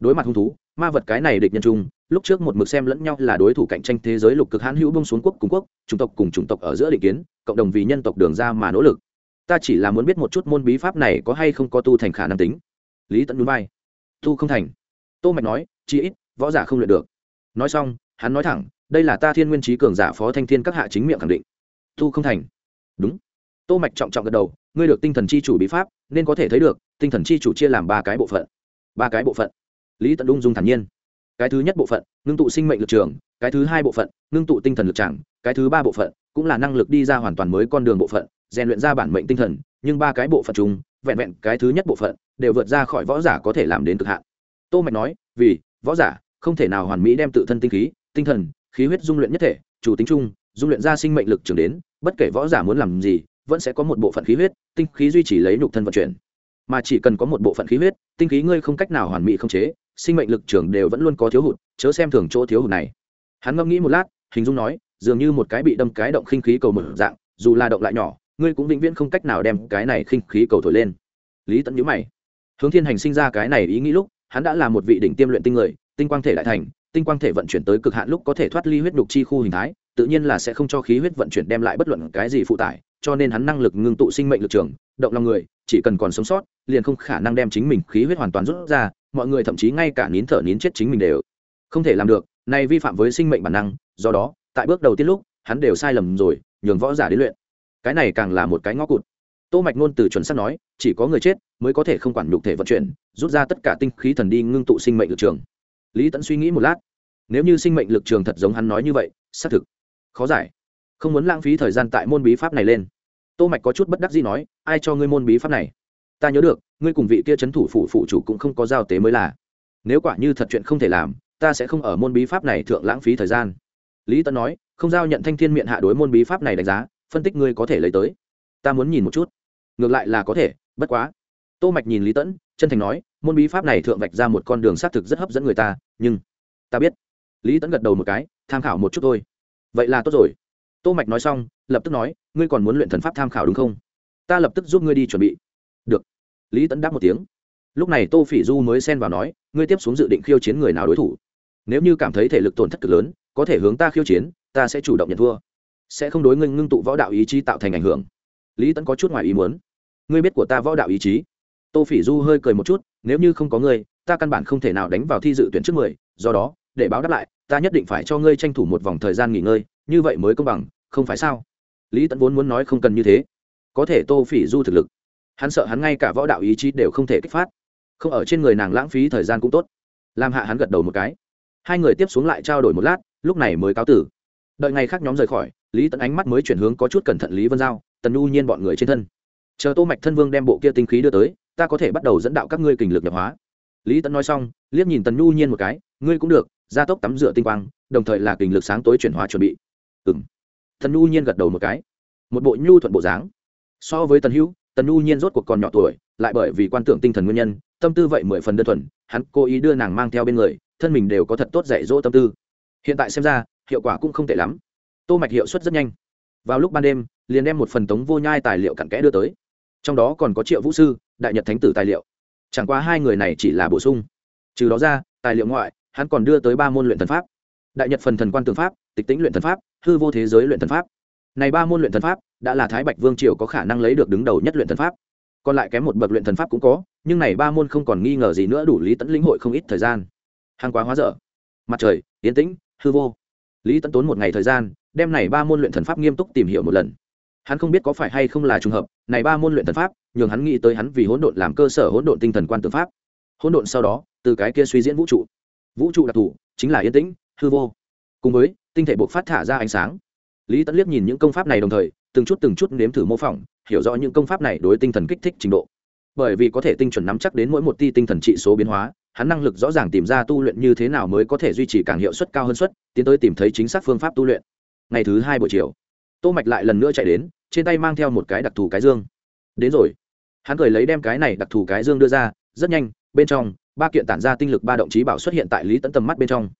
Đối mặt hung thú ma vật cái này địch nhân chung, lúc trước một mực xem lẫn nhau là đối thủ cạnh tranh thế giới lục cực hãn hữu bông xuống quốc cùng quốc, chủng tộc cùng chủng tộc ở giữa định kiến, cộng đồng vì nhân tộc đường ra mà nỗ lực. Ta chỉ là muốn biết một chút môn bí pháp này có hay không có tu thành khả năng tính. Lý tận núi bay tu không thành. Tô mạch nói chi ít, võ giả không luyện được. Nói xong, hắn nói thẳng, đây là ta thiên nguyên trí cường giả phó thanh thiên các hạ chính miệng khẳng định. Tu không thành. Đúng. Tô mạch trọng trọng gật đầu, ngươi được tinh thần chi chủ bí pháp, nên có thể thấy được, tinh thần chi chủ chia làm ba cái bộ phận. Ba cái bộ phận lý tận ung dung thản nhiên. Cái thứ nhất bộ phận, ngưng tụ sinh mệnh lực trường, cái thứ hai bộ phận, ngưng tụ tinh thần lực chẳng cái thứ ba bộ phận cũng là năng lực đi ra hoàn toàn mới con đường bộ phận, rèn luyện ra bản mệnh tinh thần, nhưng ba cái bộ phận chung, vẹn vẹn cái thứ nhất bộ phận đều vượt ra khỏi võ giả có thể làm đến cực hạn. Tô mạch nói, vì võ giả, không thể nào hoàn mỹ đem tự thân tinh khí, tinh thần, khí huyết dung luyện nhất thể, chủ tính chung, dung luyện ra sinh mệnh lực trường đến, bất kể võ giả muốn làm gì, vẫn sẽ có một bộ phận khí huyết, tinh khí duy trì lấy nhục thân vận chuyển mà chỉ cần có một bộ phận khí huyết, tinh khí ngươi không cách nào hoàn mỹ không chế, sinh mệnh lực trưởng đều vẫn luôn có thiếu hụt, chớ xem thường chỗ thiếu hụt này. Hắn ngẫm nghĩ một lát, hình dung nói, dường như một cái bị đâm cái động khinh khí cầu mở dạng, dù là động lại nhỏ, ngươi cũng vĩnh viễn không cách nào đem cái này khinh khí cầu thổi lên. Lý tẫn nhíu mày. Hướng thiên hành sinh ra cái này ý nghĩ lúc, hắn đã là một vị đỉnh tiêm luyện tinh người, tinh quang thể đại thành, tinh quang thể vận chuyển tới cực hạn lúc có thể thoát ly huyết đục chi khu hình thái, tự nhiên là sẽ không cho khí huyết vận chuyển đem lại bất luận cái gì phụ tải, cho nên hắn năng lực ngưng tụ sinh mệnh lực trường động lòng người, chỉ cần còn sống sót, liền không khả năng đem chính mình khí huyết hoàn toàn rút ra, mọi người thậm chí ngay cả nín thở nín chết chính mình đều không thể làm được. Này vi phạm với sinh mệnh bản năng, do đó, tại bước đầu tiên lúc, hắn đều sai lầm rồi, nhường võ giả đến luyện. Cái này càng là một cái ngõ cụt. Tô mạch ngôn từ chuẩn xác nói, chỉ có người chết mới có thể không quản nhục thể vận chuyển, rút ra tất cả tinh khí thần đi ngưng tụ sinh mệnh lực trường. Lý tẫn suy nghĩ một lát, nếu như sinh mệnh lực trường thật giống hắn nói như vậy, xác thực khó giải. Không muốn lãng phí thời gian tại môn bí pháp này lên tô mạch có chút bất đắc dĩ nói, ai cho ngươi môn bí pháp này? Ta nhớ được, ngươi cùng vị kia chấn thủ phụ phụ chủ cũng không có giao tế mới là. Nếu quả như thật chuyện không thể làm, ta sẽ không ở môn bí pháp này thượng lãng phí thời gian. Lý tấn nói, không giao nhận thanh thiên miệng hạ đối môn bí pháp này đánh giá, phân tích ngươi có thể lấy tới. Ta muốn nhìn một chút. Ngược lại là có thể, bất quá. Tô mạch nhìn lý tẫn chân thành nói, môn bí pháp này thượng vạch ra một con đường xác thực rất hấp dẫn người ta, nhưng ta biết. Lý tẫn gật đầu một cái, tham khảo một chút thôi. Vậy là tốt rồi tô mạch nói xong, lập tức nói, ngươi còn muốn luyện thần pháp tham khảo đúng không? Ta lập tức giúp ngươi đi chuẩn bị. Được. Lý Tấn đáp một tiếng. Lúc này tô phỉ du mới xen vào nói, ngươi tiếp xuống dự định khiêu chiến người nào đối thủ? Nếu như cảm thấy thể lực tổn thất cực lớn, có thể hướng ta khiêu chiến, ta sẽ chủ động nhận thua. Sẽ không đối ngươi ngưng tụ võ đạo ý chí tạo thành ảnh hưởng. Lý Tấn có chút ngoài ý muốn. Ngươi biết của ta võ đạo ý chí? Tô phỉ du hơi cười một chút, nếu như không có ngươi, ta căn bản không thể nào đánh vào thi dự tuyển trước mười, do đó, để báo đáp lại, ta nhất định phải cho ngươi tranh thủ một vòng thời gian nghỉ ngơi, như vậy mới công bằng không phải sao? Lý tẫn vốn muốn nói không cần như thế. Có thể tô phỉ du thực lực, hắn sợ hắn ngay cả võ đạo ý chí đều không thể kích phát. Không ở trên người nàng lãng phí thời gian cũng tốt. Làm hạ hắn gật đầu một cái. Hai người tiếp xuống lại trao đổi một lát, lúc này mới cáo tử. Đợi ngày khác nhóm rời khỏi, lý tẫn ánh mắt mới chuyển hướng có chút cẩn thận lý vân giao, tần nhu nhiên bọn người trên thân. Chờ tô mạch thân vương đem bộ kia tinh khí đưa tới, ta có thể bắt đầu dẫn đạo các ngươi kình lực nhập hóa. Lý tẫn nói xong, liếc nhìn tần nhu nhiên một cái, ngươi cũng được, gia tốc tắm rửa tinh quang, đồng thời là kình lực sáng tối chuyển hóa chuẩn bị. Ừm tần nhu nhiên gật đầu một cái. Một bộ nhu thuận bộ dáng. So với tần hữu, tần nhu nhiên rốt cuộc còn nhỏ tuổi, lại bởi vì quan tưởng tinh thần nguyên nhân, tâm tư vậy mười phần đơn thuần, hắn cố ý đưa nàng mang theo bên người, thân mình đều có thật tốt dạy dỗ tâm tư. Hiện tại xem ra, hiệu quả cũng không tệ lắm. Tô mạch hiệu suất rất nhanh. Vào lúc ban đêm, liền đem một phần tống vô nhai tài liệu cặn kẽ đưa tới. Trong đó còn có triệu vũ sư, đại nhật thánh tử tài liệu. Chẳng qua hai người này chỉ là bổ sung. Trừ đó ra, tài liệu ngoại, hắn còn đưa tới ba môn luyện thần pháp đại nhật phần thần quan tường pháp, tịch tĩnh luyện thần pháp, hư vô thế giới luyện thần pháp. Này ba môn luyện thần pháp, đã là thái bạch vương triều có khả năng lấy được đứng đầu nhất luyện thần pháp. Còn lại kém một bậc luyện thần pháp cũng có, nhưng này ba môn không còn nghi ngờ gì nữa đủ lý tẫn lĩnh hội không ít thời gian. Hàng quá hóa dở. Mặt trời yến tĩnh, hư vô. Lý tẫn tốn một ngày thời gian, đem này ba môn luyện thần pháp nghiêm túc tìm hiểu một lần. Hắn không biết có phải hay không là trùng hợp, này ba môn luyện thần pháp, nhường hắn nghĩ tới hắn vì hỗn độn làm cơ sở hỗn độn tinh thần quan tư pháp. Hỗn độn sau đó, từ cái kia suy diễn vũ trụ. Vũ trụ đặc thù, chính là yên tĩnh hư vô. Cùng với, tinh thể buộc phát thả ra ánh sáng. Lý tẫn liếc nhìn những công pháp này đồng thời, từng chút từng chút nếm thử mô phỏng, hiểu rõ những công pháp này đối tinh thần kích thích trình độ. Bởi vì có thể tinh chuẩn nắm chắc đến mỗi một ti tinh thần trị số biến hóa, hắn năng lực rõ ràng tìm ra tu luyện như thế nào mới có thể duy trì càng hiệu suất cao hơn suất, tiến tới tìm thấy chính xác phương pháp tu luyện. Ngày thứ hai buổi chiều, tô mạch lại lần nữa chạy đến, trên tay mang theo một cái đặc thù cái dương. Đến rồi. Hắn cười lấy đem cái này đặc thù cái dương đưa ra, rất nhanh, bên trong, ba kiện tản ra tinh lực ba động trí bảo xuất hiện tại lý tẫn tầm mắt bên trong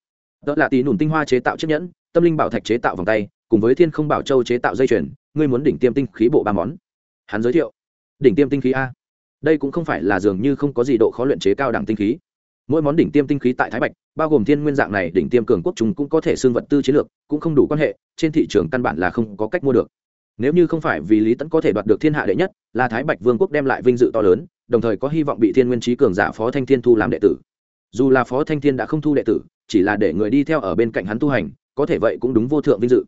đó là tí nùn tinh hoa chế tạo chiếc nhẫn, tâm linh bảo thạch chế tạo vòng tay, cùng với thiên không bảo châu chế tạo dây chuyền, ngươi muốn đỉnh tiêm tinh khí bộ ba món. Hắn giới thiệu, đỉnh tiêm tinh khí a. Đây cũng không phải là dường như không có gì độ khó luyện chế cao đẳng tinh khí. Mỗi món đỉnh tiêm tinh khí tại thái bạch, bao gồm thiên nguyên dạng này đỉnh tiêm cường quốc chúng cũng có thể xương vật tư chiến lược, cũng không đủ quan hệ, trên thị trường căn bản là không có cách mua được. Nếu như không phải vì lý tẫn có thể đoạt được thiên hạ đệ nhất, là thái bạch vương quốc đem lại vinh dự to lớn, đồng thời có hy vọng bị thiên nguyên trí cường giả phó thanh thiên thu làm đệ tử dù là phó thanh thiên đã không thu đệ tử, chỉ là để người đi theo ở bên cạnh hắn tu hành, có thể vậy cũng đúng vô thượng vinh dự.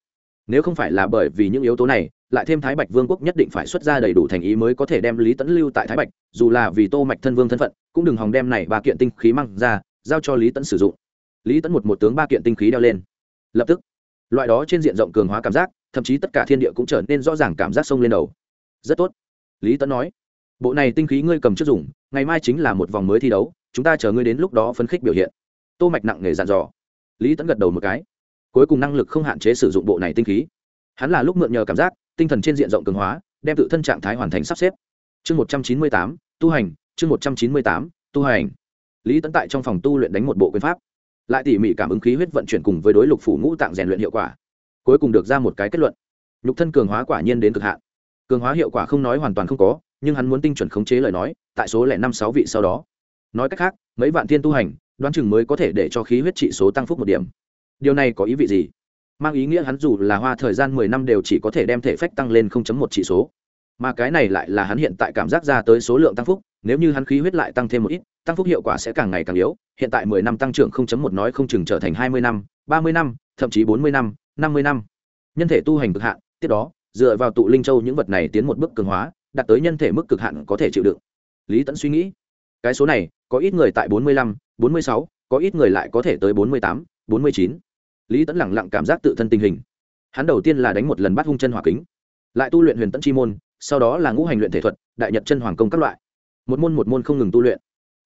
Nếu không phải là bởi vì những yếu tố này, lại thêm thái bạch vương quốc nhất định phải xuất ra đầy đủ thành ý mới có thể đem lý tẫn lưu tại thái bạch, dù là vì tô mạch thân vương thân phận, cũng đừng hòng đem này ba kiện tinh khí mang ra, giao cho lý tẫn sử dụng. Lý tẫn một một tướng ba kiện tinh khí đeo lên. Lập tức, loại đó trên diện rộng cường hóa cảm giác, thậm chí tất cả thiên địa cũng trở nên rõ ràng cảm giác sông lên đầu. Rất tốt, lý tẫn nói, bộ này tinh khí ngươi cầm trước dùng, ngày mai chính là một vòng mới thi đấu chúng ta chờ ngươi đến lúc đó phấn khích biểu hiện. Tô mạch nặng nề dặn dò. Lý tẫn gật đầu một cái. Cuối cùng năng lực không hạn chế sử dụng bộ này tinh khí. Hắn là lúc mượn nhờ cảm giác, tinh thần trên diện rộng cường hóa, đem tự thân trạng thái hoàn thành sắp xếp. Chương một trăm chín mươi tám, tu hành, chương một trăm chín mươi tám, tu hành. Lý tấn tại trong phòng tu luyện đánh một bộ quyền pháp. Lại tỉ mỉ cảm ứng khí huyết vận chuyển cùng với đối lục phủ ngũ tạng rèn luyện hiệu quả. Cuối cùng được ra một cái kết luận. Nhục thân cường hóa quả nhiên đến cực hạn. Cường hóa hiệu quả không nói hoàn toàn không có, nhưng hắn muốn tinh chuẩn khống chế lời nói, tại số lẻ năm sáu vị sau đó nói cách khác, mấy vạn thiên tu hành, đoán chừng mới có thể để cho khí huyết trị số tăng phúc một điểm. Điều này có ý vị gì? Mang ý nghĩa hắn dù là hoa thời gian mười năm đều chỉ có thể đem thể phách tăng lên không chấm một chỉ số. Mà cái này lại là hắn hiện tại cảm giác ra tới số lượng tăng phúc, nếu như hắn khí huyết lại tăng thêm một ít, tăng phúc hiệu quả sẽ càng ngày càng yếu. Hiện tại mười năm tăng trưởng không chấm một nói không chừng trở thành hai mươi năm, ba mươi năm, thậm chí bốn mươi năm năm mươi năm. Nhân thể tu hành cực hạn, tiếp đó, dựa vào tụ linh châu những vật này tiến một bước cường hóa, đạt tới nhân thể mức cực hạn có thể chịu đựng. Lý tẫn suy nghĩ, cái số này có ít người tại bốn mươi lăm, bốn mươi sáu, có ít người lại có thể tới bốn mươi tám, bốn mươi chín. Lý tẫn lẳng lặng cảm giác tự thân tình hình. Hắn đầu tiên là đánh một lần bắt hung chân hỏa kính. Lại tu luyện huyền tẫn chi môn, sau đó là ngũ hành luyện thể thuật, đại nhật chân hoàng công các loại. Một môn một môn không ngừng tu luyện.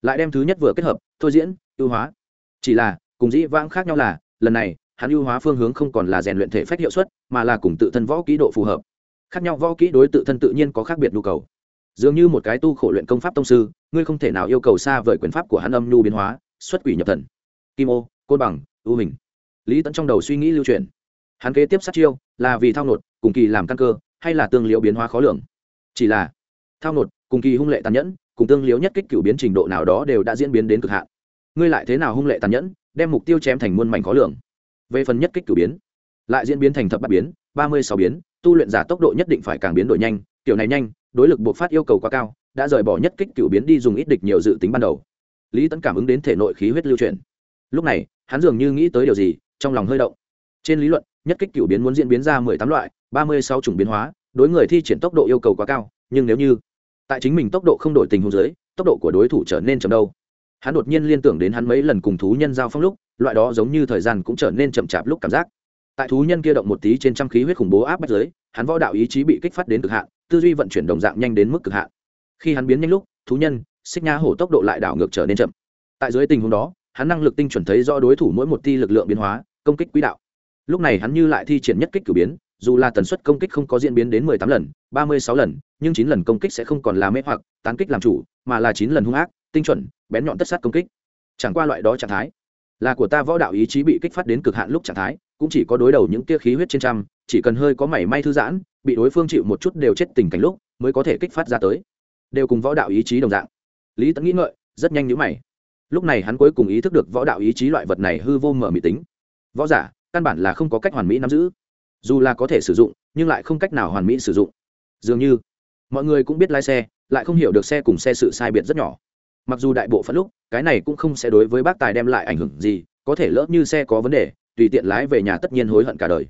Lại đem thứ nhất vừa kết hợp, thôi diễn, ưu hóa. Chỉ là, cùng dĩ vãng khác nhau là, lần này, hắn ưu hóa phương hướng không còn là rèn luyện thể phách hiệu suất, mà là cùng tự thân võ kỹ độ phù hợp. Khác nhau võ kỹ đối tự thân tự nhiên có khác biệt nhu cầu dường như một cái tu khổ luyện công pháp tông sư, ngươi không thể nào yêu cầu xa vời quyền pháp của hắn âm nhu biến hóa, xuất quỷ nhập thần. Kim ô, côn bằng ưu hình. Lý tẫn trong đầu suy nghĩ lưu truyền hắn kế tiếp sát chiêu là vì thao nột, cùng kỳ làm căn cơ, hay là tương liễu biến hóa khó lường? Chỉ là thao nột, cùng kỳ hung lệ tàn nhẫn, cùng tương liễu nhất kích cựu biến trình độ nào đó đều đã diễn biến đến cực hạn. Ngươi lại thế nào hung lệ tàn nhẫn, đem mục tiêu chém thành muôn mảnh khó lường? Về phần nhất kích cựu biến, lại diễn biến thành thập bát biến, ba mươi sáu biến, tu luyện giả tốc độ nhất định phải càng biến đổi nhanh kiểu này nhanh, đối lực buộc phát yêu cầu quá cao, đã rời bỏ nhất kích cựu biến đi dùng ít địch nhiều dự tính ban đầu. Lý tấn cảm ứng đến thể nội khí huyết lưu chuyển. lúc này, hắn dường như nghĩ tới điều gì, trong lòng hơi động. Trên lý luận, nhất kích cựu biến muốn diễn biến ra mười tám loại, ba mươi sáu chủng biến hóa, đối người thi triển tốc độ yêu cầu quá cao, nhưng nếu như tại chính mình tốc độ không đổi tình huống dưới, tốc độ của đối thủ trở nên chậm đâu. Hắn đột nhiên liên tưởng đến hắn mấy lần cùng thú nhân giao phong lúc, loại đó giống như thời gian cũng trở nên chậm chạp lúc cảm giác tại thú nhân kia động một tí trên trăm khí huyết khủng bố áp bách giới, hắn võ đạo ý chí bị kích phát đến cực hạn, tư duy vận chuyển đồng dạng nhanh đến mức cực hạn. Khi hắn biến nhanh lúc, thú nhân, xích nha hổ tốc độ lại đảo ngược trở nên chậm. Tại dưới tình huống đó, hắn năng lực tinh chuẩn thấy do đối thủ mỗi một ti lực lượng biến hóa, công kích quỹ đạo. Lúc này hắn như lại thi triển nhất kích cử biến, dù là tần suất công kích không có diễn biến đến mười tám lần, ba mươi sáu lần, nhưng chín lần công kích sẽ không còn là mê hoặc, tán kích làm chủ, mà là chín lần hung ác, tinh chuẩn, bén nhọn tất sát công kích. Chẳng qua loại đó trạng thái là của ta võ đạo ý chí bị kích phát đến cực hạn lúc trạng thái cũng chỉ có đối đầu những tia khí huyết trên trăm, chỉ cần hơi có mảy may thư giãn, bị đối phương chịu một chút đều chết tình cảnh lúc, mới có thể kích phát ra tới. Đều cùng võ đạo ý chí đồng dạng. Lý tẫn nghĩ ngợi, rất nhanh nhữ mày. Lúc này hắn cuối cùng ý thức được võ đạo ý chí loại vật này hư vô mở mỹ tính. Võ giả, căn bản là không có cách hoàn mỹ nắm giữ. Dù là có thể sử dụng, nhưng lại không cách nào hoàn mỹ sử dụng. Dường như, mọi người cũng biết lái xe, lại không hiểu được xe cùng xe sự sai biệt rất nhỏ. Mặc dù đại bộ phận lúc, cái này cũng không sẽ đối với bác tài đem lại ảnh hưởng gì, có thể lỡ như xe có vấn đề tùy tiện lái về nhà tất nhiên hối hận cả đời.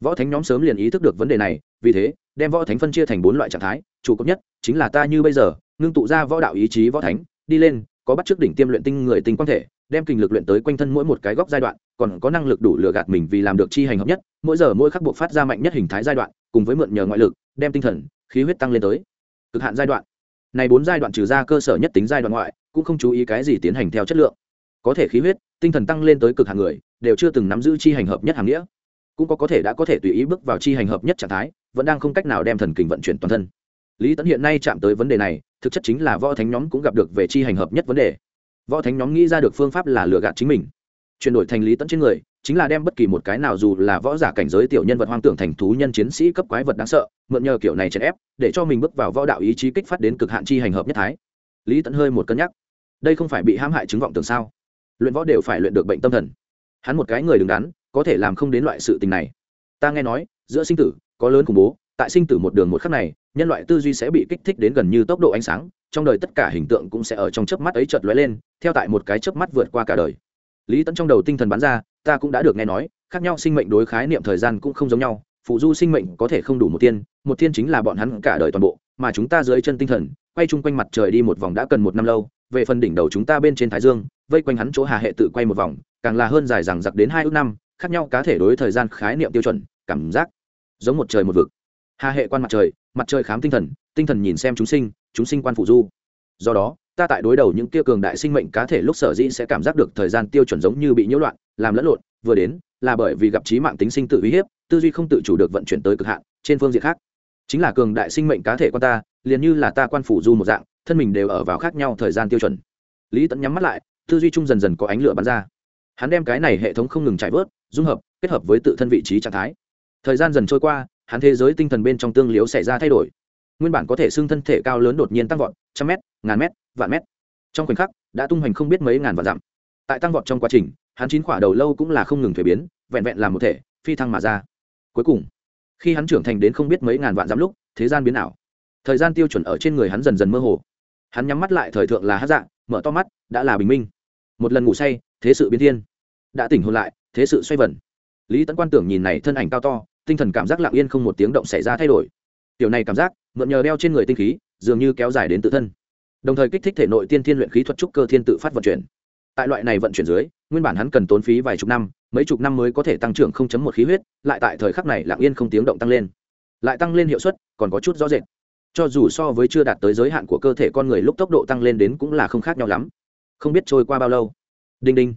Võ thánh nhóm sớm liền ý thức được vấn đề này, vì thế, đem võ thánh phân chia thành bốn loại trạng thái, chủ cấp nhất chính là ta như bây giờ, ngưng tụ ra võ đạo ý chí võ thánh, đi lên, có bắt trước đỉnh tiêm luyện tinh người tinh quang thể, đem kinh lực luyện tới quanh thân mỗi một cái góc giai đoạn, còn có năng lực đủ lừa gạt mình vì làm được chi hành hợp nhất, mỗi giờ mỗi khắc buộc phát ra mạnh nhất hình thái giai đoạn, cùng với mượn nhờ ngoại lực, đem tinh thần, khí huyết tăng lên tới cực hạn giai đoạn. Này bốn giai đoạn trừ ra cơ sở nhất tính giai đoạn ngoại, cũng không chú ý cái gì tiến hành theo chất lượng có thể khí huyết, tinh thần tăng lên tới cực hạn người, đều chưa từng nắm giữ chi hành hợp nhất hàng nghĩa. Cũng có có thể đã có thể tùy ý bước vào chi hành hợp nhất trạng thái, vẫn đang không cách nào đem thần kình vận chuyển toàn thân. Lý tấn hiện nay chạm tới vấn đề này, thực chất chính là võ thánh nhóm cũng gặp được về chi hành hợp nhất vấn đề. Võ thánh nhóm nghĩ ra được phương pháp là lừa gạt chính mình. Chuyển đổi thành lý tẫn trên người, chính là đem bất kỳ một cái nào dù là võ giả cảnh giới tiểu nhân vật hoang tưởng thành thú nhân chiến sĩ cấp quái vật đáng sợ, mượn nhờ kiểu này chèn ép, để cho mình bước vào võ đạo ý chí kích phát đến cực hạn chi hành hợp nhất thái. Lý tẫn hơi một cân nhắc. Đây không phải bị hãm hại chứng vọng tưởng sao? Luyện võ đều phải luyện được bệnh tâm thần. Hắn một cái người đứng đắn, có thể làm không đến loại sự tình này. Ta nghe nói, giữa sinh tử, có lớn khủng bố, tại sinh tử một đường một khắc này, nhân loại tư duy sẽ bị kích thích đến gần như tốc độ ánh sáng, trong đời tất cả hình tượng cũng sẽ ở trong chớp mắt ấy chợt lóe lên, theo tại một cái chớp mắt vượt qua cả đời. Lý tẫn trong đầu tinh thần bắn ra, ta cũng đã được nghe nói, khác nhau sinh mệnh đối khái niệm thời gian cũng không giống nhau, phụ du sinh mệnh có thể không đủ một thiên một thiên chính là bọn hắn cả đời toàn bộ, mà chúng ta dưới chân tinh thần, quay chung quanh mặt trời đi một vòng đã cần một năm lâu về phần đỉnh đầu chúng ta bên trên thái dương, vây quanh hắn chỗ hà hệ tự quay một vòng, càng là hơn dài rằng giặc đến hai ước năm, khác nhau cá thể đối thời gian khái niệm tiêu chuẩn, cảm giác giống một trời một vực. Hà hệ quan mặt trời mặt trời khám tinh thần tinh thần nhìn xem chúng sinh chúng sinh quan phụ du. Do đó, ta tại đối đầu những kia cường đại sinh mệnh cá thể lúc sở dĩ sẽ cảm giác được thời gian tiêu chuẩn giống như bị nhiễu loạn, làm lẫn lộn, vừa đến, là bởi vì gặp trí mạng tính sinh tự uy hiếp, tư duy không tự chủ được vận chuyển tới cực hạn, trên phương diện khác. Chính là cường đại sinh mệnh cá thể quan ta, liền như là ta quan phủ du một dạng thân mình đều ở vào khác nhau thời gian tiêu chuẩn. Lý tẫn nhắm mắt lại, tư duy chung dần dần có ánh lửa bắn ra. Hắn đem cái này hệ thống không ngừng chạy vớt, dung hợp, kết hợp với tự thân vị trí trạng thái. Thời gian dần trôi qua, hắn thế giới tinh thần bên trong tương liếu xảy ra thay đổi. Nguyên bản có thể xưng thân thể cao lớn đột nhiên tăng vọt, trăm mét, ngàn mét, vạn mét. Trong khoảnh khắc, đã tung hoành không biết mấy ngàn vạn dặm. Tại tăng vọt trong quá trình, hắn chín khỏa đầu lâu cũng là không ngừng thuế biến, vẹn vẹn làm một thể, phi thăng mà ra. Cuối cùng, khi hắn trưởng thành đến không biết mấy ngàn vạn dặm lúc, thế gian biến ảo. Thời gian tiêu chuẩn ở trên người hắn dần dần mơ hồ hắn nhắm mắt lại thời thượng là hát dạng mở to mắt, đã là bình minh. Một lần ngủ say, thế sự biến thiên. Đã tỉnh hôn lại, thế sự xoay vần. Lý tấn quan tưởng nhìn này thân ảnh cao to, tinh thần cảm giác lặng yên không một tiếng động xảy ra thay đổi. Tiểu này cảm giác, mượn nhờ đeo trên người tinh khí, dường như kéo dài đến tự thân. Đồng thời kích thích thể nội tiên thiên luyện khí thuật trúc cơ thiên tự phát vận chuyển. Tại loại này vận chuyển dưới, nguyên bản hắn cần tốn phí vài chục năm, mấy chục năm mới có thể tăng trưởng không chấm một khí huyết, lại tại thời khắc này lặng yên không tiếng động tăng lên. Lại tăng lên hiệu suất, còn có chút rõ rệt cho dù so với chưa đạt tới giới hạn của cơ thể con người lúc tốc độ tăng lên đến cũng là không khác nhau lắm. Không biết trôi qua bao lâu. Đinh đinh.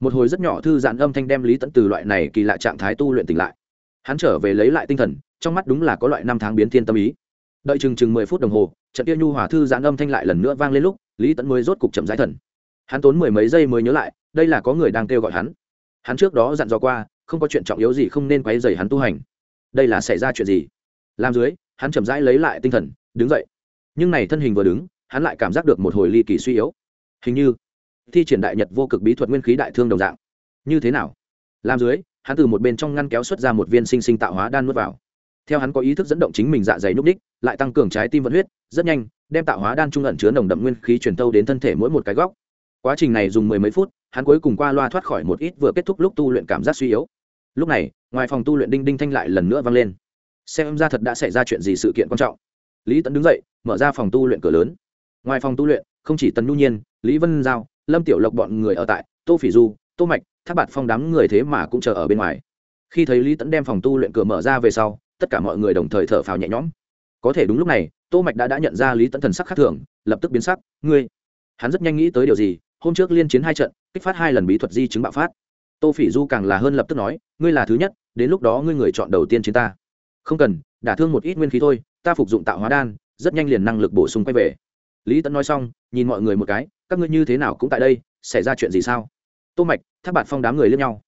Một hồi rất nhỏ thư giãn âm thanh đem lý tẫn từ loại này kỳ lạ trạng thái tu luyện tỉnh lại. Hắn trở về lấy lại tinh thần, trong mắt đúng là có loại năm tháng biến thiên tâm ý. Đợi chừng chừng mười phút đồng hồ, trận tiêu nhu hòa thư giãn âm thanh lại lần nữa vang lên lúc, lý tẫn mới rốt cục chậm giải thần. Hắn tốn mười mấy giây mới nhớ lại, đây là có người đang kêu gọi hắn. Hắn trước đó dặn dò qua, không có chuyện trọng yếu gì không nên quấy dày hắn tu hành. Đây là xảy ra chuyện gì? Làm dưới, hắn chậm rãi lấy lại tinh thần đứng dậy. Nhưng này thân hình vừa đứng, hắn lại cảm giác được một hồi ly kỳ suy yếu. Hình như, thi triển đại nhật vô cực bí thuật nguyên khí đại thương đồng dạng. Như thế nào? Làm dưới, hắn từ một bên trong ngăn kéo xuất ra một viên sinh sinh tạo hóa đan nuốt vào. Theo hắn có ý thức dẫn động chính mình dạ dày núp đích lại tăng cường trái tim vận huyết, rất nhanh, đem tạo hóa đan trung ẩn chứa nồng đậm nguyên khí truyền tâu đến thân thể mỗi một cái góc. Quá trình này dùng mười mấy phút, hắn cuối cùng qua loa thoát khỏi một ít vừa kết thúc lúc tu luyện cảm giác suy yếu. Lúc này, ngoài phòng tu luyện đinh đinh thanh lại lần nữa vang lên. Xem ra thật đã xảy ra chuyện gì sự kiện quan trọng lý tấn đứng dậy, mở ra phòng tu luyện cửa lớn. Ngoài phòng tu luyện, không chỉ tần nhu nhiên, lý vân giao, lâm tiểu lộc bọn người ở tại, tô phỉ du, tô mạch tháp bạt phong đám người thế mà cũng chờ ở bên ngoài. Khi thấy lý tấn đem phòng tu luyện cửa mở ra về sau, tất cả mọi người đồng thời thở phào nhẹ nhõm. Có thể đúng lúc này, tô mạch đã đã nhận ra lý tấn thần sắc khác thường, lập tức biến sắc, ngươi, hắn rất nhanh nghĩ tới điều gì, hôm trước liên chiến hai trận, kích phát hai lần bí thuật di chứng bạo phát. Tô phỉ du càng là hơn lập tức nói, ngươi là thứ nhất, đến lúc đó ngươi người chọn đầu tiên chiến ta không cần, đả thương một ít nguyên khí thôi, ta phục dụng tạo hóa đan, rất nhanh liền năng lực bổ sung quay về. Lý tẫn nói xong, nhìn mọi người một cái, các ngươi như thế nào cũng tại đây, xảy ra chuyện gì sao? Tô mạch tháp bạt phong đám người lên nhau.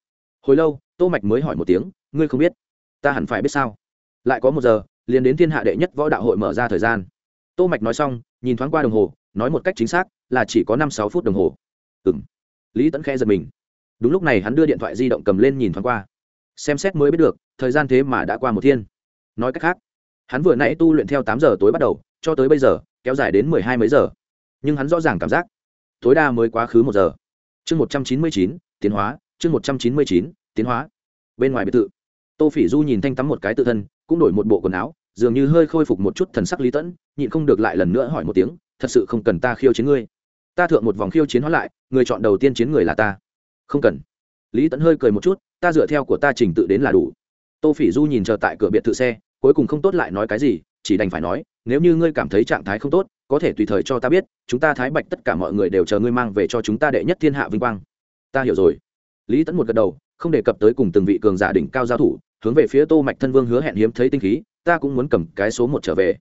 Hồi lâu, tô mạch mới hỏi một tiếng, ngươi không biết, ta hẳn phải biết sao? Lại có một giờ, liền đến thiên hạ đệ nhất võ đạo hội mở ra thời gian. Tô mạch nói xong, nhìn thoáng qua đồng hồ, nói một cách chính xác, là chỉ có năm sáu phút đồng hồ. Ừ lý tẫn khẽ giật mình. Đúng lúc này hắn đưa điện thoại di động cầm lên nhìn thoáng qua. Xem xét mới biết được, thời gian thế mà đã qua một thiên nói cách khác, hắn vừa nãy tu luyện theo tám giờ tối bắt đầu, cho tới bây giờ, kéo dài đến mười hai mấy giờ. Nhưng hắn rõ ràng cảm giác, tối đa mới quá khứ một giờ. Chương một trăm chín mươi chín, tiến hóa, chương một trăm chín mươi chín, tiến hóa. Bên ngoài biệt thự, tô phỉ du nhìn thanh tắm một cái tự thân, cũng đổi một bộ quần áo, dường như hơi khôi phục một chút thần sắc lý tẫn, nhịn không được lại lần nữa hỏi một tiếng, thật sự không cần ta khiêu chiến ngươi? Ta thượng một vòng khiêu chiến hóa lại, người chọn đầu tiên chiến người là ta. Không cần. Lý tẫn hơi cười một chút, ta dựa theo của ta trình tự đến là đủ tô phỉ du nhìn chờ tại cửa biệt thự xe, cuối cùng không tốt lại nói cái gì, chỉ đành phải nói, nếu như ngươi cảm thấy trạng thái không tốt, có thể tùy thời cho ta biết, chúng ta thái bạch tất cả mọi người đều chờ ngươi mang về cho chúng ta đệ nhất thiên hạ vinh quang. Ta hiểu rồi. Lý tẫn một gật đầu, không đề cập tới cùng từng vị cường giả đỉnh cao giao thủ, hướng về phía tô mạch thân vương hứa hẹn hiếm thấy tinh khí, ta cũng muốn cầm cái số một trở về.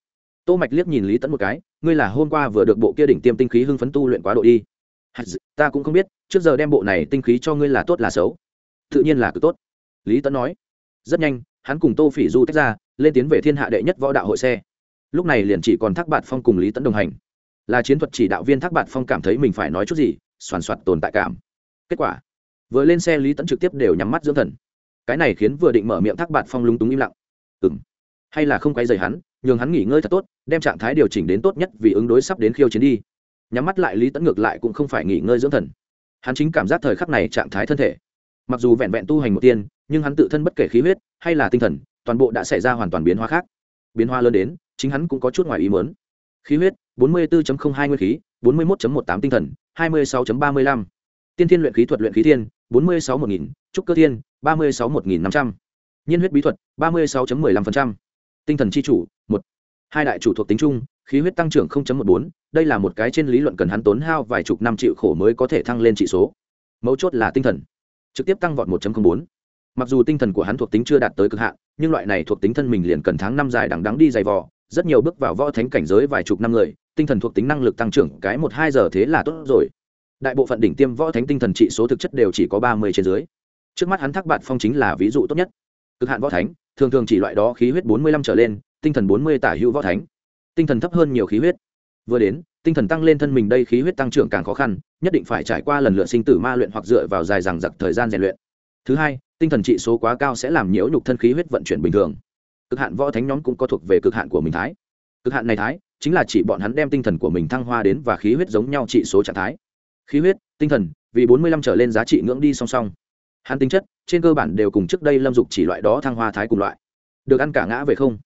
Tô mạch liếc nhìn lý tẫn một cái, ngươi là hôm qua vừa được bộ kia đỉnh tiêm tinh khí hưng phấn tu luyện quá độ đi. Ta cũng không biết, trước giờ đem bộ này tinh khí cho ngươi là tốt là xấu. Tự nhiên là cứ tốt. Lý tẫn nói rất nhanh, hắn cùng tô phỉ du tách ra, lên tiến về thiên hạ đệ nhất võ đạo hội xe. Lúc này liền chỉ còn thác bạt phong cùng lý tẫn đồng hành. Là chiến thuật chỉ đạo viên thác bạt phong cảm thấy mình phải nói chút gì, soàn soạt tồn tại cảm. Kết quả, vừa lên xe lý tẫn trực tiếp đều nhắm mắt dưỡng thần. Cái này khiến vừa định mở miệng thác bạt phong lúng túng im lặng. Ừng hay là không quay dày hắn, nhường hắn nghỉ ngơi thật tốt, đem trạng thái điều chỉnh đến tốt nhất vì ứng đối sắp đến khiêu chiến đi. Nhắm mắt lại lý tẫn ngược lại cũng không phải nghỉ ngơi dưỡng thần. Hắn chính cảm giác thời khắc này trạng thái thân thể mặc dù vẹn vẹn tu hành một tiên nhưng hắn tự thân bất kể khí huyết hay là tinh thần toàn bộ đã xảy ra hoàn toàn biến hóa khác biến hóa lớn đến chính hắn cũng có chút ngoài ý mớn khí huyết 44.02 nguyên khí 41.18 tinh thần 26.35. tiên thiên luyện khí thuật luyện khí thiên 46 1000, trúc cơ thiên 36 1500. nhiên huyết bí thuật 36.15%. tinh thần chi chủ một hai đại chủ thuộc tính chung khí huyết tăng trưởng 0.14, đây là một cái trên lý luận cần hắn tốn hao vài chục năm triệu khổ mới có thể thăng lên trị số mấu chốt là tinh thần trực tiếp tăng vọt 1.04. mặc dù tinh thần của hắn thuộc tính chưa đạt tới cực hạn, nhưng loại này thuộc tính thân mình liền cần tháng năm dài đằng đẵng đi dày vò, rất nhiều bước vào võ thánh cảnh giới vài chục năm người, tinh thần thuộc tính năng lực tăng trưởng cái một hai giờ thế là tốt rồi. Đại bộ phận đỉnh tiêm võ thánh tinh thần trị số thực chất đều chỉ có ba mươi trên dưới. Trước mắt hắn thác bạn phong chính là ví dụ tốt nhất. Cực hạn võ thánh, thường thường chỉ loại đó khí huyết bốn mươi lăm trở lên, tinh thần bốn mươi tả hữu võ thánh. Tinh thần thấp hơn nhiều khí huyết. Vừa đến tinh thần tăng lên thân mình đây khí huyết tăng trưởng càng khó khăn, nhất định phải trải qua lần lượt sinh tử ma luyện hoặc dựa vào dài dằng dặc thời gian rèn luyện. Thứ hai, tinh thần trị số quá cao sẽ làm nhiễu nhục thân khí huyết vận chuyển bình thường. Cực hạn võ thánh nhóm cũng có thuộc về cực hạn của mình thái. Cực hạn này thái chính là chỉ bọn hắn đem tinh thần của mình thăng hoa đến và khí huyết giống nhau trị số trạng thái. Khí huyết, tinh thần, vì bốn mươi lăm trở lên giá trị ngưỡng đi song song. Hắn tính chất, trên cơ bản đều cùng trước đây lâm dục chỉ loại đó thăng hoa thái cùng loại. Được ăn cả ngã về không?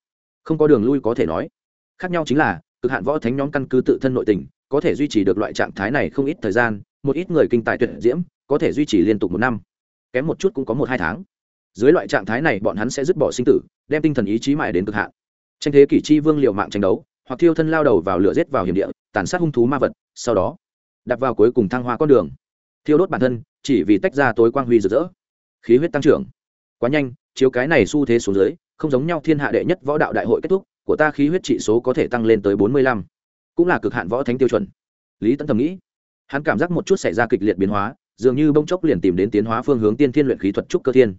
Không có đường lui có thể nói. Khác nhau chính là cực hạn võ thánh nhóm căn cứ tự thân nội tình, có thể duy trì được loại trạng thái này không ít thời gian, một ít người kinh tài tuyệt diễm, có thể duy trì liên tục một năm. Kém một chút cũng có một hai tháng. Dưới loại trạng thái này bọn hắn sẽ dứt bỏ sinh tử, đem tinh thần ý chí mãi đến cực hạn. Tranh thế kỷ chi vương liệu mạng tranh đấu, hoặc thiêu thân lao đầu vào lửa rết vào hiểm địa, tàn sát hung thú ma vật, sau đó đặt vào cuối cùng thăng hoa con đường. Thiêu đốt bản thân, chỉ vì tách ra tối quang huy rực rỡ. Khí huyết tăng trưởng. Quá nhanh, chiếu cái này xu thế xuống dưới, không giống nhau thiên hạ đệ nhất võ đạo đại hội kết thúc của ta khí huyết trị số có thể tăng lên tới bốn mươi lăm. Cũng là cực hạn võ thánh tiêu chuẩn. Lý tấn thầm nghĩ. Hắn cảm giác một chút xảy ra kịch liệt biến hóa, dường như bông chốc liền tìm đến tiến hóa phương hướng tiên thiên luyện khí thuật trúc cơ thiên.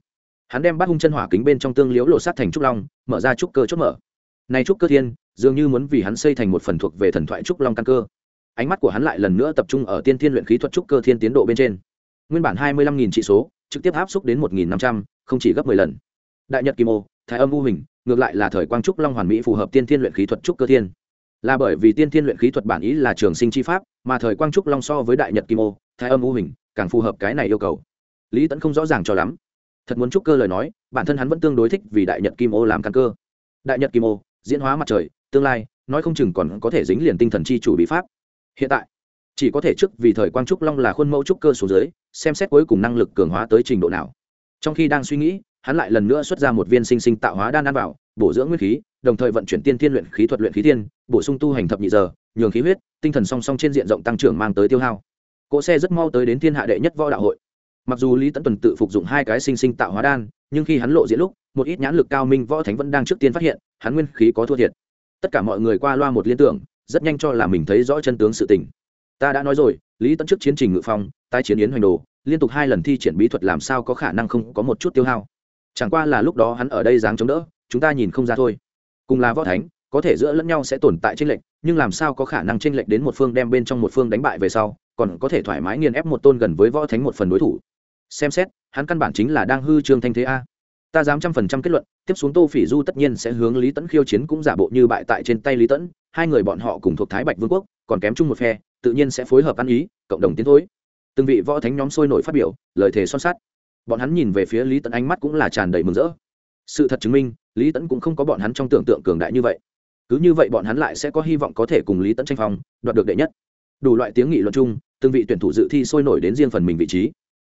Hắn đem bắt hung chân hỏa kính bên trong tương liễu lộ sát thành trúc long, mở ra trúc cơ chốt mở. Này trúc cơ thiên, dường như muốn vì hắn xây thành một phần thuộc về thần thoại trúc long căn cơ. Ánh mắt của hắn lại lần nữa tập trung ở tiên thiên luyện khí thuật trúc cơ thiên tiến độ bên trên. Nguyên bản hai mươi lăm nghìn trị số, trực tiếp áp xúc đến một nghìn năm trăm, không chỉ gấp mười lần. Đại nhật kim ô thái âm u hình, ngược lại là thời quang trúc long hoàn mỹ phù hợp tiên thiên luyện khí thuật trúc cơ thiên. Là bởi vì tiên thiên luyện khí thuật bản ý là trường sinh chi pháp, mà thời quang trúc long so với đại nhật kim ô, thái âm u hình, càng phù hợp cái này yêu cầu. Lý tẫn không rõ ràng cho lắm. Thật muốn trúc cơ lời nói, bản thân hắn vẫn tương đối thích vì đại nhật kim ô làm căn cơ. Đại nhật kim ô, diễn hóa mặt trời, tương lai, nói không chừng còn có thể dính liền tinh thần chi chủ bí pháp. Hiện tại, chỉ có thể trước vì thời quang trúc long là khuôn mẫu trúc cơ số dưới, xem xét cuối cùng năng lực cường hóa tới trình độ nào. Trong khi đang suy nghĩ hắn lại lần nữa xuất ra một viên sinh sinh tạo hóa đan ăn vào, bổ dưỡng nguyên khí, đồng thời vận chuyển tiên thiên luyện khí thuật luyện khí tiên, bổ sung tu hành thập nhị giờ, nhường khí huyết, tinh thần song song trên diện rộng tăng trưởng mang tới tiêu hao. Cỗ xe rất mau tới đến thiên hạ đệ nhất võ đạo hội. Mặc dù lý tấn tuần tự phục dụng hai cái sinh sinh tạo hóa đan, nhưng khi hắn lộ diễn lúc, một ít nhãn lực cao minh võ thánh vẫn đang trước tiên phát hiện, hắn nguyên khí có thua thiệt. Tất cả mọi người qua loa một liên tưởng, rất nhanh cho là mình thấy rõ chân tướng sự tình. Ta đã nói rồi, lý tấn trước chiến trình ngự phong, tái chiến yến hoành đồ, liên tục hai lần thi triển bí thuật làm sao có khả năng không có một chút tiêu hao chẳng qua là lúc đó hắn ở đây dáng chống đỡ, chúng ta nhìn không ra thôi. Cùng là võ thánh, có thể giữa lẫn nhau sẽ tồn tại tranh lệch, nhưng làm sao có khả năng tranh lệch đến một phương đem bên trong một phương đánh bại về sau, còn có thể thoải mái nghiền ép một tôn gần với võ thánh một phần đối thủ. Xem xét, hắn căn bản chính là đang hư trương thanh thế a. Ta dám trăm phần trăm kết luận, tiếp xuống tô phỉ du tất nhiên sẽ hướng lý tẫn khiêu chiến cũng giả bộ như bại tại trên tay lý tẫn hai người bọn họ cùng thuộc thái bạch vương quốc, còn kém chung một phe, tự nhiên sẽ phối hợp ăn ý, cộng đồng tiến thối. Từng vị võ thánh nhóm sôi nổi phát biểu, lời thề son sát bọn hắn nhìn về phía lý tẫn ánh mắt cũng là tràn đầy mừng rỡ. Sự thật chứng minh, lý tẫn cũng không có bọn hắn trong tưởng tượng cường đại như vậy. Cứ như vậy bọn hắn lại sẽ có hy vọng có thể cùng lý tẫn tranh phong, đoạt được đệ nhất. Đủ loại tiếng nghị luận chung, từng vị tuyển thủ dự thi sôi nổi đến riêng phần mình vị trí.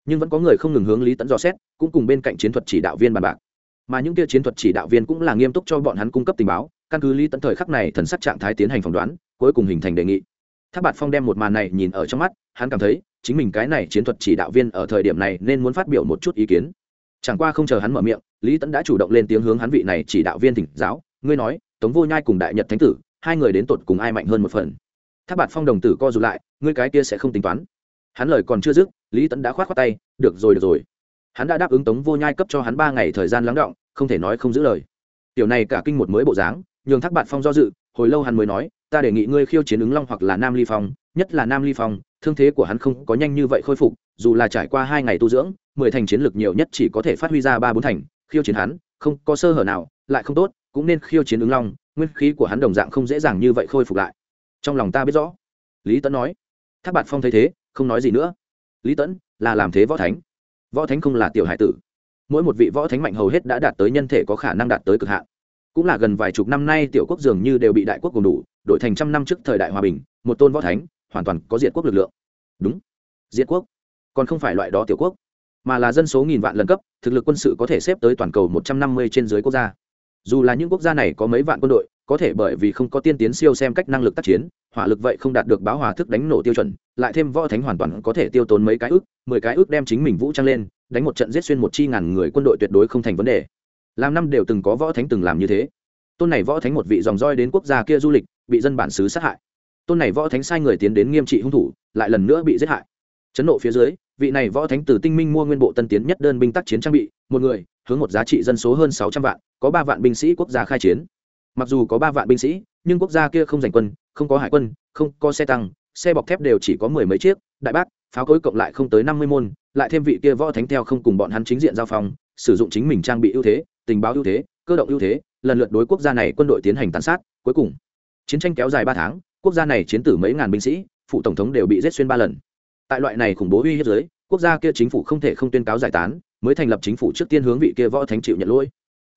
Nhưng vẫn có người không ngừng hướng lý tẫn dò xét, cũng cùng bên cạnh chiến thuật chỉ đạo viên bàn bạc. Mà những kia chiến thuật chỉ đạo viên cũng là nghiêm túc cho bọn hắn cung cấp tình báo, căn cứ lý tẫn thời khắc này thần sắc trạng thái tiến hành phỏng đoán, cuối cùng hình thành đề nghị. Tháp bạt phong đem một màn này nhìn ở trong mắt, hắn cảm thấy chính mình cái này chiến thuật chỉ đạo viên ở thời điểm này nên muốn phát biểu một chút ý kiến. Chẳng qua không chờ hắn mở miệng, lý tẫn đã chủ động lên tiếng hướng hắn vị này chỉ đạo viên thỉnh giáo, ngươi nói, tống vô nhai cùng đại nhật thánh tử, hai người đến tột cùng ai mạnh hơn một phần? Tháp bạt phong đồng tử co rụt lại, ngươi cái kia sẽ không tính toán. Hắn lời còn chưa dứt, lý tẫn đã k h o á t khoác tay, được rồi được rồi. Hắn đã đáp ứng tống vô nhai cấp cho hắn ba ngày thời gian lắng động, không thể nói không giữ lời. Tiểu này cả kinh một mới bộ dáng, nhường thác bạn phong do dự, hồi lâu hắn mới nói, ta đề nghị ngươi khiêu chiến ứng long hoặc là nam ly phong, nhất là nam ly phong thương thế của hắn không có nhanh như vậy khôi phục, dù là trải qua hai ngày tu dưỡng, mười thành chiến lực nhiều nhất chỉ có thể phát huy ra ba bốn thành, khiêu chiến hắn, không có sơ hở nào, lại không tốt, cũng nên khiêu chiến ứng long, nguyên khí của hắn đồng dạng không dễ dàng như vậy khôi phục lại. Trong lòng ta biết rõ. Lý tẫn nói. Tháp bạt phong thấy thế, không nói gì nữa. Lý tẫn là làm thế võ thánh. Võ thánh không là tiểu hải tử. Mỗi một vị võ thánh mạnh hầu hết đã đạt tới nhân thể có khả năng đạt tới cực hạn. Cũng là gần vài chục năm nay tiểu quốc dường như đều bị đại quốc cùng đủ, đổi thành trăm năm trước thời đại hòa bình, một tôn võ thánh hoàn toàn có diệt quốc lực lượng. Đúng. Diệt quốc. Còn không phải loại đó tiểu quốc, mà là dân số nghìn vạn lần cấp, thực lực quân sự có thể xếp tới toàn cầu một trăm năm mươi trên dưới quốc gia. Dù là những quốc gia này có mấy vạn quân đội, có thể bởi vì không có tiên tiến siêu xem cách năng lực tác chiến, hỏa lực vậy không đạt được báo hòa thức đánh nổ tiêu chuẩn, lại thêm võ thánh hoàn toàn có thể tiêu tốn mấy cái ước, mười cái ước đem chính mình vũ trang lên, đánh một trận giết xuyên một chi ngàn người quân đội tuyệt đối không thành vấn đề. Làm năm đều từng có võ thánh từng làm như thế. Tôn này võ thánh một vị dòng roi đến quốc gia kia du lịch, bị dân bản xứ sát hại tôn này võ thánh sai người tiến đến nghiêm trị hung thủ lại lần nữa bị giết hại. Chấn nộ phía dưới vị này võ thánh từ tinh minh mua nguyên bộ tân tiến nhất đơn binh tác chiến trang bị một người hướng một giá trị dân số hơn sáu trăm vạn có ba vạn binh sĩ quốc gia khai chiến. Mặc dù có ba vạn binh sĩ nhưng quốc gia kia không giành quân không có hải quân không có xe tăng xe bọc thép đều chỉ có mười mấy chiếc đại bác pháo cối cộng lại không tới năm mươi môn lại thêm vị kia võ thánh theo không cùng bọn hắn chính diện giao phòng, sử dụng chính mình trang bị ưu thế tình báo ưu thế cơ động ưu thế lần lượt đối quốc gia này quân đội tiến hành tàn sát cuối cùng chiến tranh kéo dài ba tháng quốc gia này chiến tử mấy ngàn binh sĩ phụ tổng thống đều bị giết xuyên ba lần. Tại loại này khủng bố uy hiếp giới quốc gia kia chính phủ không thể không tuyên cáo giải tán, mới thành lập chính phủ trước tiên hướng vị kia võ thánh chịu nhận lỗi.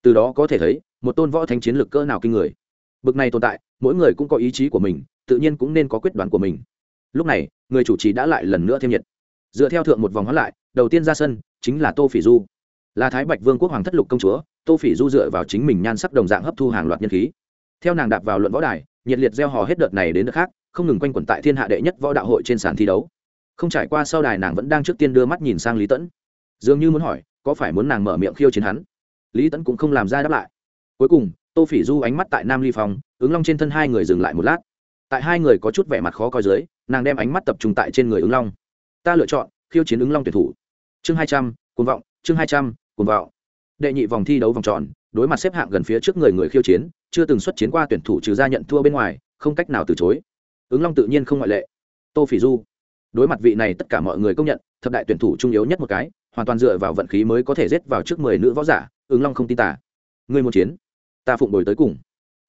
Từ đó có thể thấy, một tôn võ thánh chiến lược cỡ nào kinh người. Bực này tồn tại, mỗi người cũng có ý chí của mình, tự nhiên cũng nên có quyết đoán của mình. Lúc này, người chủ trì đã lại lần nữa thêm nhiệt. Dựa theo thượng một vòng hóa lại, đầu tiên ra sân, chính là tô phỉ du. Là thái bạch vương quốc hoàng thất lục công chúa, tô phỉ du dựa vào chính mình nhan sắc đồng dạng hấp thu hàng loạt nhân khí. Theo nàng đạp vào luận võ đài nhiệt liệt gieo hò hết đợt này đến đợt khác, không ngừng quanh quẩn tại thiên hạ đệ nhất võ đạo hội trên sàn thi đấu. Không trải qua sau đài nàng vẫn đang trước tiên đưa mắt nhìn sang lý tẫn dường như muốn hỏi, có phải muốn nàng mở miệng khiêu chiến hắn? Lý tẫn cũng không làm ra đáp lại. Cuối cùng, tô phỉ du ánh mắt tại nam ly phong, ứng long trên thân hai người dừng lại một lát. Tại hai người có chút vẻ mặt khó coi dưới, nàng đem ánh mắt tập trung tại trên người ứng long. Ta lựa chọn khiêu chiến ứng long tuyển thủ. Chương hai trăm, cuồng vọng, chương hai trăm, cuồng vọng. Đệ nhị vòng thi đấu vòng tròn, đối mặt xếp hạng gần phía trước người người khiêu chiến chưa từng xuất chiến qua tuyển thủ trừ ra nhận thua bên ngoài, không cách nào từ chối. Ứng long tự nhiên không ngoại lệ. Tô phỉ du. Đối mặt vị này tất cả mọi người công nhận, thập đại tuyển thủ trung yếu nhất một cái, hoàn toàn dựa vào vận khí mới có thể rết vào trước mười nữ võ giả, ứng long không tin tả người một chiến, ta phụng đổi tới cùng.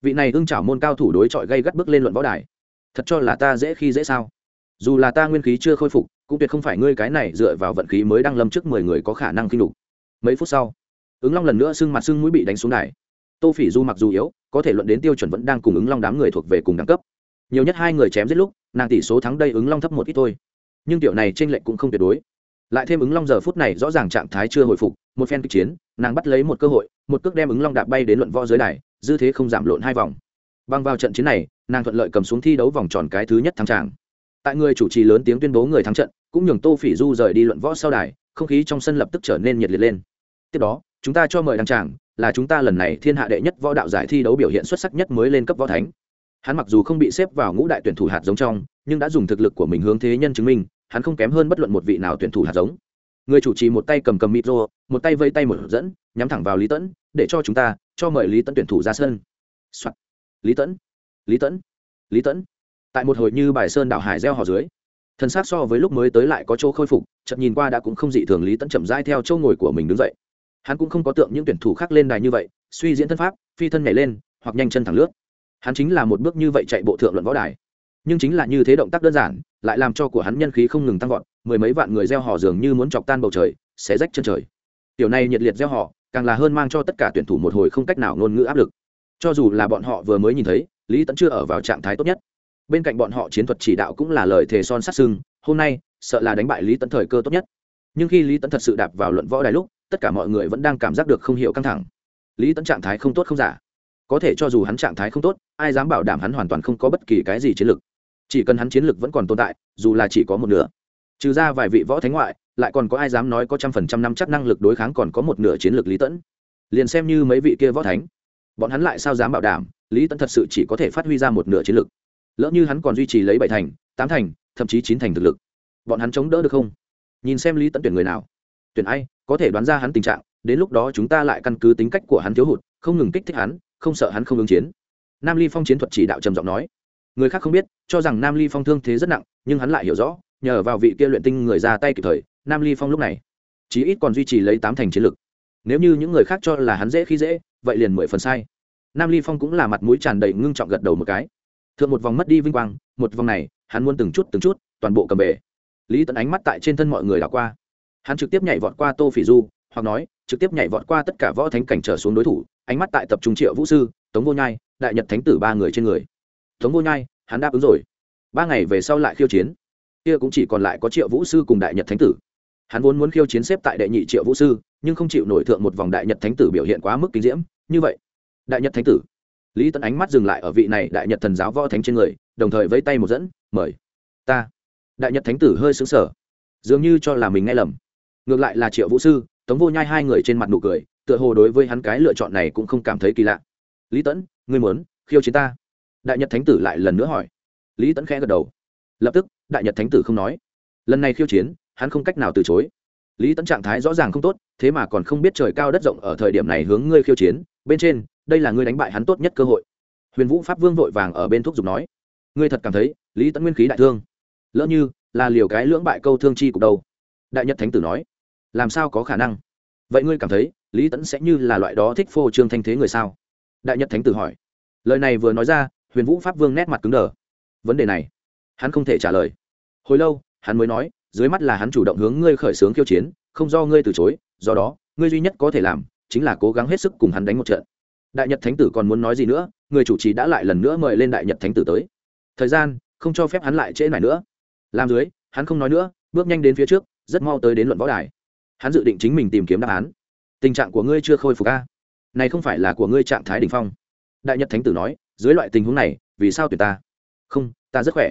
Vị này ưng chảo môn cao thủ đối chọi gây gắt bước lên luận võ đài. Thật cho là ta dễ khi dễ sao? Dù là ta nguyên khí chưa khôi phục, cũng tuyệt không phải ngươi cái này dựa vào vận khí mới đang lâm trước mười người có khả năng kinh đục mấy phút sau, ứng long lần nữa sưng mặt sưng mũi bị đánh xuống đài tô phỉ du mặc dù yếu, có thể luận đến tiêu chuẩn vẫn đang cùng ứng long đám người thuộc về cùng đẳng cấp. Nhiều nhất hai người chém giết lúc, nàng tỷ số thắng đây ứng long thấp một ít thôi. Nhưng tiểu này trên lệnh cũng không tuyệt đối. Lại thêm ứng long giờ phút này rõ ràng trạng thái chưa hồi phục, một phen kịch chiến, nàng bắt lấy một cơ hội, một cước đem ứng long đạp bay đến luận võ dưới đài, dư thế không giảm lộn hai vòng. Băng vào trận chiến này, nàng thuận lợi cầm xuống thi đấu vòng tròn cái thứ nhất thắng tràng. Tại người chủ trì lớn tiếng tuyên bố người thắng trận, cũng nhường tô phỉ du rời đi luận võ sau đài, không khí trong sân lập tức trở nên nhiệt liệt lên. Tiếp đó, chúng ta cho mời đăng tràng là chúng ta lần này thiên hạ đệ nhất võ đạo giải thi đấu biểu hiện xuất sắc nhất mới lên cấp võ thánh. Hắn mặc dù không bị xếp vào ngũ đại tuyển thủ hạt giống trong, nhưng đã dùng thực lực của mình hướng thế nhân chứng minh, hắn không kém hơn bất luận một vị nào tuyển thủ hạt giống. Người chủ trì một tay cầm cầm micro một tay vây tay một dẫn, nhắm thẳng vào lý tẫn, để cho chúng ta, cho mời lý tẫn tuyển thủ ra sân、Soạn. lý tẫn. Lý tẫn. Lý tẫn. Tại một hồi như bài sơn đảo hải gieo hò dưới, thân xác so với lúc mới tới lại có chỗ khôi phục, chậm nhìn qua đã cũng không dị thường lý tẫn chậm dai theo châu ngồi của mình đứng dậy hắn cũng không có tượng những tuyển thủ khác lên đài như vậy, suy diễn thân pháp, phi thân nhảy lên, hoặc nhanh chân thẳng lướt. Hắn chính là một bước như vậy chạy bộ thượng luận võ đài. Nhưng chính là như thế động tác đơn giản, lại làm cho của hắn nhân khí không ngừng tăng vọt, mười mấy vạn người gieo họ dường như muốn chọc tan bầu trời sẽ rách chân trời. Tiểu này nhiệt liệt gieo họ càng là hơn mang cho tất cả tuyển thủ một hồi không cách nào ngôn ngữ áp lực. Cho dù là bọn họ vừa mới nhìn thấy, lý tẫn chưa ở vào trạng thái tốt nhất. Bên cạnh bọn họ chiến thuật chỉ đạo cũng là lời thề son sát sưng hôm nay, sợ là đánh bại lý tẫn thời cơ tốt nhất. Nhưng khi lý tẫn thật sự đạp vào luận võ đài lúc tất cả mọi người vẫn đang cảm giác được không hiểu căng thẳng. Lý tẫn trạng thái không tốt không giả. Có thể cho dù hắn trạng thái không tốt, ai dám bảo đảm hắn hoàn toàn không có bất kỳ cái gì chiến lược. Chỉ cần hắn chiến lược vẫn còn tồn tại, dù là chỉ có một nửa. Trừ ra vài vị võ thánh ngoại, lại còn có ai dám nói có trăm phần trăm năm chắc năng lực đối kháng còn có một nửa chiến lược lý tẫn liền xem như mấy vị kia võ thánh, bọn hắn lại sao dám bảo đảm lý tẫn thật sự chỉ có thể phát huy ra một nửa chiến lược? Lỡ như hắn còn duy trì lấy bảy thành, tám thành, thậm chí chín thành thực lực, bọn hắn chống đỡ được không? Nhìn xem lý tẫn tuyển người nào tuyển ai, có thể đoán ra hắn tình trạng, đến lúc đó chúng ta lại căn cứ tính cách của hắn thiếu hụt, không ngừng kích thích hắn, không sợ hắn không ứng chiến. Nam ly phong chiến thuật chỉ đạo trầm giọng nói. Người khác không biết, cho rằng nam ly phong thương thế rất nặng, nhưng hắn lại hiểu rõ, nhờ vào vị kia luyện tinh người ra tay kịp thời, nam ly phong lúc này, chí ít còn duy trì lấy tám thành chiến lực. Nếu như những người khác cho là hắn dễ khi dễ, vậy liền mười phần sai. Nam ly phong cũng là mặt mũi tràn đầy ngưng trọng gật đầu một cái. Thượng một vòng mất đi vinh quang, một vòng này, hắn muốn từng chút từng chút, toàn bộ cầm bể lý tẫn ánh mắt tại trên thân mọi người đảo qua hắn trực tiếp nhảy vọt qua tô phỉ du, hoặc nói, trực tiếp nhảy vọt qua tất cả võ thánh cảnh trở xuống đối thủ, ánh mắt tại tập trung triệu vũ sư, tống vô nhai, đại nhật thánh tử ba người trên người. Tống vô nhai, hắn đáp ứng rồi. Ba ngày về sau lại khiêu chiến. Kia cũng chỉ còn lại có triệu vũ sư cùng đại nhật thánh tử. Hắn vốn muốn khiêu chiến xếp tại đệ nhị triệu vũ sư, nhưng không chịu nổi thượng một vòng đại nhật thánh tử biểu hiện quá mức kinh diễm. Như vậy, đại nhật thánh tử. Lý tấn ánh mắt dừng lại ở vị này đại nhật thần giáo võ thánh trên người, đồng thời vẫy tay một dẫn, mời. Ta. Đại nhật thánh tử hơi xứng sở dường như cho là mình nghe lầm ngược lại là triệu vũ sư, tống vô nhai hai người trên mặt nụ cười, tựa hồ đối với hắn cái lựa chọn này cũng không cảm thấy kỳ lạ. Lý tẫn ngươi muốn khiêu chiến ta? Đại nhật thánh tử lại lần nữa hỏi. Lý tẫn khẽ gật đầu. Lập tức, đại nhật thánh tử không nói. Lần này khiêu chiến, hắn không cách nào từ chối. Lý tẫn trạng thái rõ ràng không tốt, thế mà còn không biết trời cao đất rộng ở thời điểm này hướng ngươi khiêu chiến. Bên trên, đây là ngươi đánh bại hắn tốt nhất cơ hội. Huyền vũ pháp vương vội vàng ở bên thuốc dùng nói. Ngươi thật cảm thấy lý tẫn nguyên khí đại thương. Lỡ như là liều cái lưỡng bại câu thương chi cục đâu? Đại nhật thánh tử nói làm sao có khả năng? Vậy ngươi cảm thấy lý tẫn sẽ như là loại đó thích phô trương thanh thế người sao? Đại nhật thánh tử hỏi. Lời này vừa nói ra, huyền vũ pháp vương nét mặt cứng đờ. Vấn đề này, hắn không thể trả lời. Hồi lâu, hắn mới nói, dưới mắt là hắn chủ động hướng ngươi khởi xướng khiêu chiến, không do ngươi từ chối, do đó, ngươi duy nhất có thể làm chính là cố gắng hết sức cùng hắn đánh một trận. Đại nhật thánh tử còn muốn nói gì nữa, người chủ trì đã lại lần nữa mời lên đại nhật thánh tử tới. Thời gian không cho phép hắn lại trễ này nữa. Làm dưới, hắn không nói nữa, bước nhanh đến phía trước, rất mau tới đến luận võ đài hắn dự định chính mình tìm kiếm đáp án. Tình trạng của ngươi chưa khôi phục a? Này không phải là của ngươi trạng thái đ ỉ n h phong. Đại nhật thánh tử nói, dưới loại tình huống này, vì sao tuyệt ta? Không, ta rất khỏe.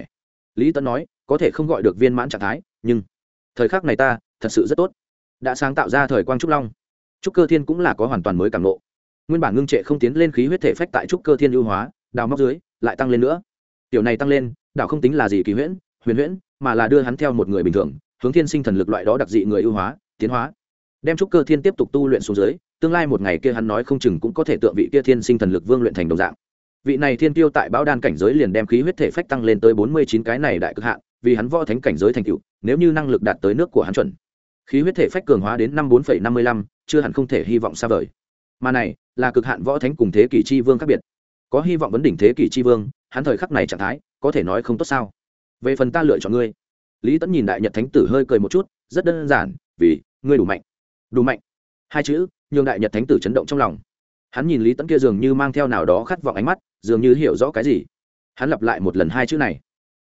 Lý tấn nói, có thể không gọi được viên mãn trạng thái, nhưng thời khắc này ta thật sự rất tốt. Đã sáng tạo ra thời quang trúc long. Trúc cơ thiên cũng là có hoàn toàn mới cảm lộ nguyên bản ngưng trệ không tiến lên khí huyết thể phách tại trúc cơ thiên ưu hóa, đào móc dưới, lại tăng lên nữa. Tiểu này tăng lên, đảo không tính là gì kỳ huyễn, huyền huyễn, mà là đưa hắn theo một người bình thường, hướng thiên sinh thần lực loại đó đặc dị người ưu hóa tiến hóa. Đem trúc cơ thiên tiếp tục tu luyện xuống dưới, tương lai một ngày kia hắn nói không chừng cũng có thể tượng vị kia thiên sinh thần lực vương luyện thành đồng dạng. Vị này thiên tiêu tại bão đan cảnh giới liền đem khí huyết thể phách tăng lên tới bốn mươi chín cái này đại cực hạn, vì hắn võ thánh cảnh giới thành cựu nếu như năng lực đạt tới nước của hắn chuẩn, khí huyết thể phách cường hóa đến năm bốn năm mươi lăm, chưa hẳn không thể hy vọng xa vời. Mà này, là cực hạn võ thánh cùng thế kỷ chi vương khác biệt. Có hy vọng vấn đỉnh thế kỷ chi vương, hắn thời khắc này trạng thái, có thể nói không tốt sao? Về phần ta lựa chọn ngươi. Lý tẫn nhìn đại nhật thánh tử hơi cười một chút, rất đơn giản vì ngươi đủ mạnh. Đủ mạnh. Hai chữ, nhường đại nhật thánh tử chấn động trong lòng. Hắn nhìn lý tẫn kia dường như mang theo nào đó khát vọng ánh mắt, dường như hiểu rõ cái gì. Hắn lặp lại một lần hai chữ này.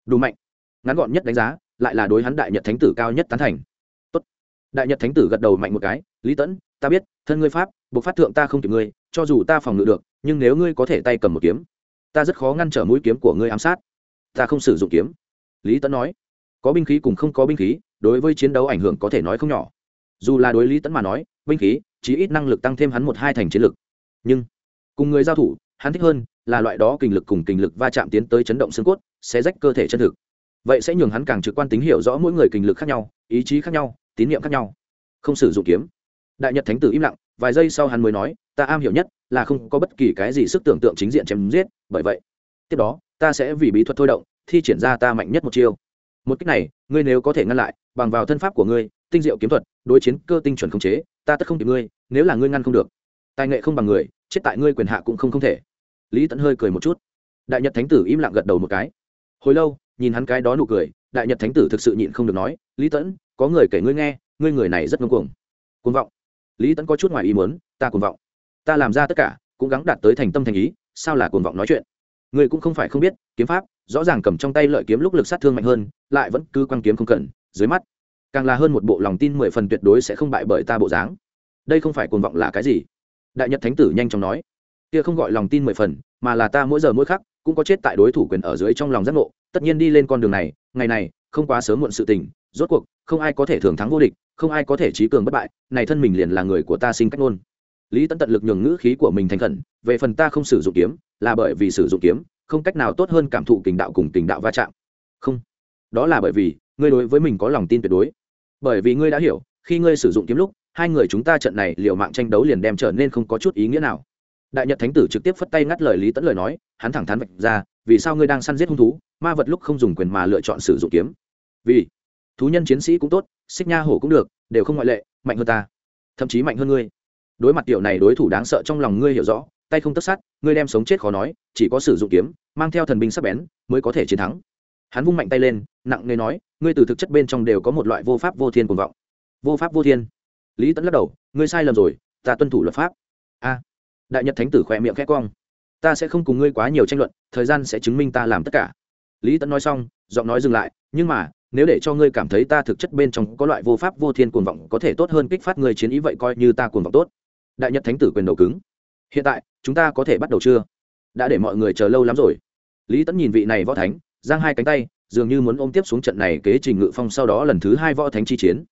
Đủ mạnh. Ngắn gọn nhất đánh giá, lại là đối hắn đại nhật thánh tử cao nhất tán thành. Tốt. đại nhật thánh tử gật đầu mạnh một cái, lý tẫn ta biết, thân ngươi pháp, buộc phát thượng ta không kịp ngươi, cho dù ta phòng ngự được, nhưng nếu ngươi có thể tay cầm một kiếm, ta rất khó ngăn trở mũi kiếm của ngươi ám sát. Ta không sử dụng kiếm. Lý tẫn nói. Có binh khí cùng không có binh khí đối với chiến đấu ảnh hưởng có thể nói không nhỏ. Dù là đối lý tẫn mà nói, binh khí, chí ít năng lực tăng thêm hắn một hai thành chiến lực. Nhưng, cùng người giao thủ, hắn thích hơn là loại đó kinh lực cùng kinh lực va chạm tiến tới chấn động xương cốt sẽ rách cơ thể chân thực. Vậy sẽ nhường hắn càng trực quan tính hiểu rõ mỗi người kinh lực khác nhau, ý chí khác nhau, tín nhiệm khác nhau. Không sử dụng kiếm. Đại nhật thánh tử im lặng, vài giây sau hắn mới nói, ta am hiểu nhất là không có bất kỳ cái gì sức tưởng tượng chính diện chém giết, bởi vậy, tiếp đó, ta sẽ vì bí thuật thôi động, thi triển ra ta mạnh nhất một chiêu một cách này, ngươi nếu có thể ngăn lại, bằng vào thân pháp của ngươi, tinh diệu kiếm thuật, đối chiến cơ tinh chuẩn khống chế, ta tất không kịp ngươi, nếu là ngươi ngăn không được. Tài nghệ không bằng người, chết tại ngươi quyền hạ cũng không không thể. Lý tẫn hơi cười một chút. Đại nhật thánh tử im lặng gật đầu một cái. Hồi lâu, nhìn hắn cái đó nụ cười, đại nhật thánh tử thực sự nhịn không được nói, lý tẫn có người kể ngươi nghe, ngươi người này rất ngông cuồng. Cuồng vọng. Lý tẫn có chút ngoài ý muốn, ta cuồng vọng. Ta làm ra tất cả, cũng gắng đạt tới thành tâm thành ý, sao là cuồng vọng nói chuyện? Ngươi cũng không phải không biết, kiếm pháp rõ ràng cầm trong tay lợi kiếm lúc lực sát thương mạnh hơn, lại vẫn cứ quăng kiếm không cần, dưới mắt, càng là hơn một bộ lòng tin mười phần tuyệt đối sẽ không bại bởi ta bộ dáng. Đây không phải cuồng vọng là cái gì? Đại nhật thánh tử nhanh chóng nói. Kia không gọi lòng tin mười phần, mà là ta mỗi giờ mỗi khắc cũng có chết tại đối thủ quyền ở dưới trong lòng giác ngộ, tất nhiên đi lên con đường này, ngày này, không quá sớm muộn sự tình, rốt cuộc, không ai có thể thường thắng vô địch, không ai có thể trí cường bất bại, này thân mình liền là người của ta sinh cách ngôn lý tấn tận lực nhường ngữ khí của mình thành khẩn, về phần ta không sử dụng kiếm, là bởi vì sử dụng kiếm không cách nào tốt hơn cảm thụ kình đạo cùng kình đạo va chạm. Không. Đó là bởi vì, ngươi đối với mình có lòng tin tuyệt đối. Bởi vì ngươi đã hiểu, khi ngươi sử dụng kiếm lúc, hai người chúng ta trận này liều mạng tranh đấu liền đem trở nên không có chút ý nghĩa nào. Đại nhật thánh tử trực tiếp phất tay ngắt lời lý tẫn lời nói, hắn thẳng thắn vạch ra, vì sao ngươi đang săn giết hung thú, ma vật lúc không dùng quyền mà lựa chọn sử dụng kiếm. Vì thú nhân chiến sĩ cũng tốt, xích nha hổ cũng được, đều không ngoại lệ, mạnh hơn ta, thậm chí mạnh hơn ngươi. Đối mặt tiểu này đối thủ đáng sợ trong lòng ngươi hiểu rõ tay không tất sát, ngươi đem sống chết khó nói, chỉ có sử dụng kiếm, mang theo thần binh sắc bén, mới có thể chiến thắng. Hắn vung mạnh tay lên, nặng nề nói, ngươi từ thực chất bên trong đều có một loại vô pháp vô thiên cuồng vọng. Vô pháp vô thiên. Lý tẫn lắc đầu, ngươi sai lầm rồi, ta tuân thủ luật pháp. A. Đại nhật thánh tử khỏe miệng khẽ cong. Ta sẽ không cùng ngươi quá nhiều tranh luận, thời gian sẽ chứng minh ta làm tất cả. Lý tẫn nói xong, giọng nói dừng lại, nhưng mà, nếu để cho ngươi cảm thấy ta thực chất bên trong có loại vô pháp vô thiên cuồng vọng có thể tốt hơn kích phát ngươi chiến ý vậy coi như ta cuồng vọng tốt. Đại nhật thánh tử quyền đầu cứng hiện tại, chúng ta có thể bắt đầu chưa? Đã để mọi người chờ lâu lắm rồi. Lý tẫn nhìn vị này võ thánh, giang hai cánh tay, dường như muốn ôm tiếp xuống trận này kế trình ngự phong sau đó lần thứ hai võ thánh chi chiến.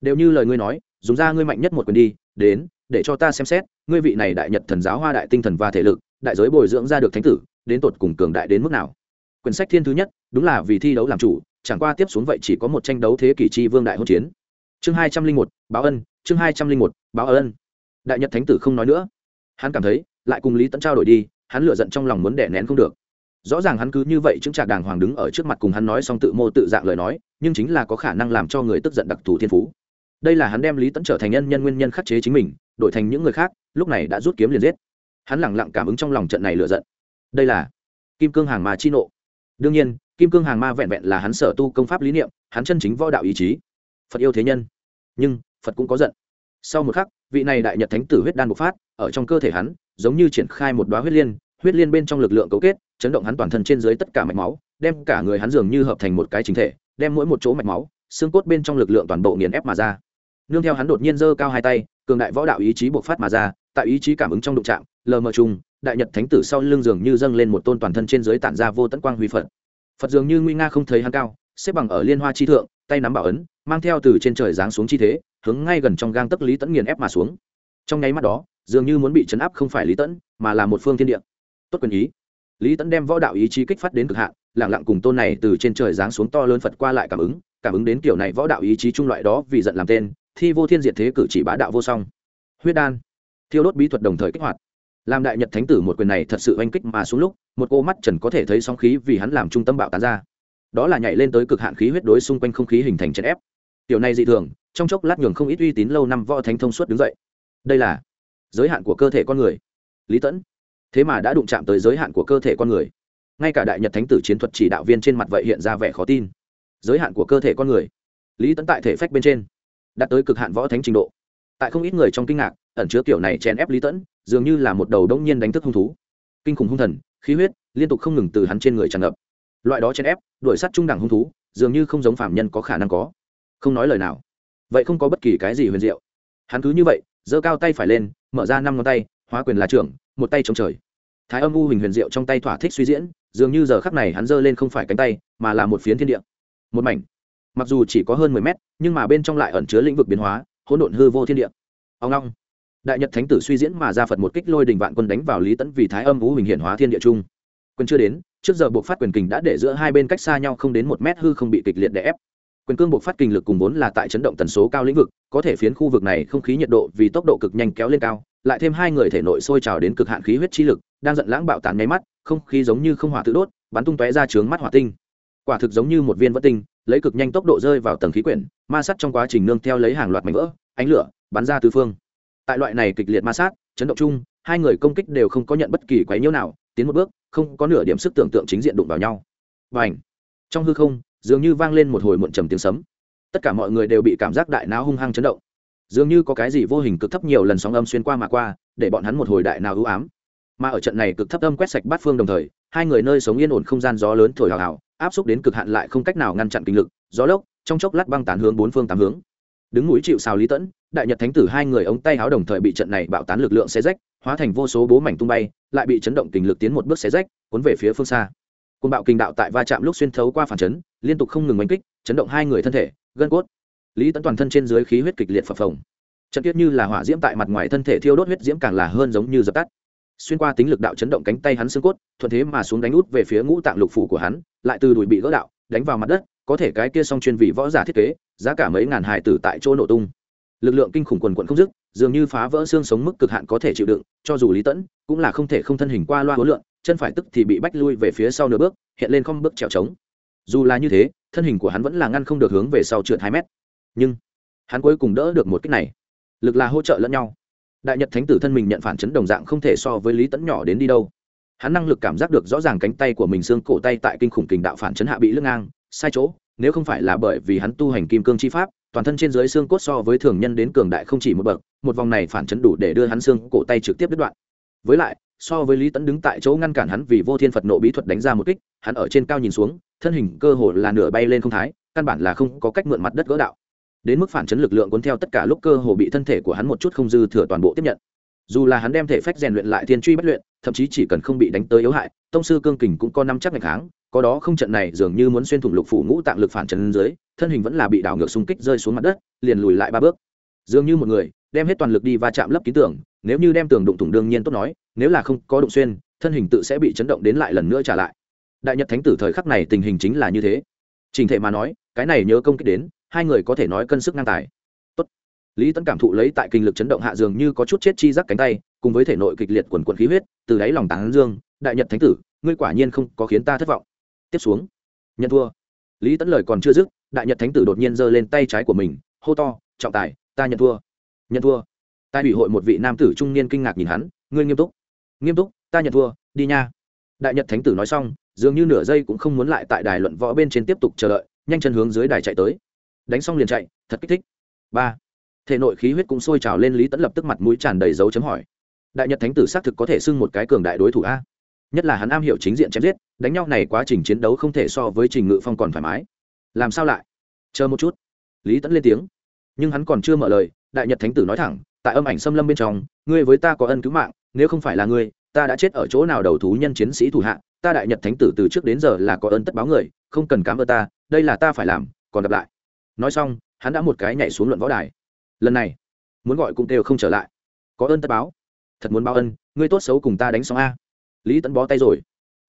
Đều như lời ngươi nói, dùng ra ngươi mạnh nhất một quyền đi, đến, để cho ta xem xét, ngươi vị này đại nhật thần giáo hoa đại tinh thần và thể lực, đại giới bồi dưỡng ra được thánh tử, đến tột cùng cường đại đến mức nào? Quyển sách thiên thứ nhất, đúng là vì thi đấu làm chủ, chẳng qua tiếp xuống vậy chỉ có một tranh đấu thế kỷ chi vương đại hôn chiến. Chương hai trăm linh một, báo ân, chương hai trăm linh một, báo ân. Đại nhật thánh tử không nói nữa hắn cảm thấy, lại cùng lý tẫn trao đổi đi, hắn lựa giận trong lòng muốn đẻ nén không được. Rõ ràng hắn cứ như vậy chứng trạc đàng hoàng đứng ở trước mặt cùng hắn nói xong tự mô tự dạng lời nói, nhưng chính là có khả năng làm cho người tức giận đặc thù thiên phú. Đây là hắn đem lý tẫn trở thành nhân nhân nguyên nhân khắc chế chính mình, đổi thành những người khác, lúc này đã rút kiếm liền giết. Hắn lẳng lặng cảm ứng trong lòng trận này lựa giận. Đây là kim cương hàng ma chi nộ. Đương nhiên, kim cương hàng ma vẹn vẹn là hắn sở tu công pháp lý niệm, hắn chân chính võ đạo ý chí. Phật yêu thế nhân. Nhưng, phật cũng có giận sau một khắc, vị này đại nhật thánh tử huyết đan bộc phát, ở trong cơ thể hắn, giống như triển khai một đoá huyết liên huyết liên bên trong lực lượng cấu kết, chấn động hắn toàn thân trên dưới tất cả mạch máu, đem cả người hắn dường như hợp thành một cái chính thể, đem mỗi một chỗ mạch máu, xương cốt bên trong lực lượng toàn bộ nghiền ép mà ra. Nương theo hắn đột nhiên giơ cao hai tay, cường đại võ đạo ý chí bộc phát mà ra, tại ý chí cảm ứng trong đụng trạm lờ mờ trùng, đại nhật thánh tử sau lưng dường như dâng lên một tôn toàn thân trên dưới tản ra vô tận quang huy phật. Phật dường như nguy nga không thấy hắn cao, xếp bằng ở liên hoa chi thượng tay nắm bảo ấn, mang theo từ trên trời giáng xuống chi thế, hướng ngay gần trong gang tấc lý tẫn nghiền ép mà xuống. Trong nháy mắt đó, dường như muốn bị chấn áp không phải lý tẫn mà là một phương thiên địa. Tốt quyền ý. Lý tẫn đem võ đạo ý chí kích phát đến cực hạn lẳng lặng cùng tôn này từ trên trời giáng xuống to lớn phật qua lại cảm ứng cảm ứng đến kiểu này võ đạo ý chí trung loại đó vì giận làm tên, thi vô thiên diệt thế cử chỉ bá đạo vô song. Huyết đan. Thiêu đốt bí thuật đồng thời kích hoạt. Làm đại nhật thánh tử một quyền này thật sự oanh kích mà xuống lúc, một cô mắt trần có thể thấy sóng khí vì hắn làm trung tâm bạo tán ra đó là nhảy lên tới cực hạn khí huyết đối xung quanh không khí hình thành chèn ép. Tiểu này dị thường, trong chốc lát nhường không ít uy tín lâu năm võ thánh thông suốt đứng dậy. Đây là giới hạn của cơ thể con người. Lý tẫn, thế mà đã đụng chạm tới giới hạn của cơ thể con người. Ngay cả đại nhật thánh tử chiến thuật chỉ đạo viên trên mặt vậy hiện ra vẻ khó tin. Giới hạn của cơ thể con người. Lý tẫn tại thể phách bên trên, đạt tới cực hạn võ thánh trình độ. Tại không ít người trong kinh ngạc, ẩn chứa kiểu này chèn ép lý tẫn, dường như là một đầu đông nhiên đánh thức hung thú. Kinh khủng hung thần, khí huyết, liên tục không ngừng từ hắn trên người tràn ngập loại đó chèn ép, đuổi sát trung đẳng hung thú, dường như không giống phạm nhân có khả năng có. Không nói lời nào. Vậy không có bất kỳ cái gì huyền diệu. Hắn cứ như vậy, giơ cao tay phải lên, mở ra năm ngón tay, hóa quyền là trưởng, một tay chống trời. Thái âm u hình huyền diệu trong tay thỏa thích suy diễn, dường như giờ khắc này hắn giơ lên không phải cánh tay, mà là một phiến thiên địa. Một mảnh. Mặc dù chỉ có hơn mười mét, nhưng mà bên trong lại ẩn chứa lĩnh vực biến hóa, hỗn độn hư vô thiên địa. Ông long. Đại nhật thánh tử suy diễn mà ra phật một kích lôi đình vạn quân đánh vào lý tẫn vì thái âm U hình hiển hóa thiên địa trung quân chưa đến, trước giờ buộc phát quyền kình đã để giữa hai bên cách xa nhau không đến một mét hư không bị kịch liệt đè ép. Quyền cương buộc phát kình lực cùng vốn là tại chấn động tần số cao lĩnh vực, có thể phiến khu vực này không khí nhiệt độ vì tốc độ cực nhanh kéo lên cao, lại thêm hai người thể nội sôi trào đến cực hạn khí huyết chi lực, đang giận lãng bạo tán nháy mắt, không khí giống như không hỏa tự đốt, bắn tung tóe ra trướng mắt hỏa tinh. Quả thực giống như một viên vỡ tinh, lấy cực nhanh tốc độ rơi vào tầng khí quyển, ma sát trong quá trình nương theo lấy hàng loạt mảnh vỡ, ánh lửa, bắn ra tứ phương. Tại loại này kịch liệt ma sát, chấn động chung, hai người công kích đều không có nhận bất kỳ quấy nhiễu nào tiến một bước, không có nửa điểm sức tưởng tượng chính diện đụng vào nhau. Và ảnh trong hư không, dường như vang lên một hồi muộn trầm tiếng sấm. Tất cả mọi người đều bị cảm giác đại não hung hăng chấn động. Dường như có cái gì vô hình cực thấp nhiều lần sóng âm xuyên qua mà qua, để bọn hắn một hồi đại nào ưu ám. Mà ở trận này cực thấp âm quét sạch bát phương đồng thời, hai người nơi sống yên ổn không gian gió lớn thổi hào hào, áp xúc đến cực hạn lại không cách nào ngăn chặn kinh lực, gió lốc, trong chốc lát băng tán hướng bốn phương tám hướng. Đứng núi chịu xào lý tẫn, đại nhật thánh tử hai người ống tay háo đồng thời bị trận này bạo tán lực lượng xé rách hóa thành vô số bố mảnh tung bay, lại bị chấn động kình lực tiến một bước xé rách, cuốn về phía phương xa. Côn bạo kình đạo tại va chạm lúc xuyên thấu qua phản chấn, liên tục không ngừng đánh kích, chấn động hai người thân thể, gân cốt. Lý tẫn toàn thân trên dưới khí huyết kịch liệt phập phồng. Trận tiết như là hỏa diễm tại mặt ngoài thân thể thiêu đốt huyết diễm càng là hơn giống như dập tắt. Xuyên qua tính lực đạo chấn động cánh tay hắn xương cốt, thuận thế mà xuống đánh út về phía ngũ tạng lục phủ của hắn, lại từ đùi bị gỡ đạo, đánh vào mặt đất, có thể cái kia song chuyên vị võ giả thiết kế, giá cả mấy ngàn hải tử tại chỗ nổ tung lực lượng kinh khủng quần quận không dứt, dường như phá vỡ xương sống mức cực hạn có thể chịu đựng, cho dù lý tẫn cũng là không thể không thân hình qua loa huấn lượng chân phải tức thì bị bách lui về phía sau nửa bước, hiện lên không bước trèo trống. Dù là như thế, thân hình của hắn vẫn là ngăn không được hướng về sau trượt hai mét. Nhưng, hắn cuối cùng đỡ được một cách này. Lực là hỗ trợ lẫn nhau. Đại nhật thánh tử thân mình nhận phản chấn đồng dạng không thể so với lý tẫn nhỏ đến đi đâu. Hắn năng lực cảm giác được rõ ràng cánh tay của mình xương cổ tay tại kinh khủng kình đạo phản chấn hạ bị lưng ngang, sai chỗ, nếu không phải là bởi vì hắn tu hành kim cương chi pháp toàn thân trên dưới xương cốt so với thường nhân đến cường đại không chỉ một bậc, một vòng này phản chấn đủ để đưa hắn xương cổ tay trực tiếp đứt đoạn. Với lại, so với lý tẫn đứng tại chỗ ngăn cản hắn vì vô thiên phật nộ bí thuật đánh ra một kích, hắn ở trên cao nhìn xuống, thân hình cơ hồ là nửa bay lên không thái, căn bản là không có cách mượn mặt đất gỡ đạo. Đến mức phản chấn lực lượng cuốn theo tất cả lúc cơ hồ bị thân thể của hắn một chút không dư thừa toàn bộ tiếp nhận. Dù là hắn đem thể phách rèn luyện lại thiên truy bất luyện, thậm chí chỉ cần không bị đánh tới yếu hại, tông sư cương kình cũng có năm chắc ngày kháng có đó không trận này dường như muốn xuyên thủng lục phủ ngũ tạng lực phản chấn dưới, thân hình vẫn là bị đảo ngược xung kích rơi xuống mặt đất, liền lùi lại ba bước. Dường như một người, đem hết toàn lực đi va chạm lấp ký tưởng nếu như đem tường đụng thủng đương nhiên tốt nói, nếu là không có đụng xuyên, thân hình tự sẽ bị chấn động đến lại lần nữa trả lại. Đại nhật thánh tử thời khắc này tình hình chính là như thế. Trình thể mà nói, cái này nhớ công kích đến, hai người có thể nói cân sức ngang tài. Tốt. lý tấn cảm thụ lấy tại kinh lực chấn động hạ dường như có chút chết chi giác cánh tay, cùng với thể nội kịch liệt quần quần khí huyết, từ đáy lòng tán dương, đại nhật thánh tử, ngươi quả nhiên không có khiến ta thất vọng tiếp xuống. Nhận thua. Lý tấn lời còn chưa dứt, đại nhật thánh tử đột nhiên giơ lên tay trái của mình, hô to, trọng tài, ta nhận thua. Nhận thua. Tại ủy hội một vị nam tử trung niên kinh ngạc nhìn hắn, ngươi nghiêm túc. Nghiêm túc, ta nhận thua, đi nha. Đại nhật thánh tử nói xong, dường như nửa giây cũng không muốn lại tại đài luận võ bên trên tiếp tục chờ đợi, nhanh chân hướng dưới đài chạy tới. Đánh xong liền chạy, thật kích thích. Ba. Thể nội khí huyết cũng sôi trào lên, lý tẫn lập tức mặt mũi tràn đầy dấu chấm hỏi. Đại nhật thánh tử xác thực có thể xưng một cái cường đại đối thủ a. Nhất là hắn am hiểu chính diện chém giết đánh nhau này quá trình chiến đấu không thể so với trình ngự phong còn thoải mái. Làm sao lại? Chờ một chút. Lý tẫn lên tiếng. Nhưng hắn còn chưa mở lời, đại nhật thánh tử nói thẳng, tại âm ảnh xâm lâm bên trong, ngươi với ta có ân cứu mạng, nếu không phải là ngươi, ta đã chết ở chỗ nào đầu thú nhân chiến sĩ thủ hạ, ta đại nhật thánh tử từ trước đến giờ là có ơn tất báo người, không cần cám ơn ta, đây là ta phải làm, còn gặp lại. Nói xong, hắn đã một cái nhảy xuống luận võ đài. Lần này, muốn gọi cũng đều không trở lại. Có ơn tất báo. Thật muốn báo ân, ngươi tốt xấu cùng ta đánh xong a. Lý tẫn bó tay rồi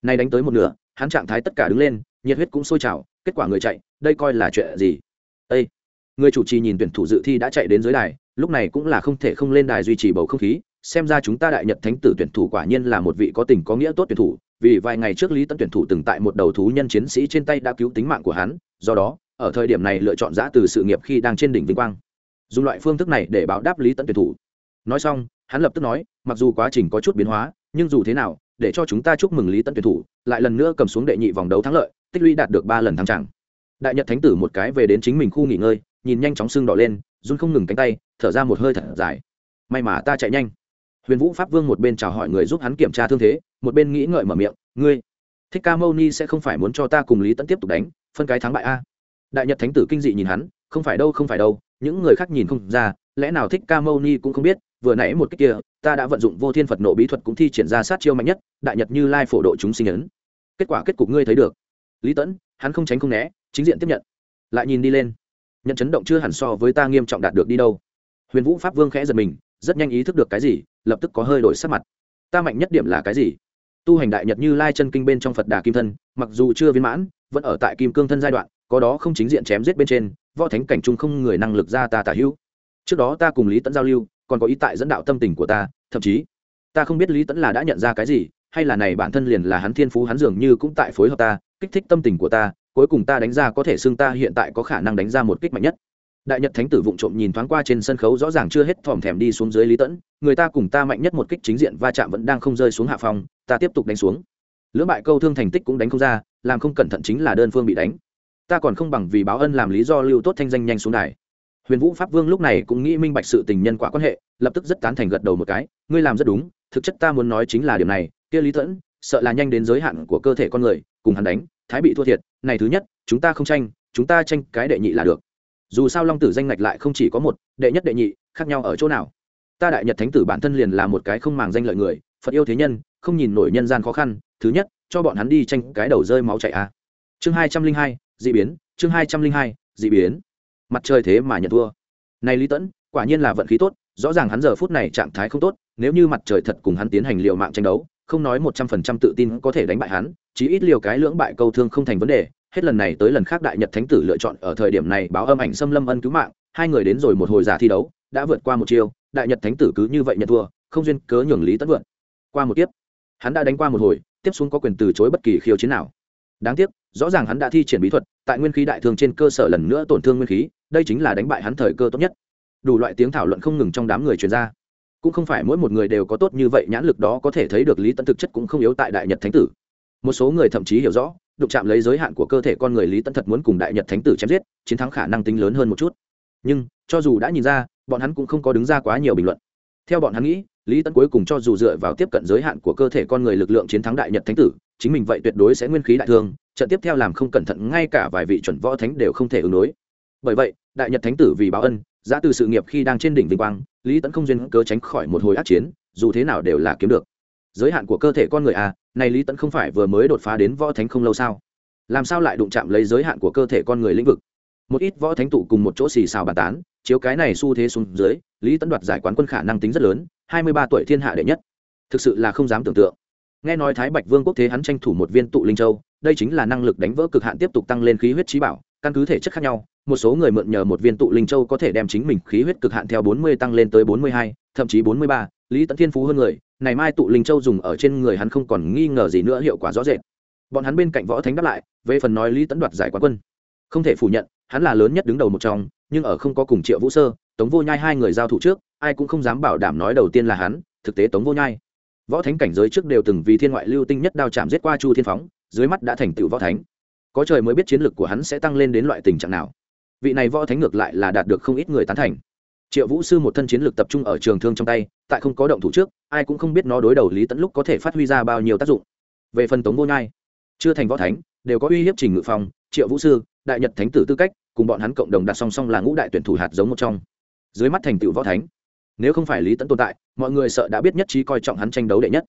nay đánh tới một nửa, hắn trạng thái tất cả đứng lên, nhiệt huyết cũng sôi trào, kết quả người chạy, đây coi là chuyện gì? Ây người chủ trì nhìn tuyển thủ dự thi đã chạy đến dưới đài, lúc này cũng là không thể không lên đài duy trì bầu không khí, xem ra chúng ta đại nhật thánh tử tuyển thủ quả nhiên là một vị có tình có nghĩa tốt tuyển thủ, vì vài ngày trước lý tấn tuyển thủ từng tại một đầu thú nhân chiến sĩ trên tay đã cứu tính mạng của hắn, do đó, ở thời điểm này lựa chọn giã từ sự nghiệp khi đang trên đỉnh vinh quang. Dùng loại phương thức này để báo đáp lý tấn tuyển thủ. Nói xong, hắn lập tức nói, mặc dù quá trình có chút biến hóa, nhưng dù thế nào để cho chúng ta chúc mừng lý tân tuyển thủ, lại lần nữa cầm xuống đệ nhị vòng đấu thắng lợi, tích lũy đạt được ba lần thắng chẳng. Đại nhật thánh tử một cái về đến chính mình khu nghỉ ngơi, nhìn nhanh chóng sưng đỏ lên, run không ngừng cánh tay, thở ra một hơi thật dài. May mà ta chạy nhanh. Huyền vũ pháp vương một bên chào hỏi người giúp hắn kiểm tra thương thế, một bên nghĩ ngợi mở miệng, ngươi, thích ca mâu ni sẽ không phải muốn cho ta cùng lý tẫn tiếp tục đánh, phân cái thắng bại a? Đại nhật thánh tử kinh dị nhìn hắn, không phải đâu, không phải đâu, những người khác nhìn không ra, lẽ nào thích ca mâu ni cũng không biết vừa nãy một cách kia, ta đã vận dụng vô thiên phật nộ bí thuật cũng thi triển ra sát chiêu mạnh nhất, đại nhật như lai phổ độ chúng sinh ấn. Kết quả kết cục ngươi thấy được. Lý tẫn hắn không tránh không né, chính diện tiếp nhận. Lại nhìn đi lên. Nhận chấn động chưa hẳn so với ta nghiêm trọng đạt được đi đâu. Huyền vũ pháp vương khẽ giật mình, rất nhanh ý thức được cái gì, lập tức có hơi đổi sắc mặt. Ta mạnh nhất điểm là cái gì? Tu hành đại nhật như lai chân kinh bên trong phật đà kim thân, mặc dù chưa viên mãn, vẫn ở tại kim cương thân giai đoạn, có đó không chính diện chém giết bên trên, võ thánh cảnh trung không người năng lực ra ta tả hữu. Trước đó ta cùng lý tẫn giao lưu còn có ý tại dẫn đạo tâm tình của ta, thậm chí, ta không biết lý tẫn là đã nhận ra cái gì, hay là này bản thân liền là hắn thiên phú hắn dường như cũng tại phối hợp ta, kích thích tâm tình của ta, cuối cùng ta đánh ra có thể xưng ta hiện tại có khả năng đánh ra một kích mạnh nhất. Đại nhật thánh tử vụng trộm nhìn thoáng qua trên sân khấu rõ ràng chưa hết thòm thèm đi xuống dưới lý tẫn người ta cùng ta mạnh nhất một kích chính diện va chạm vẫn đang không rơi xuống hạ phòng ta tiếp tục đánh xuống. Lưỡng bại câu thương thành tích cũng đánh không ra, làm không cẩn thận chính là đơn phương bị đánh. Ta còn không bằng vì báo ân làm lý do lưu tốt thanh danh nhanh xuống đài huyền vũ pháp vương lúc này cũng nghĩ minh bạch sự tình nhân quả quan hệ, lập tức rất tán thành gật đầu một cái, ngươi làm rất đúng, thực chất ta muốn nói chính là điều này, kia lý tẫn sợ là nhanh đến giới hạn của cơ thể con người, cùng hắn đánh, thái bị thua thiệt, này thứ nhất, chúng ta không tranh, chúng ta tranh cái đệ nhị là được. Dù sao long tử danh ngạch lại không chỉ có một, đệ nhất đệ nhị, khác nhau ở chỗ nào? Ta đại nhật thánh tử bản thân liền là một cái không màng danh lợi người, phật yêu thế nhân, không nhìn nổi nhân gian khó khăn, thứ nhất, cho bọn hắn đi tranh cái đầu rơi máu chạy a à. chương hai trăm linh hai d ị biến, chương hai trăm linh hai d ị biến mặt trời thế mà nhận thua. Này lý tẫn, quả nhiên là vận khí tốt, rõ ràng hắn giờ phút này trạng thái không tốt, nếu như mặt trời thật cùng hắn tiến hành liệu mạng tranh đấu, không nói một trăm phần trăm tự tin có thể đánh bại hắn, chí ít liều cái lưỡng bại câu thương không thành vấn đề. Hết lần này tới lần khác đại nhật thánh tử lựa chọn ở thời điểm này báo âm ảnh xâm lâm ân cứu mạng, hai người đến rồi một hồi giả thi đấu, đã vượt qua một chiều đại nhật thánh tử cứ như vậy nhận thua, không duyên cớ nhường lý tẫn vượt. Qua một tiếp hắn đã đánh qua một hồi, tiếp xuống có quyền từ chối bất kỳ khiêu chiến nào. Đáng tiếc, rõ ràng hắn đã thi triển bí thuật, tại nguyên khí đại thương trên cơ sở lần nữa tổn thương nguyên khí đây chính là đánh bại hắn thời cơ tốt nhất. Đủ loại tiếng thảo luận không ngừng trong đám người truyền ra. Cũng không phải mỗi một người đều có tốt như vậy, nhãn lực đó có thể thấy được lý tận thực chất cũng không yếu tại đại nhật thánh tử. Một số người thậm chí hiểu rõ, đụng chạm lấy giới hạn của cơ thể con người lý tận thật muốn cùng đại nhật thánh tử chém giết, chiến thắng khả năng tính lớn hơn một chút. Nhưng, cho dù đã nhìn ra, bọn hắn cũng không có đứng ra quá nhiều bình luận. Theo bọn hắn nghĩ, lý tẫn cuối cùng cho dù dựa vào tiếp cận giới hạn của cơ thể con người lực lượng chiến thắng đại nhật thánh tử, chính mình vậy tuyệt đối sẽ nguyên khí đại thương, trận tiếp theo làm không cẩn thận, ngay cả vài vị chuẩn võ thánh đều không thể ứng đối bởi vậy, đại nhật thánh tử vì báo ân giã từ sự nghiệp khi đang trên đỉnh vinh quang, lý tẫn không duyên cớ tránh khỏi một hồi ác chiến, dù thế nào đều là kiếm được. Giới hạn của cơ thể con người à này lý tẫn không phải vừa mới đột phá đến võ thánh không lâu sao? Làm sao lại đụng chạm lấy giới hạn của cơ thể con người lĩnh vực? Một ít võ thánh tụ cùng một chỗ xì xào bàn tán, chiếu cái này xu thế xuống dưới, lý tẫn đoạt giải quán quân khả năng tính rất lớn, hai mươi ba tuổi thiên hạ đệ nhất. Thực sự là không dám tưởng tượng. Nghe nói thái bạch vương quốc thế hắn tranh thủ một viên tụ linh châu, đây chính là năng lực đánh vỡ cực hạn tiếp tục tăng lên khí huyết trí bảo căn cứ thể chất khác nhau, một số người mượn nhờ một viên tụ linh châu có thể đem chính mình khí huyết cực hạn theo bốn mươi tăng lên tới bốn mươi hai, thậm chí bốn mươi ba, lý tẫn thiên phú hơn người, này mai tụ linh châu dùng ở trên người hắn không còn nghi ngờ gì nữa, hiệu quả rõ rệt. Bọn hắn bên cạnh võ thánh đáp lại, về phần nói lý tẫn đoạt giải quán quân, không thể phủ nhận, hắn là lớn nhất đứng đầu một trong, nhưng ở không có cùng triệu vũ sơ, tống vô nhai hai người giao thủ trước, ai cũng không dám bảo đảm nói đầu tiên là hắn, thực tế tống vô nhai. Võ thánh cảnh giới trước đều từng vì thiên ngoại lưu tinh nhất đao chạm giết qua chu thiên phóng, dưới mắt đã thành tựu võ thánh có trời mới biết chiến lược của hắn sẽ tăng lên đến loại tình trạng nào. Vị này võ thánh ngược lại là đạt được không ít người tán thành. Triệu vũ sư một thân chiến lược tập trung ở trường thương trong tay tại không có động thủ trước ai cũng không biết nó đối đầu lý tẫn lúc có thể phát huy ra bao nhiêu tác dụng. Về phần tống vô nhai chưa thành võ thánh đều có uy hiếp trình ngự phòng, triệu vũ sư đại nhật thánh tử tư cách cùng bọn hắn cộng đồng đặt song song là ngũ đại tuyển thủ hạt giống một trong. Dưới mắt thành tựu võ thánh nếu không phải lý tẫn tồn tại mọi người sợ đã biết nhất trí coi trọng hắn tranh đấu đệ nhất.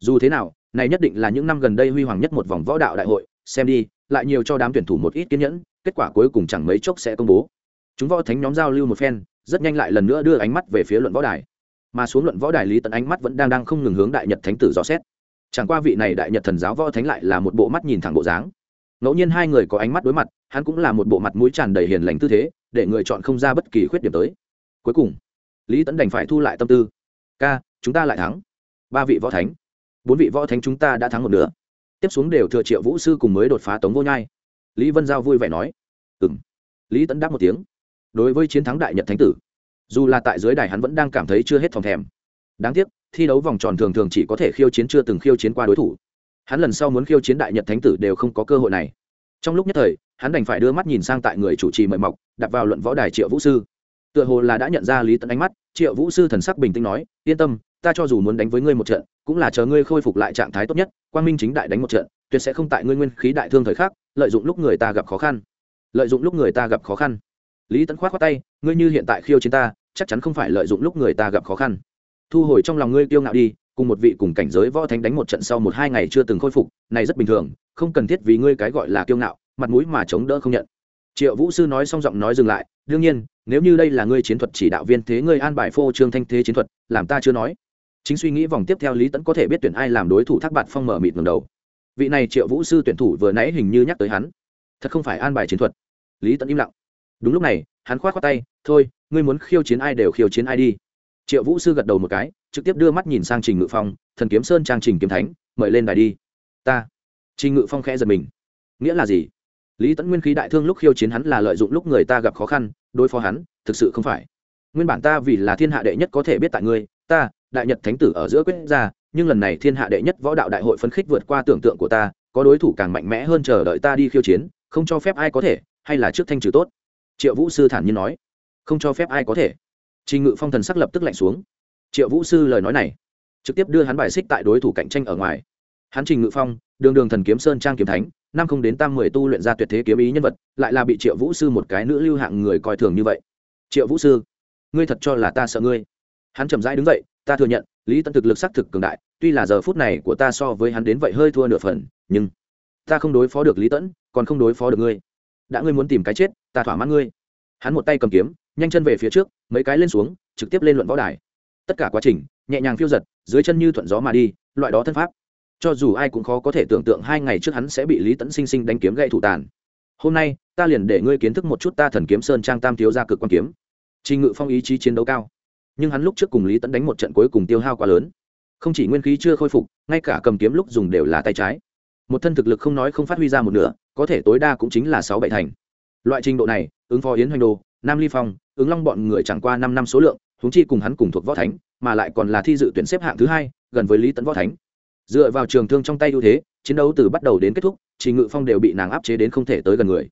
Dù thế nào này nhất định là những năm gần đây huy hoàng nhất một vòng võ đạo đại hội xem đi lại nhiều cho đám tuyển thủ một ít kiên nhẫn, kết quả cuối cùng chẳng mấy chốc sẽ công bố. Chúng võ thánh nhóm giao lưu một phen, rất nhanh lại lần nữa đưa ánh mắt về phía luận võ đài. Mà xuống luận võ đài lý tận ánh mắt vẫn đang đang không ngừng hướng đại nhật thánh tử dò xét. Chẳng qua vị này đại nhật thần giáo võ thánh lại là một bộ mắt nhìn thẳng bộ dáng. Ngẫu nhiên hai người có ánh mắt đối mặt, hắn cũng là một bộ mặt mũi tràn đầy hiền lành tư thế, để người chọn không ra bất kỳ khuyết điểm tới. Cuối cùng, lý tẫn đành phải thu lại tâm tư. Ca, chúng ta lại thắng. Ba vị võ thánh. Bốn vị võ thánh chúng ta đã thắng một nửa tiếp xuống đều thừa triệu vũ sư cùng mới đột phá tống vô nhai. Lý vân giao vui vẻ nói ừ m lý tẫn đáp một tiếng, đối với chiến thắng đại nhật thánh tử, dù là tại dưới đài hắn vẫn đang cảm thấy chưa hết phòng thèm. Đáng tiếc, thi đấu vòng tròn thường thường chỉ có thể khiêu chiến chưa từng khiêu chiến qua đối thủ. Hắn lần sau muốn khiêu chiến đại nhật thánh tử đều không có cơ hội này. Trong lúc nhất thời, hắn đành phải đưa mắt nhìn sang tại người chủ trì mời mọc, đặt vào luận võ đài triệu vũ sư. Tựa hồ là đã nhận ra lý tẫn ánh mắt, triệu vũ sư thần sắc bình tĩnh nói, yên tâm, ta cho dù muốn đánh với ngươi một trận cũng là chờ ngươi khôi phục lại trạng thái tốt nhất, quang minh chính đại đánh một trận, tuyệt sẽ không tại ngươi nguyên khí đại thương thời khắc, lợi dụng lúc người ta gặp khó khăn. Lợi dụng lúc người ta gặp khó khăn. Lý Tấn khoát khoát tay, ngươi như hiện tại khiêu chiến ta, chắc chắn không phải lợi dụng lúc người ta gặp khó khăn. Thu hồi trong lòng ngươi kiêu ngạo đi, cùng một vị cùng cảnh giới võ thánh đánh một trận sau một hai ngày chưa từng khôi phục, này rất bình thường, không cần thiết vì ngươi cái gọi là kiêu ngạo, mặt mũi mà chống đỡ không nhận. Triệu vũ sư nói xong giọng nói dừng lại, đương nhiên, nếu như đây là ngươi chiến thuật chỉ đạo viên thế ngươi an bài phô trương thanh thế chiến thuật, làm ta chưa nói chính suy nghĩ vòng tiếp theo lý tẫn có thể biết tuyển ai làm đối thủ thác bạt phong mở mịt ngầm đầu. Vị này triệu vũ sư tuyển thủ vừa nãy hình như nhắc tới hắn. Thật không phải an bài chiến thuật. Lý tẫn im lặng. Đúng lúc này, hắn k h o á t khoác tay, thôi, ngươi muốn khiêu chiến ai đều khiêu chiến ai đi. Triệu vũ sư gật đầu một cái, trực tiếp đưa mắt nhìn sang trình ngự phong, thần kiếm sơn trang trình kiếm thánh, mời lên đài đi. Ta. Trình ngự phong khẽ giật mình. Nghĩa là gì? Lý tẫn nguyên khí đại thương lúc khiêu chiến hắn là lợi dụng lúc người ta gặp khó khăn, đối phó hắn, thực sự không phải. Nguyên bản ta vì là thiên hạ đệ nhất có thể biết tại ngươi, ta đại nhật thánh tử ở giữa quyết ra, nhưng lần này thiên hạ đệ nhất võ đạo đại hội phấn khích vượt qua tưởng tượng của ta, có đối thủ càng mạnh mẽ hơn chờ đợi ta đi khiêu chiến, không cho phép ai có thể, hay là trước thanh trừ tốt? Triệu vũ sư thản nhiên nói. Không cho phép ai có thể. Trình ngự phong thần sắc lập tức lạnh xuống. Triệu vũ sư lời nói này, trực tiếp đưa hắn bài xích tại đối thủ cạnh tranh ở ngoài. Hắn trình ngự phong, đường đường thần kiếm sơn trang kiếm thánh, năm không đến tam mười tu luyện ra tuyệt thế kiếm ý nhân vật, lại là bị triệu vũ sư một cái nữ lưu hạng người coi thường như vậy. Triệu vũ sư, ngươi thật cho là ta sợ ngươi. Hắn chậm rãi đứng dậy ta thừa nhận, lý tận thực lực xác thực cường đại, tuy là giờ phút này của ta so với hắn đến vậy hơi thua nửa phần, nhưng ta không đối phó được lý tẫn còn không đối phó được ngươi. Đã ngươi muốn tìm cái chết, ta thỏa mãn ngươi. Hắn một tay cầm kiếm, nhanh chân về phía trước, mấy cái lên xuống, trực tiếp lên luận võ đài. Tất cả quá trình, nhẹ nhàng phiêu giật, dưới chân như thuận gió mà đi, loại đó thân pháp. Cho dù ai cũng khó có thể tưởng tượng hai ngày trước hắn sẽ bị lý tẫn sinh sinh đánh kiếm gậy thủ tàn. Hôm nay, ta liền để ngươi kiến thức một chút ta thần kiếm sơn trang tam thiếu ra cực quan kiếm. Trình ngự phong ý chí chiến đấu cao nhưng hắn lúc trước cùng lý tẫn đánh một trận cuối cùng tiêu hao quá lớn không chỉ nguyên khí chưa khôi phục ngay cả cầm kiếm lúc dùng đều là tay trái một thân thực lực không nói không phát huy ra một nửa có thể tối đa cũng chính là sáu bảy thành loại trình độ này ứng phó yến hoành đồ nam ly phong ứng long bọn người chẳng qua năm năm số lượng húng chi cùng hắn cùng thuộc võ thánh mà lại còn là thi dự tuyển xếp hạng thứ hai gần với lý tẫn võ thánh dựa vào trường thương trong tay ưu thế chiến đấu từ bắt đầu đến kết thúc Chỉ ngự phong đều bị nàng áp chế đến không thể tới gần người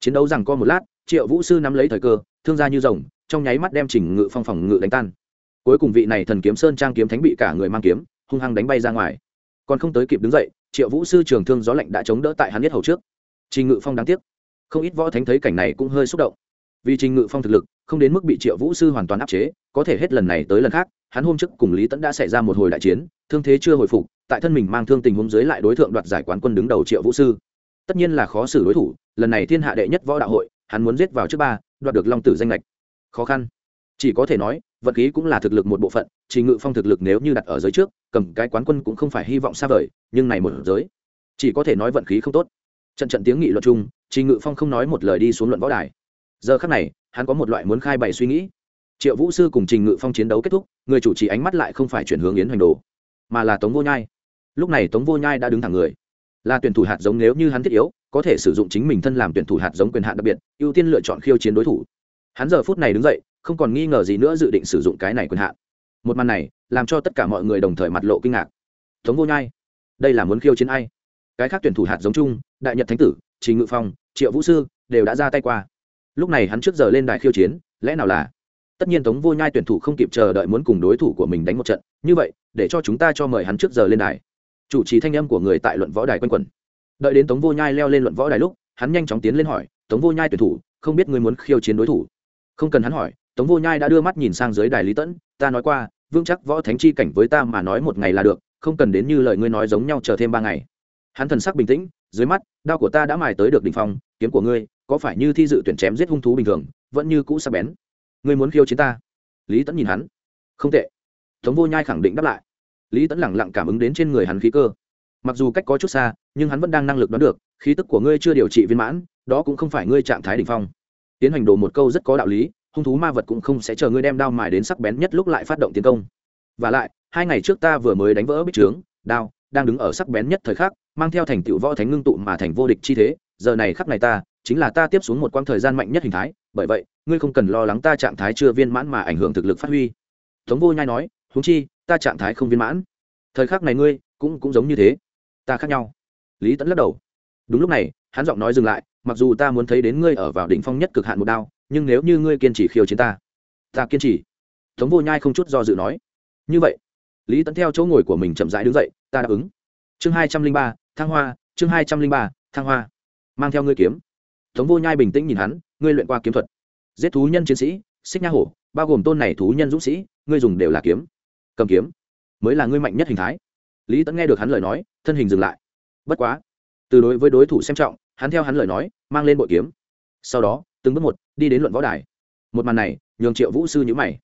chiến đấu rằng co một lát triệu vũ sư nắm lấy thời cơ thương gia như rồng trong nháy mắt đem trình ngự phong phòng ngự đánh tan. Cuối cùng vị này thần kiếm sơn trang kiếm thánh bị cả người mang kiếm, hung hăng đánh bay ra ngoài. Còn không tới kịp đứng dậy, triệu vũ sư trường thương gió lạnh đã chống đỡ tại hắn nhất hầu trước. Trình ngự phong đáng tiếc. Không ít võ thánh thấy cảnh này cũng hơi xúc động. Vì trình ngự phong thực lực, không đến mức bị triệu vũ sư hoàn toàn áp chế, có thể hết lần này tới lần khác, hắn hôm trước cùng lý tẫn đã xảy ra một hồi đại chiến, thương thế chưa hồi phục, tại thân mình mang thương tình huống dưới lại đối tượng đoạt giải quán quân đứng đầu triệu vũ sư. Tất nhiên là khó xử đối thủ, lần này thiên hạ đệ nhất võ đạo hội, hắn muốn giết vào trước ba, đoạt được long tử danh lệch khó khăn. Chỉ có thể nói, vật khí cũng là thực lực một bộ phận, chỉ ngự phong thực lực nếu như đặt ở giới trước, cầm cái quán quân cũng không phải hy vọng xa vời, nhưng này một giới, chỉ có thể nói vận khí không tốt. Trận trận tiếng nghị luận chung, chỉ ngự phong không nói một lời đi xuống luận võ đài. Giờ khắc này, hắn có một loại muốn khai bày suy nghĩ. Triệu vũ sư cùng trình ngự phong chiến đấu kết thúc, người chủ trì ánh mắt lại không phải chuyển hướng yến hoành đồ, mà là tống vô nhai. Lúc này tống vô nhai đã đứng thẳng người. Là tuyển thủ hạt giống nếu như hắn thiết yếu, có thể sử dụng chính mình thân làm tuyển thủ hạt giống quyền hạn đặc biệt, ưu tiên lựa chọn khiêu chiến đối thủ hắn giờ phút này đứng dậy, không còn nghi ngờ gì nữa dự định sử dụng cái này quyền hạn. Một màn này, làm cho tất cả mọi người đồng thời mặt lộ kinh ngạc. Tống vô nhai, đây là muốn khiêu chiến ai? Cái khác tuyển thủ hạt giống chung, đại nhật thánh tử, trình ngự phong, triệu vũ sư, đều đã ra tay qua. Lúc này hắn trước giờ lên đài khiêu chiến, lẽ nào là? Tất nhiên tống vô nhai tuyển thủ không kịp chờ đợi muốn cùng đối thủ của mình đánh một trận. Như vậy, để cho chúng ta cho mời hắn trước giờ lên đài. Chủ trì thanh âm của người tại luận võ đài quanh quẩn. Đợi đến tống vô nhai leo lên luận võ đài lúc, hắn nhanh chóng tiến lên hỏi, tống vô nhai tuyển thủ, không biết người muốn khiêu chiến đối thủ? Không cần hắn hỏi, tống vô nhai đã đưa mắt nhìn sang dưới đài lý tẫn, ta nói qua vương chắc võ thánh chi cảnh với ta mà nói một ngày là được, không cần đến như lời ngươi nói giống nhau chờ thêm ba ngày. Hắn thần sắc bình tĩnh, dưới mắt, đao của ta đã mài tới được đ ỉ n h phong, kiếm của ngươi, có phải như thi dự tuyển chém giết hung thú bình thường, vẫn như cũ sắc bén. Ngươi muốn khiêu chiến ta? Lý tẫn nhìn hắn. Không tệ. Tống vô nhai khẳng định đáp lại. Lý tẫn lẳng lặng cảm ứng đến trên người hắn khí cơ. Mặc dù cách có chút xa, nhưng hắn vẫn đang năng lực đoán được, khí tức của ngươi chưa điều trị viên mãn, đó cũng không phải ngươi trạng thái đ ỉ n h phong tiến hành đồ một câu rất có đạo lý, hung thú ma vật cũng không sẽ chờ ngươi đem đao mài đến sắc bén nhất lúc lại phát động tiến công. V à lại, hai ngày trước ta vừa mới đánh vỡ bích trướng, đao đang đứng ở sắc bén nhất thời khắc, mang theo thành tựu võ thánh ngưng tụ mà thành vô địch chi thế, giờ này khắc này ta, chính là ta tiếp xuống một quãng thời gian mạnh nhất hình thái, bởi vậy, ngươi không cần lo lắng ta trạng thái chưa viên mãn mà ảnh hưởng thực lực phát huy. Tống vô nhai nói húng chi, ta trạng thái không viên mãn. Thời khắc này ngươi cũng cũng giống như thế. Ta khác nhau. Lý tẫn lắc đầu. Đúng lúc này, hắn giọng nói dừng lại mặc dù ta muốn thấy đến ngươi ở vào đỉnh phong nhất cực hạn một đao, nhưng nếu như ngươi kiên trì khiêu chiến ta ta kiên trì. Tống vô nhai không chút do dự nói. Như vậy, lý tấn theo chỗ ngồi của mình chậm rãi đứng dậy, ta đáp ứng. Chương hai trăm linh ba, thăng hoa, chương hai trăm linh ba, thăng hoa. Mang theo ngươi kiếm. Tống vô nhai bình tĩnh nhìn hắn, ngươi luyện qua kiếm thuật. Giết thú nhân chiến sĩ, xích nha hổ, bao gồm tôn này thú nhân dũng sĩ, ngươi dùng đều là kiếm. Cầm kiếm mới là ngươi mạnh nhất hình thái. Lý tẫn nghe được hắn lời nói, thân hình dừng lại. Bất quá, từ đối với đối thủ xem trọng hắn theo hắn lời nói, mang lên bội kiếm. Sau đó, từng bước một, đi đến luận võ đài. Một màn này, nhường triệu vũ sư nhữ mày.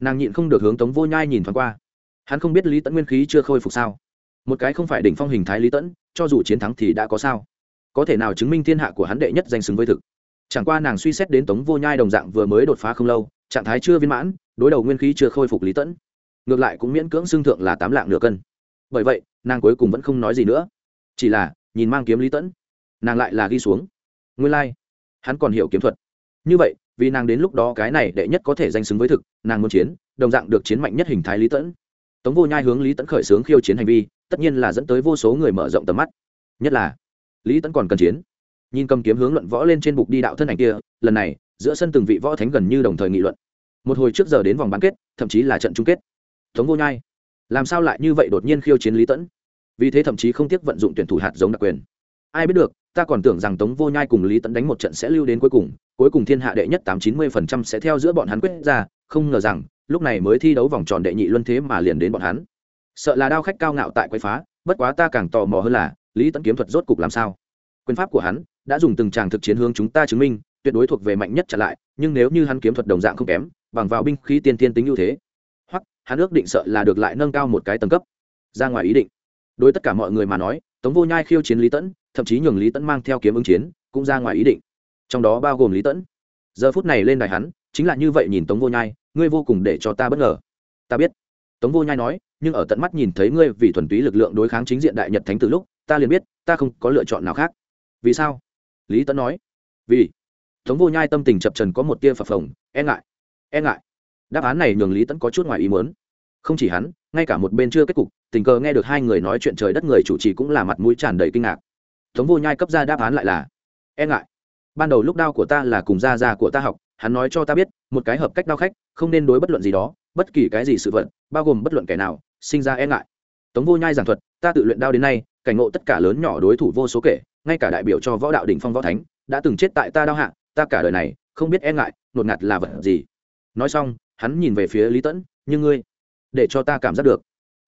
Nàng nhịn không được hướng tống vô nhai nhìn thoáng qua. Hắn không biết lý tẫn nguyên khí chưa khôi phục sao? Một cái không phải đỉnh phong hình thái lý tẫn cho dù chiến thắng thì đã có sao? Có thể nào chứng minh thiên hạ của hắn đệ nhất danh xứng với thực? Chẳng qua nàng suy xét đến tống vô nhai đồng dạng vừa mới đột phá không lâu, trạng thái chưa viên mãn, đối đầu nguyên khí chưa khôi phục lý tẫn ngược lại cũng miễn cưỡng xương thượng là tám lạng nửa cân. Bởi vậy, nàng cuối cùng vẫn không nói gì nữa. Chỉ là, nhìn mang kiếm lý tẫn nàng lại là ghi xuống. Nguyên lai、like. hắn còn hiểu kiếm thuật. Như vậy, vì nàng đến lúc đó cái này đệ nhất có thể danh xứng với thực, nàng muốn chiến, đồng dạng được chiến mạnh nhất hình thái lý tẫn. Tống vô nhai hướng lý tẫn khởi xướng khiêu chiến hành vi, tất nhiên là dẫn tới vô số người mở rộng tầm mắt. Nhất là, lý tẫn còn cần chiến. Nhìn cầm kiếm hướng luận võ lên trên bục đi đạo thân ảnh kia, lần này, giữa sân từng vị võ thánh gần như đồng thời nghị luận. Một hồi trước giờ đến vòng bán kết, thậm chí là trận chung kết. Tống vô nhai, làm sao lại như vậy đột nhiên khiêu chiến lý tẫn? Vì thế thậm chí không tiếc vận dụng tuyển thủ hạt giống đặc quyền. Ai biết được ta còn tưởng rằng tống vô nhai cùng lý tẫn đánh một trận sẽ lưu đến cuối cùng cuối cùng thiên hạ đệ nhất tám chín mươi phần trăm sẽ theo giữa bọn hắn quyết ra, không ngờ rằng, lúc này mới thi đấu vòng tròn đệ nhị luân thế mà liền đến bọn hắn. Sợ là đao khách cao ngạo tại quay phá, bất quá ta càng tò mò hơn là, lý tẫn kiếm thuật rốt cục làm sao? Quyền pháp của hắn đã dùng từng tràng thực chiến hướng chúng ta chứng minh, tuyệt đối thuộc về mạnh nhất trả lại, nhưng nếu như hắn kiếm thuật đồng dạng không kém, bằng vào binh khí tiên tiên tính ưu thế, hoặc hắn ước định sợ là được lại nâng cao một cái tầng cấp. Ra ngoài ý định. Đối tất cả mọi người mà nói tống vô nhai khiêu chiến lý tẫn, thậm chí nhường lý tẫn mang theo kiếm ứng chiến, cũng ra ngoài ý định. Trong đó bao gồm lý tẫn. Giờ phút này lên đài hắn, chính là như vậy nhìn tống vô nhai, ngươi vô cùng để cho ta bất ngờ. Ta biết. Tống vô nhai nói, nhưng ở tận mắt nhìn thấy ngươi vì thuần túy lực lượng đối kháng chính diện đại nhật thánh từ lúc, ta liền biết, ta không có lựa chọn nào khác. Vì sao? Lý Tẫn nói. Vì. Tống vô nhai tâm tình chập trần có một tia phập phồng e ngại. E ngại. Đáp án này nhường lý Tẫn có chút ngoài ý muốn không chỉ hắn, ngay cả một bên chưa kết cục, tình cờ nghe được hai người nói chuyện trời đất người chủ trì cũng là mặt mũi tràn đầy kinh ngạc. Tống vô nhai cấp ra đáp án lại là e ngại. Ban đầu lúc đao của ta là cùng gia gia của ta học, hắn nói cho ta biết, một cái hợp cách đao khách, không nên đối bất luận gì đó, bất kỳ cái gì sự vận bao gồm bất luận kẻ nào, sinh ra e ngại. Tống vô nhai giảng thuật, ta tự luyện đao đến nay, cảnh ngộ tất cả lớn nhỏ đối thủ vô số kể, ngay cả đại biểu cho võ đạo đỉnh phong võ thánh, đã từng chết tại ta đao hạ, ta cả đời này không biết e ngại nột ngạt là vật gì. Nói xong, hắn nhìn về phía lý tẫn, nhưng ngươi để cho ta cảm giác được.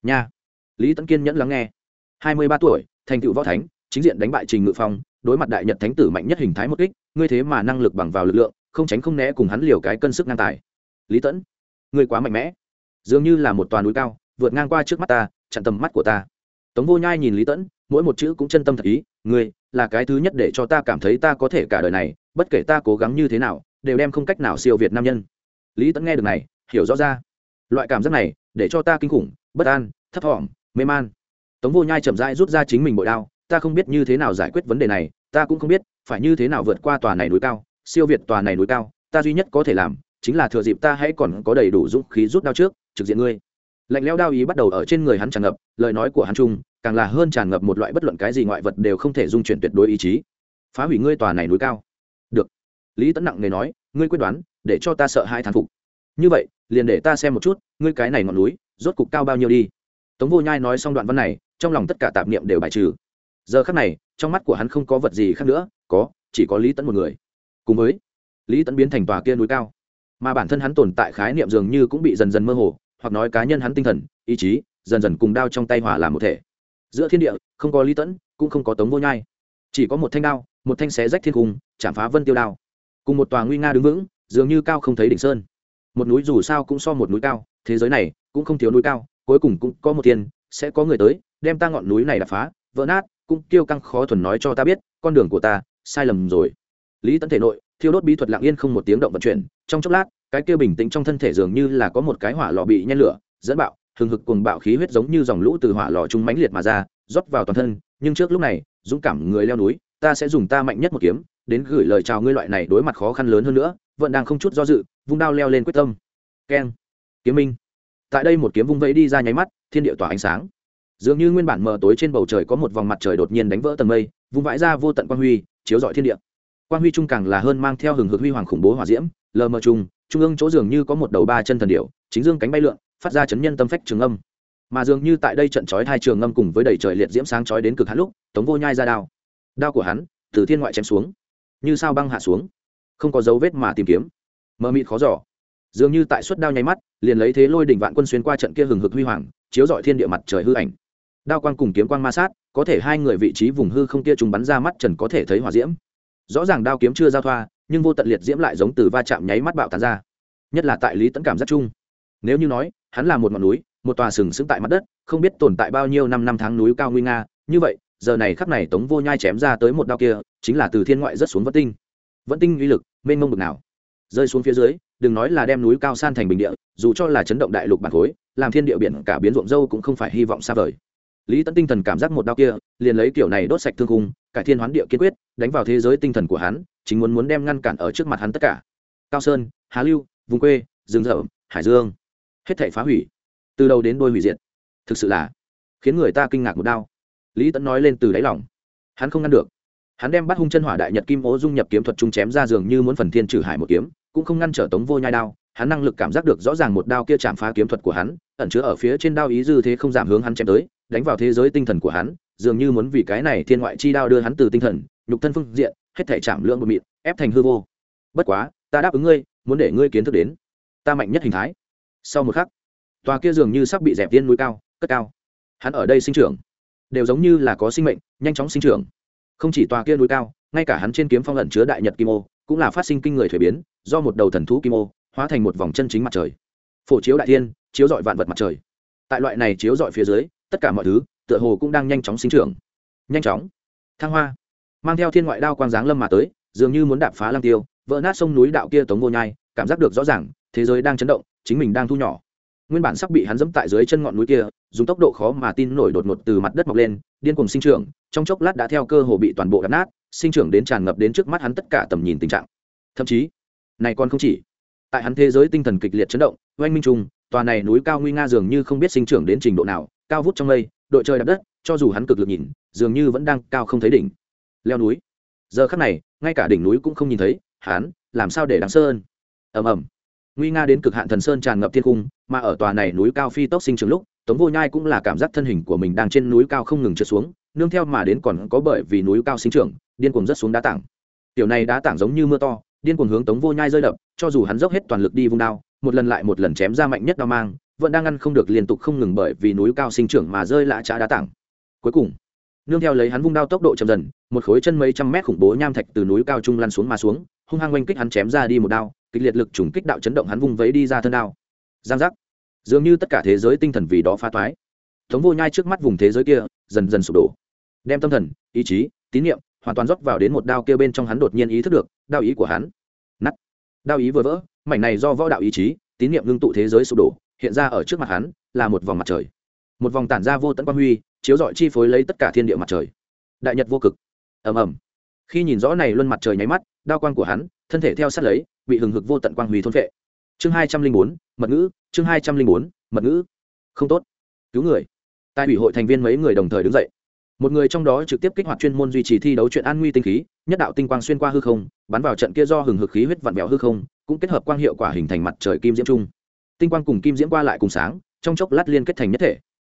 Nha. Lý tẫn kiên nhẫn lắng nghe. Hai mươi ba tuổi, thành tựu võ thánh, chính diện đánh bại trình ngự phong, đối mặt đại nhật thánh tử mạnh nhất hình thái một kích, ngươi thế mà năng lực bằng vào lực lượng, không tránh không né cùng hắn liều cái cân sức ngang tài. Lý tẫn ngươi quá mạnh mẽ. Dường như là một toàn núi cao, vượt ngang qua trước mắt ta, chặn tầm mắt của ta. Tống vô nhai nhìn lý tẫn mỗi một chữ cũng chân tâm thật ý, ngươi là cái thứ nhất để cho ta cảm thấy ta có thể cả đời này, bất kể ta cố gắng như thế nào, đều đem không cách nào siêu việt nam nhân. Lý tẫn nghe được này, hiểu rõ ra loại cảm giác này, để cho ta kinh khủng, bất an, thấp thỏm, mê man. Tống vô nhai chậm rãi rút ra chính mình bội đao, ta không biết như thế nào giải quyết vấn đề này, ta cũng không biết, phải như thế nào vượt qua tòa này núi cao, siêu việt tòa này núi cao, ta duy nhất có thể làm, chính là thừa dịp ta hãy còn có đầy đủ dũng khí rút đao trước, trực diện ngươi. Lạnh leo đao ý bắt đầu ở trên người hắn tràn ngập, lời nói của hắn trung, càng là hơn tràn ngập một loại bất luận cái gì ngoại vật đều không thể dung chuyển tuyệt đối ý chí. Phá hủy ngươi tòa này núi cao. Được. Lý tấn nặng người nói, ngươi quyết đoán, để cho ta sợ hai thán phục. Như vậy liền để ta xem một chút, ngươi cái này ngọn núi, rốt cục cao bao nhiêu đi. Tống vô nhai nói xong đoạn văn này, trong lòng tất cả tạp niệm đều bài trừ. Giờ khắc này, trong mắt của hắn không có vật gì khác nữa, có, chỉ có lý tẫn một người. Cùng với lý tẫn biến thành tòa kia núi cao, mà bản thân hắn tồn tại khái niệm dường như cũng bị dần dần mơ hồ, hoặc nói cá nhân hắn tinh thần, ý chí, dần dần cùng đao trong tay hỏa làm một thể. Giữa thiên địa, không có lý tẫn cũng không có tống vô nhai. Chỉ có một thanh đao, một thanh xé rách thiên cung, chạm phá vân tiêu đao. Cùng một tòa nguy nga đứng vững, dường như cao không thấy đỉnh sơn một núi dù sao cũng so một núi cao, thế giới này cũng không thiếu núi cao, cuối cùng cũng có một tiền sẽ có người tới, đem ta ngọn núi này đập phá, vỡ nát, cũng kêu căng khó thuần nói cho ta biết, con đường của ta, sai lầm rồi. Lý tấn thể nội, thiêu đốt bí thuật lặng yên không một tiếng động vận chuyển, trong chốc lát, cái kia bình tĩnh trong thân thể dường như là có một cái hỏa lò bị nhen lửa, dẫn bạo, hừng hực cùng bạo khí huyết giống như dòng lũ từ hỏa lò trung mãnh liệt mà ra, rót vào toàn thân, nhưng trước lúc này, dũng cảm người leo núi, ta sẽ dùng ta mạnh nhất một kiếm, đến gửi lời chào ngươi loại này đối mặt khó khăn lớn hơn nữa vẫn đang không chút do dự, vung đao leo lên quyết tâm. Keng. Kiếm minh. Tại đây một kiếm vung vẫy đi ra nháy mắt, thiên địa tỏa ánh sáng. Dường như nguyên bản mờ tối trên bầu trời có một vòng mặt trời đột nhiên đánh vỡ tầng mây, vung vãi ra vô tận quang huy, chiếu rọi thiên địa. Quang huy trung càng là hơn mang theo hừng hực huy hoàng khủng bố hỏa diễm, lờ mờ trung trung ương chỗ dường như có một đầu ba chân thần điệu chính dương cánh bay lượn, phát ra chấn nhân tâm phách trường âm. Mà dường như tại đây trận chói hai trường âm cùng với đầy trời liệt diễm sáng chói đến cực hắn lúc, tống vô nhai ra đao. Đao của hắn từ thiên ngoại chém xuống, như sao băng hạ xuống không có dấu vết mà tìm kiếm. Mờ mịt khó giỏ dường như tại suất đao nháy mắt, liền lấy thế lôi đỉnh vạn quân xuyên qua trận kia hừng hực huy hoàng, chiếu dọi thiên địa mặt trời hư ảnh. Đao quang cùng kiếm quang ma sát, có thể hai người vị trí vùng hư không kia trùng bắn ra mắt trần có thể thấy hỏa diễm. Rõ ràng đao kiếm chưa giao thoa, nhưng vô tận liệt diễm lại giống từ va chạm nháy mắt bạo tàn ra. Nhất là tại lý tẫn cảm giác chung. Nếu như nói, hắn là một ngọn núi, một tòa sừng sững tại mặt đất, không biết tồn tại bao nhiêu năm năm tháng núi cao nguy nga, như vậy, giờ này khắc này tống vô nhai chém ra tới một đao kia, chính là từ thiên ngoại rất xuống vất tinh vẫn tinh uy lực, mênh mông bực nào. Rơi xuống phía dưới, đừng nói là đem núi cao san thành bình địa, dù cho là chấn động đại lục bản khối, làm thiên địa biển cả biến ruộng dâu cũng không phải hy vọng xa vời. Lý tấn tinh thần cảm giác một đau kia, liền lấy kiểu này đốt sạch thương cung cải thiên hoán địa kiên quyết, đánh vào thế giới tinh thần của hắn, chính muốn muốn đem ngăn cản ở trước mặt hắn tất cả. Cao sơn, hà lưu, vùng quê, rừng rậm, hải dương. Hết thể phá hủy. Từ đầu đến đôi hủy diệt. Thực sự là khiến người ta kinh ngạc một đau. Lý tấn nói lên từ đáy lòng. Hắn không ngăn được hắn đem bắt hung chân hỏa đại nhật kim ố dung nhập kiếm thuật trung chém ra giường như muốn phần thiên trừ hải một kiếm, cũng không ngăn trở tống vô nhai đao. Hắn năng lực cảm giác được rõ ràng một đao kia chạm phá kiếm thuật của hắn, ẩn chứa ở phía trên đao ý dư thế không giảm hướng hắn chém tới, đánh vào thế giới tinh thần của hắn, dường như muốn vì cái này thiên ngoại chi đao đưa hắn từ tinh thần, nhục thân phương diện, hết thể chạm lượng một mịn, ép thành hư vô. Bất quá, ta đáp ứng ngươi, muốn để ngươi kiến thức đến ta mạnh nhất hình thái. Sau một khắc, tòa kia dường như sắp bị dẹp viên núi cao, cất cao. Hắn ở đây sinh trưởng, đều giống như là có sinh mệnh, nhanh chóng sinh trưởng không chỉ tòa kia núi cao, ngay cả hắn trên kiếm phong lẩn chứa đại nhật kim ô, cũng là phát sinh kinh người thuế biến, do một đầu thần thú kim ô, hóa thành một vòng chân chính mặt trời. Phổ chiếu đại thiên, chiếu dọi vạn vật mặt trời. Tại loại này chiếu dọi phía dưới, tất cả mọi thứ, tựa hồ cũng đang nhanh chóng sinh trưởng. Nhanh chóng. Thăng hoa. Mang theo thiên ngoại đao quang giáng lâm mà tới, dường như muốn đạp phá lang tiêu, vỡ nát sông núi đạo kia tống vô nhai, cảm giác được rõ ràng, thế giới đang chấn động, chính mình đang thu nhỏ nguyên bản sắp bị hắn dẫm tại dưới chân ngọn núi kia, dùng tốc độ khó mà tin nổi đột ngột từ mặt đất mọc lên, điên cùng sinh trưởng, trong chốc lát đã theo cơ hồ bị toàn bộ đập nát, sinh trưởng đến tràn ngập đến trước mắt hắn tất cả tầm nhìn tình trạng. Thậm chí, này còn không chỉ, tại hắn thế giới tinh thần kịch liệt chấn động, oanh minh trung tòa này núi cao nguy nga dường như không biết sinh trưởng đến trình độ nào, cao vút trong mây, đội trời đạp đất, cho dù hắn cực lực nhìn, dường như vẫn đang cao không thấy đỉnh. Leo núi. Giờ khắc này, ngay cả đỉnh núi cũng không nhìn thấy, hắn, làm sao để đáng sơn ầm ầm nguy nga đến cực hạn thần sơn tràn ngập thiên cung mà ở tòa này núi cao phi tốc sinh trưởng lúc, tống vô nhai cũng là cảm giác thân hình của mình đang trên núi cao không ngừng trượt xuống, nương theo mà đến còn có bởi vì núi cao sinh trưởng, điên cuồng rất xuống đá tảng. Tiểu này đá tảng giống như mưa to, điên cuồng hướng tống vô nhai rơi đập, cho dù hắn dốc hết toàn lực đi vung đao, một lần lại một lần chém ra mạnh nhất đao mang, vẫn đang ngăn không được liên tục không ngừng bởi vì núi cao sinh trưởng mà rơi lạ trá đá tảng. Cuối cùng, nương theo lấy hắn vung đao tốc độ chậm dần, một khối chân mấy trăm mét khủng bố nham thạch từ núi cao trung lăn xuống mà xuống, hung hăng oanh kích hắn chém ra đi một đao kịch liệt lực trùng kích đạo chấn động hắn vung vấy đi ra thân đao. Giang giác. Dường như tất cả thế giới tinh thần vì đó phá toái. Thống vô nhai trước mắt vùng thế giới kia, dần dần sụp đổ. Đem tâm thần, ý chí, tín nhiệm hoàn toàn rót vào đến một đao kia bên trong hắn đột nhiên ý thức được, đao ý của hắn. Nắt đao ý vừa vỡ, mảnh này do võ đạo ý chí, tín nhiệm ngưng tụ thế giới sụp đổ, hiện ra ở trước mặt hắn, là một vòng mặt trời. Một vòng tản ra vô tận quang huy, chiếu rọi chi phối lấy tất cả thiên địa mặt trời. Đại nhật vô cực. Ầm ầm. Khi nhìn rõ này luân mặt trời nháy mắt, đao quang của hắn, thân thể theo sát lấy bị hừng hực vô tận quang huy thôn vệ chương hai trăm linh bốn, mật ngữ, chương hai trăm linh bốn, mật ngữ. Không tốt. Cứu người. Tại ủy hội thành viên mấy người đồng thời đứng dậy. Một người trong đó trực tiếp kích hoạt chuyên môn duy trì thi đấu chuyện an nguy tinh khí, nhất đạo tinh quang xuyên qua hư không, bắn vào trận kia do hừng hực khí huyết vặn vẹo hư không, cũng kết hợp quang hiệu quả hình thành mặt trời kim diễm trung. Tinh quang cùng kim diễm qua lại cùng sáng, trong chốc lát liên kết thành nhất thể.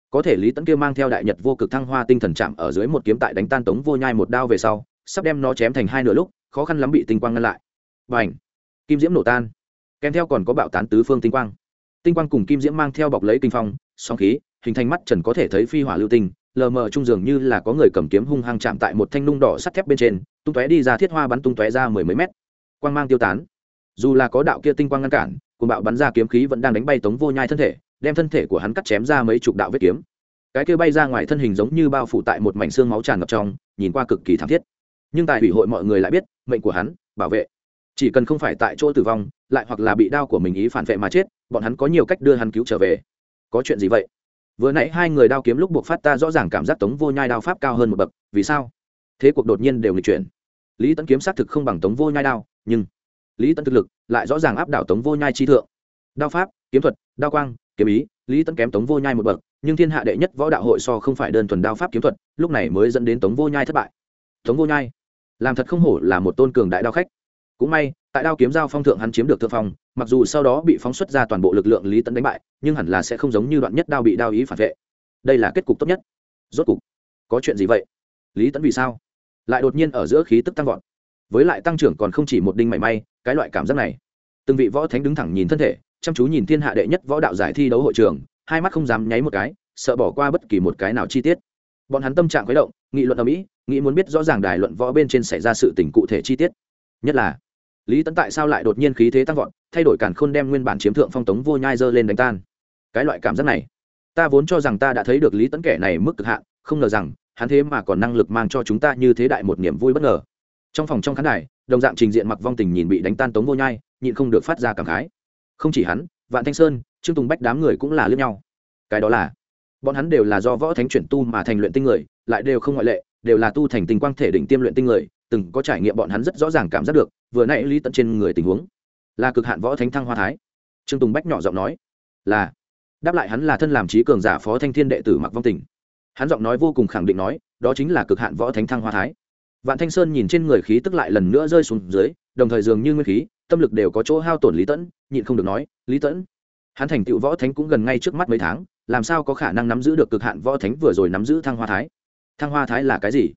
Có thể lý tấn kia mang theo đại nhật vô cực thăng hoa tinh thần chạm ở dưới một kiếm tại đánh tan tống vô nhai một đao về sau, sắp đem nó chém thành hai nửa lúc, khó khăn lắm bị tinh quang ngăn lại. Và ảnh kim diễm nổ tan. Kèm theo còn có bạo tán tứ phương tinh quang. Tinh quang cùng kim diễm mang theo bọc lấy kinh phong song khí, hình thành mắt trần có thể thấy phi hỏa lưu tinh, lờ mờ trung dường như là có người cầm kiếm hung hăng chạm tại một thanh nung đỏ sắt thép bên trên, tung tóe đi ra thiết hoa bắn tung tóe ra mười mấy mét. Quang mang tiêu tán. Dù là có đạo kia tinh quang ngăn cản cùng bạo bắn ra kiếm khí vẫn đang đánh bay tống vô nhai thân thể, đem thân thể của hắn cắt chém ra mấy chục đạo vết kiếm. Cái kia bay ra ngoài thân hình giống như bao phủ tại một mảnh xương máu tràn ngập trong, nhìn qua cực kỳ thảm thiết. Nhưng tại ủy hội mọi người lại biết, mệnh của hắn, bảo vệ chỉ cần không phải tại chỗ tử vong, lại hoặc là bị đau của mình ý phản vệ mà chết, bọn hắn có nhiều cách đưa hắn cứu trở về. Có chuyện gì vậy? Vừa nãy hai người đao kiếm lúc buộc phát ta rõ ràng cảm giác tống vô nhai đao pháp cao hơn một bậc, vì sao? Thế cuộc đột nhiên đều nghịch chuyển. Lý tấn kiếm xác thực không bằng tống vô nhai đao, nhưng lý tấn thực lực lại rõ ràng áp đảo tống vô nhai chi thượng. Đao pháp, kiếm thuật, đao quang, kiếm ý, lý tấn kém tống vô nhai một bậc, nhưng thiên hạ đệ nhất võ đạo hội so không phải đơn thuần đao pháp kiếm thuật, lúc này mới dẫn đến tống vô nhai thất bại. Tống vô nhai, làm thật không hổ là một tôn cường đại đao khách cũng may, tại đao kiếm giao phong thượng hắn chiếm được thượng phong, mặc dù sau đó bị phóng xuất ra toàn bộ lực lượng lý tấn đánh bại, nhưng hẳn là sẽ không giống như đoạn nhất đao bị đao ý phản vệ. Đây là kết cục tốt nhất. Rốt cục, có chuyện gì vậy? Lý tấn vì sao? Lại đột nhiên ở giữa khí tức tăng vọt. Với lại tăng trưởng còn không chỉ một đinh mảy may, cái loại cảm giác này. Từng vị võ thánh đứng thẳng nhìn thân thể, chăm chú nhìn thiên hạ đệ nhất võ đạo giải thi đấu hội trường, hai mắt không dám nháy một cái, sợ bỏ qua bất kỳ một cái nào chi tiết. Bọn hắn tâm trạng khuấy động, nghị luận ở mỹ nghĩ muốn biết rõ ràng đài luận võ bên trên xảy ra sự tình cụ thể chi tiết. Nhất là lý tấn tại sao lại đột nhiên khí thế tăng vọt, thay đổi càn khôn đem nguyên bản chiếm thượng phong tống vô nhai dơ lên đánh tan. Cái loại cảm giác này, ta vốn cho rằng ta đã thấy được lý tấn kẻ này mức cực hạn, không ngờ rằng, hắn thế mà còn năng lực mang cho chúng ta như thế đại một niềm vui bất ngờ. Trong phòng trong khán đài, đồng dạng trình diện mặc vong tình nhìn bị đánh tan tống vô nhai, nhịn không được phát ra cảm khái. Không chỉ hắn, vạn thanh sơn, trương tùng bách đám người cũng là lướt nhau. Cái đó là, bọn hắn đều là do võ thánh chuyển tu mà thành luyện tinh người, lại đều không ngoại lệ, đều là tu thành tình quang thể đỉnh tiêm luyện tinh người từng có trải nghiệm bọn hắn rất rõ ràng cảm giác được, vừa nãy lý tận trên người tình huống, là cực hạn võ thánh thăng hoa thái. Trương tùng bách nhỏ giọng nói, là. Đáp lại hắn là thân làm trí cường giả phó thanh thiên đệ tử mặc vong tình. Hắn giọng nói vô cùng khẳng định nói, đó chính là cực hạn võ thánh thăng hoa thái. Vạn thanh sơn nhìn trên người khí tức lại lần nữa rơi xuống dưới, đồng thời dường như nguyên khí, tâm lực đều có chỗ hao tổn lý tẫn nhịn không được nói, lý tẫn hắn thành tựu võ thánh cũng gần ngay trước mắt mấy tháng, làm sao có khả năng nắm giữ được cực hạn võ thánh vừa rồi nắm giữ thăng hoa thái? Thăng hoa thái là cái gì?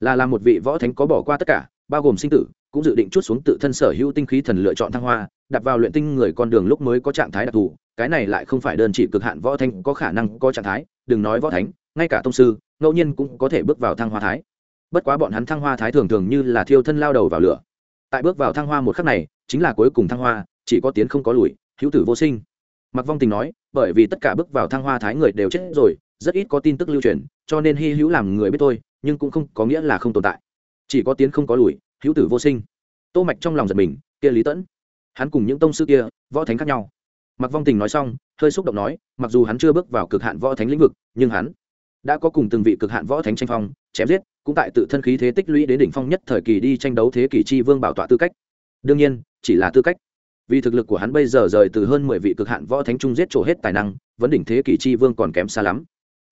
Là làm một vị võ thánh có bỏ qua tất cả, bao gồm sinh tử, cũng dự định chút xuống tự thân sở hữu tinh khí thần lựa chọn thăng hoa, đặt vào luyện tinh người con đường lúc mới có trạng thái đặc thù, cái này lại không phải đơn chỉ cực hạn võ thánh có khả năng có trạng thái, đừng nói võ thánh, ngay cả tông sư, ngẫu nhiên cũng có thể bước vào thăng hoa thái. Bất quá bọn hắn thăng hoa thái thường thường như là thiêu thân lao đầu vào lửa. Tại bước vào thăng hoa một khắc này, chính là cuối cùng thăng hoa, chỉ có tiến không có lùi, hữu tử vô sinh. Mặc vong tình nói, bởi vì tất cả bước vào thăng hoa thái người đều chết rồi, rất ít có tin tức lưu truyền, cho nên hy hữu làm người biết tôi nhưng cũng không có nghĩa là không tồn tại. Chỉ có tiến không có lùi, hữu tử vô sinh. Tô mạch trong lòng giật mình, kia lý tẫn, hắn cùng những tông sư kia, võ thánh khác nhau. Mặc vong tình nói xong, hơi xúc động nói, mặc dù hắn chưa bước vào cực hạn võ thánh lĩnh vực, nhưng hắn đã có cùng từng vị cực hạn võ thánh tranh phong, chém giết, cũng tại tự thân khí thế tích lũy đến đỉnh phong nhất thời kỳ đi tranh đấu thế kỷ chi vương bảo tọa tư cách. Đương nhiên, chỉ là tư cách. Vì thực lực của hắn bây giờ rời từ hơn mười vị cực hạn võ thánh trung giết trổ hết tài năng, vấn đỉnh thế kỷ chi vương còn kém xa lắm.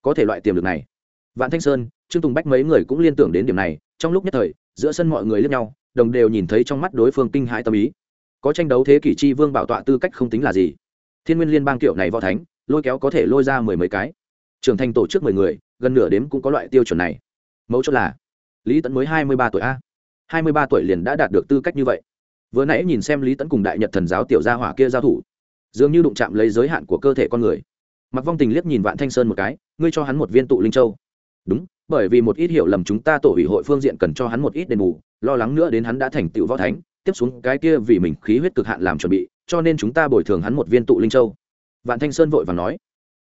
Có thể loại tiềm lực này vạn thanh sơn, trương tùng bách mấy người cũng liên tưởng đến điểm này, trong lúc nhất thời, giữa sân mọi người lướt nhau, đồng đều nhìn thấy trong mắt đối phương kinh hãi tâm ý. Có tranh đấu thế kỷ chi vương bảo tọa tư cách không tính là gì. Thiên nguyên liên bang kiểu này võ thánh, lôi kéo có thể lôi ra mười mấy cái. Trưởng thành tổ chức mười người, gần nửa đếm cũng có loại tiêu chuẩn này. Mấu chốt là, lý tẫn mới hai mươi ba tuổi a. hai mươi ba tuổi liền đã đạt được tư cách như vậy. Vừa nãy nhìn xem lý tẫn cùng đại nhật thần giáo tiểu gia hỏa kia giao thủ, dường như đụng chạm lấy giới hạn của cơ thể con người. Mặc vong tình liếc nhìn vạn thanh sơn một cái, ngươi cho hắn một viên tụ linh châu đúng, bởi vì một ít hiểu lầm chúng ta tổ ủy hội phương diện cần cho hắn một ít đền bù, lo lắng nữa đến hắn đã thành tựu võ thánh, tiếp xuống cái kia vì mình khí huyết cực hạn làm chuẩn bị, cho nên chúng ta bồi thường hắn một viên tụ linh châu. Vạn thanh sơn vội và nói,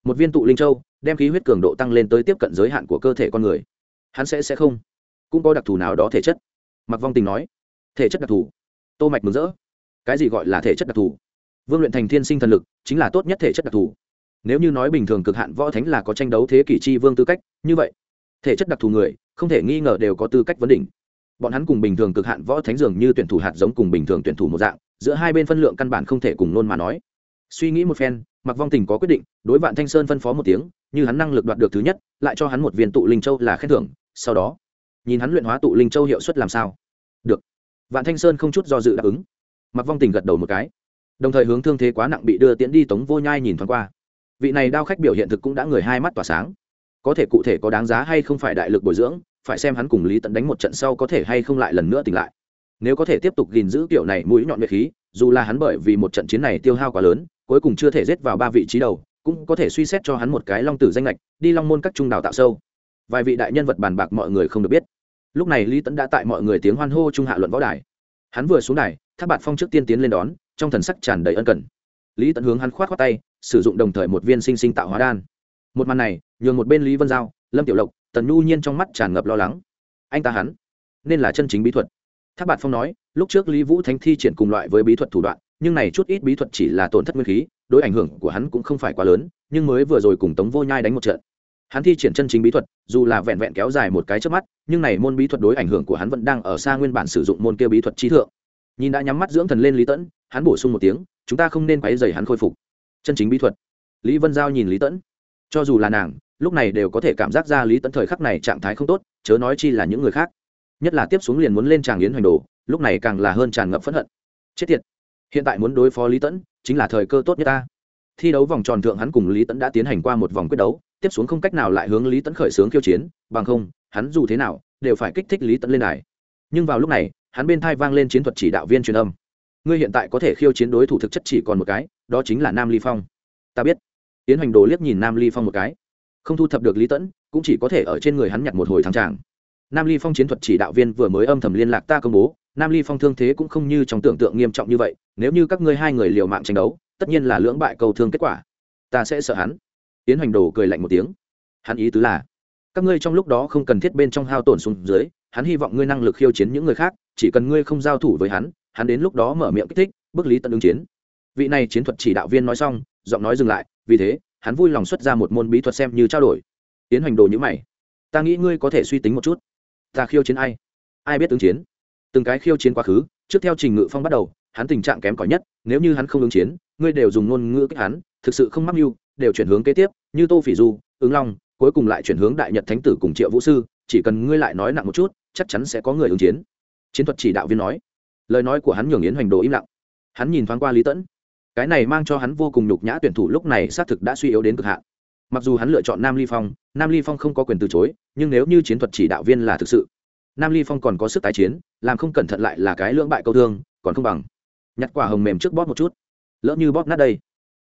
một viên tụ linh châu, đem khí huyết cường độ tăng lên tới tiếp cận giới hạn của cơ thể con người. Hắn sẽ sẽ không. Cũng có đặc thù nào đó thể chất. Mặc vong tình nói, thể chất đặc thù. Tô mạch mừng rỡ, cái gì gọi là thể chất đặc thù? Vương luyện thành thiên sinh thần lực chính là tốt nhất thể chất đặc thù. Nếu như nói bình thường cực hạn võ thánh là có tranh đấu thế kỷ chi vương tư cách, như vậy thể chất đặc thù người, không thể nghi ngờ đều có tư cách vấn đỉnh. Bọn hắn cùng bình thường cực hạn võ thánh dường như tuyển thủ hạt giống cùng bình thường tuyển thủ một dạng, giữa hai bên phân lượng căn bản không thể cùng nôn mà nói. Suy nghĩ một phen mặc vong tình có quyết định, đối vạn thanh sơn phân phó một tiếng, như hắn năng lực đoạt được thứ nhất, lại cho hắn một viên tụ linh châu là khen thưởng, sau đó, nhìn hắn luyện hóa tụ linh châu hiệu suất làm sao. Được. Vạn thanh sơn không chút do dự đáp ứng. Mặc vong tình gật đầu một cái. Đồng thời hướng thương thế quá nặng bị đưa tiễn đi tống vô nhai nhìn thoáng qua. Vị này đao khách biểu hiện thực cũng đã người hai mắt tỏa sáng có thể cụ thể có đáng giá hay không phải đại lực bồi dưỡng, phải xem hắn cùng lý tận đánh một trận sau có thể hay không lại lần nữa tỉnh lại. Nếu có thể tiếp tục gìn giữ kiểu này mũi nhọn nhuệ khí, dù là hắn bởi vì một trận chiến này tiêu hao quá lớn, cuối cùng chưa thể rết vào ba vị trí đầu, cũng có thể suy xét cho hắn một cái long tử danh lệch đi long môn các trung đào tạo sâu. Vài vị đại nhân vật bàn bạc mọi người không được biết. Lúc này lý tẫn đã tại mọi người tiếng hoan hô trung hạ luận võ đài. Hắn vừa xuống đài tháp bạt phong trước tiên tiến lên đón, trong thần sắc tràn đầy ân cần. Lý tẫn hướng hắn khoát khoát tay, sử dụng đồng thời một viên sinh sinh tạo hóa đan một màn này, nhường một bên lý vân giao, lâm tiểu lộc, tần nhu nhiên trong mắt tràn ngập lo lắng. Anh ta hắn, nên là chân chính bí thuật. Tháp bạt phong nói, lúc trước lý vũ thánh thi triển cùng loại với bí thuật thủ đoạn, nhưng này chút ít bí thuật chỉ là tổn thất nguyên khí, đối ảnh hưởng của hắn cũng không phải quá lớn, nhưng mới vừa rồi cùng tống vô nhai đánh một trận. Hắn thi triển chân chính bí thuật, dù là vẹn vẹn kéo dài một cái trước mắt, nhưng này môn bí thuật đối ảnh hưởng của hắn vẫn đang ở xa nguyên bản sử dụng môn kia bí thuật trí thượng. Nhìn đã nhắm mắt dưỡng thần lên lý tẫn, hắn bổ sung một tiếng, chúng ta không nên quấy dày hắn khôi phục. Chân chính bí thuật. Lý vân giao nhìn lý tẫn cho dù là nàng, lúc này đều có thể cảm giác ra lý tẫn thời khắc này trạng thái không tốt, chớ nói chi là những người khác. Nhất là tiếp xuống liền muốn lên tràng yến hoành đồ, lúc này càng là hơn tràn ngập phẫn hận. Chết tiệt! Hiện tại muốn đối phó lý tẫn chính là thời cơ tốt nhất ta. Thi đấu vòng tròn thượng hắn cùng lý tẫn đã tiến hành qua một vòng quyết đấu, tiếp xuống không cách nào lại hướng lý tẫn khởi xướng khiêu chiến, bằng không, hắn dù thế nào, đều phải kích thích lý tẫn lên đài. Nhưng vào lúc này, hắn bên thai vang lên chiến thuật chỉ đạo viên truyền âm. Ngươi hiện tại có thể khiêu chiến đối thủ thực chất chỉ còn một cái, đó chính là nam ly phong. Ta biết tiến hành đồ liếc nhìn nam ly phong một cái không thu thập được lý tẫn cũng chỉ có thể ở trên người hắn nhặt một hồi thắng tràng nam ly phong chiến thuật chỉ đạo viên vừa mới âm thầm liên lạc ta công bố nam ly phong thương thế cũng không như trong tưởng tượng nghiêm trọng như vậy nếu như các ngươi hai người liều mạng tranh đấu tất nhiên là lưỡng bại cầu thương kết quả ta sẽ sợ hắn tiến hành đồ cười lạnh một tiếng hắn ý tứ là các ngươi trong lúc đó không cần thiết bên trong hao tổn xuống dưới hắn hy vọng ngươi năng lực khiêu chiến những người khác chỉ cần ngươi không giao thủ với hắn hắn đến lúc đó mở miệng kích thích bức lý tận ứng chiến vị này chiến thuật chỉ đạo viên nói xong giọng nói dừng lại, vì thế, hắn vui lòng xuất ra một môn bí thuật xem như trao đổi. Tiến hành đồ như mày. Ta nghĩ ngươi có thể suy tính một chút. Ta khiêu chiến ai? Ai biết ứng chiến? Từng cái khiêu chiến quá khứ, trước theo trình ngự phong bắt đầu, hắn tình trạng kém cỏi nhất, nếu như hắn không ứng chiến, ngươi đều dùng ngôn ngữ kích hắn, thực sự không mắc mưu, đều chuyển hướng kế tiếp, như tô phỉ du, ứng long, cuối cùng lại chuyển hướng đại nhật thánh tử cùng triệu vũ sư, chỉ cần ngươi lại nói nặng một chút, chắc chắn sẽ có người ứng chiến. Chiến thuật chỉ đạo viên nói. Lời nói của hắn nhường yến hoành đồ im lặng. Hắn nhìn thoáng qua lý tẫn cái này mang cho hắn vô cùng nhục nhã tuyển thủ lúc này xác thực đã suy yếu đến cực hạn. Mặc dù hắn lựa chọn nam ly phong, nam ly phong không có quyền từ chối, nhưng nếu như chiến thuật chỉ đạo viên là thực sự, nam ly phong còn có sức tái chiến, làm không cẩn thận lại là cái lưỡng bại câu thương, còn không bằng nhặt quả hồng mềm trước bóp một chút. Lỡ như bóp nát đây.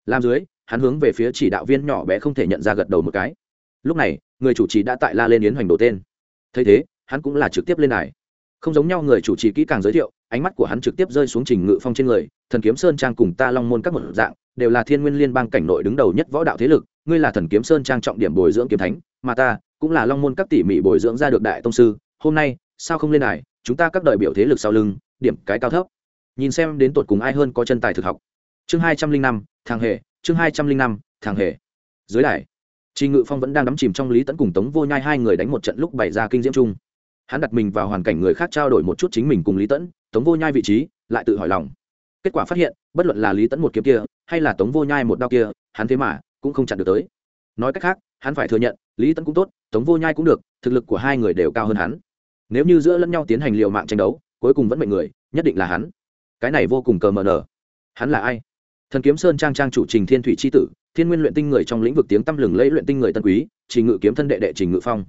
Làm dưới, hắn hướng về phía chỉ đạo viên nhỏ bé không thể nhận ra gật đầu một cái. Lúc này, người chủ trì đã tại la lên yến hoành đổ tên. Thấy thế, hắn cũng là trực tiếp lên đài không giống nhau, người chủ trì kỹ càng giới thiệu, ánh mắt của hắn trực tiếp rơi xuống trình ngự phong trên người, thần kiếm sơn trang cùng ta long môn các một dạng, đều là thiên nguyên liên bang cảnh nội đứng đầu nhất võ đạo thế lực, ngươi là thần kiếm sơn trang trọng điểm bồi dưỡng kiếm thánh, mà ta cũng là long môn các tỉ mỉ bồi dưỡng ra được đại tông sư, hôm nay, sao không lên đài, chúng ta các đại biểu thế lực sau lưng, điểm cái cao thấp. Nhìn xem đến tột cùng ai hơn có chân tài thực học. Chương hai trăm linh năm, thằng hề, chương hai trăm linh năm, thằng hề. Dưới đài, Trình Ngự Phong vẫn đang đắm chìm trong Lý Tẫn cùng Tống Vô Nhai hai người đánh một trận lúc bày ra kinh diễm chung. Hắn đặt mình vào hoàn cảnh người khác trao đổi một chút chính mình cùng Lý Tẫn, Tống Vô Nhai vị trí, lại tự hỏi lòng. Kết quả phát hiện, bất luận là Lý Tẫn một kiếm kia, hay là Tống Vô Nhai một đao kia, hắn thế mà cũng không chặn được tới. Nói cách khác, hắn phải thừa nhận, Lý Tẫn cũng tốt, Tống Vô Nhai cũng được, thực lực của hai người đều cao hơn hắn. Nếu như giữa lẫn nhau tiến hành liều mạng tranh đấu, cuối cùng vẫn mệnh người, nhất định là hắn. Cái này vô cùng cờ mờ nở. Hắn là ai? Thần Kiếm Sơn trang trang chủ Trình Thiên Thủy chi tử, thiên nguyên luyện tinh người trong lĩnh vực tiếng tăm lừng lẫy luyện tinh người tân quý trình ngự kiếm thân đệ đệ trình ngự phong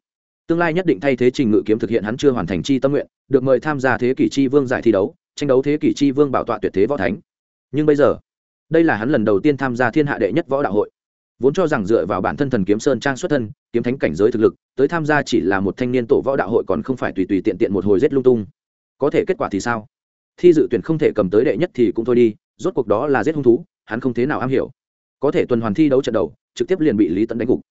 tương lai nhất định thay thế trình ngự kiếm thực hiện hắn chưa hoàn thành chi tâm nguyện, được mời tham gia thế kỷ chi vương giải thi đấu, tranh đấu thế kỷ chi vương bảo tọa tuyệt thế võ thánh. Nhưng bây giờ, đây là hắn lần đầu tiên tham gia thiên hạ đệ nhất võ đạo hội. Vốn cho rằng dựa vào bản thân thần kiếm sơn trang xuất thân, kiếm thánh cảnh giới thực lực, tới tham gia chỉ là một thanh niên tổ võ đạo hội còn không phải tùy tùy tiện tiện một hồi rét lung tung. Có thể kết quả thì sao? Thi dự tuyển không thể cầm tới đệ nhất thì cũng thôi đi, rốt cuộc đó là giết hung thú, hắn không thế nào am hiểu. Có thể tuần hoàn thi đấu trận đầu, trực tiếp liền bị lý tấn đánh gục.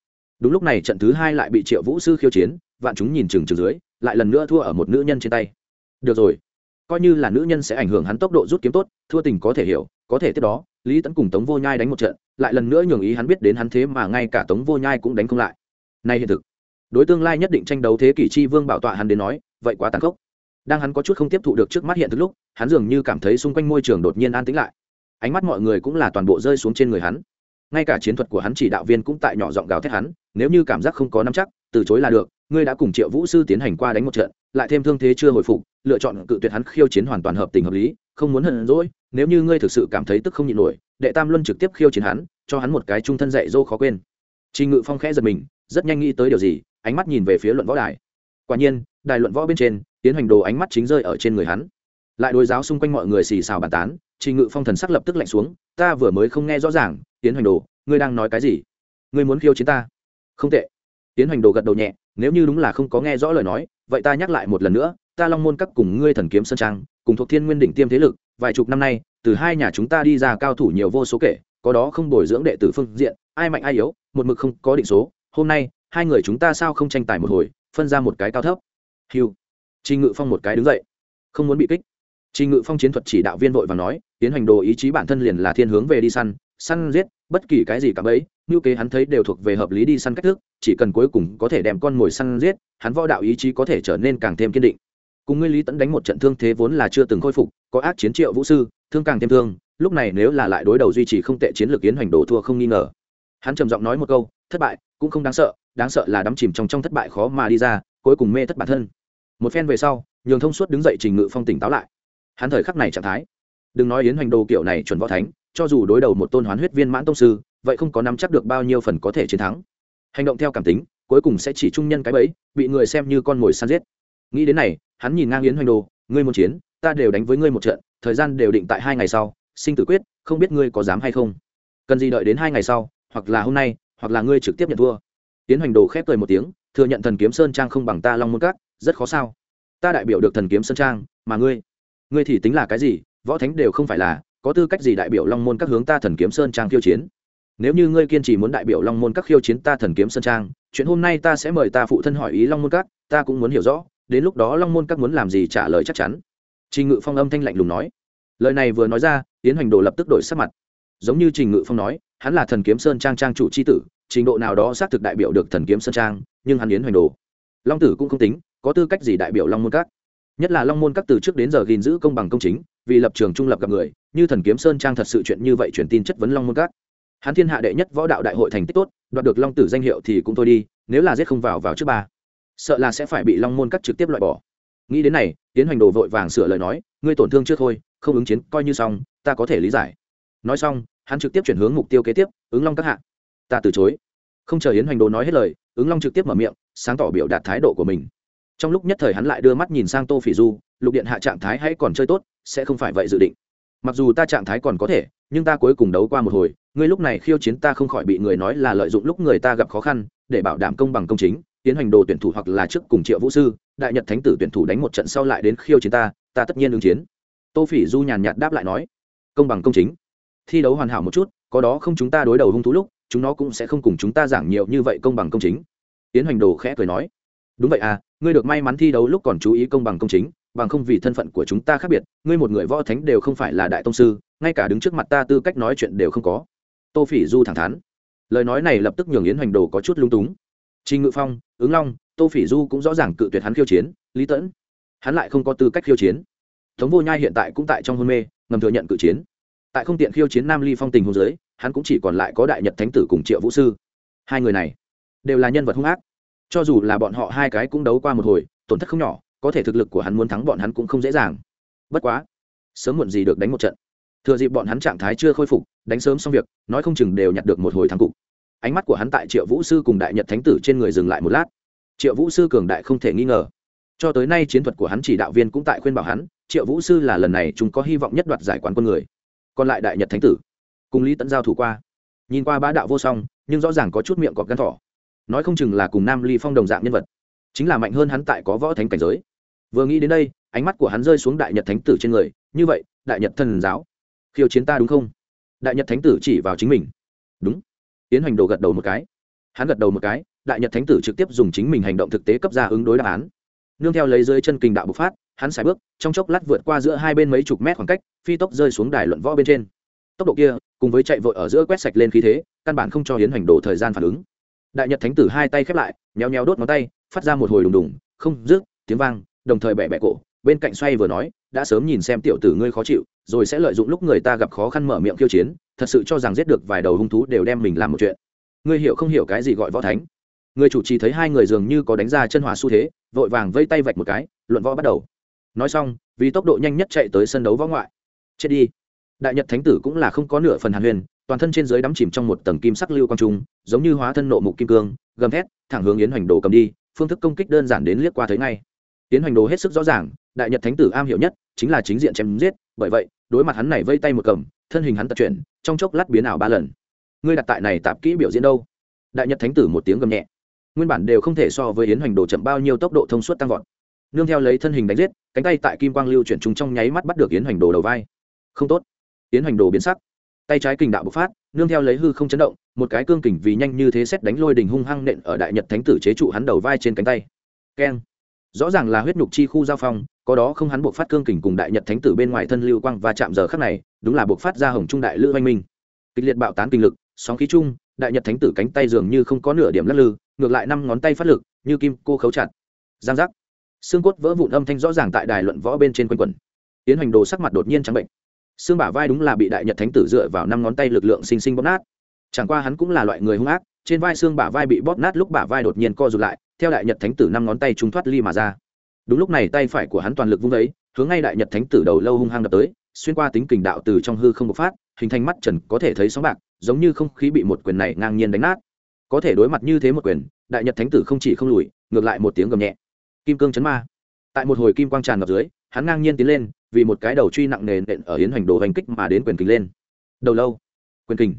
Đúng lúc này trận thứ hai lại bị triệu vũ sư khiêu chiến vạn chúng nhìn chừng chừng dưới, lại lần nữa thua ở một nữ nhân trên tay. Được rồi, coi như là nữ nhân sẽ ảnh hưởng hắn tốc độ rút kiếm tốt, thua tình có thể hiểu, có thể tiếp đó, lý tấn cùng tống vô nhai đánh một trận, lại lần nữa nhường ý hắn biết đến hắn thế mà ngay cả tống vô nhai cũng đánh không lại. Nay hiện thực, đối tương lai nhất định tranh đấu thế kỷ chi vương bảo tọa hắn đến nói, vậy quá tàn khốc. Đang hắn có chút không tiếp thụ được trước mắt hiện thực lúc, hắn dường như cảm thấy xung quanh môi trường đột nhiên an tĩnh lại. Ánh mắt mọi người cũng là toàn bộ rơi xuống trên người hắn. Ngay cả chiến thuật của hắn chỉ đạo viên cũng tại nhỏ giọng gào thét hắn, nếu như cảm giác không có nắm chắc từ chối là được, ngươi đã cùng triệu vũ sư tiến hành qua đánh một trận, lại thêm thương thế chưa hồi phục, lựa chọn cự tuyệt hắn khiêu chiến hoàn toàn hợp tình hợp lý, không muốn hận dỗi, nếu như ngươi thực sự cảm thấy tức không nhịn nổi, đệ tam luân trực tiếp khiêu chiến hắn, cho hắn một cái trung thân dạy dỗ khó quên. Trình ngự phong khẽ giật mình, rất nhanh nghĩ tới điều gì, ánh mắt nhìn về phía luận võ đài. Quả nhiên, đài luận võ bên trên, tiến hành đồ ánh mắt chính rơi ở trên người hắn. Lại đối giáo xung quanh mọi người xì xào bàn tán trình ngự phong thần sắc lập tức lạnh xuống, ta vừa mới không nghe rõ ràng, tiến hành đồ, ngươi đang nói cái gì? Ngươi muốn khiêu chiến ta? Không tệ tiến hành đồ gật đầu nhẹ, nếu như đúng là không có nghe rõ lời nói, vậy ta nhắc lại một lần nữa, ta long môn các cùng ngươi thần kiếm sơn trang, cùng thuộc thiên nguyên đỉnh tiêm thế lực, vài chục năm nay, từ hai nhà chúng ta đi ra cao thủ nhiều vô số kể, có đó không bồi dưỡng đệ tử phương diện, ai mạnh ai yếu, một mực không có định số, hôm nay, hai người chúng ta sao không tranh tài một hồi, phân ra một cái cao thấp. Hiu trình ngự phong một cái đứng dậy. Không muốn bị kích. Trình ngự phong chiến thuật chỉ đạo viên vội và nói, tiến hành đồ ý chí bản thân liền là thiên hướng về đi săn săn giết bất kỳ cái gì cả bấy như kế hắn thấy đều thuộc về hợp lý đi săn cách thức, chỉ cần cuối cùng có thể đem con mồi săn giết, hắn võ đạo ý chí có thể trở nên càng thêm kiên định. Cùng ngươi lý tẫn đánh một trận thương thế vốn là chưa từng khôi phục, có ác chiến triệu vũ sư, thương càng thêm thương, lúc này nếu là lại đối đầu duy trì không tệ chiến lược yến hoành đổ thua không nghi ngờ. Hắn trầm giọng nói một câu, thất bại, cũng không đáng sợ đáng sợ là đắm chìm trong trong thất bại khó mà đi ra, cuối cùng mê thất bản thân. Một phen về sau, nhường thông suốt đứng dậy trình ngự phong tỉnh táo lại. Hắn thời khắc này trạng thái, đừng nói yến hoành đồ kiểu này chuẩn võ thánh cho dù đối đầu một tôn hoán huyết viên mãn tông sư, vậy không có nắm chắc được bao nhiêu phần có thể chiến thắng. Hành động theo cảm tính, cuối cùng sẽ chỉ trung nhân cái bẫy, bị người xem như con mồi săn giết. Nghĩ đến này, hắn nhìn ngang yến hoành đồ, ngươi muốn chiến, ta đều đánh với ngươi một trận, thời gian đều định tại hai ngày sau, sinh tử quyết, không biết ngươi có dám hay không? Cần gì đợi đến hai ngày sau, hoặc là hôm nay, hoặc là ngươi trực tiếp nhận thua. Tiến hoành đồ khép cười một tiếng, thừa nhận thần kiếm sơn trang không bằng ta long môn cát rất khó sao? Ta đại biểu được thần kiếm sơn trang, mà ngươi ngươi thì tính là cái gì? Võ thánh đều không phải là có tư cách gì đại biểu long môn các hướng ta thần kiếm sơn trang khiêu chiến? Nếu như ngươi kiên trì muốn đại biểu long môn các khiêu chiến ta thần kiếm sơn trang, chuyện hôm nay ta sẽ mời ta phụ thân hỏi ý long môn các, ta cũng muốn hiểu rõ, đến lúc đó long môn các muốn làm gì trả lời chắc chắn. Trình ngự phong âm thanh lạnh lùng nói. Lời này vừa nói ra tiến hành đồ lập tức đổi sắc mặt. Giống như trình ngự phong nói, hắn là thần kiếm sơn trang trang chủ c h i tử, trình độ nào đó xác thực đại biểu được thần kiếm sơn trang, nhưng hắn yến hoành đồ, long tử cũng không tính, có tư cách gì đại biểu long môn các? Nhất là long môn các từ trước đến giờ gìn giữ công bằng công chính, vì lập trường trung lập gặp người như thần kiếm sơn trang thật sự chuyện như vậy truyền tin chất vấn long môn các. Hắn thiên hạ đệ nhất võ đạo đại hội thành tích tốt, đoạt được long tử danh hiệu thì cũng thôi đi, nếu là giết không vào vào trước ba. Sợ là sẽ phải bị long môn các trực tiếp loại bỏ. Nghĩ đến này, tiến hành đồ vội vàng sửa lời nói, ngươi tổn thương trước thôi, không ứng chiến, coi như xong, ta có thể lý giải. Nói xong, hắn trực tiếp chuyển hướng mục tiêu kế tiếp, ứng long các hạ. Ta từ chối. Không chờ yến hoành đồ nói hết lời, ứng long trực tiếp mở miệng, sáng tỏ biểu đạt thái độ của mình. Trong lúc nhất thời hắn lại đưa mắt nhìn sang tô phỉ du, lục điện hạ trạng thái hãy còn chơi tốt, sẽ không phải vậy dự định mặc dù ta trạng thái còn có thể, nhưng ta cuối cùng đấu qua một hồi, ngươi lúc này khiêu chiến ta không khỏi bị người nói là lợi dụng lúc người ta gặp khó khăn, để bảo đảm công bằng công chính, tiến hành đồ tuyển thủ hoặc là trước cùng triệu vũ sư, đại nhật thánh tử tuyển thủ đánh một trận sau lại đến khiêu chiến ta ta tất nhiên ứng chiến. Tô phỉ du nhàn nhạt đáp lại nói, công bằng công chính. Thi đấu hoàn hảo một chút, có đó không chúng ta đối đầu hung thú lúc, chúng nó cũng sẽ không cùng chúng ta giảng nhiều như vậy công bằng công chính. Tiến hành đồ khẽ cười nói, đúng vậy à ngươi được may mắn thi đấu lúc còn chú ý công bằng công chính bằng không vì thân phận của chúng ta khác biệt, ngươi một người võ thánh đều không phải là đại tông sư, ngay cả đứng trước mặt ta tư cách nói chuyện đều không có. Tô phỉ du thẳng thắn. Lời nói này lập tức nhường yến hoành đồ có chút lung túng. Trình ngự phong, ứng long, tô phỉ du cũng rõ ràng cự tuyệt hắn khiêu chiến, lý tẫn, hắn lại không có tư cách khiêu chiến. Tống vô nhai hiện tại cũng tại trong hôn mê, ngầm thừa nhận cự chiến. Tại không tiện khiêu chiến nam ly phong tình hôn giới hắn cũng chỉ còn lại có đại nhật thánh tử cùng triệu vũ sư. Hai người này đều là nhân vật hung ác. Cho dù là bọn họ hai cái cũng đấu qua một hồi, tổn thất không nhỏ có thể thực lực của hắn muốn thắng bọn hắn cũng không dễ dàng. Bất quá, sớm muộn gì được đánh một trận. Thừa dịp bọn hắn trạng thái chưa khôi phục, đánh sớm xong việc, nói không chừng đều nhặt được một hồi thắng cục. Ánh mắt của hắn tại triệu vũ sư cùng đại nhật thánh tử trên người dừng lại một lát. Triệu vũ sư cường đại không thể nghi ngờ. Cho tới nay chiến thuật của hắn chỉ đạo viên cũng tại khuyên bảo hắn, triệu vũ sư là lần này chúng có hy vọng nhất đoạt giải quán quân người. Còn lại đại nhật thánh tử, cùng lý tẫn giao thủ qua. Nhìn qua bá đạo vô song, nhưng rõ ràng có chút miệng cọp gắn thỏ. Nói không chừng là cùng nam ly phong đồng dạng nhân vật. Chính là mạnh hơn hắn tại có võ thánh cảnh giới vừa nghĩ đến đây, ánh mắt của hắn rơi xuống đại nhật thánh tử trên người. Như vậy, đại nhật thần giáo, khiêu chiến ta đúng không? Đại nhật thánh tử chỉ vào chính mình. Đúng. Tiến hành đồ gật đầu một cái. Hắn gật đầu một cái, đại nhật thánh tử trực tiếp dùng chính mình hành động thực tế cấp ra ứng đối đáp án. Nương theo lấy dưới chân kình đạo bộc phát, hắn xài bước, trong chốc lát vượt qua giữa hai bên mấy chục mét khoảng cách, phi tốc rơi xuống đài luận võ bên trên. Tốc độ kia, cùng với chạy vội ở giữa quét sạch lên khí thế, căn bản không cho hiến hành đồ thời gian phản ứng. Đại nhật thánh tử hai tay khép lại, nhéo nhéo đốt ngón tay, phát ra một hồi đùng đùng, không rước tiếng vang đồng thời bẻ bẻ cổ, bên cạnh xoay vừa nói, đã sớm nhìn xem tiểu tử ngươi khó chịu, rồi sẽ lợi dụng lúc người ta gặp khó khăn mở miệng khiêu chiến, thật sự cho rằng giết được vài đầu hung thú đều đem mình làm một chuyện. Ngươi hiểu không hiểu cái gì gọi võ thánh? Người chủ trì thấy hai người dường như có đánh ra chân hỏa xu thế, vội vàng vây tay vạch một cái, luận võ bắt đầu. Nói xong, vì tốc độ nhanh nhất chạy tới sân đấu võ ngoại. Chết đi. Đại nhật thánh tử cũng là không có nửa phần hàn huyền, toàn thân trên dưới đắm chìm trong một tầng kim sắc lưu quang trung, giống như hóa thân nộ mục kim cương, gầm thét, thẳng hướng yến hoành đồ cầm đi, phương thức công kích đơn giản đến liếc qua thấy ngay yến hoành đồ hết sức rõ ràng, đại nhật thánh tử am hiểu nhất chính là chính diện chém giết, bởi vậy, đối mặt hắn này vây tay một cầm, thân hình hắn tật chuyển, trong chốc lát biến ảo ba lần. Ngươi đặt tại này tạp kỹ biểu diễn đâu? Đại nhật thánh tử một tiếng gầm nhẹ. Nguyên bản đều không thể so với yến hoành đồ chậm bao nhiêu tốc độ thông suốt tăng vọt. Nương theo lấy thân hình đánh giết, cánh tay tại kim quang lưu chuyển chúng trong nháy mắt bắt được yến hoành đồ đầu vai. Không tốt. Yến hoành đồ biến sắc. Tay trái kình đạo bộc phát, nương theo lấy hư không chấn động, một cái cương kình vì nhanh như thế xét đánh lôi đình hung hăng nện ở đại nhật thánh tử chế trụ hắn đầu vai trên cánh tay. Keng rõ ràng là huyết nhục chi khu giao phong, có đó không hắn buộc phát cương kình cùng đại nhật thánh tử bên ngoài thân lưu quang và chạm giờ khắc này, đúng là buộc phát ra hồng trung đại lữ oanh minh. Kịch liệt bạo tán kinh lực, sóng khí chung, đại nhật thánh tử cánh tay dường như không có nửa điểm lắc lư, ngược lại năm ngón tay phát lực, như kim cô khấu chặt. Giang giác. Xương cốt vỡ vụn âm thanh rõ ràng tại đài luận võ bên trên quanh quần tiến hành đồ sắc mặt đột nhiên trắng bệnh. Xương bả vai đúng là bị đại nhật thánh tử dựa vào năm ngón tay lực lượng sinh sinh bóp nát. Chẳng qua hắn cũng là loại người hung ác, trên vai xương bả vai bị bóp nát lúc bả vai đột nhiên co rụt lại theo đại nhật thánh tử năm ngón tay trung thoát ly mà ra. Đúng lúc này tay phải của hắn toàn lực vung ấy hướng ngay đại nhật thánh tử đầu lâu hung hăng đập tới, xuyên qua tính kình đạo từ trong hư không bộc phát, hình thành mắt trần có thể thấy sóng bạc, giống như không khí bị một quyền này ngang nhiên đánh nát. Có thể đối mặt như thế một quyền, đại nhật thánh tử không chỉ không lùi, ngược lại một tiếng gầm nhẹ. Kim cương chấn ma. Tại một hồi kim quang tràn ngập dưới, hắn ngang nhiên tiến lên, vì một cái đầu truy nặng nề nện ở hiến hành đồ hành kích mà đến quyền kình lên. Đầu lâu. Quyền kình.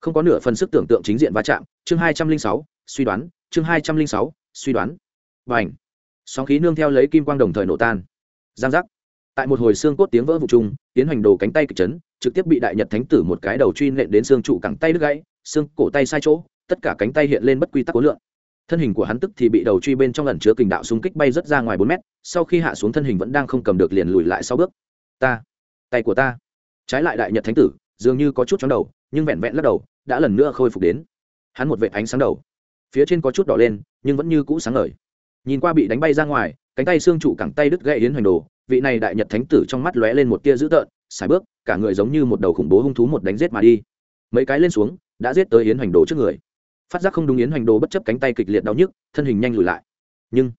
Không có nửa phần sức tưởng tượng chính diện va chạm. Chương hai trăm linh sáu, suy đoán. Chương hai trăm linh sáu suy đoán. Và ảnh sóng khí nương theo lấy kim quang đồng thời nổ tan. Giang giác. Tại một hồi xương cốt tiếng vỡ vụ chung, tiến hành đồ cánh tay kịch chấn, trực tiếp bị đại nhật thánh tử một cái đầu truy nện đến xương trụ cẳng tay đứt gãy, xương cổ tay sai chỗ, tất cả cánh tay hiện lên bất quy tắc khối lượng. Thân hình của hắn tức thì bị đầu truy bên trong lần chứa kình đạo xung kích bay rất ra ngoài bốn mét, sau khi hạ xuống thân hình vẫn đang không cầm được liền lùi lại sau bước. Ta! Tay của ta! Trái lại đại nhật thánh tử, dường như có chút chóng đầu, nhưng vẹn vẹn lắc đầu, đã lần nữa khôi phục đến. Hắn một vệ ánh sáng đầu. Phía trên có chút đỏ lên nhưng vẫn như cũ sáng ngời. Nhìn qua bị đánh bay ra ngoài, cánh tay xương trụ cẳng tay đứt gãy yến hoành đồ, vị này đại nhật thánh tử trong mắt lóe lên một tia dữ tợn xài bước, cả người giống như một đầu khủng bố hung thú một đánh giết mà đi. Mấy cái lên xuống, đã giết tới yến hoành đồ trước người. Phát giác không đúng yến hoành đồ bất chấp cánh tay kịch liệt đau nhức, thân hình nhanh lùi lại. Nhưng,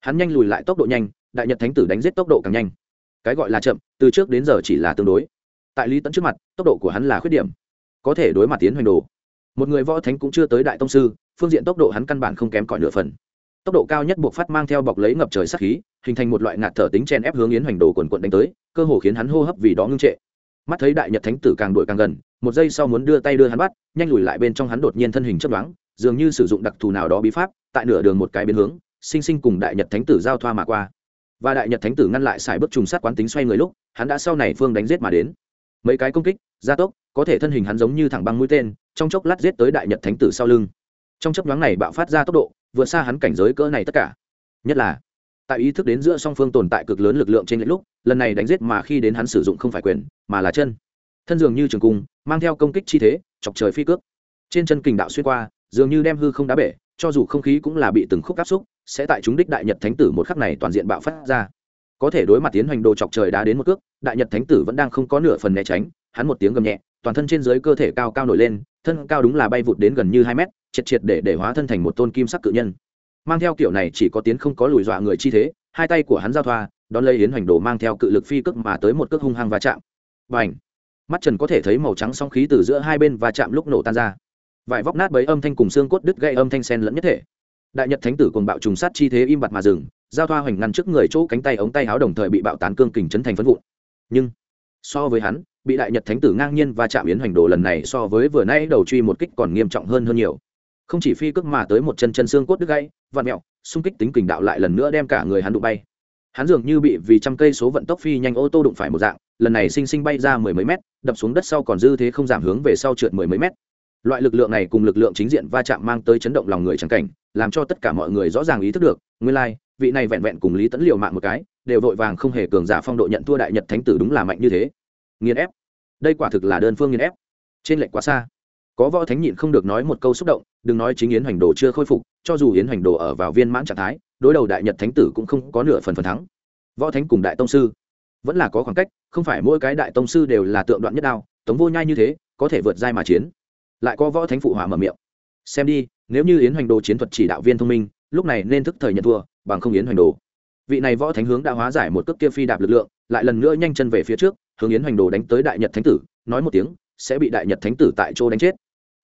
hắn nhanh lùi lại tốc độ nhanh, đại nhật thánh tử đánh giết tốc độ càng nhanh. Cái gọi là chậm, từ trước đến giờ chỉ là tương đối. Tại lý tẫn trước mặt, tốc độ của hắn là khuyết điểm. Có thể đối mặt tiến hoành đồ. Một người võ thánh cũng chưa tới đại tông sư phương diện tốc độ hắn căn bản không kém cỏi nửa phần. Tốc độ cao nhất buộc phát mang theo bọc lấy ngập trời sắc khí, hình thành một loại ngạt thở tính chen ép hướng yến hoành đồ quần quận đánh tới, cơ hồ khiến hắn hô hấp vì đó ngưng trệ. Mắt thấy đại nhật thánh tử càng đuổi càng gần, một giây sau muốn đưa tay đưa hắn bắt, nhanh lùi lại bên trong hắn đột nhiên thân hình chấp đoán dường như sử dụng đặc thù nào đó bí pháp, tại nửa đường một cái biến hướng, sinh sinh cùng đại nhật thánh tử giao thoa mà qua. Và đại nhật thánh tử ngăn lại xài bước trùng sát quán tính xoay người lúc, hắn đã sau này phương đánh giết mà đến. Mấy cái công kích, gia tốc, có thể thân hình hắn giống như thẳng băng mũi tên, trong chốc lát giết tới đại nhật thánh tử sau lưng trong chấp nhoáng này bạo phát ra tốc độ, vượt xa hắn cảnh giới cỡ này tất cả. Nhất là, tại ý thức đến giữa song phương tồn tại cực lớn lực lượng trên lệch lúc, lần này đánh giết mà khi đến hắn sử dụng không phải quyền, mà là chân. Thân dường như trường cung, mang theo công kích chi thế, chọc trời phi cước. Trên chân kình đạo xuyên qua, dường như đem hư không đá bể, cho dù không khí cũng là bị từng khúc áp xúc, sẽ tại chúng đích đại nhật thánh tử một khắc này toàn diện bạo phát ra. Có thể đối mặt tiến hành đồ chọc trời đá đến một cước, đại nhật thánh tử vẫn đang không có nửa phần né tránh, hắn một tiếng gầm nhẹ, toàn thân trên dưới cơ thể cao cao nổi lên, thân cao đúng là bay vụt đến gần như hai mét triệt triệt để để hóa thân thành một tôn kim sắc cự nhân. Mang theo kiểu này chỉ có tiến không có lùi dọa người chi thế, hai tay của hắn giao thoa, đón lấy yến hoành đồ mang theo cự lực phi cước mà tới một cước hung hăng va chạm. Và ảnh mắt trần có thể thấy màu trắng song khí từ giữa hai bên và chạm lúc nổ tan ra. Vải vóc nát bấy âm thanh cùng xương cốt đứt gây âm thanh sen lẫn nhất thể. Đại nhật thánh tử cùng bạo trùng sát chi thế im bặt mà dừng, giao thoa hoành ngăn trước người chỗ cánh tay ống tay áo đồng thời bị bạo tán cương kình chấn thành phân vụn. Nhưng, so với hắn, bị đại nhật thánh tử ngang nhiên và chạm yến hoành đồ lần này so với vừa nay đầu truy một kích còn nghiêm trọng hơn hơn nhiều không chỉ phi cước mà tới một chân chân xương cốt đứt gãy vặn mẹo xung kích tính kình đạo lại lần nữa đem cả người hắn đụng bay. Hắn dường như bị vì trăm cây số vận tốc phi nhanh ô tô đụng phải một dạng lần này sinh sinh bay ra mười mấy mét đập xuống đất sau còn dư thế không giảm hướng về sau trượt mười mấy mét. Loại lực lượng này cùng lực lượng chính diện va chạm mang tới chấn động lòng người trắng cảnh làm cho tất cả mọi người rõ ràng ý thức được nguyên lai、like, vị này vẹn vẹn cùng lý tẫn liều mạng một cái đều vội vàng không hề cường giả phong độ nhận thua đại nhật thánh tử đúng là mạnh như thế. Nghiền ép. Đây quả thực là đơn phương nghiền ép. Trên lệnh quá xa có võ thánh nhịn không được nói một câu xúc động, đừng nói chính yến hoành đồ chưa khôi phục, cho dù yến hoành đồ ở vào viên mãn trạng thái, đối đầu đại nhật thánh tử cũng không có nửa phần phần thắng. Võ thánh cùng đại tông sư, vẫn là có khoảng cách, không phải mỗi cái đại tông sư đều là tượng đoạn nhất đao, tống vô nhai như thế, có thể vượt giai mà chiến. Lại có võ thánh phụ hỏa mở miệng. Xem đi, nếu như yến hoành đồ chiến thuật chỉ đạo viên thông minh, lúc này nên thức thời nhận thua, bằng không yến hoành đồ. Vị này võ thánh hướng đã hóa giải một cước kia phi đạp lực lượng, lại lần nữa nhanh chân về phía trước, hướng yến hoành đồ đánh tới đại nhật thánh tử, nói một tiếng, sẽ bị đại nhật thánh tử tại chỗ đánh chết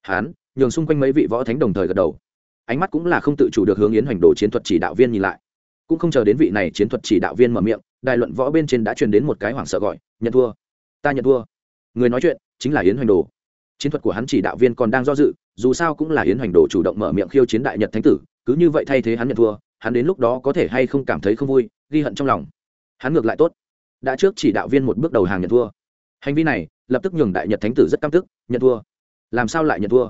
hán, nhường xung quanh mấy vị võ thánh đồng thời gật đầu. Ánh mắt cũng là không tự chủ được hướng yến hoành đồ chiến thuật chỉ đạo viên nhìn lại. Cũng không chờ đến vị này chiến thuật chỉ đạo viên mở miệng, đài luận võ bên trên đã truyền đến một cái hoảng sợ gọi, nhận thua, ta nhận thua. Người nói chuyện chính là yến hoành đồ. Chiến thuật của hắn chỉ đạo viên còn đang do dự, dù sao cũng là yến hoành đồ chủ động mở miệng khiêu chiến đại nhật thánh tử, cứ như vậy thay thế hắn nhận thua, hắn đến lúc đó có thể hay không cảm thấy không vui, ghi hận trong lòng. Hắn ngược lại tốt. Đã trước chỉ đạo viên một bước đầu hàng nhận thua. Hành vi này, lập tức nhường đại nhật thánh tử rất căm tức, nhận thua làm sao lại nhận thua?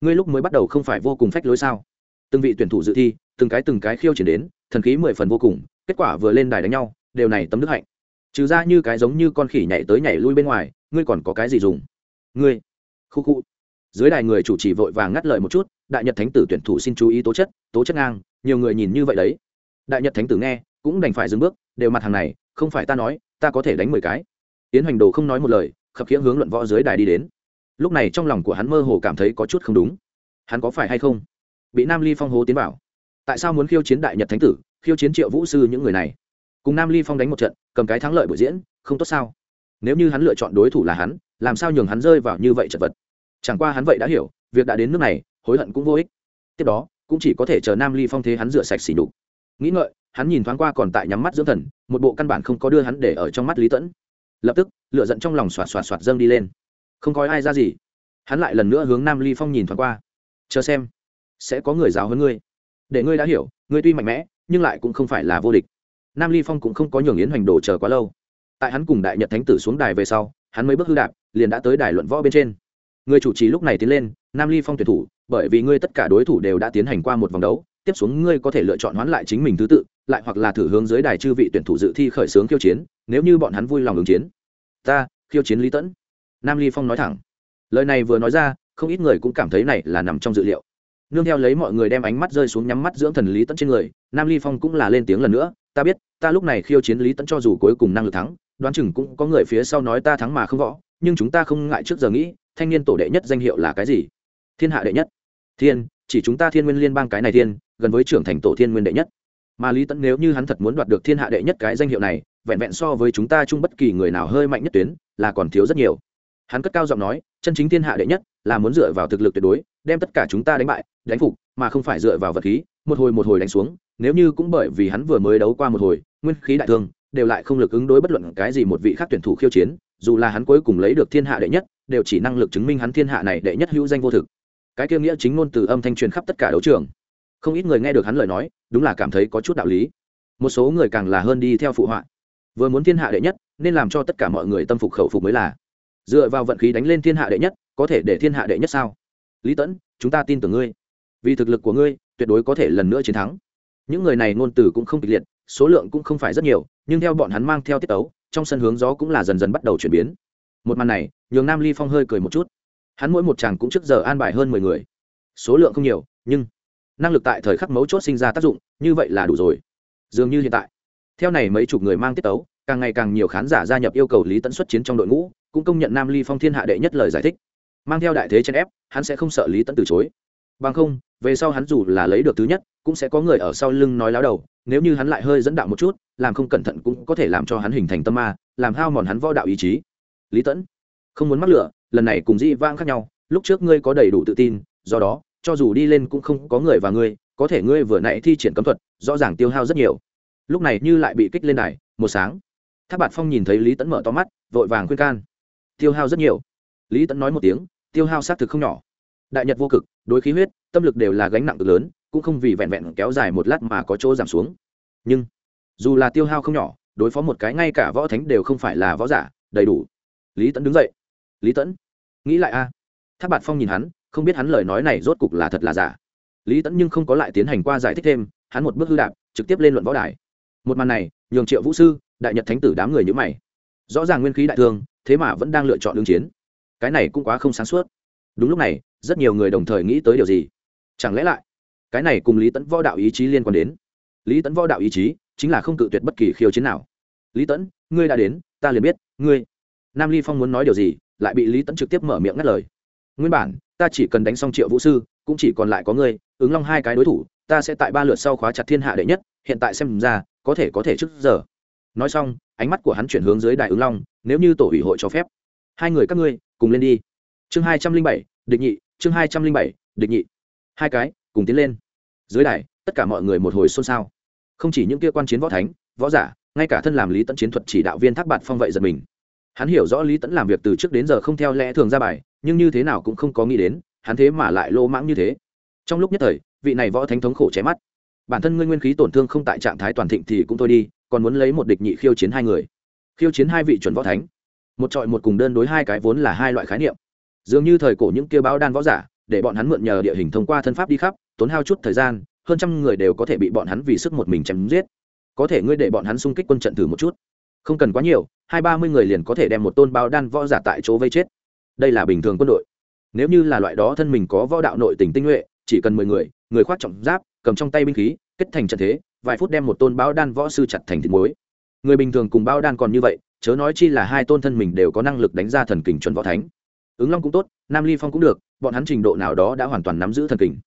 Ngươi lúc mới bắt đầu không phải vô cùng phách lối sao? Từng vị tuyển thủ dự thi, từng cái từng cái khiêu triển đến, thần khí mười phần vô cùng, kết quả vừa lên đài đánh nhau, đều này tấm đức hạnh. Trừ ra như cái giống như con khỉ nhảy tới nhảy lui bên ngoài, ngươi còn có cái gì dùng? Ngươi, khu khu. Dưới đài người chủ trì vội vàng ngắt lời một chút, đại nhật thánh tử tuyển thủ xin chú ý tố chất tố chất ngang, nhiều người nhìn như vậy đấy. Đại nhật thánh tử nghe, cũng đành phải dừng bước, đều mặt hàng này, không phải ta nói, ta có thể đánh mười cái. Tiến hành đồ không nói một lời, khập khiễng hướng luận võ dưới đài đi đến lúc này trong lòng của hắn mơ hồ cảm thấy có chút không đúng. Hắn có phải hay không? Bị nam ly phong hố tiến vào. Tại sao muốn khiêu chiến đại nhật thánh tử, khiêu chiến triệu vũ sư những người này? Cùng nam ly phong đánh một trận, cầm cái thắng lợi buổi diễn, không tốt sao? Nếu như hắn lựa chọn đối thủ là hắn, làm sao nhường hắn rơi vào như vậy chật vật? Chẳng qua hắn vậy đã hiểu, việc đã đến nước này, hối hận cũng vô ích. Tiếp đó, cũng chỉ có thể chờ nam ly phong thế hắn rửa sạch xỉ đục nghĩ ngợi, hắn nhìn thoáng qua còn tại nhắm mắt dưỡng thần, một bộ căn bản không có đưa hắn để ở trong mắt lý tẫn lập tức lựa giận trong lòng xoạt xoạt xoạt dâng đi lên không coi ai ra gì. Hắn lại lần nữa hướng nam ly phong nhìn thoáng qua. Chờ xem, sẽ có người giáo hơn ngươi. Để ngươi đã hiểu, ngươi tuy mạnh mẽ, nhưng lại cũng không phải là vô địch. Nam ly phong cũng không có nhường yến hoành đồ chờ quá lâu. Tại hắn cùng đại nhật thánh tử xuống đài về sau, hắn mới bước hư đạp, liền đã tới đài luận võ bên trên. Người chủ trì lúc này tiến lên, nam ly phong tuyển thủ, bởi vì ngươi tất cả đối thủ đều đã tiến hành qua một vòng đấu, tiếp xuống ngươi có thể lựa chọn hoán lại chính mình thứ tự, lại hoặc là thử hướng dưới đài chư vị tuyển thủ dự thi khởi xướng khiêu chiến, nếu như bọn hắn vui lòng ứng chiến. Ta, khiêu chiến lý tẫn nam ly phong nói thẳng. Lời này vừa nói ra, không ít người cũng cảm thấy này là nằm trong dự liệu. Nương theo lấy mọi người đem ánh mắt rơi xuống nhắm mắt dưỡng thần lý tẫn trên người, nam ly phong cũng là lên tiếng lần nữa, ta biết, ta lúc này khiêu chiến lý tẫn cho dù cuối cùng năng lực thắng, đoán chừng cũng có người phía sau nói ta thắng mà không võ, nhưng chúng ta không ngại trước giờ nghĩ, thanh niên tổ đệ nhất danh hiệu là cái gì? Thiên hạ đệ nhất. Thiên, chỉ chúng ta thiên nguyên liên bang cái này thiên, gần với trưởng thành tổ thiên nguyên đệ nhất. Mà lý tẫn nếu như hắn thật muốn đoạt được thiên hạ đệ nhất cái danh hiệu này, vẹn vẹn so với chúng ta chung bất kỳ người nào hơi mạnh nhất tuyến, là còn thiếu rất nhiều hắn cất cao giọng nói, chân chính thiên hạ đệ nhất, là muốn dựa vào thực lực tuyệt đối, đem tất cả chúng ta đánh bại, đánh phục, mà không phải dựa vào vật khí, một hồi một hồi đánh xuống, nếu như cũng bởi vì hắn vừa mới đấu qua một hồi, nguyên khí đại thương, đều lại không lực ứng đối bất luận cái gì một vị khác tuyển thủ khiêu chiến, dù là hắn cuối cùng lấy được thiên hạ đệ nhất, đều chỉ năng lực chứng minh hắn thiên hạ này đệ nhất hữu danh vô thực. Cái kia nghĩa chính ngôn từ âm thanh truyền khắp tất cả đấu trường. Không ít người nghe được hắn lời nói, đúng là cảm thấy có chút đạo lý. Một số người càng là hơn đi theo phụ họa. Vừa muốn thiên hạ đệ nhất, nên làm cho tất cả mọi người tâm phục khẩu phục mới là dựa vào vận khí đánh lên thiên hạ đệ nhất, có thể để thiên hạ đệ nhất sao? Lý tẫn chúng ta tin tưởng ngươi. Vì thực lực của ngươi, tuyệt đối có thể lần nữa chiến thắng. Những người này ngôn từ cũng không kịch liệt, số lượng cũng không phải rất nhiều, nhưng theo bọn hắn mang theo tiết tấu, trong sân hướng gió cũng là dần dần bắt đầu chuyển biến. Một màn này, nhường nam ly phong hơi cười một chút. Hắn mỗi một chàng cũng trước giờ an bài hơn mười người. Số lượng không nhiều, nhưng năng lực tại thời khắc mấu chốt sinh ra tác dụng, như vậy là đủ rồi. Dường như hiện tại, theo này mấy chục người mang tiết tấu, càng ngày càng nhiều khán giả gia nhập yêu cầu lý tẫn xuất chiến trong đội ngũ cũng công nhận nam ly phong thiên hạ đệ nhất lời giải thích mang theo đại thế chen ép hắn sẽ không sợ lý tẫn từ chối bằng không về sau hắn dù là lấy được thứ nhất cũng sẽ có người ở sau lưng nói láo đầu nếu như hắn lại hơi dẫn đạo một chút làm không cẩn thận cũng có thể làm cho hắn hình thành tâm ma làm hao mòn hắn võ đạo ý chí lý tẫn không muốn mắc lửa lần này cùng dĩ vang khác nhau lúc trước ngươi có đầy đủ tự tin do đó cho dù đi lên cũng không có người và ngươi có thể ngươi vừa nãy thi triển cấm thuật rõ ràng tiêu hao rất nhiều lúc này như lại bị kích lên này một sáng tháp bạt phong nhìn thấy lý tẫn mở to mắt vội vàng khuyên can tiêu hao rất nhiều. Lý tẫn nói một tiếng, tiêu hao xác thực không nhỏ. Đại nhật vô cực, đối khí huyết, tâm lực đều là gánh nặng cực lớn, cũng không vì vẹn vẹn kéo dài một lát mà có chỗ giảm xuống. Nhưng, dù là tiêu hao không nhỏ, đối phó một cái ngay cả võ thánh đều không phải là võ giả, đầy đủ. Lý tẫn đứng dậy. Lý tẫn nghĩ lại a. Tháp bạt phong nhìn hắn, không biết hắn lời nói này rốt cục là thật là giả. Lý tẫn nhưng không có lại tiến hành qua giải thích thêm, hắn một bước hư đạp, trực tiếp lên luận võ đài. Một màn này, nhường triệu vũ sư, đại nhật thánh tử đám người nhữ mày. Rõ ràng nguyên khí đại thương thế mà vẫn đang lựa chọn ứng chiến. Cái này cũng quá không sáng suốt. Đúng lúc này, rất nhiều người đồng thời nghĩ tới điều gì? Chẳng lẽ lại, cái này cùng lý tẫn võ đạo ý chí liên quan đến? Lý tẫn võ đạo ý chí chính là không cự tuyệt bất kỳ khiêu chiến nào. Lý tẫn ngươi đã đến, ta liền biết, ngươi. Nam ly phong muốn nói điều gì, lại bị lý tẫn trực tiếp mở miệng ngắt lời. Nguyên bản, ta chỉ cần đánh xong triệu vũ sư, cũng chỉ còn lại có ngươi, ứng long hai cái đối thủ, ta sẽ tại ba lượt sau khóa chặt thiên hạ đệ nhất, hiện tại xem ra, có thể có thể trước giờ nói xong, ánh mắt của hắn chuyển hướng dưới đại ứng long, nếu như tổ ủy hội cho phép. Hai người các ngươi, cùng lên đi. Chương hai trăm linh bảy, địch nhị, chương hai trăm linh bảy, địch nhị. Hai cái, cùng tiến lên. Dưới đài, tất cả mọi người một hồi xôn xao. Không chỉ những kia quan chiến võ thánh, võ giả, ngay cả thân làm lý tẫn chiến thuật chỉ đạo viên thác bạt phong vậy giật mình. Hắn hiểu rõ lý tẫn làm việc từ trước đến giờ không theo lẽ thường ra bài, nhưng như thế nào cũng không có nghĩ đến, hắn thế mà lại lô mãng như thế. Trong lúc nhất thời, vị này võ thánh thống khổ chém mắt bản thân ngươi nguyên khí tổn thương không tại trạng thái toàn thịnh thì cũng thôi đi, còn muốn lấy một địch nhị khiêu chiến hai người. Khiêu chiến hai vị chuẩn võ thánh. Một trọi một cùng đơn đối hai cái vốn là hai loại khái niệm. Dường như thời cổ những kia báo đan võ giả, để bọn hắn mượn nhờ địa hình thông qua thân pháp đi khắp, tốn hao chút thời gian, hơn trăm người đều có thể bị bọn hắn vì sức một mình chém giết. Có thể ngươi để bọn hắn xung kích quân trận thử một chút. Không cần quá nhiều, hai ba mươi người liền có thể đem một tôn báo đan võ giả tại chỗ vây chết. Đây là bình thường quân đội. Nếu như là loại đó thân mình có võ đạo nội tình tinh nhuệ, chỉ cần mười người người khoác trọng giáp cầm trong tay binh khí, kết thành trận thế, vài phút đem một tôn bão đan võ sư chặt thành thịt muối. Người bình thường cùng bão đan còn như vậy, chớ nói chi là hai tôn thân mình đều có năng lực đánh ra thần kình chuẩn võ thánh. Ứng long cũng tốt, nam ly phong cũng được, bọn hắn trình độ nào đó đã hoàn toàn nắm giữ thần kình.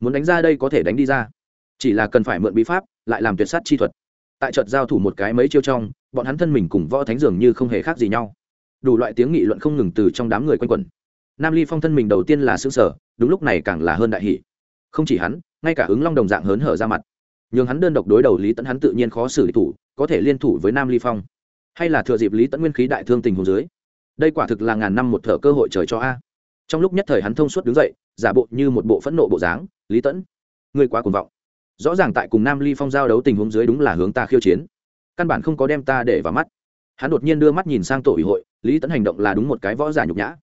Muốn đánh ra đây có thể đánh đi ra. Chỉ là cần phải mượn bí pháp, lại làm tuyệt sát chi thuật. Tại trận giao thủ một cái mấy chiêu trong, bọn hắn thân mình cùng võ thánh dường như không hề khác gì nhau. Đủ loại tiếng nghị luận không ngừng từ trong đám người quanh quẩn. Nam ly phong thân mình đầu tiên là xương sở đúng lúc này càng là hơn đại hỷ không chỉ hắn, ngay cả ứng long đồng dạng hớn hở ra mặt. Nhường hắn đơn độc đối đầu lý tẫn hắn tự nhiên khó xử lý thủ, có thể liên thủ với nam ly phong. Hay là thừa dịp lý tẫn nguyên khí đại thương tình hồ dưới. Đây quả thực là ngàn năm một thở cơ hội trời cho a. Trong lúc nhất thời hắn thông suốt đứng dậy, giả bộ như một bộ phẫn nộ bộ dáng, lý tẫn ngươi quá cuồng vọng. Rõ ràng tại cùng nam ly phong giao đấu tình huống dưới đúng là hướng ta khiêu chiến. Căn bản không có đem ta để vào mắt. Hắn đột nhiên đưa mắt nhìn sang tổ ủy hội, lý tẫn hành động là đúng một cái võ giả nhục nhã.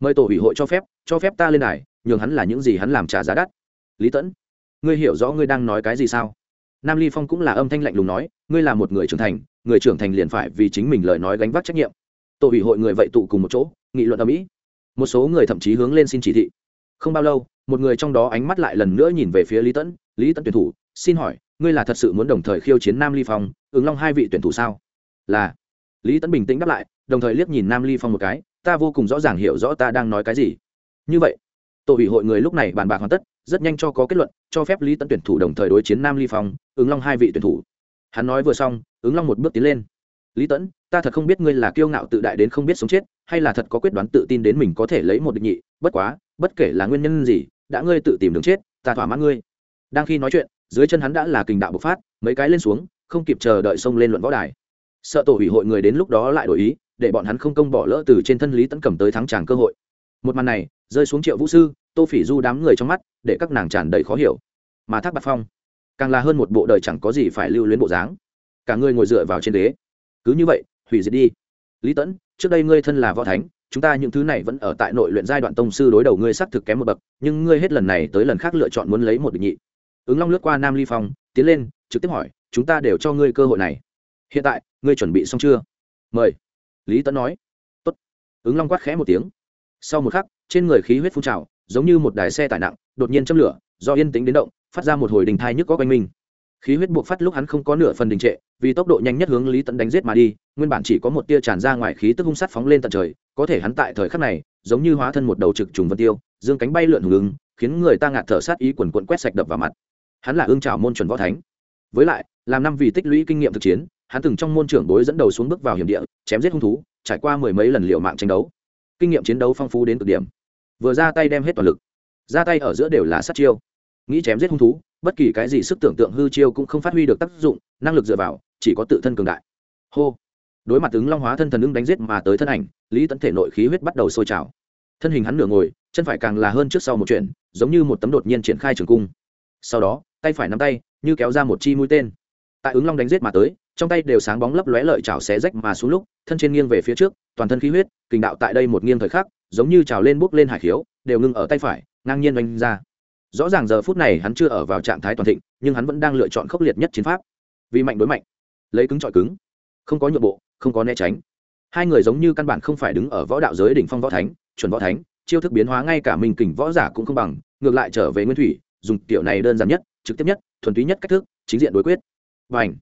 Mời tổ ủy hội cho phép cho phép ta lên này nhường hắn là những gì hắn làm trả giá đắt lý tẫn, ngươi hiểu rõ ngươi đang nói cái gì sao? Nam ly phong cũng là âm thanh lạnh lùng nói, ngươi là một người trưởng thành, người trưởng thành liền phải vì chính mình lời nói gánh vác trách nhiệm. Tổ ủy hội người vậy tụ cùng một chỗ, nghị luận ở mỹ một số người thậm chí hướng lên xin chỉ thị. Không bao lâu, một người trong đó ánh mắt lại lần nữa nhìn về phía lý tẫn. Lý tẫn tuyển thủ, xin hỏi, ngươi là thật sự muốn đồng thời khiêu chiến nam ly phong, ứng long hai vị tuyển thủ sao? Là. Lý tẫn bình tĩnh đáp lại, đồng thời liếc nhìn nam ly phong một cái, ta vô cùng rõ ràng hiểu rõ ta đang nói cái gì. Như vậy, tổ ủy hội người lúc này bàn bạc hoàn tất rất nhanh cho có kết luận, cho phép lý tẫn tuyển thủ đồng thời đối chiến nam ly phong, ứng long hai vị tuyển thủ. Hắn nói vừa xong, ứng long một bước tiến lên. Lý tẫn ta thật không biết ngươi là kiêu ngạo tự đại đến không biết sống chết, hay là thật có quyết đoán tự tin đến mình có thể lấy một địch nhị, bất quá, bất kể là nguyên nhân gì, đã ngươi tự tìm đường chết, ta thỏa mãn ngươi. Đang khi nói chuyện, dưới chân hắn đã là kình đạo bộc phát, mấy cái lên xuống, không kịp chờ đợi xông lên luận võ đài. Sợ tổ ủy hội người đến lúc đó lại đổi ý, để bọn hắn không công bỏ lỡ từ trên thân lý tẫn cầm tới thắng tràng cơ hội. Một màn này, rơi xuống triệu vũ sư tô phỉ du đám người trong mắt, để các nàng tràn đầy khó hiểu. Mà thác bạc phong, càng là hơn một bộ đời chẳng có gì phải lưu luyến bộ dáng. Cả người ngồi dựa vào trên đế cứ như vậy, hủy diệt đi. Lý tẫn trước đây ngươi thân là võ thánh, chúng ta những thứ này vẫn ở tại nội luyện giai đoạn tông sư đối đầu ngươi xác thực kém một bậc, nhưng ngươi hết lần này tới lần khác lựa chọn muốn lấy một định nhị. Ứng long lướt qua nam ly phong, tiến lên, trực tiếp hỏi, chúng ta đều cho ngươi cơ hội này. Hiện tại, ngươi chuẩn bị xong chưa? Mời. Lý tẫn nói. Tốt. Ứng long quát khẽ một tiếng. Sau một khắc, trên người khí huyết phun trào giống như một đài xe tải nặng, đột nhiên châm lửa, do yên tĩnh đến động, phát ra một hồi đình thai nhức có quanh mình khí huyết buộc phát lúc hắn không có nửa phần đình trệ, vì tốc độ nhanh nhất hướng lý tận đánh giết mà đi, nguyên bản chỉ có một tia tràn ra ngoài khí tức hung sắt phóng lên tận trời, có thể hắn tại thời khắc này, giống như hóa thân một đầu trực trùng vân tiêu, dương cánh bay lượn hùng ứng khiến người ta ngạt thở sát ý quần quận quét sạch đập vào mặt. Hắn là ương trào môn chuẩn võ thánh. Với lại, làm năm vì tích lũy kinh nghiệm thực chiến, hắn từng trong môn trưởng bối dẫn đầu xuống bước vào hiểm địa, chém giết hung thú, trải qua mười mấy lần liệu mạng tranh đấu. Kinh nghiệm chiến đấu phong phú đến cực điểm vừa ra tay đem hết toàn lực. Ra tay ở giữa đều là sát chiêu. Nghĩ chém giết hung thú, bất kỳ cái gì sức tưởng tượng hư chiêu cũng không phát huy được tác dụng, năng lực dựa vào, chỉ có tự thân cường đại. Hô. Đối mặt ứng long hóa thân thần ứng đánh giết mà tới thân ảnh, lý tấn thể nội khí huyết bắt đầu sôi trào. Thân hình hắn nửa ngồi, chân phải càng là hơn trước sau một chuyện, giống như một tấm đột nhiên triển khai trường cung. Sau đó, tay phải nắm tay, như kéo ra một chi mũi tên. Tại ứng long đánh giết mà tới, trong tay đều sáng bóng lấp lóe lợi chảo xé rách mà xuống lúc, thân trên nghiêng về phía trước, toàn thân khí huyết kình đạo tại đây một nghiêng thời khắc giống như trào lên bốc lên hải khiếu, đều ngưng ở tay phải, ngang nhiên oanh ra. Rõ ràng giờ phút này hắn chưa ở vào trạng thái toàn thịnh, nhưng hắn vẫn đang lựa chọn khốc liệt nhất chiến pháp. Vì mạnh đối mạnh, lấy cứng trọi cứng, không có nhượng bộ, không có né tránh. Hai người giống như căn bản không phải đứng ở võ đạo giới đỉnh phong võ thánh, chuẩn võ thánh, chiêu thức biến hóa ngay cả mình kình võ giả cũng không bằng, ngược lại trở về nguyên thủy, dùng kiểu này đơn giản nhất, trực tiếp nhất, thuần túy nhất cách thức, chính diện đối quyết. Và ảnh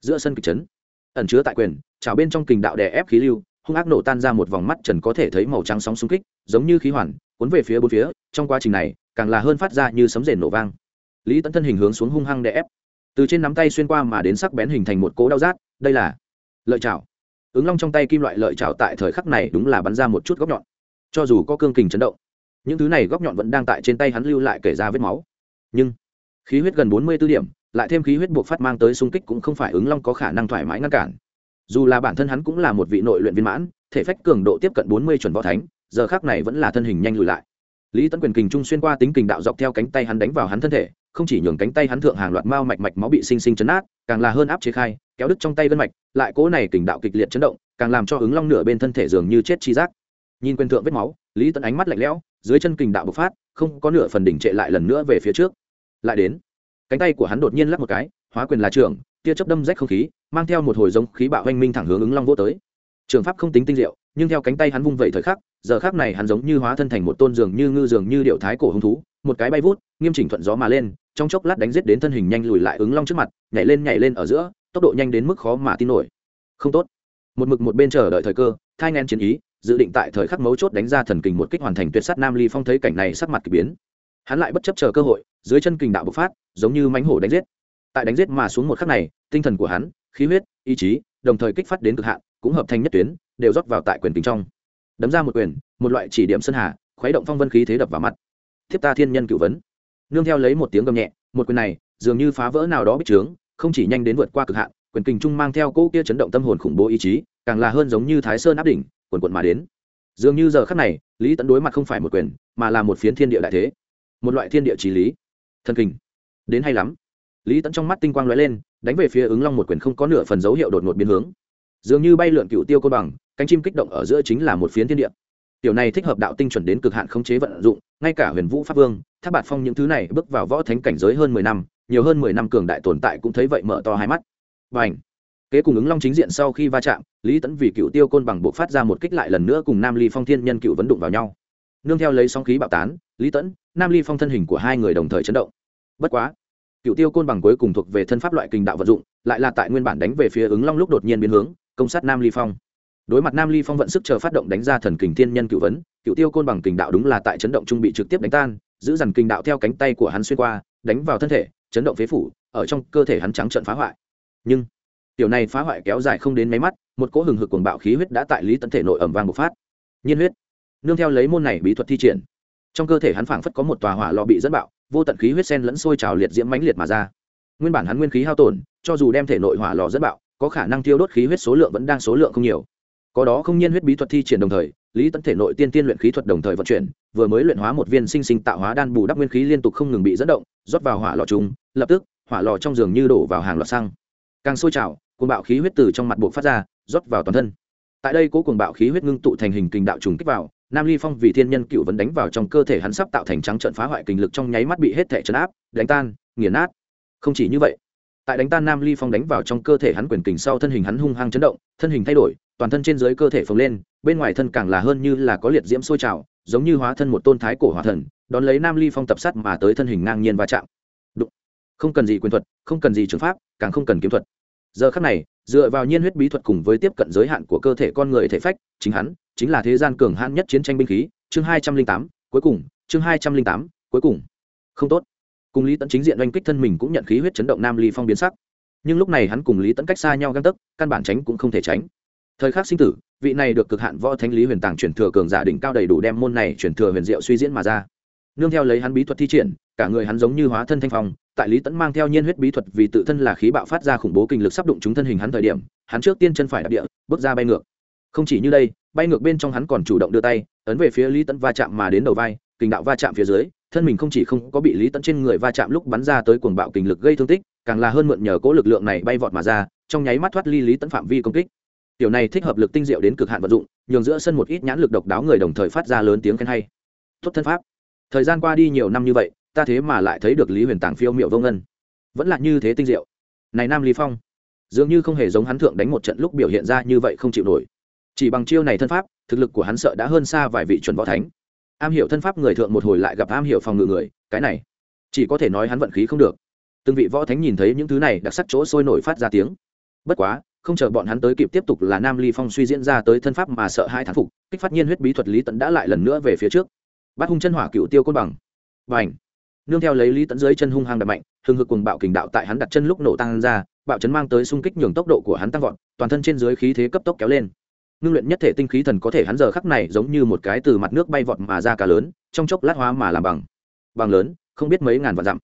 giữa sân kịch trấn ẩn chứa tại quyền, trào bên trong kình đạo đè ép khí lưu hung ác nổ tan ra một vòng mắt trần có thể thấy màu trắng sóng xung kích, giống như khí hoàn, cuốn về phía bốn phía, trong quá trình này, càng là hơn phát ra như sấm rền nổ vang. Lý tấn thân hình hướng xuống hung hăng đè ép. Từ trên nắm tay xuyên qua mà đến sắc bén hình thành một cỗ đau rát, đây là lợi chảo ứng long trong tay kim loại lợi chảo tại thời khắc này đúng là bắn ra một chút góc nhọn. Cho dù có cương kình chấn động, những thứ này góc nhọn vẫn đang tại trên tay hắn lưu lại kể ra vết máu. Nhưng khí huyết gần bốn mươi b ố điểm, lại thêm khí huyết buộc phát mang tới xung kích cũng không phải ứng long có khả năng thoải mái ngăn cản dù là bản thân hắn cũng là một vị nội luyện viên mãn, thể phách cường độ tiếp cận bốn mươi chuẩn võ thánh, giờ khác này vẫn là thân hình nhanh lùi lại. Lý tấn quyền kình trung xuyên qua tính kình đạo dọc theo cánh tay hắn đánh vào hắn thân thể, không chỉ nhường cánh tay hắn thượng hàng loạt mao mạch mạch máu bị sinh sinh chấn át, càng là hơn áp chế khai, kéo đứt trong tay gân mạch, lại cố này kình đạo kịch liệt chấn động, càng làm cho ứng long nửa bên thân thể dường như chết chi giác. Nhìn quyền thượng vết máu, lý tấn ánh mắt lạnh lẽo, dưới chân kình đạo bộc phát, không có nửa phần đỉnh trệ lại lần nữa về phía trước. Lại đến, cánh tay của hắn đột nhiên lắc một cái, hóa quyền là trưởng tia chớp đâm rách không khí, mang theo một hồi giống khí bạo hoanh minh thẳng hướng ứng long vô tới. Trường pháp không tính tinh diệu, nhưng theo cánh tay hắn vung vẩy thời khắc, giờ khắc này hắn giống như hóa thân thành một tôn giường như ngư giường như điệu thái cổ hứng thú, một cái bay vút, nghiêm chỉnh thuận gió mà lên, trong chốc lát đánh giết đến thân hình nhanh lùi lại ứng long trước mặt, nhảy lên nhảy lên ở giữa, tốc độ nhanh đến mức khó mà tin nổi. Không tốt. Một mực một bên chờ đợi thời cơ, thai nghen chiến ý, dự định tại thời khắc mấu chốt đánh ra thần kình một kích hoàn thành tuyệt sát nam ly phong thấy cảnh này sắc mặt k ỳ biến. Hắn lại bất chấp chờ cơ hội, dưới chân kình đạo bộc phát, giống như mánh hổ đánh giết tại đánh giết mà xuống một khắc này, tinh thần của hắn, khí huyết, ý chí, đồng thời kích phát đến cực hạn, cũng hợp thành nhất tuyến, đều rót vào tại quyền kính trong. Đấm ra một quyền, một loại chỉ điểm sân hà, khuấy động phong vân khí thế đập vào mặt. Thiếp ta thiên nhân cựu vấn. Nương theo lấy một tiếng gầm nhẹ, một quyền này, dường như phá vỡ nào đó bích trướng, không chỉ nhanh đến vượt qua cực hạn, quyền kình trung mang theo cỗ kia chấn động tâm hồn khủng bố ý chí, càng là hơn giống như thái sơn áp đỉnh quần quận mà đến. Dường như giờ khắc này, lý tẫn đối mặt không phải một quyền, mà là một phiến thiên địa đại thế. Một loại thiên địa trí lý. Thần kình. Đến hay lắm lý tẫn trong mắt tinh quang lóe lên, đánh về phía ứng long một quyền không có nửa phần dấu hiệu đột ngột biến hướng. Dường như bay lượn cựu tiêu côn bằng, cánh chim kích động ở giữa chính là một phiến thiên địa. Tiểu này thích hợp đạo tinh chuẩn đến cực hạn khống chế vận dụng, ngay cả huyền vũ pháp vương tháp bạt phong những thứ này bước vào võ thánh cảnh giới hơn mười năm, nhiều hơn mười năm cường đại tồn tại cũng thấy vậy mở to hai mắt. Và ảnh kế cùng ứng long chính diện sau khi va chạm, lý tẫn vì cựu tiêu côn bằng buộc phát ra một kích lại lần nữa cùng nam ly phong thiên nhân cựu vấn đụng vào nhau. Nương theo lấy sóng khí bạo tán, lý tẫn nam ly phong thân hình của hai người đồng thời chấn động. Bất quá cựu tiêu côn bằng cuối cùng thuộc về thân pháp loại kinh đạo vật dụng, lại là tại nguyên bản đánh về phía ứng long lúc đột nhiên biến hướng, công sát nam ly phong. Đối mặt nam ly phong vận sức chờ phát động đánh ra thần kình thiên nhân cựu vấn cựu tiêu côn bằng kình đạo đúng là tại chấn động trung bị trực tiếp đánh tan, giữ dằn kình đạo theo cánh tay của hắn xuyên qua, đánh vào thân thể, chấn động phế phủ, ở trong cơ thể hắn trắng trận phá hoại. Nhưng, tiểu này phá hoại kéo dài không đến mấy mắt, một cỗ hừng hực cuồng bạo khí huyết đã tại lý tấn thể nội ẩm vang bộc phát. Nhiên huyết. Nương theo lấy môn này bí thuật thi triển, trong cơ thể hắn phảng phất có một tòa hỏa lò bị dẫn bạo vô tận khí huyết sen lẫn sôi trào liệt diễm mãnh liệt mà ra. Nguyên bản hắn nguyên khí hao tổn, cho dù đem thể nội hỏa lò dẫn bạo, có khả năng tiêu đốt khí huyết số lượng vẫn đang số lượng không nhiều. Có đó không nhiên huyết bí thuật thi triển đồng thời, lý tấn thể nội tiên tiên luyện khí thuật đồng thời vận chuyển, vừa mới luyện hóa một viên sinh sinh tạo hóa đan bù đắp nguyên khí liên tục không ngừng bị dẫn động, rót vào hỏa lò chung, lập tức, hỏa lò trong giường như đổ vào hàng loạt xăng. Càng sôi trào, cuồng bạo khí huyết từ trong mặt buộc phát ra, rót vào toàn thân. Tại đây cố cuồng bạo khí huyết ngưng tụ thành hình kình đạo trùng kích vào nam ly phong vì thiên nhân cựu vẫn đánh vào trong cơ thể hắn sắp tạo thành trắng trận phá hoại kinh lực trong nháy mắt bị hết thể chấn áp, đánh tan, nghiền nát. Không chỉ như vậy, tại đánh tan nam ly phong đánh vào trong cơ thể hắn quyền kình sau thân hình hắn hung hăng chấn động, thân hình thay đổi, toàn thân trên dưới cơ thể phồng lên, bên ngoài thân càng là hơn như là có liệt diễm sôi trào, giống như hóa thân một tôn thái cổ hòa thần, đón lấy nam ly phong tập sát mà tới thân hình ngang nhiên va chạm. Đụng. không cần gì quyền thuật, không cần gì trường pháp, càng không cần kiếm thuật giờ khắc này, dựa vào nhiên huyết bí thuật cùng với tiếp cận giới hạn của cơ thể con người thể phách, chính hắn chính là thế gian cường hãn nhất chiến tranh binh khí, chương hai trăm linh tám, cuối cùng, chương hai trăm linh tám, cuối cùng. Không tốt. Cùng lý tẫn chính diện oanh kích thân mình cũng nhận khí huyết chấn động nam ly phong biến sắc. Nhưng lúc này hắn cùng lý tẫn cách xa nhau găng tấc, căn bản tránh cũng không thể tránh. Thời khắc sinh tử, vị này được cực hạn võ thánh lý huyền tàng chuyển thừa cường giả đỉnh cao đầy đủ đem môn này chuyển thừa huyền diệu suy diễn mà ra. Nương theo lấy hắn bí thuật thi triển, cả người hắn giống như hóa thân thanh phong tại lý tẫn mang theo nhiên huyết bí thuật vì tự thân là khí bạo phát ra khủng bố kinh lực sắp đụng chúng thân hình hắn thời điểm, hắn trước tiên chân phải đạp địa, bước ra bay ngược. Không chỉ như đây, bay ngược bên trong hắn còn chủ động đưa tay, ấn về phía lý tẫn va chạm mà đến đầu vai kình đạo va chạm phía dưới, thân mình không chỉ không có bị lý tẫn trên người va chạm lúc bắn ra tới cuồng bạo kình lực gây thương tích, càng là hơn mượn nhờ cố lực lượng này bay vọt mà ra, trong nháy mắt thoát ly lý tẫn phạm vi công kích. Tiểu này thích hợp lực tinh diệu đến cực hạn vận dụng, nhường giữa sân một ít nhãn lực độc đáo người đồng thời phát ra lớn tiếng khen hay. Tốt thân pháp. Thời gian qua đi nhiều năm như vậy ta thế mà lại thấy được lý huyền tàng phiêu miệu vô ngân. Vẫn là như thế tinh diệu. Này nam lý phong, dường như không hề giống hắn thượng đánh một trận lúc biểu hiện ra như vậy không chịu nổi. Chỉ bằng chiêu này thân pháp, thực lực của hắn sợ đã hơn xa vài vị chuẩn võ thánh. Am hiểu thân pháp người thượng một hồi lại gặp am hiểu phòng ngự người, cái này, chỉ có thể nói hắn vận khí không được. Từng vị võ thánh nhìn thấy những thứ này, đặc sắc chỗ sôi nổi phát ra tiếng. Bất quá, không chờ bọn hắn tới kịp tiếp tục là nam ly phong suy diễn ra tới thân pháp mà sợ hai thán phục, kích phát nhiên huyết bí thuật lý tận đã lại lần nữa về phía trước. Bắt hung chân hỏa cựu tiêu côn bằng. Và ảnh nương theo lấy lý tận dưới chân hung hăng đập mạnh hưng hực cùng bạo kình đạo tại hắn đặt chân lúc nổ tăng ra, bạo chấn mang tới xung kích nhường tốc độ của hắn tăng vọt, toàn thân trên dưới khí thế cấp tốc kéo lên. Ngưng luyện nhất thể tinh khí thần có thể hắn giờ khắc này giống như một cái từ mặt nước bay vọt mà ra cả lớn, trong chốc lát hóa mà làm bằng. Bằng lớn, không biết mấy ngàn vạn dặm.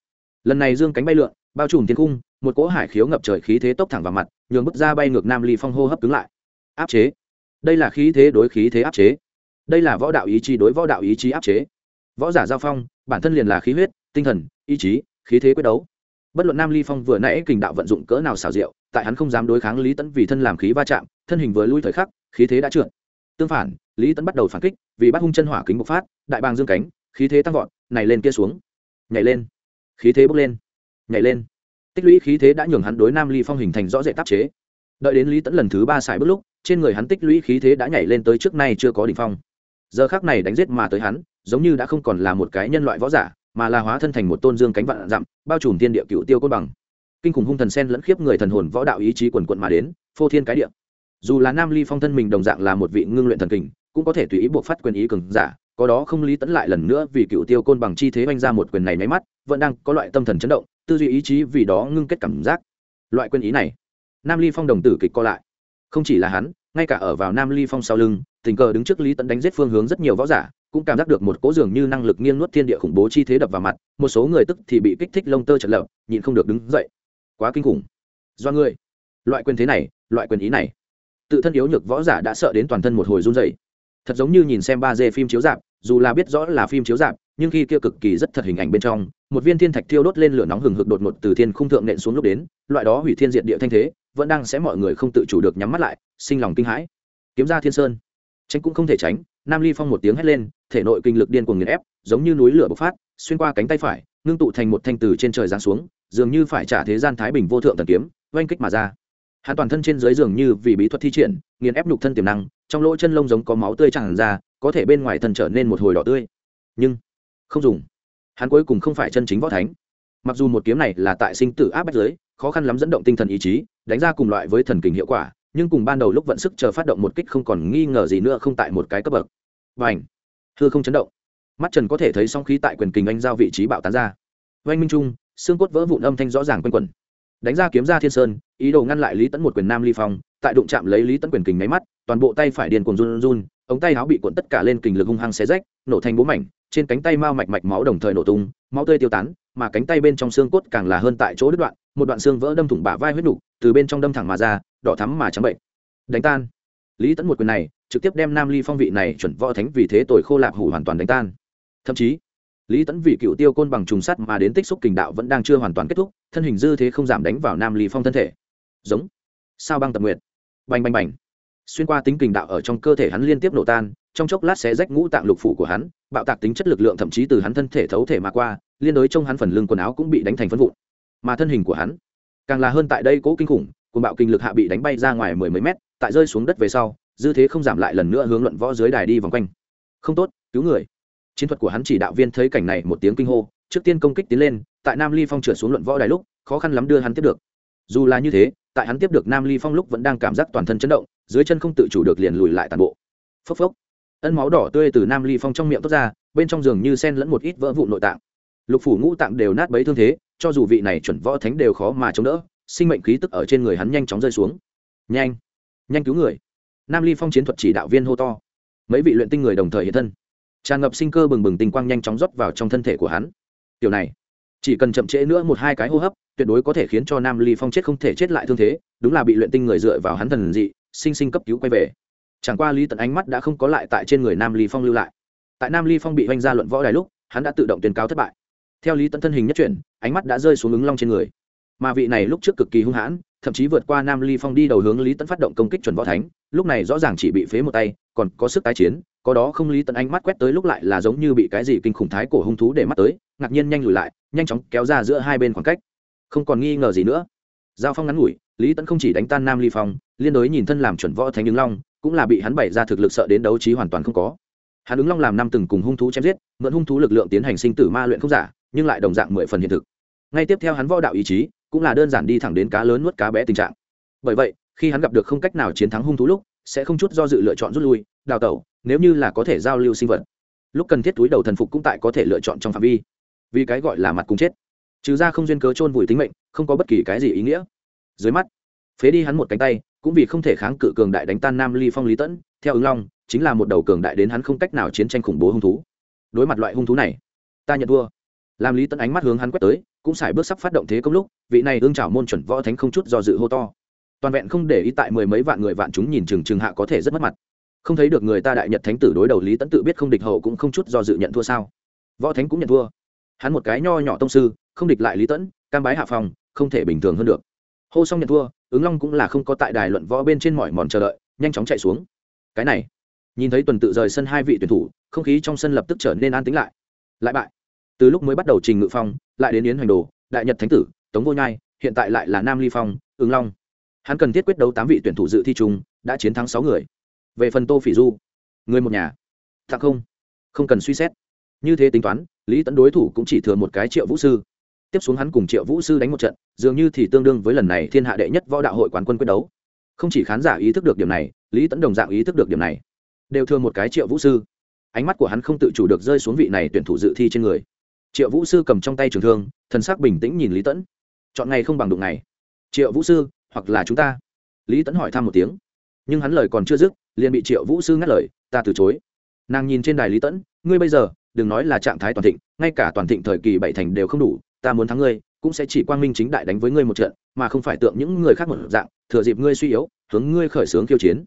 Lần này dương cánh bay lượn, bao trùm thiên cung một cỗ hải khiếu ngập trời khí thế tốc thẳng vào mặt, nhường bức ra bay ngược nam ly phong hô hấp cứng lại. Áp chế. Đây là khí thế đối khí thế áp chế. Đây là võ đạo ý chí đối võ đạo ý chí áp chế. Võ giả giao phong, bản thân liền là khí huyết tinh thần, ý chí, khí thế quyết đấu. Bất luận nam ly phong vừa nãy kình đạo vận dụng cỡ nào xảo diệu, tại hắn không dám đối kháng lý tẫn vì thân làm khí va chạm, thân hình vừa lui thời khắc, khí thế đã trượt. Tương phản, lý tẫn bắt đầu phản kích, vì bắt hung chân hỏa kính bộc phát, đại bàng dương cánh, khí thế tăng vọt này lên kia xuống. Nhảy lên. Khí thế bốc lên. Nhảy lên. Tích lũy khí thế đã nhường hắn đối nam ly phong hình thành rõ rệt tác chế. Đợi đến lý tẫn lần thứ ba xài bước lúc, trên người hắn tích lũy khí thế đã nhảy lên tới trước nay chưa có đ ỉ n h phong. Giờ khác này đánh giết mà tới hắn, giống như đã không còn là một cái nhân loại võ giả mà là hóa thân thành một tôn dương cánh vạn dặm, bao trùm thiên địa cựu tiêu côn bằng. Kinh khủng hung thần sen lẫn khiếp người thần hồn võ đạo ý chí quần quận mà đến, phô thiên cái địa. Dù là nam ly phong thân mình đồng dạng là một vị ngưng luyện thần kình, cũng có thể tùy ý buộc phát quyền ý cường giả, có đó không lý tẫn lại lần nữa vì cựu tiêu côn bằng chi thế oanh ra một quyền này máy mắt, vẫn đang có loại tâm thần chấn động, tư duy ý chí vì đó ngưng kết cảm giác. Loại quyền ý này, nam ly phong đồng tử kịch co lại. Không chỉ là hắn, ngay cả ở vào nam ly phong sau lưng, tình cờ đứng trước lý tẫn đánh giết phương hướng rất nhiều võ giả cũng cảm giác được một cỗ dường như năng lực nghiêng nuốt thiên địa khủng bố chi thế đập vào mặt, một số người tức thì bị kích thích lông tơ chật lợp nhịn không được đứng dậy. Quá kinh khủng. Do ngươi. Loại quyền thế này, loại quyền ý này. Tự thân yếu nhược võ giả đã sợ đến toàn thân một hồi run dậy thật giống như nhìn xem ba d phim chiếu dạp dù là biết rõ là phim chiếu dạp nhưng khi kia cực kỳ rất thật hình ảnh bên trong, một viên thiên thạch thiêu đốt lên lửa nóng hừng hực đột ngột từ thiên khung thượng nện xuống lúc đến, loại đó hủy thiên diện địa thanh thế, vẫn đang sẽ mọi người không tự chủ được nhắm mắt lại, sinh lòng kinh hãi. Kiếm ra thiên sơn. Tránh cũng không thể tránh nam ly phong một tiếng hét lên, thể nội kinh lực điên cuồng nghiền ép, giống như núi lửa bộc phát, xuyên qua cánh tay phải, ngưng tụ thành một thanh từ trên trời giáng xuống, dường như phải trả thế gian thái bình vô thượng tần kiếm, oanh kích mà ra. Hắn toàn thân trên dưới dường như vì bí thuật thi triển, nghiền ép nhục thân tiềm năng, trong lỗ chân lông giống có máu tươi tràn ra, có thể bên ngoài thân trở nên một hồi đỏ tươi. Nhưng, không dùng. Hắn cuối cùng không phải chân chính võ thánh. Mặc dù một kiếm này là tại sinh tử áp bách giới, khó khăn lắm dẫn động tinh thần ý chí, đánh ra cùng loại với thần kình hiệu quả, nhưng cùng ban đầu lúc vận sức chờ phát động một kích không còn nghi ngờ gì nữa không tại một cái cấp bậc và ảnh. Hư không chấn động. Mắt trần có thể thấy song khí tại quyền kình anh giao vị trí bạo tán ra. Oanh minh trung xương cốt vỡ vụn âm thanh rõ ràng quanh quẩn. Đánh ra kiếm ra thiên sơn ý đồ ngăn lại lý tẫn một quyền nam ly phong tại đụng chạm lấy lý tẫn quyền kình máy mắt toàn bộ tay phải điền cuồng run run ống tay áo bị cuộn tất cả lên kình lực hung hăng xé rách nổ thành bố mảnh trên cánh tay mao mạch mạch máu đồng thời nổ tung máu tươi tiêu tán mà cánh tay bên trong xương cốt càng là hơn tại chỗ đứt đoạn một đoạn xương vỡ đâm thủng bả vai huyết đủ, từ bên trong đâm thẳng mà ra đỏ thắm mà trắng bệnh. Đánh tan. Lý tẫn một quyền này trực tiếp đem nam ly phong vị này chuẩn võ thánh vì thế tội khô lạp hủ hoàn toàn đánh tan. Thậm chí, lý tẫn vì cựu tiêu côn bằng trùng sắt mà đến tích xúc kình đạo vẫn đang chưa hoàn toàn kết thúc, thân hình dư thế không giảm đánh vào nam ly phong thân thể. Giống, sao băng tập nguyện bành bành bành. Xuyên qua tính kình đạo ở trong cơ thể hắn liên tiếp nổ tan, trong chốc lát sẽ rách ngũ tạng lục phủ của hắn, bạo tạc tính chất lực lượng thậm chí từ hắn thân thể thấu thể mà qua, liên đối trong hắn phần lưng quần áo cũng bị đánh thành phân vụn. Mà thân hình của hắn, càng là hơn tại đây cố kinh khủng cùng bạo kinh lực hạ bị đánh bay ra ngoài mười mấy mét, tại rơi xuống đất về sau dư thế không giảm lại lần nữa hướng luận võ dưới đài đi vòng quanh. Không tốt, cứu người. Chiến thuật của hắn chỉ đạo viên thấy cảnh này một tiếng kinh hô, trước tiên công kích tiến lên, tại nam ly phong trượt xuống luận võ đài lúc, khó khăn lắm đưa hắn tiếp được. Dù là như thế, tại hắn tiếp được nam ly phong lúc vẫn đang cảm giác toàn thân chấn động, dưới chân không tự chủ được liền lùi lại toàn bộ. Phốc phốc. Ân máu đỏ tươi từ nam ly phong trong miệng tốt ra, bên trong giường như sen lẫn một ít vỡ vụ nội tạng. Lục phủ ngũ tạng đều nát bấy thương thế, cho dù vị này chuẩn võ thánh đều khó mà chống đỡ, sinh mệnh khí tức ở trên người hắn nhanh chóng rơi xuống. Nhanh. Nhanh cứu người nam ly phong chiến thuật chỉ đạo viên hô to. Mấy vị luyện tinh người đồng thời hiện thân. Tràn ngập sinh cơ bừng bừng tinh quang nhanh chóng rót vào trong thân thể của hắn. Điều này, chỉ cần chậm trễ nữa một hai cái hô hấp, tuyệt đối có thể khiến cho nam ly phong chết không thể chết lại thương thế, đúng là bị luyện tinh người dựa vào hắn thần dị, sinh sinh cấp cứu quay về. Chẳng qua lý tận ánh mắt đã không có lại tại trên người nam ly phong lưu lại. Tại nam ly phong bị oanh ra luận võ đài lúc, hắn đã tự động tuyên cáo thất bại. Theo lý tận thân hình nhất chuyển, ánh mắt đã rơi xuống ứng long trên người mà vị này lúc trước cực kỳ hung hãn, thậm chí vượt qua nam ly phong đi đầu hướng lý Tấn phát động công kích chuẩn võ thánh, lúc này rõ ràng chỉ bị phế một tay, còn có sức tái chiến, có đó không lý Tấn ánh mắt quét tới lúc lại là giống như bị cái gì kinh khủng thái cổ hung thú để mắt tới, ngạc nhiên nhanh lùi lại, nhanh chóng kéo ra giữa hai bên khoảng cách. Không còn nghi ngờ gì nữa. Giao phong ngắn ngủi, lý Tấn không chỉ đánh tan nam ly phong, liên đối nhìn thân làm chuẩn võ thánh ứng long, cũng là bị hắn bày ra thực lực sợ đến đấu trí hoàn toàn không có. Hắn ứng long làm năm từng cùng hung thú chém giết, mượn hung thú lực lượng tiến hành sinh tử ma luyện không giả, nhưng lại đồng dạng mười phần hiện thực. Ngay tiếp theo hắn võ đạo ý chí cũng là đơn giản đi thẳng đến cá lớn nuốt cá bé tình trạng. Bởi vậy, khi hắn gặp được không cách nào chiến thắng hung thú lúc, sẽ không chút do dự lựa chọn rút lui, đào tẩu, nếu như là có thể giao lưu sinh vật. Lúc cần thiết túi đầu thần phục cũng tại có thể lựa chọn trong phạm vi. Vì cái gọi là mặt cùng chết. Trừ ra không duyên cớ chôn vùi tính mệnh, không có bất kỳ cái gì ý nghĩa. Dưới mắt, phế đi hắn một cánh tay, cũng vì không thể kháng cự cường đại đánh tan nam ly phong lý tẫn, theo ứng long, chính là một đầu cường đại đến hắn không cách nào chiến tranh khủng bố hung thú. Đối mặt loại hung thú này, ta nhận thua. Làm lý tẫn ánh mắt hướng hắn quét tới cũng xài bước sắp phát động thế công lúc, vị này ương trào môn chuẩn võ thánh không chút do dự hô to. Toàn vẹn không để ý tại mười mấy vạn người vạn chúng nhìn chừng chừng hạ có thể rất mất mặt. Không thấy được người ta đại nhật thánh tử đối đầu lý tẫn tự biết không địch hậu cũng không chút do dự nhận thua sao? Võ thánh cũng nhận thua. Hắn một cái nho nhỏ tông sư, không địch lại lý tẫn cam bái hạ phòng, không thể bình thường hơn được. Hô xong nhận thua, ứng long cũng là không có tại đài luận võ bên trên mỏi mòn chờ đợi, nhanh chóng chạy xuống. Cái này, nhìn thấy tuần tự rời sân hai vị tuyển thủ, không khí trong sân lập tức trở nên an tĩnh lại. Lại bại từ lúc mới bắt đầu trình ngự phong, lại đến yến hoành đồ, đại nhật thánh tử, tống vô nhai, hiện tại lại là nam ly phong, ứng long. Hắn cần thiết quyết đấu tám vị tuyển thủ dự thi chung, đã chiến thắng sáu người. Về phần tô phỉ du, người một nhà. Thạc không? Không cần suy xét. Như thế tính toán, lý tấn đối thủ cũng chỉ thừa một cái triệu vũ sư. Tiếp xuống hắn cùng triệu vũ sư đánh một trận, dường như thì tương đương với lần này thiên hạ đệ nhất võ đạo hội quán quân quyết đấu. Không chỉ khán giả ý thức được điểm này, lý tấn đồng dạng ý thức được điểm này. Đều thừa một cái triệu vũ sư. Ánh mắt của hắn không tự chủ được rơi xuống vị này tuyển thủ dự thi trên người triệu vũ sư cầm trong tay trường thương, thần sắc bình tĩnh nhìn lý tẫn chọn ngày không bằng đụng ngày. Triệu vũ sư, hoặc là chúng ta. Lý tẫn hỏi thăm một tiếng. Nhưng hắn lời còn chưa dứt, liền bị triệu vũ sư ngắt lời, ta từ chối. Nàng nhìn trên đài lý tẫn ngươi bây giờ, đừng nói là trạng thái toàn thịnh, ngay cả toàn thịnh thời kỳ bảy thành đều không đủ, ta muốn thắng ngươi, cũng sẽ chỉ quang minh chính đại đánh với ngươi một trận, mà không phải tượng những người khác một dạng, thừa dịp ngươi suy yếu, hướng ngươi khởi xướng khiêu chiến.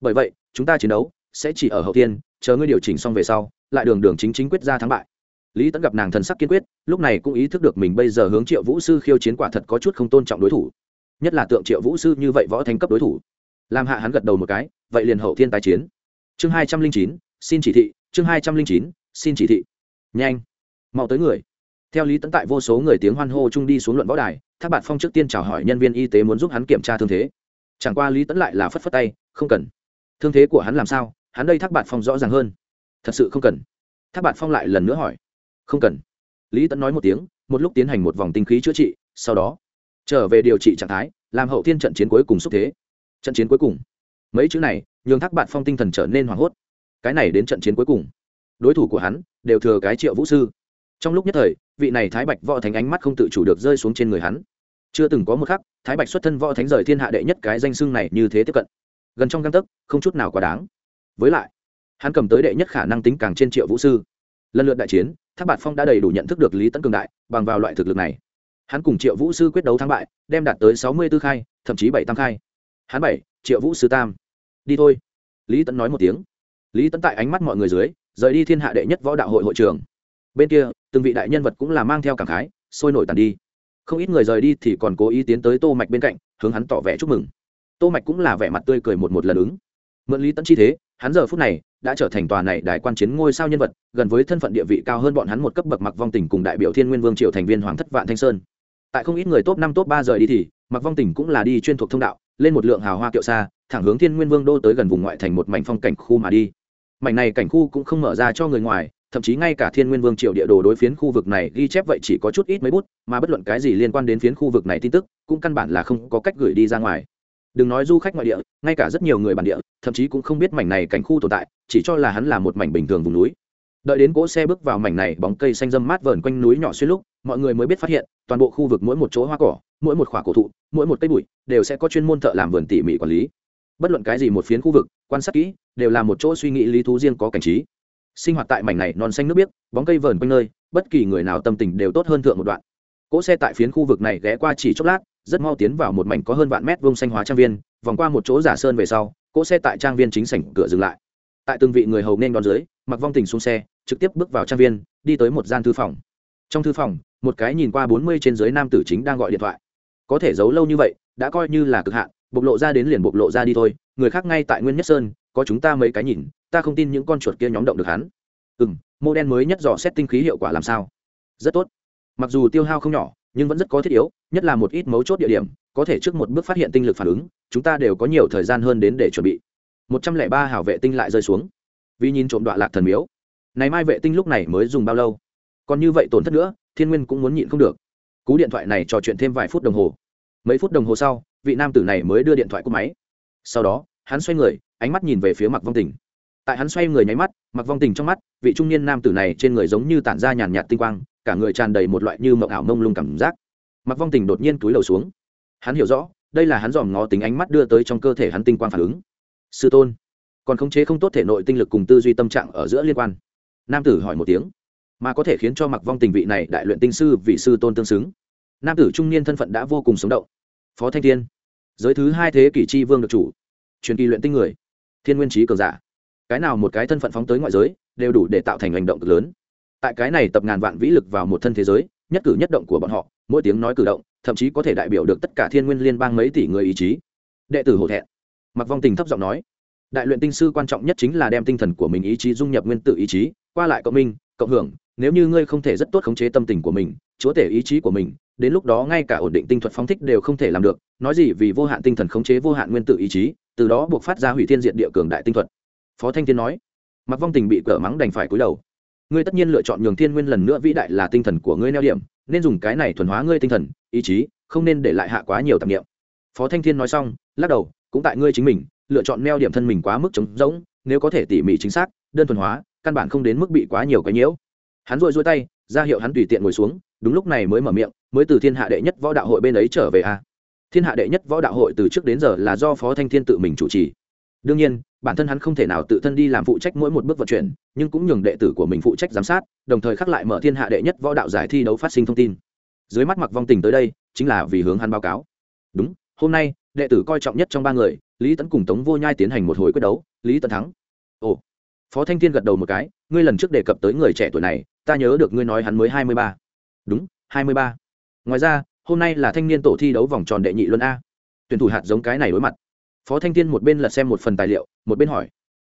Bởi vậy, chúng ta chiến đấu sẽ chỉ ở hậu tiên chờ ngươi điều chỉnh xong về sau, lại đường đường chính chính quyết ra thắng bại lý tẫn gặp nàng thần sắc kiên quyết, lúc này cũng ý thức được mình bây giờ hướng triệu vũ sư khiêu chiến quả thật có chút không tôn trọng đối thủ. Nhất là tượng triệu vũ sư như vậy võ thành cấp đối thủ. Làm hạ hắn gật đầu một cái, vậy liền hậu thiên tái chiến. Chương hai trăm linh chín, xin chỉ thị, chương hai trăm linh chín, xin chỉ thị. Nhanh, mau tới người. Theo lý tẫn tại vô số người tiếng hoan hô chung đi xuống luận võ đài tháp bạt phong trước tiên chào hỏi nhân viên y tế muốn giúp hắn kiểm tra thương thế. Chẳng qua lý tẫn lại là phất phất tay, không cần. Thương thế của hắn làm sao? Hắn đây thác bạt phong rõ ràng hơn. Thật sự không cần. Thác bạt phong lại lần nữa hỏi không cần. Lý tẫn nói một tiếng, một lúc tiến hành một vòng tinh khí chữa trị, sau đó, trở về điều trị trạng thái, làm hậu thiên trận chiến cuối cùng xúc thế. Trận chiến cuối cùng. Mấy chữ này, nhường thác bạn phong tinh thần trở nên hoảng hốt. Cái này đến trận chiến cuối cùng. Đối thủ của hắn, đều thừa cái triệu vũ sư. Trong lúc nhất thời, vị này thái bạch võ thánh ánh mắt không tự chủ được rơi xuống trên người hắn. Chưa từng có một khắc, thái bạch xuất thân võ thánh rời thiên hạ đệ nhất cái danh xưng này như thế tiếp cận. Gần trong găng tấc, không chút nào quá đáng. Với lại, hắn cầm tới đệ nhất khả năng tính càng trên triệu vũ sư. Lần lượt đại chiến thác bạt phong đã đầy đủ nhận thức được lý tấn cường đại, bằng vào loại thực lực này. Hắn cùng triệu vũ sư quyết đấu thắng bại, đem đạt tới sáu mươi tư khai, thậm chí bảy tam khai. Hắn bảy, triệu vũ sư tam. Đi thôi. Lý tấn nói một tiếng. Lý tấn tại ánh mắt mọi người dưới, rời đi thiên hạ đệ nhất võ đạo hội hội trường. Bên kia, từng vị đại nhân vật cũng là mang theo cảm khái, sôi nổi tàn đi. Không ít người rời đi thì còn cố ý tiến tới tô mạch bên cạnh, hướng hắn tỏ vẻ chúc mừng. Tô mạch cũng là vẻ mặt tươi cười một một lần ứng. Mượn lý tấn chi thế hắn giờ phút này đã trở thành tòa này đại quan chiến ngôi sao nhân vật, gần với thân phận địa vị cao hơn bọn hắn một cấp bậc mặc vong tình cùng đại biểu thiên nguyên vương triều thành viên hoàng thất vạn thanh sơn. Tại không ít người top năm top ba rời đi thì mặc vong tỉnh cũng là đi chuyên thuộc thông đạo, lên một lượng hào hoa kiệu xa, thẳng hướng thiên nguyên vương đô tới gần vùng ngoại thành một mảnh phong cảnh khu mà đi. Mảnh này cảnh khu cũng không mở ra cho người ngoài, thậm chí ngay cả thiên nguyên vương triều địa đồ đối phiến khu vực này ghi chép vậy chỉ có chút ít mấy bút, mà bất luận cái gì liên quan đến phiến khu vực này tin tức, cũng căn bản là không có cách gửi đi ra ngoài đừng nói du khách ngoại địa, ngay cả rất nhiều người bản địa, thậm chí cũng không biết mảnh này cảnh khu tồn tại, chỉ cho là hắn là một mảnh bình thường vùng núi. Đợi đến cỗ xe bước vào mảnh này bóng cây xanh dâm mát vờn quanh núi nhỏ xuyên lúc, mọi người mới biết phát hiện, toàn bộ khu vực mỗi một chỗ hoa cỏ, mỗi một khoả cổ thụ, mỗi một cây bụi đều sẽ có chuyên môn thợ làm vườn tỉ mỉ quản lý. Bất luận cái gì một phiến khu vực, quan sát kỹ, đều là một chỗ suy nghĩ lý thú riêng có cảnh trí. Sinh hoạt tại mảnh này non xanh nước biếc, bóng cây vờn quanh nơi, bất kỳ người nào tâm tình đều tốt hơn thượng một đoạn. Cỗ xe tại phiến khu vực này ghé qua chỉ chốc lát rất mau tiến vào một mảnh có hơn vạn mét vuông xanh hóa trang viên, vòng qua một chỗ giả sơn về sau, cỗ xe tại trang viên chính sảnh cửa dừng lại. Tại từng vị người hầu nên đón dưới, mặc vong tình xuống xe, trực tiếp bước vào trang viên, đi tới một gian thư phòng. Trong thư phòng, một cái nhìn qua bốn mươi trên dưới nam tử chính đang gọi điện thoại. Có thể giấu lâu như vậy, đã coi như là cực hạn, bộc lộ ra đến liền bộc lộ ra đi thôi, người khác ngay tại nguyên nhất sơn, có chúng ta mấy cái nhìn, ta không tin những con chuột kia nhóm động được hắn. Ừ m mô đen mới nhất dò xét tinh khí hiệu quả làm sao? Rất tốt. Mặc dù tiêu hao không nhỏ nhưng vẫn rất có thiết yếu, nhất là một ít mấu chốt địa điểm, có thể trước một bước phát hiện tinh lực phản ứng, chúng ta đều có nhiều thời gian hơn đến để chuẩn bị. Một trăm lẻ ba hảo vệ tinh lại rơi xuống. Vì nhìn trộm đoạn lạc thần miếu. Này mai vệ tinh lúc này mới dùng bao lâu? Còn như vậy tổn thất nữa, thiên nguyên cũng muốn nhịn không được. Cú điện thoại này trò chuyện thêm vài phút đồng hồ. Mấy phút đồng hồ sau, vị nam tử này mới đưa điện thoại cúp máy. Sau đó, hắn xoay người, ánh mắt nhìn về phía mặc vong tình. Tại hắn xoay người nháy mắt mặc vong tình trong mắt, vị trung niên nam tử này trên người giống như tản ra nhàn nhạt tinh quang cả người tràn đầy một loại như mộng ảo mông lung cảm giác. Mặc vong tình đột nhiên túi lầu xuống. Hắn hiểu rõ, đây là hắn dòm ngó tính ánh mắt đưa tới trong cơ thể hắn tinh quang phản ứng. Sư tôn, còn khống chế không tốt thể nội tinh lực cùng tư duy tâm trạng ở giữa liên quan. Nam tử hỏi một tiếng. Mà có thể khiến cho mặc vong tình vị này đại luyện tinh sư vị sư tôn tương xứng. Nam tử trung niên thân phận đã vô cùng sống động. Phó thanh thiên, giới thứ hai thế kỷ chi vương được chủ. Truyền kỳ luyện tinh người. Thiên nguyên trí cường giả. Cái nào một cái thân phận phóng tới ngoại giới, đều đủ để tạo thành hành động cực lớn tại cái này tập ngàn vạn vĩ lực vào một thân thế giới, nhất cử nhất động của bọn họ, mỗi tiếng nói cử động, thậm chí có thể đại biểu được tất cả thiên nguyên liên bang mấy tỷ người ý chí. Đệ tử hổ thẹn. Mặc vong tình thấp giọng nói, đại luyện tinh sư quan trọng nhất chính là đem tinh thần của mình ý chí dung nhập nguyên tử ý chí, qua lại cộng minh, cộng hưởng, nếu như ngươi không thể rất tốt khống chế tâm tình của mình, chúa tể ý chí của mình, đến lúc đó ngay cả ổn định tinh thuật phóng thích đều không thể làm được, nói gì vì vô hạn tinh thần khống chế vô hạn nguyên tử ý chí, từ đó buộc phát ra hủy thiên diện địa cường đại tinh thuật. Phó thanh thiên nói. Mặc vong tình bị cỡ mắng đành phải cúi đầu ngươi tất nhiên lựa chọn nhường thiên nguyên lần nữa vĩ đại là tinh thần của ngươi neo điểm, nên dùng cái này thuần hóa ngươi tinh thần, ý chí, không nên để lại hạ quá nhiều tạp niệm. phó thanh thiên nói xong, lắc đầu, cũng tại ngươi chính mình, lựa chọn neo điểm thân mình quá mức trống rỗng, nếu có thể tỉ mỉ chính xác, đơn thuần hóa, căn bản không đến mức bị quá nhiều cái nhiễu. Hắn rội rôi tay, ra hiệu hắn tùy tiện ngồi xuống, đúng lúc này mới mở miệng, mới từ thiên hạ đệ nhất võ đạo hội bên ấy trở về a. Thiên hạ đệ nhất võ đạo hội từ trước đến giờ là do phó thanh thiên tự mình chủ trì đương nhiên, bản thân hắn không thể nào tự thân đi làm phụ trách mỗi một bước vận chuyển, nhưng cũng nhường đệ tử của mình phụ trách giám sát, đồng thời khắc lại mở thiên hạ đệ nhất võ đạo giải thi đấu phát sinh thông tin. Dưới mắt mặc vong tình tới đây, chính là vì hướng hắn báo cáo. Đúng, hôm nay, đệ tử coi trọng nhất trong ba người, lý tấn cùng tống vô nhai tiến hành một hồi quyết đấu, lý tấn thắng. Ồ. Phó thanh thiên gật đầu một cái, ngươi lần trước đề cập tới người trẻ tuổi này, ta nhớ được ngươi nói hắn mới hai mươi ba. Đúng, hai mươi ba. Ngoài ra, hôm nay là thanh niên tổ thi đấu vòng tròn đệ nhị luân a. Tuyển thủ hạt giống cái này đối mặt phó thanh thiên một bên lật xem một phần tài liệu, một bên hỏi.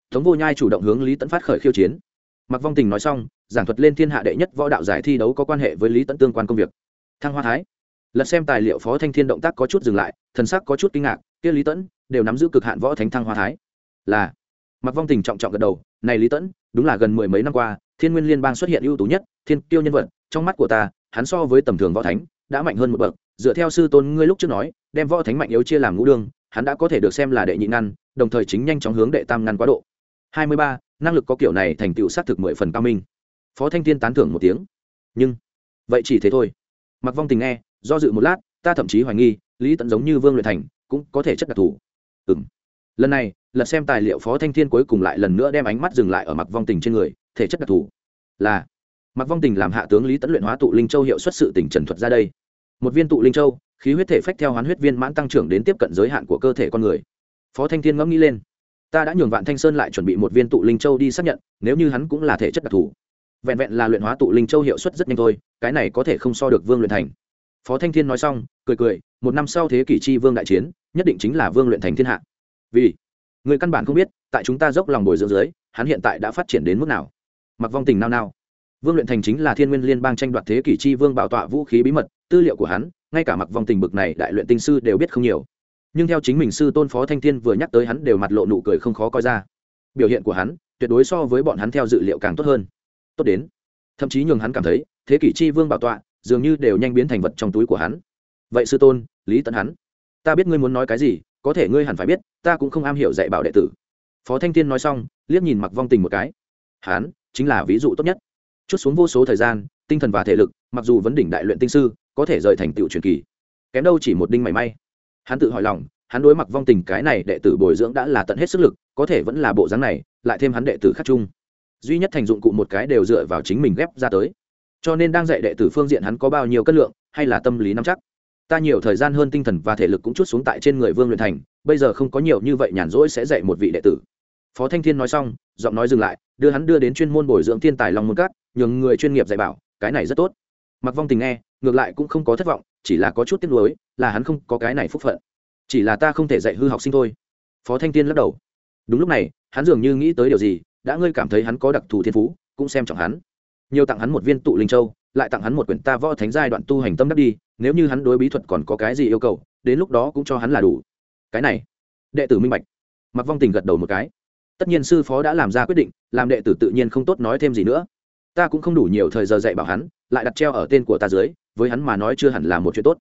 Tống vô nhai chủ động hướng lý tấn phát khởi khiêu chiến. Mặc vong tình nói xong, giảng thuật lên thiên hạ đệ nhất võ đạo giải thi đấu có quan hệ với lý tấn tương quan công việc. Thăng hoa thái. Lật xem tài liệu phó thanh thiên động tác có chút dừng lại, thần sắc có chút kinh ngạc, kia lý tẫn đều nắm giữ cực hạn võ thánh thăng hoa thái. Là. Mặc vong tình trọng trọng gật đầu, này lý tẫn đúng là gần mười mấy năm qua, thiên nguyên liên bang xuất hiện ưu tú nhất, thiên tiêu nhân vật, trong mắt của ta, hắn so với tầm thường võ thánh, đã mạnh hơn một bậc. Dựa theo sư tôn ngươi lúc trước nói, đem võ thánh mạnh yếu chia làm ngũ đương hắn đã có thể được xem là đệ nhị ngăn, đồng thời chính nhanh chóng hướng đệ tam ngăn quá độ. Hai mươi ba, năng lực có kiểu này thành tựu xác thực mười phần cao minh. Phó thanh thiên tán thưởng một tiếng. Nhưng, vậy chỉ thế thôi. Mặc vong tình nghe, do dự một lát, ta thậm chí hoài nghi, lý tận giống như vương luyện thành, cũng có thể chất đặc thù. Ừ lần này, lật xem tài liệu phó thanh thiên cuối cùng lại lần nữa đem ánh mắt dừng lại ở mặc vong tình trên người, thể chất đặc thù. Là mặc vong tình làm hạ tướng lý tấn luyện hóa tụ linh châu hiệu xuất sự tỉnh trần thuật ra đây. Một viên tụ linh châu khí huyết thể phách theo hoán huyết viên mãn tăng trưởng đến tiếp cận giới hạn của cơ thể con người. Phó thanh thiên ngẫm nghĩ lên, ta đã nhường vạn thanh sơn lại chuẩn bị một viên tụ linh châu đi xác nhận, nếu như hắn cũng là thể chất đặc thù, vẹn vẹn là luyện hóa tụ linh châu hiệu suất rất nhanh thôi, cái này có thể không so được vương luyện thành. Phó thanh thiên nói xong, cười cười, một năm sau thế kỷ chi vương đại chiến, nhất định chính là vương luyện thành thiên hạ. Vì, người căn bản không biết, tại chúng ta dốc lòng bồi dưỡng dưới, hắn hiện tại đã phát triển đến mức nào. Mặc vong tình nao nao. Vương luyện thành chính là thiên nguyên liên bang tranh đoạt thế kỷ chi vương bảo tọa vũ khí bí mật, tư liệu của hắn ngay cả mặc vong tình bực này đại luyện tinh sư đều biết không nhiều. Nhưng theo chính mình sư tôn phó thanh thiên vừa nhắc tới hắn đều mặt lộ nụ cười không khó coi ra. Biểu hiện của hắn, tuyệt đối so với bọn hắn theo dự liệu càng tốt hơn. Tốt đến. Thậm chí nhường hắn cảm thấy, thế kỷ chi vương bảo tọa, dường như đều nhanh biến thành vật trong túi của hắn. Vậy sư tôn, lý tận hắn, ta biết ngươi muốn nói cái gì, có thể ngươi hẳn phải biết, ta cũng không am hiểu dạy bảo đệ tử. Phó thanh thiên nói xong, liếc nhìn mặc vong tình một cái. Hắn, chính là ví dụ tốt nhất. Chút xuống vô số thời gian, tinh thần và thể lực, mặc dù vấn đỉnh đại luyện tinh sư có thể rời thành tựu truyền kỳ. Kém đâu chỉ một đinh mảy may. Hắn tự hỏi lòng, hắn đối mặt vong tình cái này đệ tử bồi dưỡng đã là tận hết sức lực, có thể vẫn là bộ dáng này, lại thêm hắn đệ tử khắc chung. Duy nhất thành dụng cụ một cái đều dựa vào chính mình ghép ra tới. Cho nên đang dạy đệ tử phương diện hắn có bao nhiêu cân lượng, hay là tâm lý nắm chắc. Ta nhiều thời gian hơn tinh thần và thể lực cũng chút xuống tại trên người vương luyện thành, bây giờ không có nhiều như vậy nhàn rỗi sẽ dạy một vị đệ tử. Phó thanh thiên nói xong, giọng nói dừng lại, đưa hắn đưa đến chuyên môn bồi dưỡng thiên tài long môn cát, nhường người chuyên nghiệp dạy bảo, cái này rất tốt. Mặc vong tình nghe ngược lại cũng không có thất vọng, chỉ là có chút tiếc nuối, là hắn không có cái này phúc phận. Chỉ là ta không thể dạy hư học sinh thôi. Phó thanh tiên lắc đầu. Đúng lúc này, hắn dường như nghĩ tới điều gì, đã ngươi cảm thấy hắn có đặc thù thiên phú, cũng xem trọng hắn. Nhiều tặng hắn một viên tụ linh châu, lại tặng hắn một quyển ta võ thánh giai đoạn tu hành tâm đắc đi, nếu như hắn đối bí thuật còn có cái gì yêu cầu, đến lúc đó cũng cho hắn là đủ. Cái này, đệ tử minh bạch. Mặc vong tình gật đầu một cái. Tất nhiên sư phó đã làm ra quyết định, làm đệ tử tự nhiên không tốt nói thêm gì nữa. Ta cũng không đủ nhiều thời giờ dạy bảo hắn, lại đặt treo ở tên của ta dưới với hắn mà nói chưa hẳn là một chuyện tốt.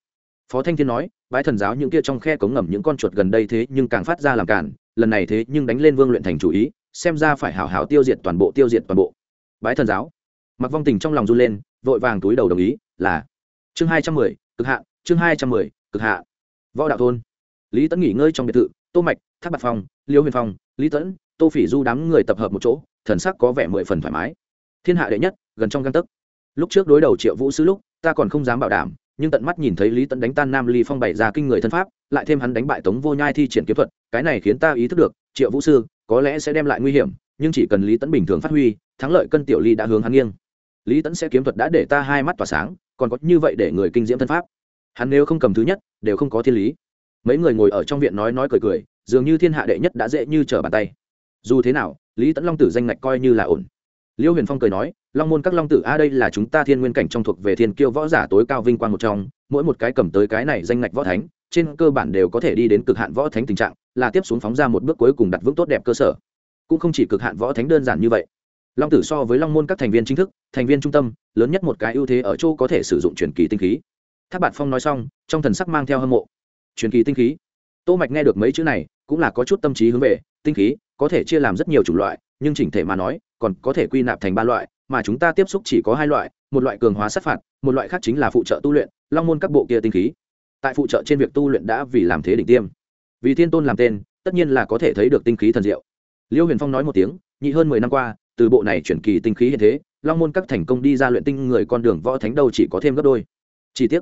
Phó thanh thiên nói, bái thần giáo những kia trong khe cống ngầm những con chuột gần đây thế nhưng càng phát ra làm cản, lần này thế nhưng đánh lên vương luyện thành chủ ý, xem ra phải hảo hảo tiêu diệt toàn bộ, tiêu diệt toàn bộ. Bái thần giáo. Mặc vong tình trong lòng run lên, vội vàng túi đầu đồng ý, là chương hai trăm mười, cực hạ, chương hai trăm mười, cực hạ. Võ đạo thôn. Lý tẫn nghỉ ngơi trong biệt thự, tô mạch tháp bạc phong, liêu huyền phong, lý tẫn tô phỉ du đám người tập hợp một chỗ, thần sắc có vẻ mười phần thoải mái. Thiên hạ đệ nhất, gần trong găng tấc. Lúc trước đối đầu triệu vũ sứ lúc ta còn không dám bảo đảm, nhưng tận mắt nhìn thấy lý tẫn đánh tan nam ly phong bày ra kinh người thân pháp, lại thêm hắn đánh bại tống vô nhai thi triển kiếm thuật, cái này khiến ta ý thức được, triệu vũ sư, có lẽ sẽ đem lại nguy hiểm, nhưng chỉ cần lý tẫn bình thường phát huy, thắng lợi cân tiểu ly đã hướng hắn nghiêng. Lý tẫn sẽ kiếm thuật đã để ta hai mắt tỏa sáng, còn có như vậy để người kinh diễm thân pháp. Hắn nếu không cầm thứ nhất, đều không có thiên lý. Mấy người ngồi ở trong viện nói nói cười cười, dường như thiên hạ đệ nhất đã dễ như trở bàn tay. Dù thế nào, lý tẫn long tử danh ngạch coi như là ổn. Liêu huyền phong cười nói long môn các long tử a đây là chúng ta thiên nguyên cảnh trong thuộc về thiên kiêu võ giả tối cao vinh quang một trong, mỗi một cái cầm tới cái này danh ngạch võ thánh, trên cơ bản đều có thể đi đến cực hạn võ thánh tình trạng, là tiếp xuống phóng ra một bước cuối cùng đặt vững tốt đẹp cơ sở. Cũng không chỉ cực hạn võ thánh đơn giản như vậy. Long tử so với long môn các thành viên chính thức, thành viên trung tâm, lớn nhất một cái ưu thế ở chỗ có thể sử dụng truyền kỳ tinh khí. Tháp bạt phong nói xong, trong thần sắc mang theo hâm mộ. Truyền kỳ tinh khí. Tô mạch nghe được mấy chữ này, cũng là có chút tâm trí hướng về, tinh khí có thể chia làm rất nhiều chủng loại, nhưng chỉnh thể mà nói, còn có thể quy nạp thành ba loại mà chúng ta tiếp xúc chỉ có hai loại, một loại cường hóa sát phạt, một loại khác chính là phụ trợ tu luyện, long môn các bộ kia tinh khí. Tại phụ trợ trên việc tu luyện đã vì làm thế đỉnh tiêm. Vì thiên tôn làm tên, tất nhiên là có thể thấy được tinh khí thần diệu. Liêu huyền phong nói một tiếng, nhị hơn mười năm qua, từ bộ này chuyển kỳ tinh khí hiện thế, long môn các thành công đi ra luyện tinh người con đường võ thánh đâu chỉ có thêm gấp đôi. Chi tiết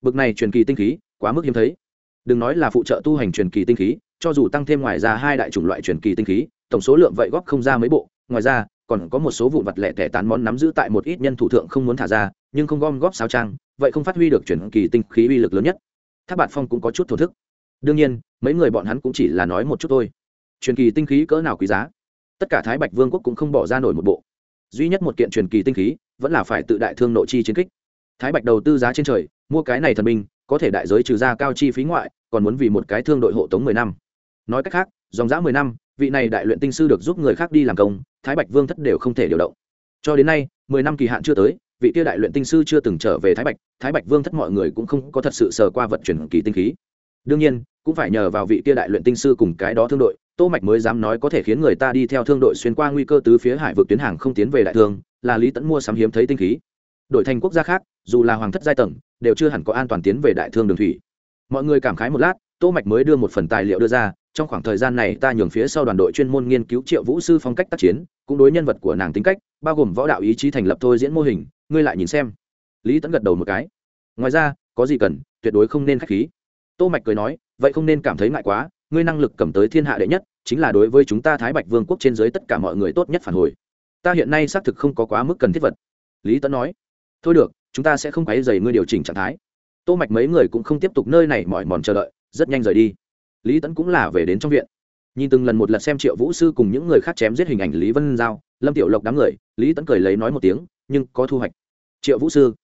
bực này truyền kỳ tinh khí, quá mức hiếm thấy. Đừng nói là phụ trợ tu hành truyền kỳ tinh khí, cho dù tăng thêm ngoài ra hai đại chủng loại truyền kỳ tinh khí, tổng số lượng vậy góp không ra mấy bộ. Ngoài ra còn có một số vụ vật lẻ tẻ tán món nắm giữ tại một ít nhân thủ thượng không muốn thả ra, nhưng không gom góp sao trang vậy không phát huy được truyền kỳ tinh khí uy lực lớn nhất. Tháp bạt phong cũng có chút thổ thức. Đương nhiên, mấy người bọn hắn cũng chỉ là nói một chút thôi. Truyền kỳ tinh khí cỡ nào quý giá? Tất cả thái bạch vương quốc cũng không bỏ ra nổi một bộ. Duy nhất một kiện truyền kỳ tinh khí, vẫn là phải tự đại thương nội chi chiến kích. Thái bạch đầu tư giá trên trời, mua cái này thần binh, có thể đại giới trừ ra cao chi phí ngoại, còn muốn vì một cái thương đội hộ tống mười năm. Nói cách khác, dòng dã mười năm vị này đại luyện tinh sư được giúp người khác đi làm công, thái bạch vương thất đều không thể điều động. Cho đến nay, mười năm kỳ hạn chưa tới, vị Tiêu đại luyện tinh sư chưa từng trở về thái bạch thái bạch vương thất mọi người cũng không có thật sự sờ qua vận chuyển kỳ tinh khí. Đương nhiên, cũng phải nhờ vào vị Tiêu đại luyện tinh sư cùng cái đó thương đội, tô mạch mới dám nói có thể khiến người ta đi theo thương đội xuyên qua nguy cơ tứ phía hải vực tuyến hàng không tiến về đại thương, là lý tẫn mua sắm hiếm thấy tinh khí. Đổi thành quốc gia khác, dù là hoàng thất giai tầng, đều chưa hẳn có an toàn tiến về đại thương đường thủy. Mọi người cảm khái một lát, tô mạch mới đưa một phần tài liệu đưa ra trong khoảng thời gian này ta nhường phía sau đoàn đội chuyên môn nghiên cứu triệu vũ sư phong cách tác chiến, cũng đối nhân vật của nàng tính cách, bao gồm võ đạo ý chí thành lập thôi diễn mô hình, ngươi lại nhìn xem. Lý tẫn gật đầu một cái. Ngoài ra, có gì cần, tuyệt đối không nên khách khí. Tô mạch cười nói, vậy không nên cảm thấy ngại quá, ngươi năng lực cầm tới thiên hạ đệ nhất, chính là đối với chúng ta thái bạch vương quốc trên dưới tất cả mọi người tốt nhất phản hồi. Ta hiện nay xác thực không có quá mức cần thiết vật. Lý tẫn nói, thôi được, chúng ta sẽ không quáy dày ngươi điều chỉnh trạng thái. Tô mạch mấy người cũng không tiếp tục nơi này mỏi mòn chờ đợi, rất nhanh rời đi lý tẫn cũng là về đến trong viện. Nhìn từng lần một lần xem triệu vũ sư cùng những người khác chém giết hình ảnh lý vân giao, lâm tiểu lộc đám người, lý tẫn cười lấy nói một tiếng, nhưng có thu hoạch. Triệu vũ sư,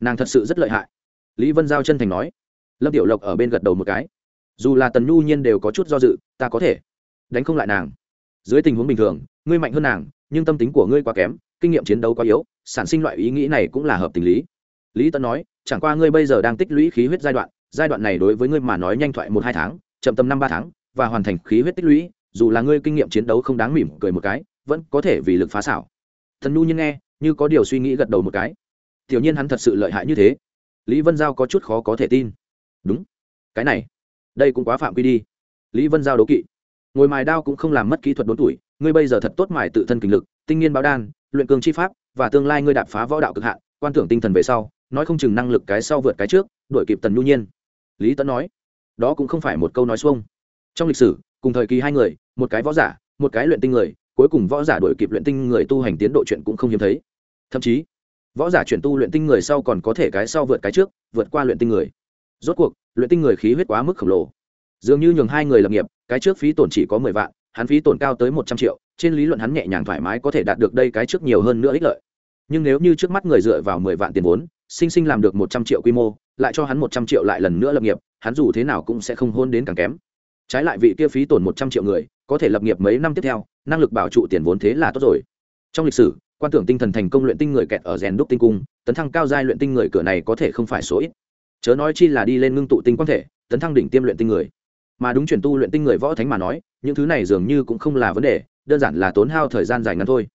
nàng thật sự rất lợi hại. Lý vân giao chân thành nói. Lâm tiểu lộc ở bên gật đầu một cái. Dù là tần nhu nhiên đều có chút do dự, ta có thể đánh không lại nàng. Dưới tình huống bình thường, ngươi mạnh hơn nàng, nhưng tâm tính của ngươi quá kém, kinh nghiệm chiến đấu quá yếu, sản sinh loại ý nghĩ này cũng là hợp tình lý. Lý tấn nói, chẳng qua ngươi bây giờ đang tích lũy khí huyết giai đoạn giai đoạn này đối với ngươi mà nói nhanh thoại một hai tháng chậm tầm năm ba tháng, và hoàn thành khí huyết tích lũy, dù là ngươi kinh nghiệm chiến đấu không đáng mỉm cười một cái, vẫn có thể vì lực phá xảo. Thần nhu nhiên nghe, như có điều suy nghĩ gật đầu một cái. Tiểu nhiên hắn thật sự lợi hại như thế. Lý vân giao có chút khó có thể tin. Đúng. Cái này, đây cũng quá phạm quy đi. Lý vân giao đố kỵ. Ngồi mài đao cũng không làm mất kỹ thuật đốn tuổi, ngươi bây giờ thật tốt mài tự thân kinh lực, tinh nghiên báo đan, luyện cường chi pháp, và tương lai ngươi đạp phá võ đạo cực hạn, quan tưởng tinh thần về sau, nói không chừng năng lực cái sau vượt cái trước, đuổi kịp tần nhu nhiên. Lý tấn nói đó cũng không phải một câu nói xuông. Trong lịch sử, cùng thời kỳ hai người, một cái võ giả, một cái luyện tinh người, cuối cùng võ giả đuổi kịp luyện tinh người tu hành tiến độ chuyện cũng không hiếm thấy. Thậm chí, võ giả chuyển tu luyện tinh người sau còn có thể cái sau vượt cái trước, vượt qua luyện tinh người. Rốt cuộc, luyện tinh người khí huyết quá mức khổng lồ. Dường như nhường hai người lập nghiệp, cái trước phí tổn chỉ có mười vạn, hắn phí tổn cao tới một trăm triệu, trên lý luận hắn nhẹ nhàng thoải mái có thể đạt được đây cái trước nhiều hơn nữa ích lợi. Nhưng nếu như trước mắt người dựa vào mười vạn tiền vốn sinh sinh làm được một trăm triệu quy mô, lại cho hắn một trăm triệu lại lần nữa lập nghiệp, hắn dù thế nào cũng sẽ không hôn đến càng kém. Trái lại vị kia phí tổn một trăm triệu người, có thể lập nghiệp mấy năm tiếp theo, năng lực bảo trụ tiền vốn thế là tốt rồi. Trong lịch sử, quan tưởng tinh thần thành công luyện tinh người kẹt ở rèn đúc tinh cung, tấn thăng cao giai luyện tinh người cửa này có thể không phải số ít. Chớ nói chi là đi lên ngưng tụ tinh quan thể, tấn thăng đỉnh tiêm luyện tinh người. Mà đúng chuyển tu luyện tinh người võ thánh mà nói, những thứ này dường như cũng không là vấn đề, đơn giản là tốn hao thời gian dài ngắn thôi.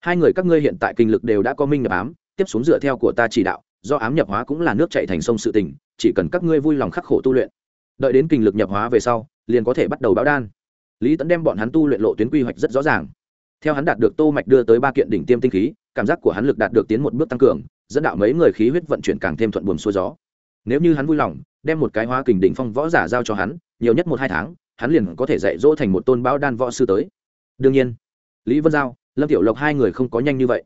Hai người các ngươi hiện tại kinh lực đều đã có minh nhập ám, tiếp xuống dựa theo của ta chỉ đạo do ám nhập hóa cũng là nước chạy thành sông sự tình, chỉ cần các ngươi vui lòng khắc khổ tu luyện. Đợi đến kinh lực nhập hóa về sau, liền có thể bắt đầu báo đan. Lý tẫn đem bọn hắn tu luyện lộ tuyến quy hoạch rất rõ ràng. Theo hắn đạt được tô mạch đưa tới ba kiện đỉnh tiêm tinh khí, cảm giác của hắn lực đạt được tiến một bước tăng cường, dẫn đạo mấy người khí huyết vận chuyển càng thêm thuận buồm xuôi gió. Nếu như hắn vui lòng, đem một cái hóa kình đỉnh phong võ giả giao cho hắn, nhiều nhất một hai tháng, hắn liền có thể dạy dỗ thành một tôn báo đan võ sư tới. Đương nhiên, lý vân giao, lâm tiểu lộc hai người không có nhanh như vậy.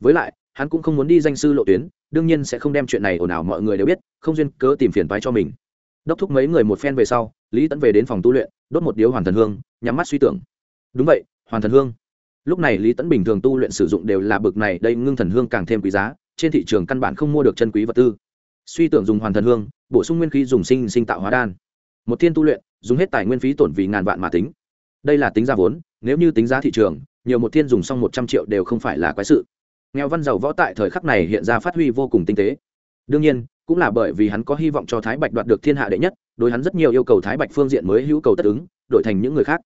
Với lại hắn cũng không muốn đi danh sư lộ tuyến, đương nhiên sẽ không đem chuyện này ồn ào mọi người đều biết, không duyên cớ tìm phiền phái cho mình. Đốc thúc mấy người một phen về sau, lý tẫn về đến phòng tu luyện, đốt một điếu hoàn thần hương, nhắm mắt suy tưởng. Đúng vậy, hoàn thần hương. Lúc này lý tẫn bình thường tu luyện sử dụng đều là bực này, đây ngưng thần hương càng thêm quý giá, trên thị trường căn bản không mua được chân quý vật tư. Suy tưởng dùng hoàn thần hương, bổ sung nguyên khí dùng sinh sinh tạo hóa đan. Một thiên tu luyện, dùng hết tài nguyên phí tổn vì ngàn vạn mà tính. Đây là tính giá vốn, nếu như tính giá thị trường, nhiều một thiên dùng xong một trăm triệu đều không phải là quái sự nghèo văn giàu võ tại thời khắc này hiện ra phát huy vô cùng tinh tế. Đương nhiên, cũng là bởi vì hắn có hy vọng cho thái bạch đoạt được thiên hạ đệ nhất, đối hắn rất nhiều yêu cầu thái bạch phương diện mới hữu cầu tất ứng, đổi thành những người khác.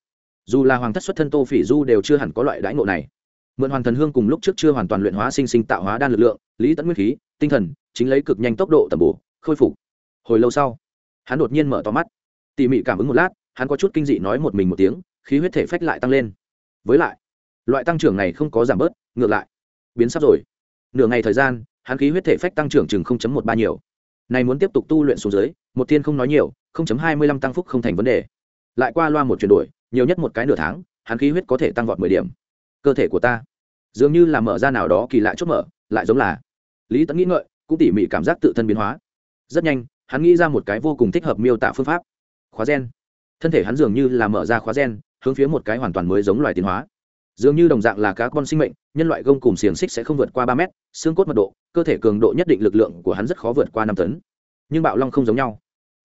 Dù là hoàng thất xuất thân tô phỉ du đều chưa hẳn có loại đãi ngộ này. Mượn hoàn thần hương cùng lúc trước chưa hoàn toàn luyện hóa sinh sinh tạo hóa đan lực lượng, lý tẫn nguyên khí, tinh thần, chính lấy cực nhanh tốc độ tầm bổ, khôi phục. Hồi lâu sau, hắn đột nhiên mở to mắt. Tỉ mỉ cảm ứng một lát, hắn có chút kinh dị nói một mình một tiếng, khí huyết thể phách lại tăng lên. Với lại, loại tăng trưởng này không có giảm bớt, ngược lại biến sắp rồi. Nửa ngày thời gian, hắn khí huyết thể phách tăng trưởng chừng một ba nhiều. Này muốn tiếp tục tu luyện xuống dưới, một tiên không nói nhiều hai mươi lăm tăng phúc không thành vấn đề. Lại qua loa một chuyển đổi, nhiều nhất một cái nửa tháng, hắn khí huyết có thể tăng vọt mười điểm. Cơ thể của ta dường như là mở ra nào đó kỳ lạ chốt mở, lại giống là lý tẫn nghĩ ngợi, cũng tỉ mỉ cảm giác tự thân biến hóa. Rất nhanh, hắn nghĩ ra một cái vô cùng thích hợp miêu tả phương pháp. Khóa gen. Thân thể hắn dường như là mở ra khóa gen, hướng phía một cái hoàn toàn mới giống loài tiến hóa dường như đồng dạng là cá con sinh mệnh, nhân loại gông cùng xiềng xích sẽ không vượt qua ba mét, xương cốt mật độ, cơ thể cường độ nhất định lực lượng của hắn rất khó vượt qua năm tấn. Nhưng bạo long không giống nhau.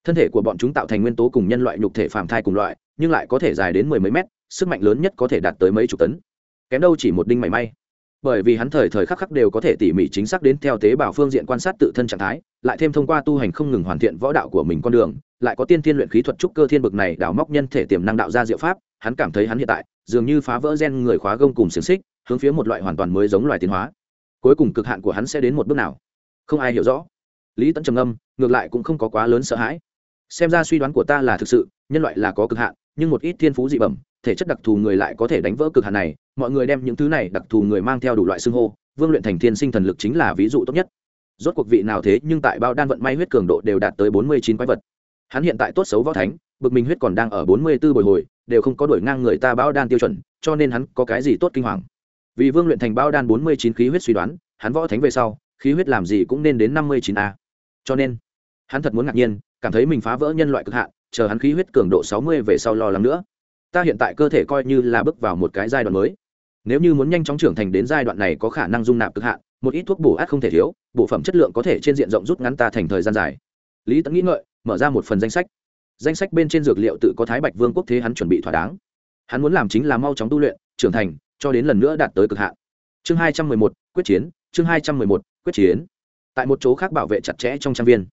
Thân thể của bọn chúng tạo thành nguyên tố cùng nhân loại nhục thể phàm thai cùng loại, nhưng lại có thể dài đến mười mấy mét, sức mạnh lớn nhất có thể đạt tới mấy chục tấn. Kém đâu chỉ một đinh mảy may. Bởi vì hắn thời thời khắc khắc đều có thể tỉ mỉ chính xác đến theo tế bào phương diện quan sát tự thân trạng thái, lại thêm thông qua tu hành không ngừng hoàn thiện võ đạo của mình con đường lại có tiên thiên luyện khí thuật trúc cơ thiên bực này đào móc nhân thể tiềm năng đạo ra diệu pháp, hắn cảm thấy hắn hiện tại, dường như phá vỡ gen người khóa gông cùng xiềng xích, hướng phía một loại hoàn toàn mới giống loài tiến hóa. Cuối cùng cực hạn của hắn sẽ đến một bước nào? Không ai hiểu rõ. Lý tẫn trầm âm ngược lại cũng không có quá lớn sợ hãi. Xem ra suy đoán của ta là thực sự, nhân loại là có cực hạn, nhưng một ít thiên phú dị bẩm, thể chất đặc thù người lại có thể đánh vỡ cực hạn này, mọi người đem những thứ này đặc thù người mang theo đủ loại xưng hô, vương luyện thành thiên sinh thần lực chính là ví dụ tốt nhất. Rốt cuộc vị nào thế nhưng tại bao đan vận may huyết cường độ đều đạt tới bốn mươi chín quái vật hắn hiện tại tốt xấu võ thánh, bực mình huyết còn đang ở bốn mươi b ố bồi hồi, đều không có đổi ngang người ta bão đan tiêu chuẩn, cho nên hắn có cái gì tốt kinh hoàng. Vì vương luyện thành bão đan bốn mươi chín khí huyết suy đoán, hắn võ thánh về sau, khí huyết làm gì cũng nên đến năm mươi chín a. Cho nên, hắn thật muốn ngạc nhiên, cảm thấy mình phá vỡ nhân loại cực hạn, chờ hắn khí huyết cường độ sáu mươi về sau lo lắng nữa. Ta hiện tại cơ thể coi như là bước vào một cái giai đoạn mới. Nếu như muốn nhanh chóng trưởng thành đến giai đoạn này có khả năng dung nạp cực hạn, một ít thuốc bổ át không thể thiếu bộ phẩm chất lượng có thể trên diện rộng rút ngắn ta thành thời gian dài. Lý tẫn nghĩ ngợi mở ra một phần danh sách. Danh sách bên trên dược liệu tự có thái bạch vương quốc thế hắn chuẩn bị thỏa đáng. Hắn muốn làm chính là mau chóng tu luyện, trưởng thành, cho đến lần nữa đạt tới cực hạn. Chương hai trăm mười một, quyết chiến, chương hai trăm mười một, quyết chiến. Tại một chỗ khác bảo vệ chặt chẽ trong trang viên.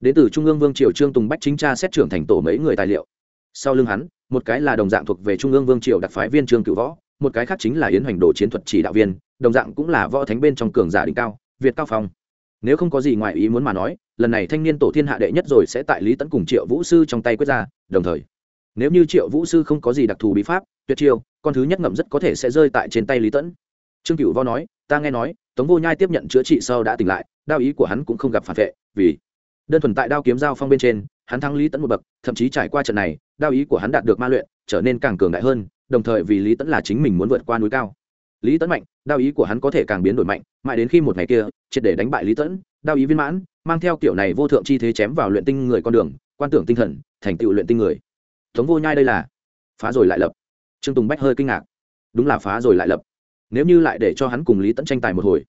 Đến từ trung ương vương triều trương tùng bách chính tra xét trưởng thành tổ mấy người tài liệu. Sau lưng hắn, một cái là đồng dạng thuộc về trung ương vương triều đặc phái viên trương cựu võ, một cái khác chính là yến hoành đồ chiến thuật chỉ đạo viên, đồng dạng cũng là võ thánh bên trong cường giả đỉnh cao, việt cao phong nếu không có gì ngoài ý muốn mà nói, lần này thanh niên tổ thiên hạ đệ nhất rồi sẽ tại lý tấn cùng triệu vũ sư trong tay quyết ra, đồng thời, nếu như triệu vũ sư không có gì đặc thù bí pháp, tuyệt chiêu, con thứ nhất ngậm rất có thể sẽ rơi tại trên tay lý tẫn trương Cửu vo nói, ta nghe nói, tống vô nhai tiếp nhận chữa trị sau đã tỉnh lại, đao ý của hắn cũng không gặp phản vệ, vì đơn thuần tại đao kiếm giao phong bên trên, hắn thắng lý tẫn một bậc, thậm chí trải qua trận này, đao ý của hắn đạt được ma luyện, trở nên càng cường đại hơn, đồng thời vì lý tẫn là chính mình muốn vượt qua núi cao lý Tấn mạnh, đao ý của hắn có thể càng biến đổi mạnh, mãi đến khi một ngày kia, triệt để đánh bại lý tẫn đao ý viên mãn, mang theo kiểu này vô thượng chi thế chém vào luyện tinh người con đường, quan tưởng tinh thần, thành tựu luyện tinh người. Tống vô nhai đây là phá rồi lại lập. Trương tùng bách hơi kinh ngạc. Đúng là phá rồi lại lập. Nếu như lại để cho hắn cùng lý tẫn tranh tài một hồi.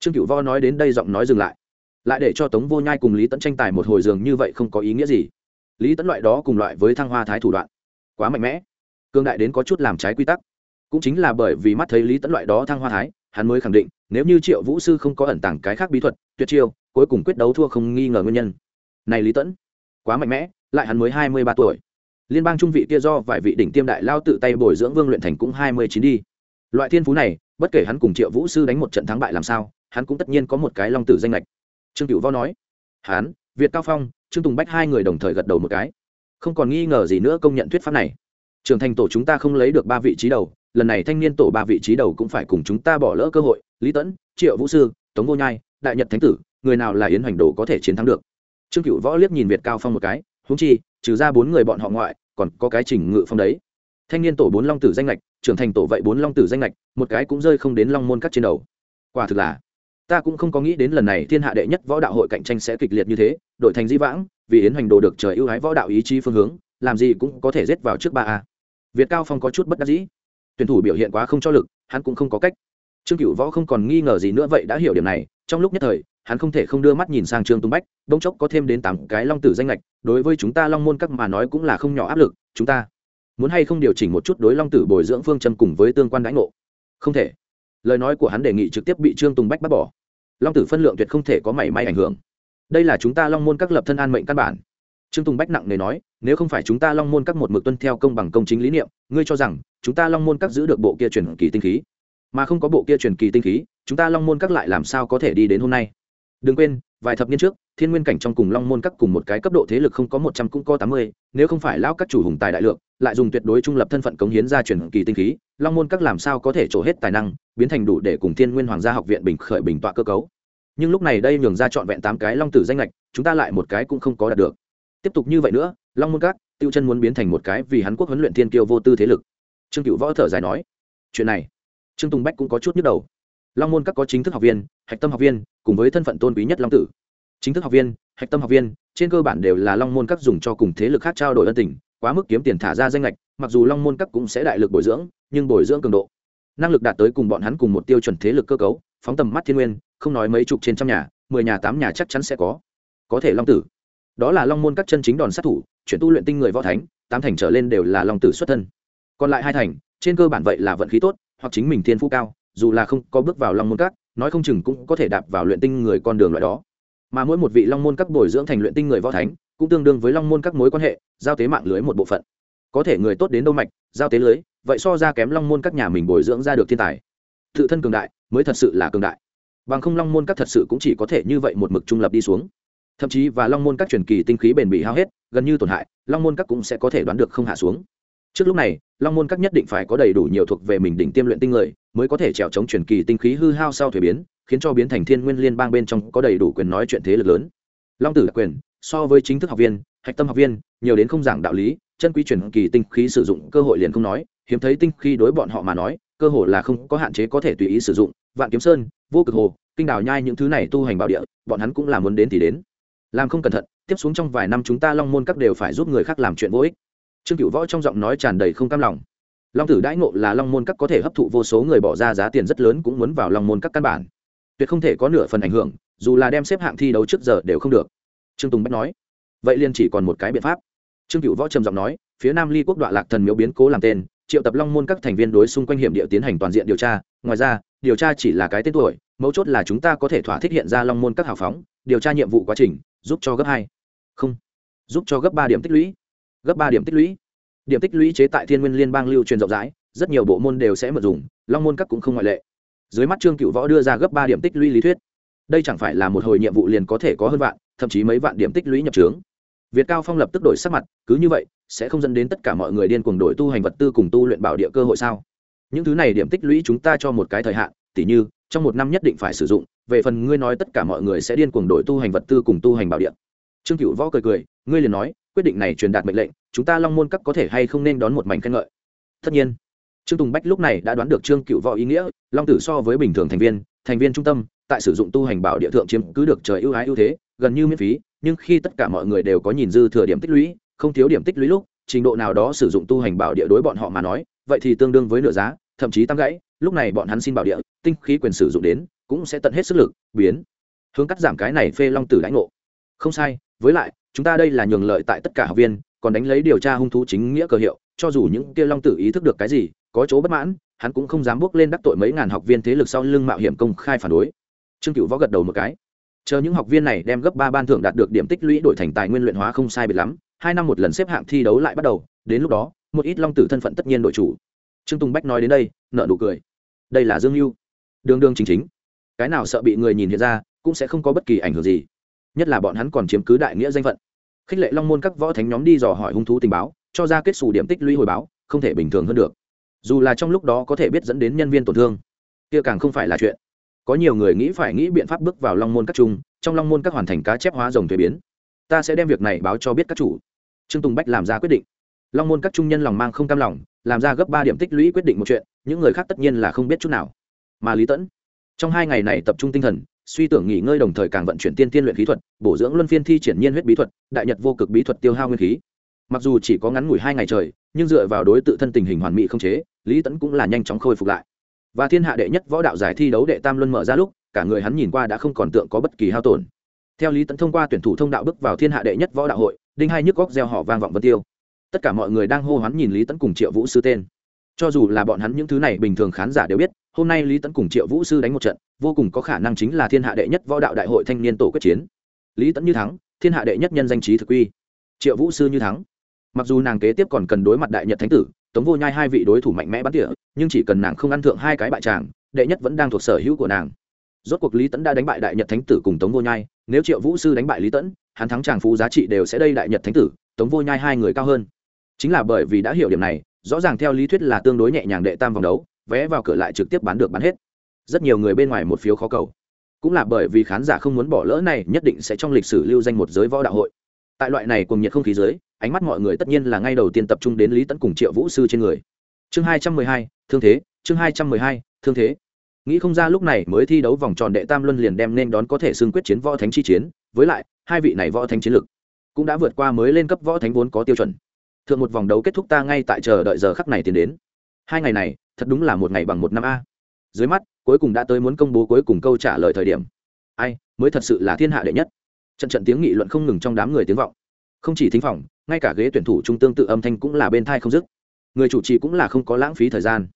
Trương cựu vo nói đến đây giọng nói dừng lại. Lại để cho tống vô nhai cùng lý tẫn tranh tài một hồi dường như vậy không có ý nghĩa gì. Lý tẫn loại đó cùng loại với thăng hoa thái thủ đoạn. Quá mạnh mẽ. Cương đại đến có chút làm trái quy tắc cũng chính là bởi vì mắt thấy lý tẫn loại đó thăng hoa thái, hắn mới khẳng định, nếu như triệu vũ sư không có ẩn tàng cái khác bí thuật, tuyệt chiêu, cuối cùng quyết đấu thua không nghi ngờ nguyên nhân. Này lý tẫn quá mạnh mẽ, lại hắn mới hai mươi ba tuổi. Liên bang trung vị kia do vài vị đỉnh tiêm đại lao tự tay bồi dưỡng vương luyện thành cũng hai mươi chín đi. Loại thiên phú này, bất kể hắn cùng triệu vũ sư đánh một trận thắng bại làm sao, hắn cũng tất nhiên có một cái long tử danh lệch. Trương cựu võ nói hắn việt cao phong, trương tùng bách hai người đồng thời gật đầu một cái. Không còn nghi ngờ gì nữa công nhận thuyết pháp này. Trưởng thành tổ chúng ta không lấy được ba vị trí đầu lần này thanh niên tổ ba vị trí đầu cũng phải cùng chúng ta bỏ lỡ cơ hội, lý tẫn triệu vũ sư, tống vô nhai, đại nhật thánh tử, người nào là yến hoành đồ có thể chiến thắng được? Trương cựu võ liếc nhìn việt cao phong một cái húng chi, trừ ra bốn người bọn họ ngoại, còn có cái trình ngự phong đấy. Thanh niên tổ bốn long tử danh lệch trưởng thành tổ vậy bốn long tử danh lệch một cái cũng rơi không đến long môn cắt trên đầu. Quả thực là, ta cũng không có nghĩ đến lần này thiên hạ đệ nhất võ đạo hội cạnh tranh sẽ kịch liệt như thế, đội thành di vãng, vì yến hoành đồ được trời ưu ái võ đạo ý chí phương hướng, làm gì cũng có thể rết vào trước ba a. Việt cao phong có chút bất đắc dĩ tuyển thủ biểu hiện quá không cho lực, hắn cũng không có cách. Trương cựu võ không còn nghi ngờ gì nữa vậy đã hiểu điểm này, trong lúc nhất thời, hắn không thể không đưa mắt nhìn sang trương tung bách đông chốc có thêm đến tám cái long tử danh lệch đối với chúng ta long môn các mà nói cũng là không nhỏ áp lực, chúng ta muốn hay không điều chỉnh một chút đối long tử bồi dưỡng phương châm cùng với tương quan đãi ngộ? Không thể. Lời nói của hắn đề nghị trực tiếp bị trương tùng bách bác bỏ. Long tử phân lượng tuyệt không thể có mảy may ảnh hưởng. Đây là chúng ta long môn các lập thân an mệnh căn bản trương tùng bách nặng nề nói, nếu không phải chúng ta long môn các một mực tuân theo công bằng công chính lý niệm, ngươi cho rằng chúng ta long môn các giữ được bộ kia truyền kỳ tinh khí? Mà không có bộ kia truyền kỳ tinh khí, chúng ta long môn các lại làm sao có thể đi đến hôm nay? Đừng quên, vài thập niên trước, thiên nguyên cảnh trong cùng long môn các cùng một cái cấp độ thế lực không có một trăm cũng có tám mươi, nếu không phải lão các chủ hùng tài đại lượng, lại dùng tuyệt đối trung lập thân phận cống hiến ra truyền kỳ tinh khí, long môn các làm sao có thể trổ hết tài năng, biến thành đủ để cùng thiên nguyên hoàng gia học viện bình khởi bình tọa cơ cấu? Nhưng lúc này đây nhường ra trọn vẹn tám cái long tử danh lệch chúng ta lại một cái cũng không có đạt được tiếp tục như vậy nữa, long môn các, tiêu chân muốn biến thành một cái vì hắn quốc huấn luyện thiên kiêu vô tư thế lực. Trương cựu võ thở dài nói, chuyện này. Trương tùng bách cũng có chút nhức đầu. Long môn các có chính thức học viên, hạch tâm học viên, cùng với thân phận tôn quý nhất long tử. Chính thức học viên, hạch tâm học viên, trên cơ bản đều là long môn các dùng cho cùng thế lực khác trao đổi ân tình, quá mức kiếm tiền thả ra danh lệch mặc dù long môn các cũng sẽ đại lực bồi dưỡng, nhưng bồi dưỡng cường độ, năng lực đạt tới cùng bọn hắn cùng một tiêu chuẩn thế lực cơ cấu, phóng tầm mắt thiên nguyên, không nói mấy chục trên trăm nhà, mười nhà tám nhà chắc chắn sẽ có có thể long tử đó là long môn các chân chính đòn sát thủ, chuyển tu luyện tinh người võ thánh, tám thành trở lên đều là long tử xuất thân. Còn lại hai thành, trên cơ bản vậy là vận khí tốt, hoặc chính mình thiên phú cao, dù là không có bước vào long môn các, nói không chừng cũng có thể đạp vào luyện tinh người con đường loại đó. Mà mỗi một vị long môn các bồi dưỡng thành luyện tinh người võ thánh, cũng tương đương với long môn các mối quan hệ, giao tế mạng lưới một bộ phận. Có thể người tốt đến đâu mạch, giao tế lưới, vậy so ra kém long môn các nhà mình bồi dưỡng ra được thiên tài. Tự thân cường đại, mới thật sự là cường đại. Bằng không long môn các thật sự cũng chỉ có thể như vậy một mực trung lập đi xuống thậm chí và long môn các truyền kỳ tinh khí bền bị hao hết, gần như tổn hại, long môn các cũng sẽ có thể đoán được không hạ xuống. Trước lúc này, long môn các nhất định phải có đầy đủ nhiều thuộc về mình đỉnh tiêm luyện tinh người, mới có thể trèo chống truyền kỳ tinh khí hư hao sau thuế biến, khiến cho biến thành thiên nguyên liên bang bên trong có đầy đủ quyền nói chuyện thế lực lớn. Long tử đặc quyền, so với chính thức học viên, hạch tâm học viên, nhiều đến không giảng đạo lý, chân quý truyền kỳ tinh khí sử dụng, cơ hội liền không nói, hiếm thấy tinh khí đối bọn họ mà nói, cơ hội là không có hạn chế có thể tùy ý sử dụng. Vạn kiếm sơn, vô cực hồ, kinh đào nhai những thứ này tu hành bảo địa, bọn hắn cũng là muốn đến thì đến làm không cẩn thận, tiếp xuống trong vài năm chúng ta long môn các đều phải giúp người khác làm chuyện vô ích. Trương cựu võ trong giọng nói tràn đầy không cam lòng. Long tử đãi ngộ là long môn các có thể hấp thụ vô số người bỏ ra giá tiền rất lớn cũng muốn vào long môn các căn bản. Tuyệt không thể có nửa phần ảnh hưởng, dù là đem xếp hạng thi đấu trước giờ đều không được. Trương tùng bách nói, vậy liền chỉ còn một cái biện pháp. Trương cựu võ trầm giọng nói, phía nam ly quốc đoạn lạc thần miếu biến cố làm tên triệu tập long môn các thành viên đối xung quanh hiểm địa tiến hành toàn diện điều tra. Ngoài ra, điều tra chỉ là cái tên tuổi, mấu chốt là chúng ta có thể thỏa thích hiện ra long môn các hào phóng, điều tra nhiệm vụ quá trình, giúp cho gấp hai. Không. Giúp cho gấp ba điểm tích lũy. Gấp ba điểm tích lũy. Điểm tích lũy chế tại thiên nguyên liên bang lưu truyền rộng rãi, rất nhiều bộ môn đều sẽ mượn dùng, long môn các cũng không ngoại lệ. Dưới mắt trương cựu võ đưa ra gấp ba điểm tích lũy lý thuyết. Đây chẳng phải là một hồi nhiệm vụ liền có thể có hơn vạn, thậm chí mấy vạn điểm tích lũy nhập trướng việt cao phong lập tức đổi sắc mặt, cứ như vậy, sẽ không dẫn đến tất cả mọi người điên cuồng đổi tu hành vật tư cùng tu luyện bảo địa cơ hội sao? Những thứ này điểm tích lũy chúng ta cho một cái thời hạn, tỉ như, trong một năm nhất định phải sử dụng, về phần ngươi nói tất cả mọi người sẽ điên cuồng đổi tu hành vật tư cùng tu hành bảo địa. Trương Cửu võ cười cười, ngươi liền nói, quyết định này truyền đạt mệnh lệnh, chúng ta long môn các có thể hay không nên đón một mảnh khen ngợi? Tất nhiên. Trương tùng bách lúc này đã đoán được trương Cửu võ ý nghĩa, long tử so với bình thường thành viên thành viên trung tâm, tại sử dụng tu hành bảo địa thượng chiếm cứ được trời ưu ái ưu thế, gần như miễn phí, nhưng khi tất cả mọi người đều có nhìn dư thừa điểm tích lũy, không thiếu điểm tích lũy lúc, trình độ nào đó sử dụng tu hành bảo địa đối bọn họ mà nói, vậy thì tương đương với nửa giá, thậm chí tăng gãy, lúc này bọn hắn xin bảo địa, tinh khí quyền sử dụng đến, cũng sẽ tận hết sức lực, biến. Hướng cắt giảm cái này phê long tử lãnh ngộ. Không sai, với lại, chúng ta đây là nhường lợi tại tất cả học viên, còn đánh lấy điều tra hung thú chính nghĩa cờ hiệu, cho dù những kia long tử ý thức được cái gì, có chỗ bất mãn hắn cũng không dám bước lên đắc tội mấy ngàn học viên thế lực sau lưng mạo hiểm công khai phản đối. Trương cựu võ gật đầu một cái. Chờ những học viên này đem gấp ba ban thưởng đạt được điểm tích lũy đổi thành tài nguyên luyện hóa không sai biệt lắm, hai năm một lần xếp hạng thi đấu lại bắt đầu, đến lúc đó, một ít long tử thân phận tất nhiên đội chủ. Trương tùng bách nói đến đây nợ nụ cười. Đây là dương mưu đương đương chính chính. Cái nào sợ bị người nhìn hiện ra, cũng sẽ không có bất kỳ ảnh hưởng gì. Nhất là bọn hắn còn chiếm cứ đại nghĩa danh phận. Khích lệ long môn các võ thánh nhóm đi dò hỏi hung thú tình báo, cho ra kết xù điểm tích lũy hồi báo, không thể bình thường hơn được dù là trong lúc đó có thể biết dẫn đến nhân viên tổn thương, kia càng không phải là chuyện. Có nhiều người nghĩ phải nghĩ biện pháp bước vào long môn các trung, trong long môn các hoàn thành cá chép hóa rồng thuế biến. Ta sẽ đem việc này báo cho biết các chủ. Trương tùng bách làm ra quyết định. Long môn các trung nhân lòng mang không cam lòng, làm ra gấp ba điểm tích lũy quyết định một chuyện, những người khác tất nhiên là không biết chút nào. Mà lý tẫn, trong hai ngày này tập trung tinh thần, suy tưởng nghỉ ngơi đồng thời càng vận chuyển tiên tiên luyện khí thuật, bổ dưỡng luân phiên thi triển nhiên huyết bí thuật, đại nhật vô cực bí thuật tiêu hao nguyên khí mặc dù chỉ có ngắn ngủi hai ngày trời, nhưng dựa vào đối tự thân tình hình hoàn mỹ không chế, lý tẫn cũng là nhanh chóng khôi phục lại. Và thiên hạ đệ nhất võ đạo giải thi đấu đệ tam luân mở ra lúc, cả người hắn nhìn qua đã không còn tượng có bất kỳ hao tổn. Theo lý tẫn thông qua tuyển thủ thông đạo bước vào thiên hạ đệ nhất võ đạo hội, đinh hai nhức góc gieo họ vang vọng vân tiêu. Tất cả mọi người đang hô hoán nhìn lý tẫn cùng triệu vũ sư tên. Cho dù là bọn hắn những thứ này bình thường khán giả đều biết, hôm nay lý tẫn cùng triệu vũ sư đánh một trận, vô cùng có khả năng chính là thiên hạ đệ nhất võ đạo đại hội thanh niên tổ quyết chiến. Lý tẫn như thắng, thiên hạ đệ nhất nhân danh trí thực quy triệu vũ sư như thắng mặc dù nàng kế tiếp còn cần đối mặt đại nhật thánh tử, tống vô nhai hai vị đối thủ mạnh mẽ bắn tỉa, nhưng chỉ cần nàng không ăn thượng hai cái bại tràng, đệ nhất vẫn đang thuộc sở hữu của nàng. Rốt cuộc lý tẫn đã đánh bại đại nhật thánh tử cùng tống vô nhai, nếu triệu vũ sư đánh bại lý tẫn hắn thắng tràng phú giá trị đều sẽ đây đại nhật thánh tử, tống vô nhai hai người cao hơn. Chính là bởi vì đã hiểu điểm này, rõ ràng theo lý thuyết là tương đối nhẹ nhàng đệ tam vòng đấu, vé vào cửa lại trực tiếp bán được bán hết. Rất nhiều người bên ngoài một phiếu khó cầu. Cũng là bởi vì khán giả không muốn bỏ lỡ này, nhất định sẽ trong lịch sử lưu danh một giới võ đạo hội. Tại loại này cùng nhiệt không khí giới ánh mắt mọi người tất nhiên là ngay đầu tiên tập trung đến lý tẫn cùng triệu vũ sư trên người. Chương hai trăm mười hai, thương thế, chương hai trăm mười hai, thương thế. Nghĩ không ra lúc này mới thi đấu vòng tròn đệ tam luân liền đem nên đón có thể xưng quyết chiến võ thánh chi chiến, với lại, hai vị này võ thánh chiến lực cũng đã vượt qua mới lên cấp võ thánh vốn có tiêu chuẩn. Thượng một vòng đấu kết thúc ta ngay tại chờ đợi giờ khắc này tiến đến. Hai ngày này, thật đúng là một ngày bằng một năm a. Dưới mắt, cuối cùng đã tới muốn công bố cuối cùng câu trả lời thời điểm. Ai, mới thật sự là thiên hạ đệ nhất. Trận trận tiếng nghị luận không ngừng trong đám người tiếng vọng. Không chỉ thính phòng ngay cả ghế tuyển thủ trung tương tự âm thanh cũng là bên thai không dứt. Người chủ trì cũng là không có lãng phí thời gian.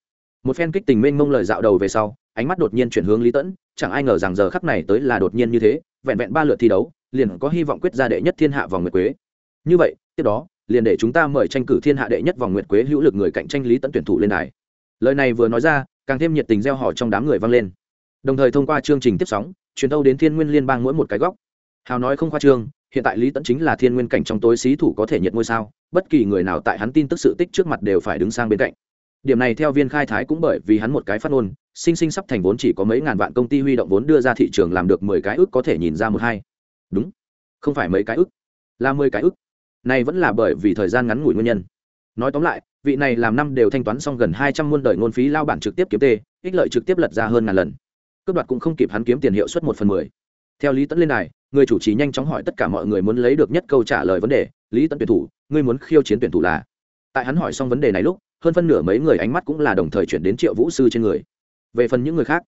Một phen kích tình mênh mông lời dạo đầu về sau, ánh mắt đột nhiên chuyển hướng lý tẫn, chẳng ai ngờ rằng giờ khắc này tới là đột nhiên như thế, vẹn vẹn ba lượt thi đấu, liền có hy vọng quyết ra đệ nhất thiên hạ vòng nguyệt quế. Như vậy, tiếp đó, liền để chúng ta mời tranh cử thiên hạ đệ nhất vòng nguyệt quế hữu lực người cạnh tranh lý tẫn tuyển thủ lên đài. Lời này vừa nói ra, càng thêm nhiệt tình gieo họ trong đám người vang lên. Đồng thời thông qua chương trình tiếp sóng, truyền thâu đến thiên nguyên liên bang mỗi một cái góc. Hào nói không khoa trương hiện tại lý tẫn chính là thiên nguyên cảnh trong tối xí thủ có thể nhiệt ngôi sao, bất kỳ người nào tại hắn tin tức sự tích trước mặt đều phải đứng sang bên cạnh. Điểm này theo viên khai thái cũng bởi vì hắn một cái phát ngôn, sinh sinh sắp thành vốn chỉ có mấy ngàn vạn công ty huy động vốn đưa ra thị trường làm được mười cái ước có thể nhìn ra một hai. Đúng, không phải mấy cái ước, là mười cái ước. Này vẫn là bởi vì thời gian ngắn ngủi nguyên nhân. Nói tóm lại, vị này làm năm đều thanh toán xong gần hai trăm muôn đời ngôn phí lao bản trực tiếp kiếm tê, ích lợi trực tiếp lật ra hơn ngàn lần. Cướp đoạt cũng không kịp hắn kiếm tiền hiệu suất một phần mười theo lý tẫn lên này người chủ trì nhanh chóng hỏi tất cả mọi người muốn lấy được nhất câu trả lời vấn đề, lý tẫn tuyển thủ, ngươi muốn khiêu chiến tuyển thủ là? Tại hắn hỏi xong vấn đề này lúc, hơn phân nửa mấy người ánh mắt cũng là đồng thời chuyển đến triệu vũ sư trên người. Về phần những người khác,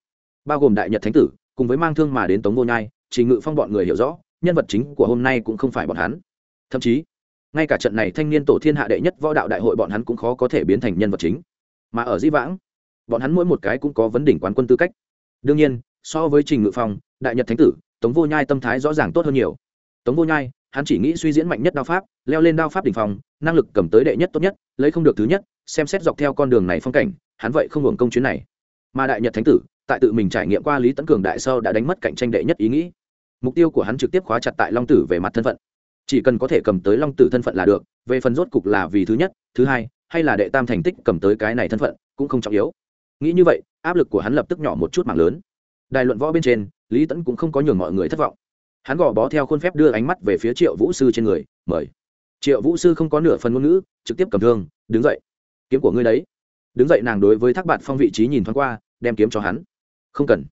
bao gồm đại nhật thánh tử, cùng với mang thương mà đến tống vô nhai chỉ ngự phong bọn người hiểu rõ, nhân vật chính của hôm nay cũng không phải bọn hắn. Thậm chí, ngay cả trận này thanh niên tổ thiên hạ đệ nhất võ đạo đại hội bọn hắn cũng khó có thể biến thành nhân vật chính. Mà ở di vãng, bọn hắn mỗi một cái cũng có vấn đỉnh quán quân tư cách. Đương nhiên, so với trình ngự phong, đại nhật thánh tử tống vô nhai tâm thái rõ ràng tốt hơn nhiều. Tống vô nhai, hắn chỉ nghĩ suy diễn mạnh nhất đao pháp, leo lên đao pháp đ ỉ n h phòng năng lực cầm tới đệ nhất tốt nhất, lấy không được thứ nhất, xem xét dọc theo con đường này phong cảnh, hắn vậy không hưởng công chuyến này. Mà đại nhật thánh tử, tại tự mình trải nghiệm qua lý tấn cường đại sơ đã đánh mất cạnh tranh đệ nhất ý nghĩ. Mục tiêu của hắn trực tiếp khóa chặt tại long tử về mặt thân phận. Chỉ cần có thể cầm tới long tử thân phận là được, về phần rốt cục là vì thứ nhất, thứ hai, hay là đệ tam thành tích cầm tới cái này thân phận, cũng không trọng yếu. Nghĩ như vậy, áp lực của hắn lập tức nhỏ một chút mạng lớn. Đài luận võ bên trên lý tẫn cũng không có nhường mọi người thất vọng. Hắn gò bó theo khuôn phép đưa ánh mắt về phía triệu vũ sư trên người, mời. Triệu vũ sư không có nửa phần ngôn ngữ, trực tiếp cầm thương, đứng dậy. Kiếm của ngươi đấy. Đứng dậy nàng đối với thác bạn phong vị trí nhìn thoáng qua, đem kiếm cho hắn. Không cần.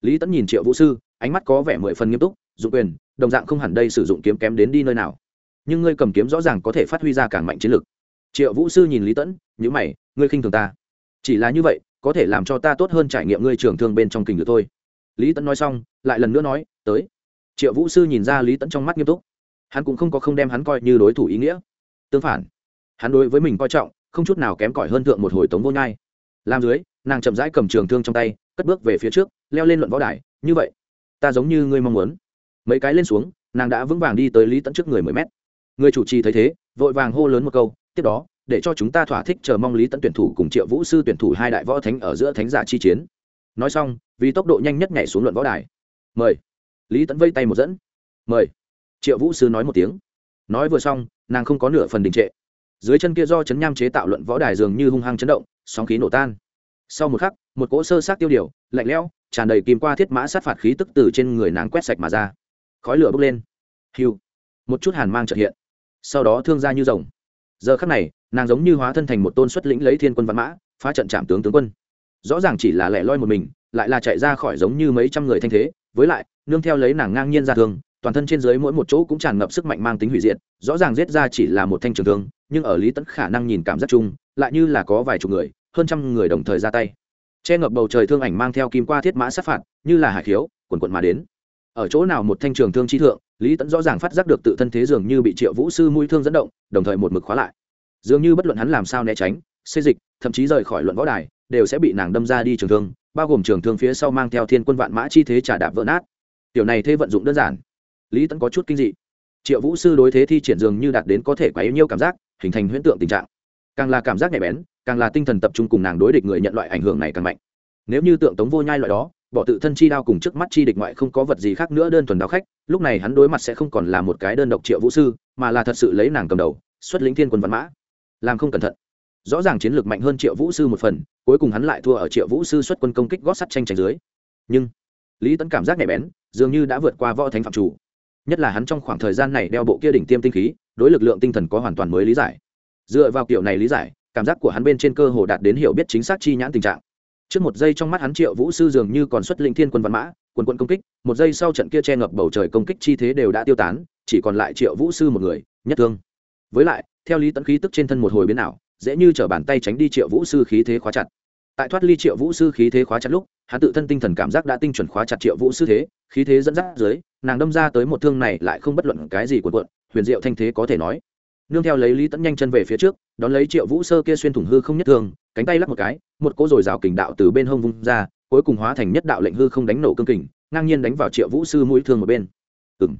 Lý tẫn nhìn triệu vũ sư, ánh mắt có vẻ mười phần nghiêm túc, dụng quyền, đồng dạng không hẳn đây sử dụng kiếm kém đến đi nơi nào. Nhưng ngươi cầm kiếm rõ ràng có thể phát huy ra càng mạnh chiến lực. Triệu vũ sư nhìn lý tẫn nhữ mày, ngươi khinh thường ta. Chỉ là như vậy, có thể làm cho ta tốt hơn trải nghiệm ngươi trường thương bên trong kình được thôi lý tẫn nói xong, lại lần nữa nói, tới. Triệu vũ sư nhìn ra lý tẫn trong mắt nghiêm túc. Hắn cũng không có không đem hắn coi như đối thủ ý nghĩa. Tương phản, hắn đối với mình coi trọng, không chút nào kém cỏi hơn thượng một hồi tống vô nhai. Làm dưới, nàng chậm rãi cầm trường thương trong tay, cất bước về phía trước, leo lên luận võ đài, như vậy, ta giống như ngươi mong muốn. Mấy cái lên xuống, nàng đã vững vàng đi tới lý tẫn trước người mười mét. Người chủ trì thấy thế, vội vàng hô lớn một câu, tiếp đó, để cho chúng ta thỏa thích chờ mong lý tẫn tuyển thủ cùng triệu vũ sư tuyển thủ hai đại võ thánh ở giữa thánh giả chi chiến nói xong, vì tốc độ nhanh nhất nhảy xuống luận võ đài. Mời. Lý tẫn vây tay một dẫn. Mời. Triệu vũ sư nói một tiếng. Nói vừa xong, nàng không có nửa phần đình trệ. Dưới chân kia do chấn nham chế tạo luận võ đài dường như hung hăng chấn động, sóng khí nổ tan. Sau một khắc, một cỗ sơ sát tiêu điều, lạnh lẽo, tràn đầy kìm qua thiết mã sát phạt khí tức từ trên người nàng quét sạch mà ra. Khói lửa bốc lên. Hiu. Một chút hàn mang trợ hiện. Sau đó thương ra như rồng. Giờ khắc này, nàng giống như hóa thân thành một tôn xuất lĩnh lấy thiên quân văn mã, phá trận trạm tướng tướng quân rõ ràng chỉ là lẻ loi một mình, lại là chạy ra khỏi giống như mấy trăm người thanh thế, với lại, nương theo lấy nàng ngang nhiên ra thương, toàn thân trên dưới mỗi một chỗ cũng tràn ngập sức mạnh mang tính hủy diệt, rõ ràng giết ra chỉ là một thanh trường thương, nhưng ở lý tẫn khả năng nhìn cảm giác chung, lại như là có vài chục người, hơn trăm người đồng thời ra tay. Che ngập bầu trời thương ảnh mang theo kim qua thiết mã sát phạt, như là hải khiếu, quần quận mà đến. Ở chỗ nào một thanh trường thương chi thượng, lý tẫn rõ ràng phát giác được tự thân thế dường như bị triệu vũ sư mũi thương dẫn động, đồng thời một mực khóa lại. Dường như bất luận hắn làm sao né tránh, xê dịch, thậm chí rời khỏi luận võ đài đều sẽ bị nàng đâm ra đi trường thương, bao gồm trường thương phía sau mang theo thiên quân vạn mã chi thế trả đạp vỡ nát. Tiểu này thế vận dụng đơn giản. Lý tẫn có chút kinh dị. Triệu vũ sư đối thế thi triển dường như đạt đến có thể quá yêu nhiêu cảm giác, hình thành huyễn tượng tình trạng. Càng là cảm giác nhạy bén, càng là tinh thần tập trung cùng nàng đối địch người nhận loại ảnh hưởng này càng mạnh. Nếu như tượng tống vô nhai loại đó, bỏ tự thân chi đao cùng trước mắt chi địch ngoại không có vật gì khác nữa đơn thuần đao khách, lúc này hắn đối mặt sẽ không còn là một cái đơn độc triệu vũ sư, mà là thật sự lấy nàng cầm đầu, xuất lĩnh thiên quân văn mã. Làm không cẩn thận rõ ràng chiến lược mạnh hơn triệu vũ sư một phần, cuối cùng hắn lại thua ở triệu vũ sư xuất quân công kích gót sắt tranh tranh dưới. Nhưng, lý tấn cảm giác nhạy bén, dường như đã vượt qua võ thánh phạm chủ. Nhất là hắn trong khoảng thời gian này đeo bộ kia đỉnh tiêm tinh khí, đối lực lượng tinh thần có hoàn toàn mới lý giải. Dựa vào kiểu này lý giải, cảm giác của hắn bên trên cơ hồ đạt đến hiểu biết chính xác chi nhãn tình trạng. Trước một giây trong mắt hắn triệu vũ sư dường như còn xuất linh thiên quân văn mã, quân quân công kích, một giây sau trận kia che ngập bầu trời công kích chi thế đều đã tiêu tán, chỉ còn lại triệu vũ sư một người, nhất thương. Với lại, theo lý tấn khí tức trên thân một hồi biến ảo dễ như t bàn tay tránh đi triệu vũ sư khí thế khóa chặt. Tại thoát ly triệu vũ sư khí thế khóa chặt lúc, hắn tự thân tinh thần cảm giác đã tinh chuẩn khóa chặt triệu vũ sư thế, khí thế dẫn dắt dưới, nàng đâm ra tới một thương này lại không bất luận cái gì của quận huyền diệu thanh thế có thể nói. Nương theo lấy lý tẫn nhanh chân về phía trước, đón lấy triệu vũ sơ kia xuyên thủng hư không nhất thương, cánh tay lắc một cái, một cỗ rồi rào kình đạo từ bên hông vung ra, cuối cùng hóa thành nhất đạo lệnh hư không đánh nổ cương kình, ngang nhiên đánh vào triệu vũ sư mũi thương một bên. Ừng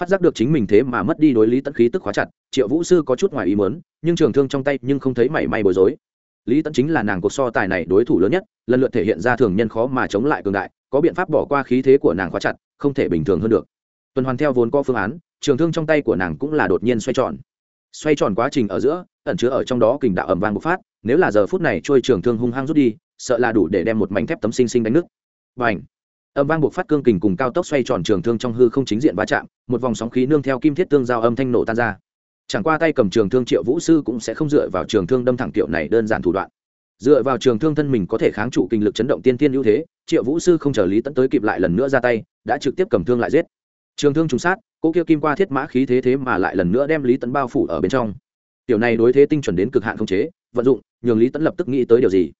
phát giác được chính mình thế mà mất đi đối lý tẫn khí tức khóa chặt, triệu vũ sư có chút ngoài ý mớn nhưng trường thương trong tay nhưng không thấy mảy may bối rối. Lý tẫn chính là nàng cuộc so tài này đối thủ lớn nhất, lần lượt thể hiện ra thường nhân khó mà chống lại cường đại, có biện pháp bỏ qua khí thế của nàng khóa chặt, không thể bình thường hơn được. Tuần hoàn theo vốn có phương án, trường thương trong tay của nàng cũng là đột nhiên xoay tròn. Xoay tròn quá trình ở giữa, ẩn chứa ở trong đó kình đạo ẩm vàng bộc phát, nếu là giờ phút này trôi trường thương hung hăng rút đi, sợ là đủ để đem một mảnh thép tấm sinh sinh đánh nước và ảnh âm vang buộc phát cương kình cùng cao tốc xoay tròn trường thương trong hư không chính diện va chạm, một vòng sóng khí nương theo kim thiết tương giao âm thanh nổ tan ra. Chẳng qua tay cầm trường thương triệu vũ sư cũng sẽ không dựa vào trường thương đâm thẳng kiểu này đơn giản thủ đoạn. Dựa vào trường thương thân mình có thể kháng trụ kinh lực chấn động tiên tiên ưu thế, triệu vũ sư không chờ lý tẫn tới kịp lại lần nữa ra tay, đã trực tiếp cầm thương lại giết. Trường thương trùng sát, cỗ kia kim qua thiết mã khí thế thế mà lại lần nữa đem lý tẫn bao phủ ở bên trong. Tiểu này đối thế tinh chuẩn đến cực hạn không chế, vận dụng, nhường lý tẫn lập tức nghĩ tới điều gì.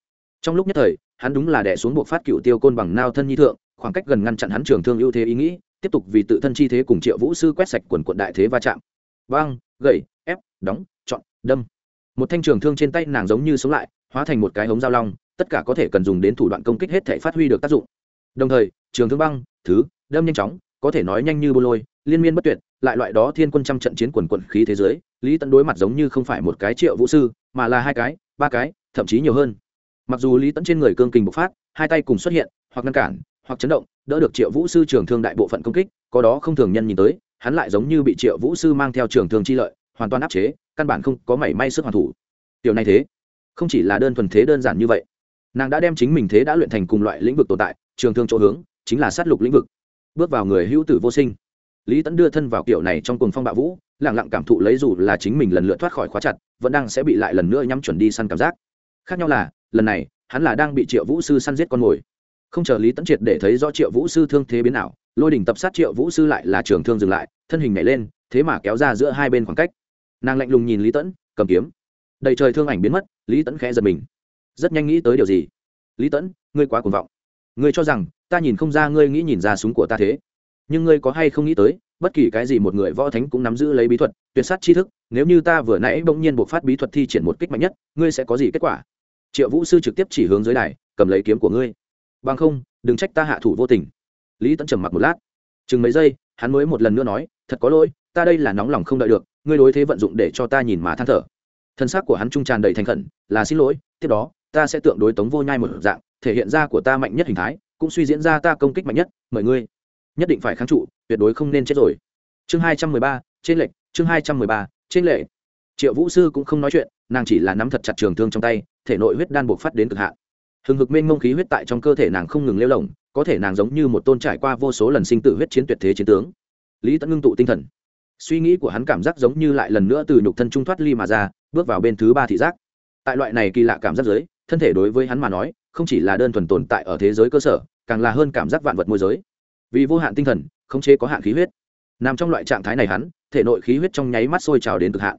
Trong lúc nhất thời, hắn đúng là đẻ xuống buộc phát cựu tiêu côn bằng nao thân nhi thượng khoảng cách gần ngăn chặn hắn trường thương ưu thế ý nghĩ, tiếp tục vì tự thân chi thế cùng triệu vũ sư quét sạch quần quận đại thế va chạm. Vang, gậy, ép, đóng, chọn, đâm. Một thanh trường thương trên tay nàng giống như sống lại, hóa thành một cái hống dao long, tất cả có thể cần dùng đến thủ đoạn công kích hết thể phát huy được tác dụng. Đồng thời, trường thương băng, thứ, đâm nhanh chóng, có thể nói nhanh như bô lôi, liên miên bất tuyệt, lại loại đó thiên quân trăm trận chiến quần quận khí thế giới lý tẫn đối mặt giống như không phải một cái triệu vũ sư, mà là hai cái, ba cái, thậm chí nhiều hơn. Mặc dù lý tẫn trên người cương kình bộc phát, hai tay cùng xuất hiện, hoặc ngăn cản hoặc chấn động, đỡ được triệu vũ sư trường thương đại bộ phận công kích, có đó không thường nhân nhìn tới, hắn lại giống như bị triệu vũ sư mang theo trường thương chi lợi, hoàn toàn áp chế, căn bản không có mảy may sức hoàn thủ. Điều này thế, không chỉ là đơn thuần thế đơn giản như vậy, nàng đã đem chính mình thế đã luyện thành cùng loại lĩnh vực tồn tại, trường thương chỗ hướng, chính là sát lục lĩnh vực. Bước vào người hữu tử vô sinh, lý tẫn đưa thân vào kiểu này trong cuồng phong bạo vũ lẳng lặng cảm thụ lấy dù là chính mình lần lượt thoát khỏi khóa chặt, vẫn đang sẽ bị lại lần nữa nhắm chuẩn đi săn cảm giác. Khác nhau là, lần này, hắn là đang bị triệu vũ sư săn giết con mồi không chờ lý tẫn triệt để thấy rõ triệu vũ sư thương thế biến nào lôi đỉnh tập sát triệu vũ sư lại là trường thương dừng lại, thân hình nhảy lên, thế mà kéo ra giữa hai bên khoảng cách. Nàng lạnh lùng nhìn lý tẫn cầm kiếm. Đầy trời thương ảnh biến mất, lý tẫn khẽ giật mình. Rất nhanh nghĩ tới điều gì? Lý tẫn ngươi quá cuồng vọng. Ngươi cho rằng, ta nhìn không ra ngươi nghĩ nhìn ra súng của ta thế. Nhưng ngươi có hay không nghĩ tới, bất kỳ cái gì một người võ thánh cũng nắm giữ lấy bí thuật, tuyệt sát tri thức, nếu như ta vừa nãy bỗng nhiên buộc phát bí thuật thi triển một kích mạnh nhất, ngươi sẽ có gì kết quả? Triệu vũ sư trực tiếp chỉ hướng dưới đài, cầm lấy kiếm của ngươi bằng không, đừng trách ta hạ thủ vô tình. Lý tẫn trầm mặc một lát. Chừng mấy giây, hắn mới một lần nữa nói, thật có lỗi, ta đây là nóng lòng không đợi được, ngươi đối thế vận dụng để cho ta nhìn mà than thở. Thân xác của hắn trung tràn đầy thành khẩn, là xin lỗi, tiếp đó, ta sẽ tượng đối tống vô nhai một dạng, thể hiện ra của ta mạnh nhất hình thái, cũng suy diễn ra ta công kích mạnh nhất, mời ngươi. Nhất định phải kháng trụ, tuyệt đối không nên chết rồi. Chương hai trăm mười ba, trên lệnh chương hai trăm mười ba, trên lệ triệu vũ sư cũng không nói chuyện, nàng chỉ là nắm thật chặt trường thương trong tay, thể nội huyết đan buộc phát đến cực hạn hừng hực mênh mông khí huyết tại trong cơ thể nàng không ngừng lêu lỏng, có thể nàng giống như một tôn trải qua vô số lần sinh tử huyết chiến tuyệt thế chiến tướng. Lý tẫn ngưng tụ tinh thần. Suy nghĩ của hắn cảm giác giống như lại lần nữa từ nhục thân trung thoát ly mà ra, bước vào bên thứ ba thị giác. Tại loại này kỳ lạ cảm giác giới, thân thể đối với hắn mà nói, không chỉ là đơn thuần tồn tại ở thế giới cơ sở, càng là hơn cảm giác vạn vật môi giới. Vì vô hạn tinh thần, khống chế có hạn khí huyết. Nằm trong loại trạng thái này hắn, thể nội khí huyết trong nháy mắt sôi trào đến cực hạn.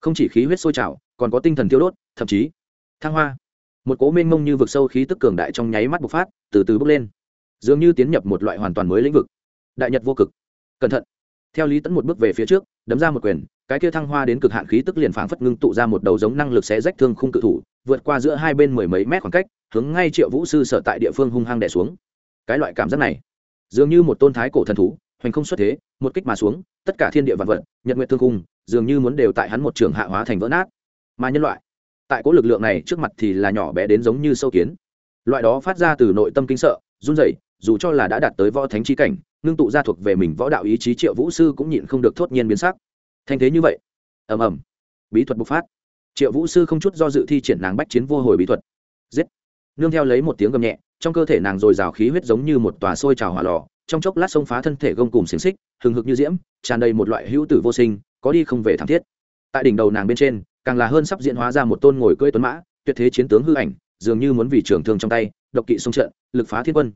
Không chỉ khí huyết sôi trào, còn có tinh thần tiêu đốt, thậm chí thăng hoa một cố mênh mông như vực sâu khí tức cường đại trong nháy mắt bộc phát, từ từ bước lên. Dường như tiến nhập một loại hoàn toàn mới lĩnh vực. Đại nhật vô cực. Cẩn thận. Theo lý tẫn một bước về phía trước, đấm ra một quyền, cái kia thăng hoa đến cực hạn khí tức liền phảng phất ngưng tụ ra một đầu giống năng lực xé rách thương khung cự thủ, vượt qua giữa hai bên mười mấy mét khoảng cách, hướng ngay triệu vũ sư sở tại địa phương hung hăng đẻ xuống. Cái loại cảm giác này, dường như một tôn thái cổ thần thú, hoành không xuất thế, một kích mà xuống, tất cả thiên địa vạn vật, nhật nguyện thương cung dường như muốn đều tại hắn một trường hạ hóa thành vỡ nát. Mà nhân loại tại cỗ lực lượng này trước mặt thì là nhỏ bé đến giống như sâu kiến. Loại đó phát ra từ nội tâm kinh sợ, run rẩy, dù cho là đã đạt tới võ thánh chi cảnh, ngưng tụ ra thuộc về mình võ đạo ý chí triệu vũ sư cũng nhịn không được thốt nhiên biến sắc. Thanh thế như vậy. Ầm ầm. Bí thuật bộc phát. Triệu vũ sư không chút do dự thi triển nàng bách chiến vô hồi bí thuật. Giết. Nương theo lấy một tiếng gầm nhẹ, trong cơ thể nàng dồi dào khí huyết giống như một tòa sôi trào hỏa lò, trong chốc lát xông phá thân thể gông cùng xiềng xích, hừng hực như diễm, tràn đầy một loại hữu tử vô sinh, có đi không về thảm thiết. Tại đỉnh đầu nàng bên trên càng là hơn sắp diễn hóa ra một tôn ngồi cưỡi tuấn mã, tuyệt thế chiến tướng hư ảnh, dường như muốn vì trường thương trong tay, độc kỵ xung trận, lực phá thiên quân.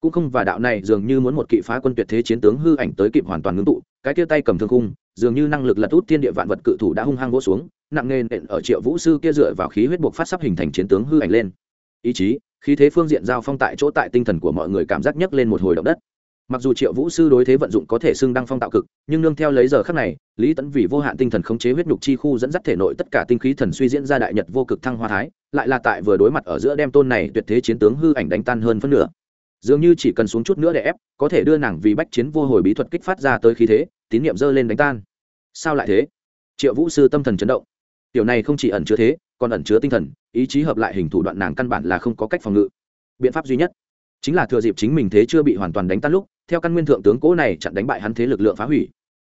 Cũng không và đạo này dường như muốn một kỵ phá quân tuyệt thế chiến tướng hư ảnh tới kịp hoàn toàn ngưng tụ, cái kia tay cầm thương khung, dường như năng lực lật út thiên địa vạn vật cự thủ đã hung hăng vỗ xuống, nặng nề nện ở triệu vũ sư kia dựa vào khí huyết buộc phát sắp hình thành chiến tướng hư ảnh lên. Ý chí, khí thế phương diện giao phong tại chỗ tại tinh thần của mọi người cảm giác nhấc lên một hồi động đất mặc dù triệu vũ sư đối thế vận dụng có thể xưng đăng phong tạo cực, nhưng nương theo lấy giờ khắc này, lý tẫn vì vô hạn tinh thần khống chế huyết nhục chi khu dẫn dắt thể nội tất cả tinh khí thần suy diễn ra đại nhật vô cực thăng hoa thái, lại là tại vừa đối mặt ở giữa đem tôn này tuyệt thế chiến tướng hư ảnh đánh tan hơn phân nửa. Dường như chỉ cần xuống chút nữa để ép, có thể đưa nàng vì bách chiến vô hồi bí thuật kích phát ra tới khí thế, tín nhiệm dơ lên đánh tan. Sao lại thế? Triệu vũ sư tâm thần chấn động. Tiểu này không chỉ ẩn chứa thế, còn ẩn chứa tinh thần, ý chí hợp lại hình thủ đoạn nàng căn bản là không có cách phòng ngự. Biện pháp duy nhất chính là thừa dịp chính mình thế chưa bị hoàn toàn đánh tan lúc theo căn nguyên thượng tướng cố này chặn đánh bại hắn thế lực lượng phá hủy.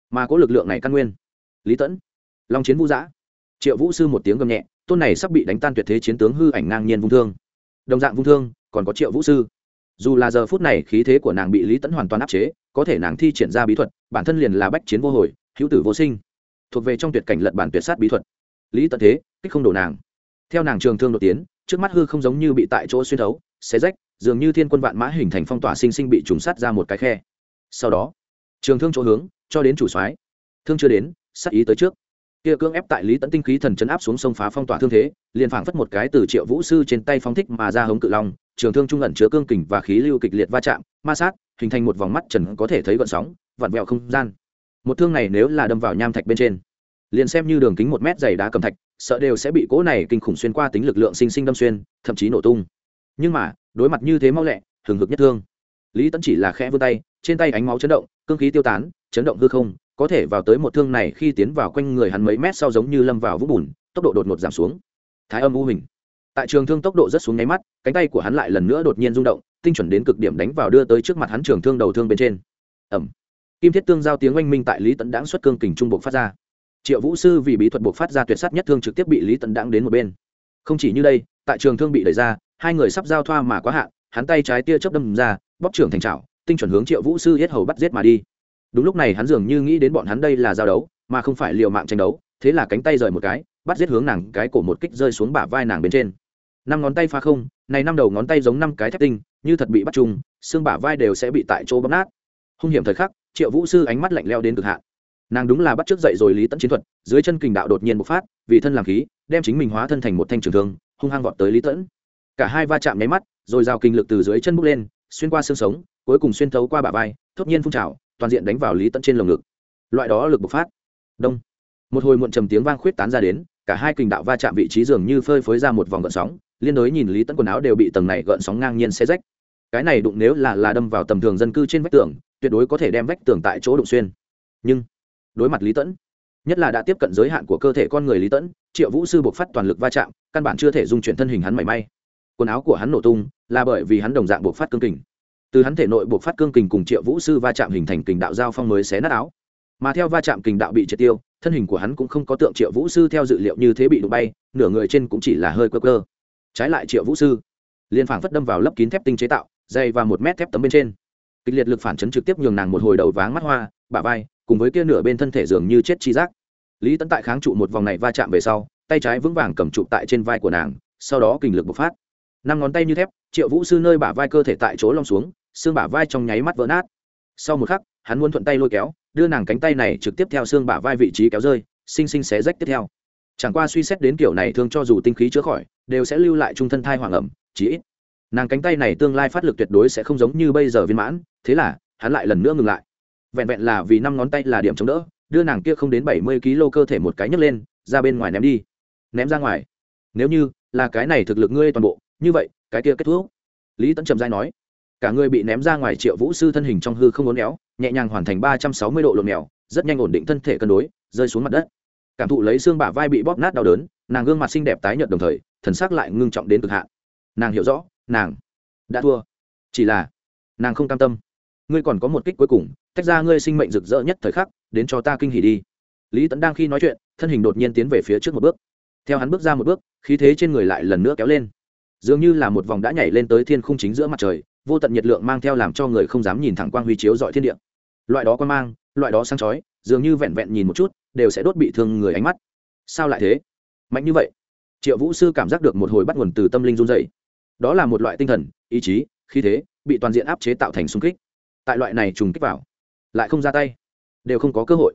Mà cố lực lượng này căn nguyên, lý tẫn, long chiến vũ giã, triệu vũ sư một tiếng gầm nhẹ, tôn này sắp bị đánh tan tuyệt thế chiến tướng hư ảnh ngang nhiên vung thương. Đồng dạng vung thương, còn có triệu vũ sư. Dù là giờ phút này khí thế của nàng bị lý tẫn hoàn toàn áp chế, có thể nàng thi triển ra bí thuật, bản thân liền là bách chiến vô hồi, hữu tử vô sinh. Thuộc về trong tuyệt cảnh lật bản tuyệt sát bí thuật. Lý tận thế, kích không đổ nàng. Theo nàng trường thương đột tiến, trước mắt hư không giống như bị tại chỗ xuyên thấu, xé rách dường như thiên quân vạn mã hình thành phong tỏa sinh sinh bị trùng sát ra một cái khe. Sau đó, trường thương chỗ hướng, cho đến chủ soái. Thương chưa đến, sát ý tới trước. Kia cương ép tại lý tẫn tinh khí thần chấn áp xuống sông phá phong tỏa thương thế, liền phảng phất một cái từ triệu vũ sư trên tay phóng thích mà ra hống cự long, trường thương trung ẩn chứa cương kình và khí lưu kịch liệt va chạm, ma sát, hình thành một vòng mắt trần có thể thấy gợn sóng, vặn vẹo không gian. Một thương này nếu là đâm vào nham thạch bên trên, liền xem như đường kính một mét dày đá cầm thạch, sợ đều sẽ bị cỗ này kinh khủng xuyên qua tính lực lượng sinh sinh đâm xuyên, thậm chí nổ tung nhưng mà, đối mặt như thế mau lẹ, hừng hực nhất thương. Lý tẫn chỉ là khẽ vươn tay, trên tay ánh máu chấn động, cương khí tiêu tán, chấn động hư không, có thể vào tới một thương này khi tiến vào quanh người hắn mấy mét sau giống như lâm vào vũng bùn, tốc độ đột ngột giảm xuống. Thái âm u hình. Tại trường thương tốc độ rất xuống nháy mắt, cánh tay của hắn lại lần nữa đột nhiên rung động, tinh chuẩn đến cực điểm đánh vào đưa tới trước mặt hắn trường thương đầu thương bên trên. Ẩm kim thiết tương giao tiếng oanh minh tại lý tấn đãng xuất cương kình trung buộc phát ra. Triệu vũ sư vì bí thuật buộc phát ra tuyệt sát nhất thương trực tiếp bị lý tấn đãng đến một bên. Không chỉ như đây, tại trường thương bị đẩy ra hai người sắp giao thoa mà quá hạn, hắn tay trái tia chớp đâm ra bóc trưởng thành trào tinh chuẩn hướng triệu vũ sư yết hầu bắt giết mà đi. Đúng lúc này hắn dường như nghĩ đến bọn hắn đây là giao đấu, mà không phải liều mạng tranh đấu, thế là cánh tay rời một cái, bắt giết hướng nàng cái cổ một kích rơi xuống bả vai nàng bên trên. Năm ngón tay phá không, này năm đầu ngón tay giống năm cái thép tinh, như thật bị bắt trùng, xương bả vai đều sẽ bị tại chỗ bấm nát. Hung hiểm thời khắc, triệu vũ sư ánh mắt lạnh leo đến cực hạn. Nàng đúng là bắt trước dậy rồi lý tẫn chiến thuật, dưới chân kình đạo đột nhiên bộc phát, vì thân làm khí, đem chính mình hóa thân thành một thanh trường thương, hung hăng vọt tới lý tẫn cả hai va chạm nháy mắt, rồi rào kinh lực từ dưới chân bước lên, xuyên qua xương sống, cuối cùng xuyên thấu qua bả vai, thốt nhiên phun trào, toàn diện đánh vào lý tẫn trên lồng ngực. Loại đó lực bộc phát. Đông. Một hồi muộn trầm tiếng vang khuyết tán ra đến, cả hai kình đạo va chạm vị trí dường như phơi phới ra một vòng gợn sóng, liên đối nhìn lý tẫn quần áo đều bị tầng này gợn sóng ngang nhiên xe rách. Cái này đụng nếu là là đâm vào tầm thường dân cư trên vách tường, tuyệt đối có thể đem vách tường tại chỗ đụng xuyên. Nhưng, đối mặt lý tẫn nhất là đã tiếp cận giới hạn của cơ thể con người lý tẫn triệu vũ sư buộc phát toàn lực va chạm, căn bản chưa thể dung chuyển thân hình hắn mảy may quần áo của hắn nổ tung, là bởi vì hắn đồng dạng buộc phát cương kình. Từ hắn thể nội buộc phát cương kình cùng triệu vũ sư va chạm hình thành kình đạo giao phong mới xé nát áo. Mà theo va chạm kình đạo bị triệt tiêu, thân hình của hắn cũng không có tượng triệu vũ sư theo dự liệu như thế bị đụng bay, nửa người trên cũng chỉ là hơi cơ cơ trái lại triệu vũ sư liền phảng phất đâm vào lớp kín thép tinh chế tạo, dày và một mét thép tấm bên trên. Kịch liệt lực phản chấn trực tiếp nhường nàng một hồi đầu váng mắt hoa, bả vai, cùng với kia nửa bên thân thể dường như chết chi giác. Lý tấn tại kháng trụ một vòng này va chạm về sau, tay trái vững vàng cầm trụ tại trên vai của nàng, sau đó kình lực bộc phát năm ngón tay như thép, triệu vũ sư nơi bả vai cơ thể tại chỗ lom xuống, xương bả vai trong nháy mắt vỡ nát. Sau một khắc, hắn muốn thuận tay lôi kéo, đưa nàng cánh tay này trực tiếp theo xương bả vai vị trí kéo rơi, xinh xinh xé rách tiếp theo. Chẳng qua suy xét đến kiểu này thương cho dù tinh khí chữa khỏi, đều sẽ lưu lại trung thân thai hoàng ẩm, chí ít. Nàng cánh tay này tương lai phát lực tuyệt đối sẽ không giống như bây giờ viên mãn, thế là, hắn lại lần nữa ngừng lại. Vẹn vẹn là vì năm ngón tay là điểm chống đỡ, đưa nàng kia không đến bảy mươi kg cơ thể một cái nhấc lên, ra bên ngoài ném đi. Ném ra ngoài. Nếu như là cái này thực lực ngươi toàn bộ như vậy, cái kia kết thúc. Lý tấn trầm giai nói, cả người bị ném ra ngoài triệu vũ sư thân hình trong hư không ốn éo, nhẹ nhàng hoàn thành ba trăm sáu mươi độ lộn mèo, rất nhanh ổn định thân thể cân đối, rơi xuống mặt đất. Cảm thụ lấy xương bả vai bị bóp nát đau đớn, nàng gương mặt xinh đẹp tái nhợt đồng thời, thần sắc lại ngưng trọng đến cực hạn. Nàng hiểu rõ, nàng đã thua. Chỉ là, nàng không cam tâm. Ngươi còn có một kích cuối cùng, tách ra ngươi sinh mệnh rực rỡ nhất thời khắc, đến cho ta kinh hỉ đi. Lý tấn đang khi nói chuyện, thân hình đột nhiên tiến về phía trước một bước. Theo hắn bước ra một bước, khí thế trên người lại lần nữa kéo lên dường như là một vòng đã nhảy lên tới thiên khung chính giữa mặt trời, vô tận nhiệt lượng mang theo làm cho người không dám nhìn thẳng quang huy chiếu dọi thiên địa. Loại đó quan mang, loại đó sáng chói, dường như vẹn vẹn nhìn một chút, đều sẽ đốt bị thương người ánh mắt. Sao lại thế? Mạnh như vậy, triệu vũ sư cảm giác được một hồi bắt nguồn từ tâm linh run dày đó là một loại tinh thần, ý chí, khí thế, bị toàn diện áp chế tạo thành xung kích. Tại loại này trùng kích vào, lại không ra tay, đều không có cơ hội.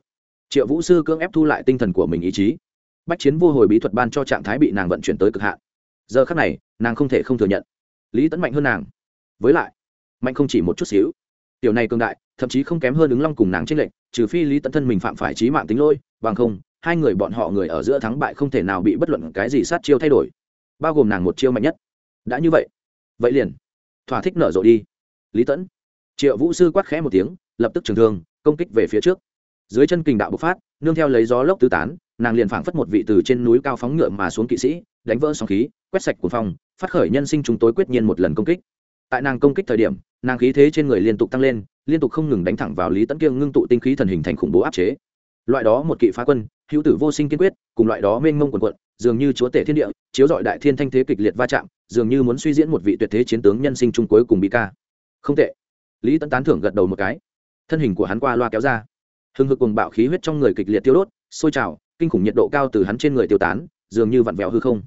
Triệu vũ sư cưỡng ép thu lại tinh thần của mình ý chí. Bách chiến vô hồi bí thuật ban cho trạng thái bị nàng vận chuyển tới cực hạn giờ khắc này, nàng không thể không thừa nhận. Lý tấn mạnh hơn nàng. Với lại, mạnh không chỉ một chút xíu. Tiểu này cường đại, thậm chí không kém hơn ứng long cùng nàng trên lệnh trừ phi lý tấn thân mình phạm phải trí mạng tính lôi, bằng không, hai người bọn họ người ở giữa thắng bại không thể nào bị bất luận cái gì sát chiêu thay đổi. Bao gồm nàng một chiêu mạnh nhất. Đã như vậy vậy liền, thỏa thích nở rộ đi. Lý tẫn triệu vũ sư quát khẽ một tiếng, lập tức trường thương, công kích về phía trước. Dưới chân kình đạo bộc phát, nương theo lấy gió lốc tứ tán, nàng liền phảng phất một vị từ trên núi cao phóng ngựa mà xuống kỵ sĩ đánh vỡ sóng khí, quét sạch cuồng phong, phát khởi nhân sinh chúng tối quyết nhiên một lần công kích. Tại nàng công kích thời điểm, nàng khí thế trên người liên tục tăng lên, liên tục không ngừng đánh thẳng vào lý tấn kiêng ngưng tụ tinh khí thần hình thành khủng bố áp chế. Loại đó một kỵ phá quân, hữu tử vô sinh kiên quyết, cùng loại đó mênh mông quần quận, dường như chúa tể thiên địa, chiếu dọi đại thiên thanh thế kịch liệt va chạm, dường như muốn suy diễn một vị tuyệt thế chiến tướng nhân sinh chung cuối cùng bị ca. Không tệ. Lý tấn tán thưởng gật đầu một cái. Thân hình của hắn qua loa kéo ra. Hừng hực cùng bạo khí huyết trong người kịch liệt tiêu đốt, sôi trào, kinh khủng nhiệt độ cao từ hắn trên người tiêu tán, dường như vặn vẹo hư không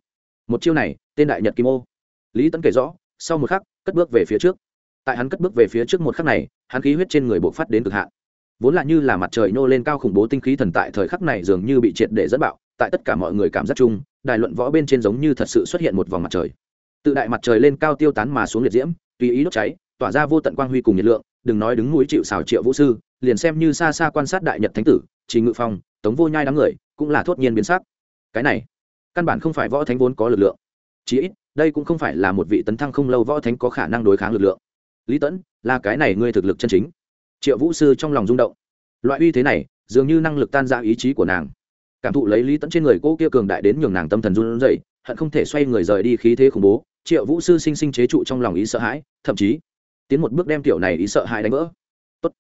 một chiêu này, tên đại nhật kim ô. Lý tấn kể rõ, sau một khắc, cất bước về phía trước. Tại hắn cất bước về phía trước một khắc này, hắn khí huyết trên người bộc phát đến cực hạn. Vốn là như là mặt trời nô lên cao khủng bố tinh khí thần tại thời khắc này dường như bị triệt để dẫn bạo, tại tất cả mọi người cảm giác chung, đài luận võ bên trên giống như thật sự xuất hiện một vòng mặt trời. Tự đại mặt trời lên cao tiêu tán mà xuống liệt diễm, tùy ý đốt cháy, tỏa ra vô tận quang huy cùng nhiệt lượng, đừng nói đứng núi chịu xào triệu vũ sư, liền xem như xa xa quan sát đại nhật thánh tử chỉ ngự phong, tống vô nhai đám người, cũng là thốt nhiên biến sắc. Cái này căn bản không phải võ thánh vốn có lực lượng. Chí ít, đây cũng không phải là một vị tấn thăng không lâu võ thánh có khả năng đối kháng lực lượng. Lý tẫn là cái này ngươi thực lực chân chính. Triệu vũ sư trong lòng rung động. Loại uy thế này, dường như năng lực tan ra ý chí của nàng. Cảm thụ lấy lý tẫn trên người cô kia cường đại đến nhường nàng tâm thần run rẩy, hận không thể xoay người rời đi khí thế khủng bố, triệu vũ sư sinh sinh chế trụ trong lòng ý sợ hãi, thậm chí tiến một bước đem tiểu này ý sợ hãi đánh vỡ. Tốt.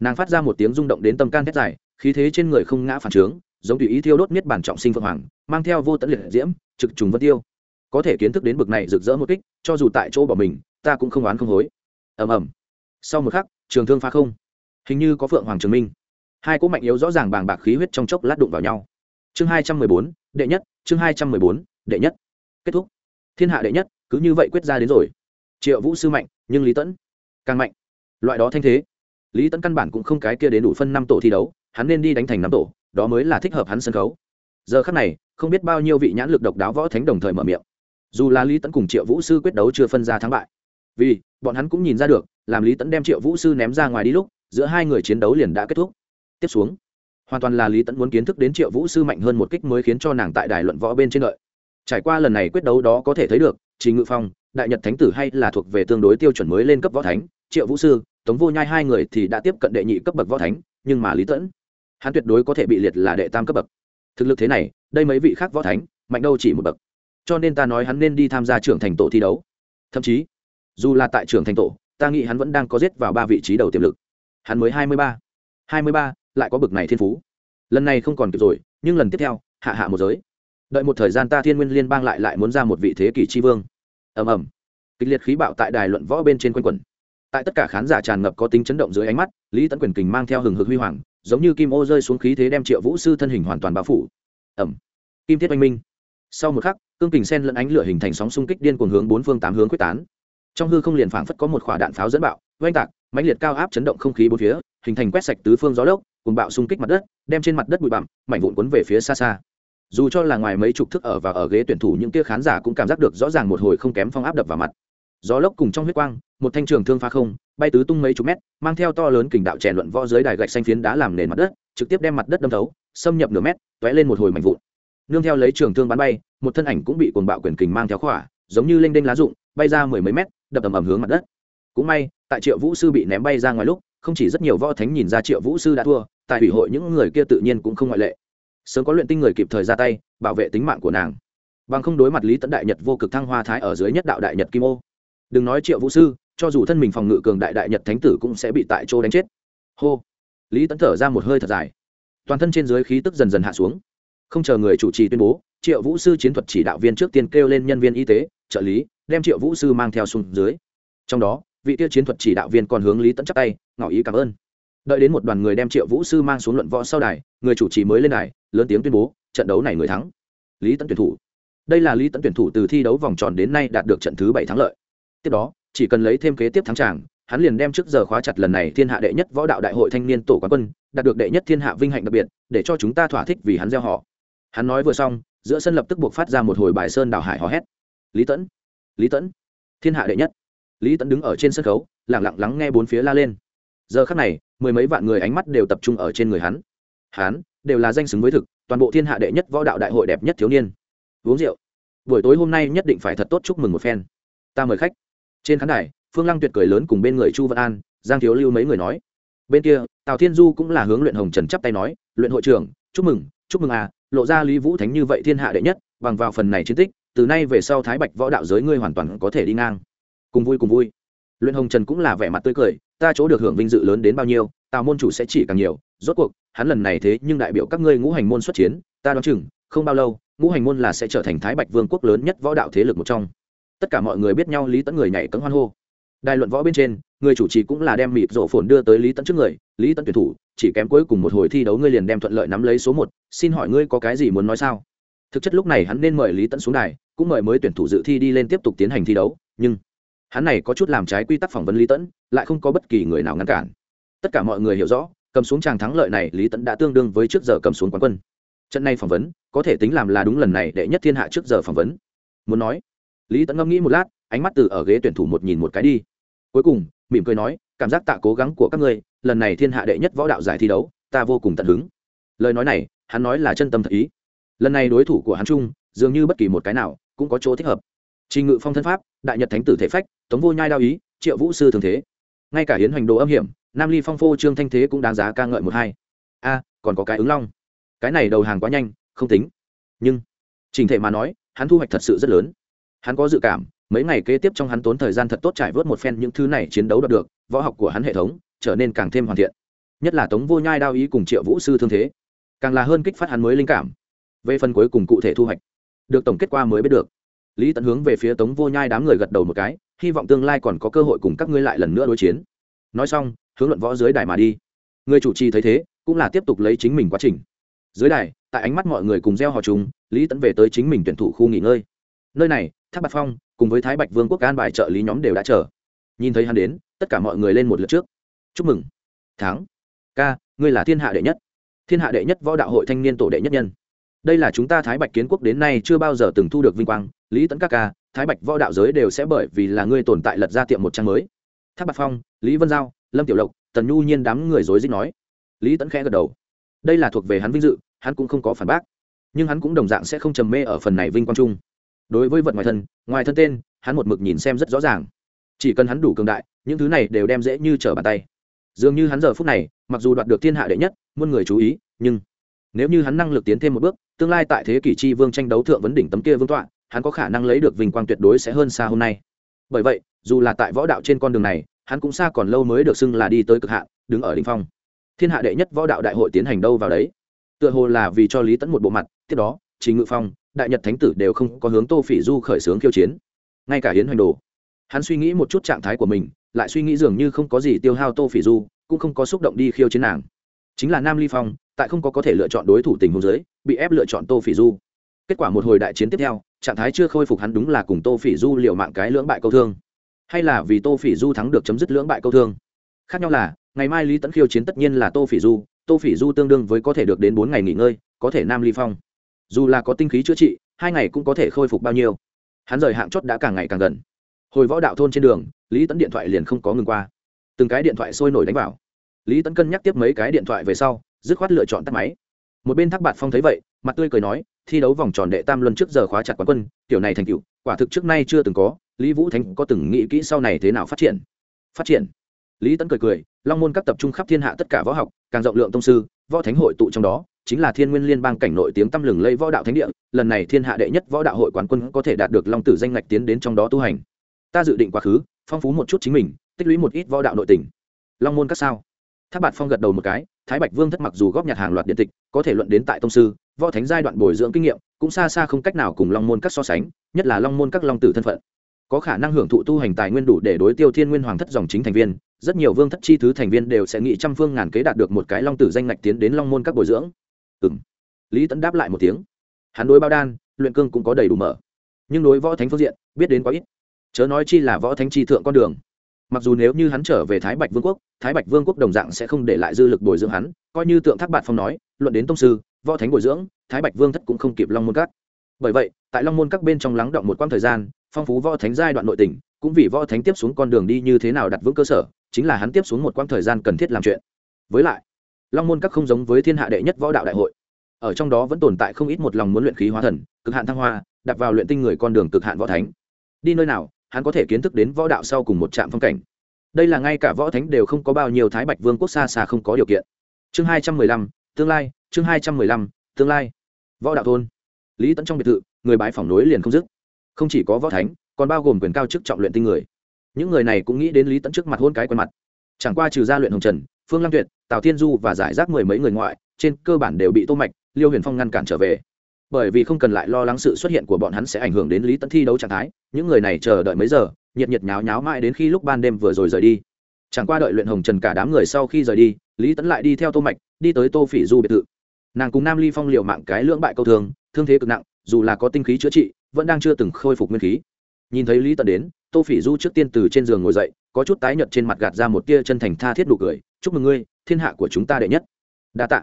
nàng phát ra một tiếng rung động đến tâm can thét dài, khí thế trên người không ngã phản trướng giống tùy ý thiêu đốt miết bản trọng sinh phượng hoàng, mang theo vô tận liệt diễm, trực trùng vân tiêu. Có thể kiến thức đến bực này rực rỡ một kích, cho dù tại chỗ bỏ mình, ta cũng không oán không hối. Ầm ầm. Sau một khắc, trường thương phá không. Hình như có phượng hoàng trường minh. Hai cỗ mạnh yếu rõ ràng bàng bạc khí huyết trong chốc lát đụng vào nhau. Chương hai trăm mười bốn, đệ nhất, chương hai trăm mười bốn, đệ nhất. Kết thúc. Thiên hạ đệ nhất, cứ như vậy quyết ra đến rồi. Triệu vũ sư mạnh, nhưng lý tẫn càng mạnh. Loại đó thanh thế, lý tẫn căn bản cũng không cái kia đến đủ phân năm tổ thi đấu, hắn nên đi đánh thành năm tổ đó mới là thích hợp hắn sân khấu. Giờ khắc này, không biết bao nhiêu vị nhãn lực độc đáo võ thánh đồng thời mở miệng. Dù là lý tẫn cùng triệu vũ sư quyết đấu chưa phân ra thắng bại, vì bọn hắn cũng nhìn ra được, làm lý tẫn đem triệu vũ sư ném ra ngoài đi lúc, giữa hai người chiến đấu liền đã kết thúc. Tiếp xuống, hoàn toàn là lý tẫn muốn kiến thức đến triệu vũ sư mạnh hơn một kích mới khiến cho nàng tại đài luận võ bên trên đợi trải qua lần này quyết đấu đó có thể thấy được chỉ ngự phong, đại nhật thánh tử hay là thuộc về tương đối tiêu chuẩn mới lên cấp võ thánh, triệu vũ sư, tống vô nhai hai người thì đã tiếp cận đệ nhị cấp bậc võ thánh, nhưng mà lý tẫn hắn tuyệt đối có thể bị liệt là đệ tam cấp bậc. Thực lực thế này, đây mấy vị khác võ thánh, mạnh đâu chỉ một bậc. Cho nên ta nói hắn nên đi tham gia trưởng thành tổ thi đấu. Thậm chí, dù là tại trưởng thành tổ, ta nghĩ hắn vẫn đang có giết vào ba vị trí đầu tiềm lực. Hắn mới hai mươi ba. hai mươi ba, lại có bậc này thiên phú. Lần này không còn kịp rồi, nhưng lần tiếp theo, hạ hạ một giới. Đợi một thời gian ta thiên nguyên liên bang lại lại muốn ra một vị thế kỷ tri vương. Ầm ầm. Kịch liệt khí bạo tại đài luận võ bên trên quanh quẩn. Tại tất cả khán giả tràn ngập có tính chấn động dưới ánh mắt, lý tấn quyền kình mang theo hừng hực huy hoàng giống như kim ô rơi xuống khí thế đem triệu vũ sư thân hình hoàn toàn bao phủ. Ẩm. Kim thiết oanh minh. Sau một khắc, cương kình sen lẫn ánh lửa hình thành sóng xung kích điên cuồng hướng bốn phương tám hướng quyết tán. Trong hư không liền phảng phất có một quả đạn pháo dẫn bạo, oanh tạc, mãnh liệt cao áp chấn động không khí bốn phía, hình thành quét sạch tứ phương gió lốc cùng bạo xung kích mặt đất, đem trên mặt đất bụi bặm, mảnh vụn cuốn về phía xa xa. Dù cho là ngoài mấy chục thức ở và ở ghế tuyển thủ, những kia khán giả cũng cảm giác được rõ ràng một hồi không kém phong áp đập vào mặt. Gió lốc cùng trong huyết quang, một thanh trường thương pha không bay tứ tung mấy chục mét, mang theo to lớn kình đạo chèn luận võ dưới đài gạch xanh phiến đá làm nền mặt đất, trực tiếp đem mặt đất đâm thấu, xâm nhập nửa mét t lên một hồi mảnh vụn. Nương theo lấy trường thương bắn bay, một thân ảnh cũng bị cuồng bạo quyền kình mang theo khỏa, giống như lênh đênh lá rụng, bay ra mười mấy mét, đập ầm ầm hướng mặt đất. Cũng may, tại triệu vũ sư bị ném bay ra ngoài lúc, không chỉ rất nhiều võ thánh nhìn ra triệu vũ sư đã thua, tại ủy hội những người kia tự nhiên cũng không ngoại lệ. Sớm có luyện tinh người kịp thời ra tay, bảo vệ tính mạng của nàng. Bằng không đối mặt lý tấn đại nhật vô cực thăng hoa thái ở dưới nhất đạo đại nhật kim ô. Đừng nói triệu vũ sư cho dù thân mình phòng ngự cường đại đại nhật thánh tử cũng sẽ bị tại chỗ đánh chết. Hô. Lý tấn thở ra một hơi thật dài. Toàn thân trên dưới khí tức dần dần hạ xuống. Không chờ người chủ trì tuyên bố, triệu vũ sư chiến thuật chỉ đạo viên trước tiên kêu lên nhân viên y tế, trợ lý, đem triệu vũ sư mang theo xuống dưới. Trong đó, vị tiêu chiến thuật chỉ đạo viên còn hướng lý tẫn chắc tay, ngỏ ý cảm ơn. Đợi đến một đoàn người đem triệu vũ sư mang xuống luận võ sau đài, người chủ trì mới lên đài, lớn tiếng tuyên bố, trận đấu này người thắng. Lý tẫn tuyển thủ. Đây là lý tẫn tuyển thủ từ thi đấu vòng tròn đến nay đạt được trận thứ bảy thắng lợi. Tiếp đó chỉ cần lấy thêm kế tiếp thắng tràng, hắn liền đem trước giờ khóa chặt lần này thiên hạ đệ nhất võ đạo đại hội thanh niên tổ quán quân, đạt được đệ nhất thiên hạ vinh hạnh đặc biệt, để cho chúng ta thỏa thích vì hắn gieo họ. Hắn nói vừa xong, giữa sân lập tức buộc phát ra một hồi bài sơn đào hải hò hét. Lý tẫn lý tẫn thiên hạ đệ nhất. Lý tẫn đứng ở trên sân khấu lẳng lặng lắng nghe bốn phía la lên. Giờ khắc này, mười mấy vạn người ánh mắt đều tập trung ở trên người hắn. Hắn đều là danh xứng với thực, toàn bộ thiên hạ đệ nhất võ đạo đại hội đẹp nhất thiếu niên. Uống rượu. Buổi tối hôm nay nhất định phải thật tốt chúc mừng một phen. Ta mời khách trên khán đài, phương lăng tuyệt cười lớn cùng bên người chu văn an, giang thiếu lưu mấy người nói. Bên kia, tào thiên du cũng là hướng luyện hồng trần chắp tay nói, luyện hội trưởng, chúc mừng chúc mừng à lộ ra lý vũ thánh như vậy thiên hạ đệ nhất, bằng vào phần này chiến tích, từ nay về sau thái bạch võ đạo giới ngươi hoàn toàn có thể đi ngang. Cùng vui cùng vui. Luyện hồng trần cũng là vẻ mặt tươi cười, ta chỗ được hưởng vinh dự lớn đến bao nhiêu, tào môn chủ sẽ chỉ càng nhiều, rốt cuộc, hắn lần này thế nhưng đại biểu các ngươi ngũ hành môn xuất chiến, ta đoán chừng, không bao lâu, ngũ hành môn là sẽ trở thành thái bạch vương quốc lớn nhất võ đạo thế lực một trong tất cả mọi người biết nhau lý tẫn người nhảy cấm hoan hô đài luận võ bên trên người chủ trì cũng là đem mịt rổ phồn đưa tới lý tẫn trước người lý tẫn tuyển thủ chỉ kém cuối cùng một hồi thi đấu ngươi liền đem thuận lợi nắm lấy số một xin hỏi ngươi có cái gì muốn nói sao thực chất lúc này hắn nên mời lý tẫn xuống đài cũng mời mới tuyển thủ dự thi đi lên tiếp tục tiến hành thi đấu nhưng hắn này có chút làm trái quy tắc phỏng vấn lý tẫn lại không có bất kỳ người nào ngăn cản tất cả mọi người hiểu rõ cầm xuống tràng thắng lợi này lý tẫn đã tương đương với trước giờ cầm xuống quán quân trận này phỏng vấn có thể tính làm là đúng lần này đệ nhất thiên hạ trước giờ phỏng vấn muốn nói lý tẫn ngẫm nghĩ một lát, ánh mắt từ ở ghế tuyển thủ một nhìn một cái đi. Cuối cùng, mỉm cười nói, cảm giác tạ cố gắng của các ngươi, lần này thiên hạ đệ nhất võ đạo giải thi đấu, ta vô cùng tận hứng. Lời nói này, hắn nói là chân tâm thật ý. Lần này đối thủ của hắn chung, dường như bất kỳ một cái nào, cũng có chỗ thích hợp. Trình ngự phong thân pháp, đại nhật thánh tử thể phách, tống vô nhai đao ý, triệu vũ sư thường thế. Ngay cả hiến hoành đồ âm hiểm, nam ly phong phô trương thanh thế cũng đáng giá ca ngợi một hai. A, còn có cái ứng long. Cái này đầu hàng quá nhanh, không tính. Nhưng trình thể mà nói, hắn thu hoạch thật sự rất lớn hắn có dự cảm, mấy ngày kế tiếp trong hắn tốn thời gian thật tốt trải vớt một phen những thứ này chiến đấu đạt được, võ học của hắn hệ thống trở nên càng thêm hoàn thiện. Nhất là tống vô nhai đao ý cùng triệu vũ sư thương thế, càng là hơn kích phát hắn mới linh cảm. Về phần cuối cùng cụ thể thu hoạch, được tổng kết quả mới biết được. Lý tận hướng về phía tống vô nhai đám người gật đầu một cái, hy vọng tương lai còn có cơ hội cùng các ngươi lại lần nữa đối chiến. Nói xong, hướng luận võ dưới đài mà đi. Người chủ trì thấy thế, cũng là tiếp tục lấy chính mình quá trình. Dưới đài, tại ánh mắt mọi người cùng gieo hò chúng lý tẫn về tới chính mình tuyển thủ khu nghỉ ngơi. Nơi này tháp bạc phong cùng với thái bạch vương quốc an bài trợ lý nhóm đều đã chờ. Nhìn thấy hắn đến, tất cả mọi người lên một lượt trước. Chúc mừng. Thắng. Ca, ngươi là thiên hạ đệ nhất. Thiên hạ đệ nhất võ đạo hội thanh niên tổ đệ nhất nhân. Đây là chúng ta thái bạch kiến quốc đến nay chưa bao giờ từng thu được vinh quang. Lý Tấn các ca, thái bạch võ đạo giới đều sẽ bởi vì là ngươi tồn tại lật ra tiệm một trang mới. Tháp bạc phong, lý vân giao, lâm tiểu lộc, tần nhu nhiên đám người dối dích nói. Lý Tấn khẽ gật đầu. Đây là thuộc về hắn vinh dự, hắn cũng không có phản bác. Nhưng hắn cũng đồng dạng sẽ không trầm mê ở phần này vinh quang chung đối với vật ngoài thân ngoài thân tên, hắn một mực nhìn xem rất rõ ràng. Chỉ cần hắn đủ cường đại, những thứ này đều đem dễ như trở bàn tay. Dường như hắn giờ phút này, mặc dù đoạt được thiên hạ đệ nhất, muôn người chú ý, nhưng nếu như hắn năng lực tiến thêm một bước, tương lai tại thế kỷ chi vương tranh đấu thượng vấn đỉnh tấm kia vương tọa, hắn có khả năng lấy được vinh quang tuyệt đối sẽ hơn xa hôm nay. Bởi vậy, dù là tại võ đạo trên con đường này, hắn cũng xa còn lâu mới được xưng là đi tới cực hạn, đứng ở đ ỉ n h phong. Thiên hạ đệ nhất võ đạo đại hội tiến hành đâu vào đấy? Tựa hồ là vì cho lý tẫn một bộ mặt, tiếp đó chính ngự phong đại nhật thánh tử đều không có hướng tô phỉ du khởi xướng khiêu chiến. Ngay cả hiến hoành đồ, hắn suy nghĩ một chút trạng thái của mình, lại suy nghĩ dường như không có gì tiêu hao tô phỉ du, cũng không có xúc động đi khiêu chiến nàng. Chính là nam ly phong, tại không có có thể lựa chọn đối thủ tình huống giới bị ép lựa chọn tô phỉ du. Kết quả một hồi đại chiến tiếp theo, trạng thái chưa khôi phục hắn đúng là cùng tô phỉ du liệu mạng cái lưỡng bại câu thương. Hay là vì tô phỉ du thắng được chấm dứt lưỡng bại câu thương. Khác nhau là, ngày mai lý tẫn khiêu chiến tất nhiên là tô phỉ du, tô phỉ du tương đương với có thể được đến bốn ngày nghỉ ngơi, có thể nam ly phong dù là có tinh khí chữa trị, hai ngày cũng có thể khôi phục bao nhiêu. Hắn rời hạng chót đã càng ngày càng gần. Hồi võ đạo thôn trên đường, lý Tấn điện thoại liền không có ngừng qua. Từng cái điện thoại sôi nổi đánh vào. Lý Tấn cân nhắc tiếp mấy cái điện thoại về sau, dứt khoát lựa chọn tắt máy. Một bên thác bạt phong thấy vậy, mặt tươi cười nói, thi đấu vòng tròn đệ tam luân trước giờ khóa chặt quán quân, tiểu này thành cựu quả thực trước nay chưa từng có, lý vũ thánh có từng nghĩ kỹ sau này thế nào phát triển? Phát triển? Lý tấn cười cười, long môn các tập trung khắp thiên hạ tất cả võ học, càng rộng lượng tông sư, võ thánh hội tụ trong đó chính là thiên nguyên liên bang cảnh nội tiếng tăm lừng lây võ đạo thánh địa, lần này thiên hạ đệ nhất võ đạo hội quán quân có thể đạt được long tử danh ngạch tiến đến trong đó tu hành. Ta dự định quá khứ, phong phú một chút chính mình, tích lũy một ít võ đạo nội tình. Long môn các sao? Tháp bạt phong gật đầu một cái, thái bạch vương thất mặc dù góp nhặt hàng loạt điện tịch, có thể luận đến tại tông sư, võ thánh giai đoạn bồi dưỡng kinh nghiệm, cũng xa xa không cách nào cùng long môn các so sánh, nhất là long môn các long tử thân phận. Có khả năng hưởng thụ tu hành tài nguyên đủ để đối tiêu thiên nguyên hoàng thất dòng chính thành viên, rất nhiều vương thất chi thứ thành viên đều sẽ nghĩ trăm phương ngàn kế đạt được một cái long tử danh ngạch tiến đến long môn các bồi dưỡng ừ m lý tẫn đáp lại một tiếng. Hắn đối bao đan, luyện cương cũng có đầy đủ mở. Nhưng đối võ thánh phương diện, biết đến quá ít. Chớ nói chi là võ thánh chi thượng con đường. Mặc dù nếu như hắn trở về thái bạch vương quốc, thái bạch vương quốc đồng dạng sẽ không để lại dư lực bồi dưỡng hắn, coi như tượng thác bạt phong nói, luận đến tông sư, võ thánh bồi dưỡng, thái bạch vương thất cũng không kịp long môn các. Bởi vậy, tại long môn các bên trong lắng động một quãng thời gian, phong phú võ thánh giai đoạn nội tình cũng vì võ thánh tiếp xuống con đường đi như thế nào đặt vững cơ sở, chính là hắn tiếp xuống một quãng thời gian cần thiết làm chuyện. Với lại long môn các không giống với thiên hạ đệ nhất võ đạo đại hội. Ở trong đó vẫn tồn tại không ít một lòng muốn luyện khí hóa thần, cực hạn thăng hoa đặt vào luyện tinh người con đường cực hạn võ thánh. Đi nơi nào, hắn có thể kiến thức đến võ đạo sau cùng một trạm phong cảnh. Đây là ngay cả võ thánh đều không có bao nhiêu thái bạch vương quốc xa xa không có điều kiện. Chương hai trăm mười lăm, tương lai, chương hai trăm mười lăm, tương lai. Võ đạo thôn. Lý tẫn trong biệt thự, người bái phỏng nối liền không dứt. Không chỉ có võ thánh, còn bao gồm quyền cao chức trọng luyện tinh người. Những người này cũng nghĩ đến lý tẫn trước mặt hôn cái quen mặt. Chẳng qua trừ gia luyện hồng trần phương lam tuyệt, tào thiên du và giải rác mười mấy người ngoại, trên cơ bản đều bị tô mạch, liêu huyền phong ngăn cản trở về. Bởi vì không cần lại lo lắng sự xuất hiện của bọn hắn sẽ ảnh hưởng đến lý Tấn thi đấu trạng thái, những người này chờ đợi mấy giờ, nhiệt nhiệt nháo nháo mãi đến khi lúc ban đêm vừa rồi rời đi. Chẳng qua đợi luyện hồng trần cả đám người sau khi rời đi, lý Tấn lại đi theo tô mạch, đi tới tô phỉ du biệt thự. Nàng cùng nam ly phong liều mạng cái lưỡng bại câu thường, thương thế cực nặng, dù là có tinh khí chữa trị, vẫn đang chưa từng khôi phục nguyên khí. Nhìn thấy lý Tấn đến, tô phỉ du trước tiên từ trên giường ngồi dậy có chút tái nhợt trên mặt gạt ra một tia chân thành tha thiết nụ cười, chúc mừng ngươi, thiên hạ của chúng ta đệ nhất. Đa tạ.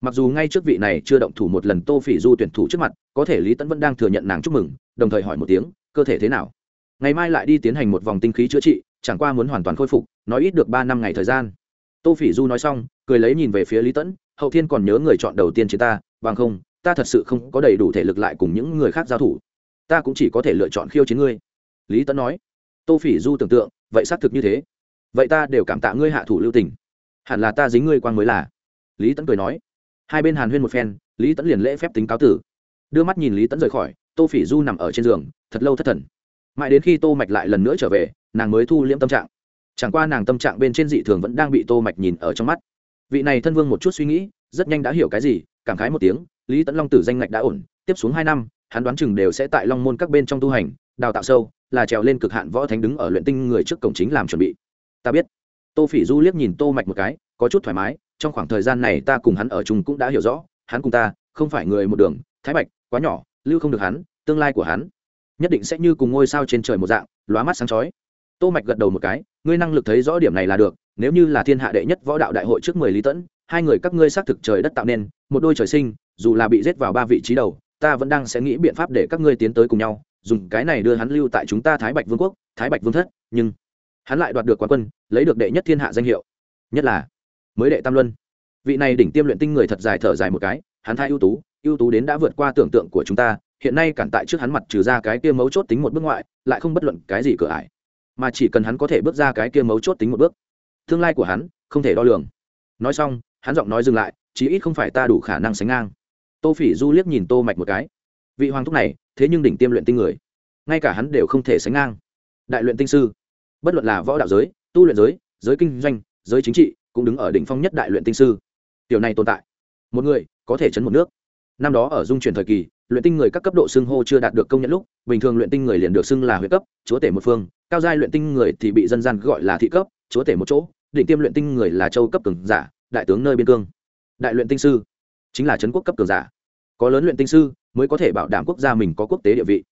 Mặc dù ngay trước vị này chưa động thủ một lần tô phỉ du tuyển thủ trước mặt, có thể lý tẫn vẫn đang thừa nhận nàng chúc mừng, đồng thời hỏi một tiếng, cơ thể thế nào? Ngày mai lại đi tiến hành một vòng tinh khí chữa trị, chẳng qua muốn hoàn toàn khôi phục, nói ít được ba năm ngày thời gian. Tô phỉ du nói xong, cười lấy nhìn về phía lý tẫn hậu thiên còn nhớ người chọn đầu tiên trên ta bằng không, ta thật sự không có đầy đủ thể lực lại cùng những người khác giao thủ. Ta cũng chỉ có thể lựa chọn khiêu chiến ngươi. Lý tấn nói. Tô phỉ du tưởng tượng vậy xác thực như thế. Vậy ta đều cảm tạ ngươi hạ thủ lưu tình. Hẳn là ta dính ngươi quan mới là. Lý tấn cười nói. Hai bên hàn huyên một phen, lý tấn liền lễ phép tính cáo tử. Đưa mắt nhìn lý tấn rời khỏi, tô phỉ du nằm ở trên giường, thật lâu thất thần. Mãi đến khi tô mạch lại lần nữa trở về, nàng mới thu liễm tâm trạng. Chẳng qua nàng tâm trạng bên trên dị thường vẫn đang bị tô mạch nhìn ở trong mắt. Vị này thân vương một chút suy nghĩ, rất nhanh đã hiểu cái gì, cảm khái một tiếng, lý tấn long tử danh ngạch đã ổn, tiếp xuống hai năm, hắn đoán chừng đều sẽ tại long môn các bên trong tu hành, đào tạo sâu là trèo lên cực hạn võ thánh đứng ở luyện tinh người trước cổng chính làm chuẩn bị. Ta biết. Tô phỉ du liếc nhìn tô mạch một cái, có chút thoải mái, trong khoảng thời gian này ta cùng hắn ở chung cũng đã hiểu rõ, hắn cùng ta không phải người một đường, thái bạch, quá nhỏ, lưu không được hắn, tương lai của hắn nhất định sẽ như cùng ngôi sao trên trời một dạng, lóa mắt sáng chói. Tô mạch gật đầu một cái, ngươi năng lực thấy rõ điểm này là được, nếu như là thiên hạ đệ nhất võ đạo đại hội trước mười lý tẫn, hai người các ngươi xác thực trời đất tạo nên, một đôi trời sinh, dù là bị giết vào ba vị trí đầu, ta vẫn đang sẽ nghĩ biện pháp để các ngươi tiến tới cùng nhau dùng cái này đưa hắn lưu tại chúng ta thái bạch vương quốc, thái bạch vương thất, nhưng hắn lại đoạt được quán quân, lấy được đệ nhất thiên hạ danh hiệu. Nhất là mới đệ tam luân. Vị này đỉnh tiêm luyện tinh người thật dài thở dài một cái, hắn thai ưu tú ưu tú đến đã vượt qua tưởng tượng của chúng ta, hiện nay cản tại trước hắn mặt trừ ra cái kia mấu chốt tính một bước ngoại, lại không bất luận cái gì cửa ải. Mà chỉ cần hắn có thể bước ra cái kia mấu chốt tính một bước, tương lai của hắn không thể đo lường. Nói xong, hắn giọng nói dừng lại, chí ít không phải ta đủ khả năng sánh ngang. Tô phỉ du liếc nhìn tô mạch một cái. Vị hoàng thúc này thế nhưng đỉnh tiêm luyện tinh người, ngay cả hắn đều không thể sánh ngang. Đại luyện tinh sư, bất luận là võ đạo giới, tu luyện giới giới kinh doanh, giới chính trị, cũng đứng ở đỉnh phong nhất đại luyện tinh sư. Điều này tồn tại, một người có thể chấn một nước. Năm đó ở dung truyền thời kỳ, luyện tinh người các cấp độ xưng hô chưa đạt được công nhận lúc, bình thường luyện tinh người liền được xưng là huyện cấp, chúa tể một phương, cao giai luyện tinh người thì bị dân gian gọi là thị cấp, chúa tể một chỗ định tiêm luyện tinh người là châu cấp cường giả, đại tướng nơi biên cương. Đại luyện tinh sư chính là trấn quốc cấp cường giả. Có lớn luyện tinh sư mới có thể bảo đảm quốc gia mình có quốc tế địa vị.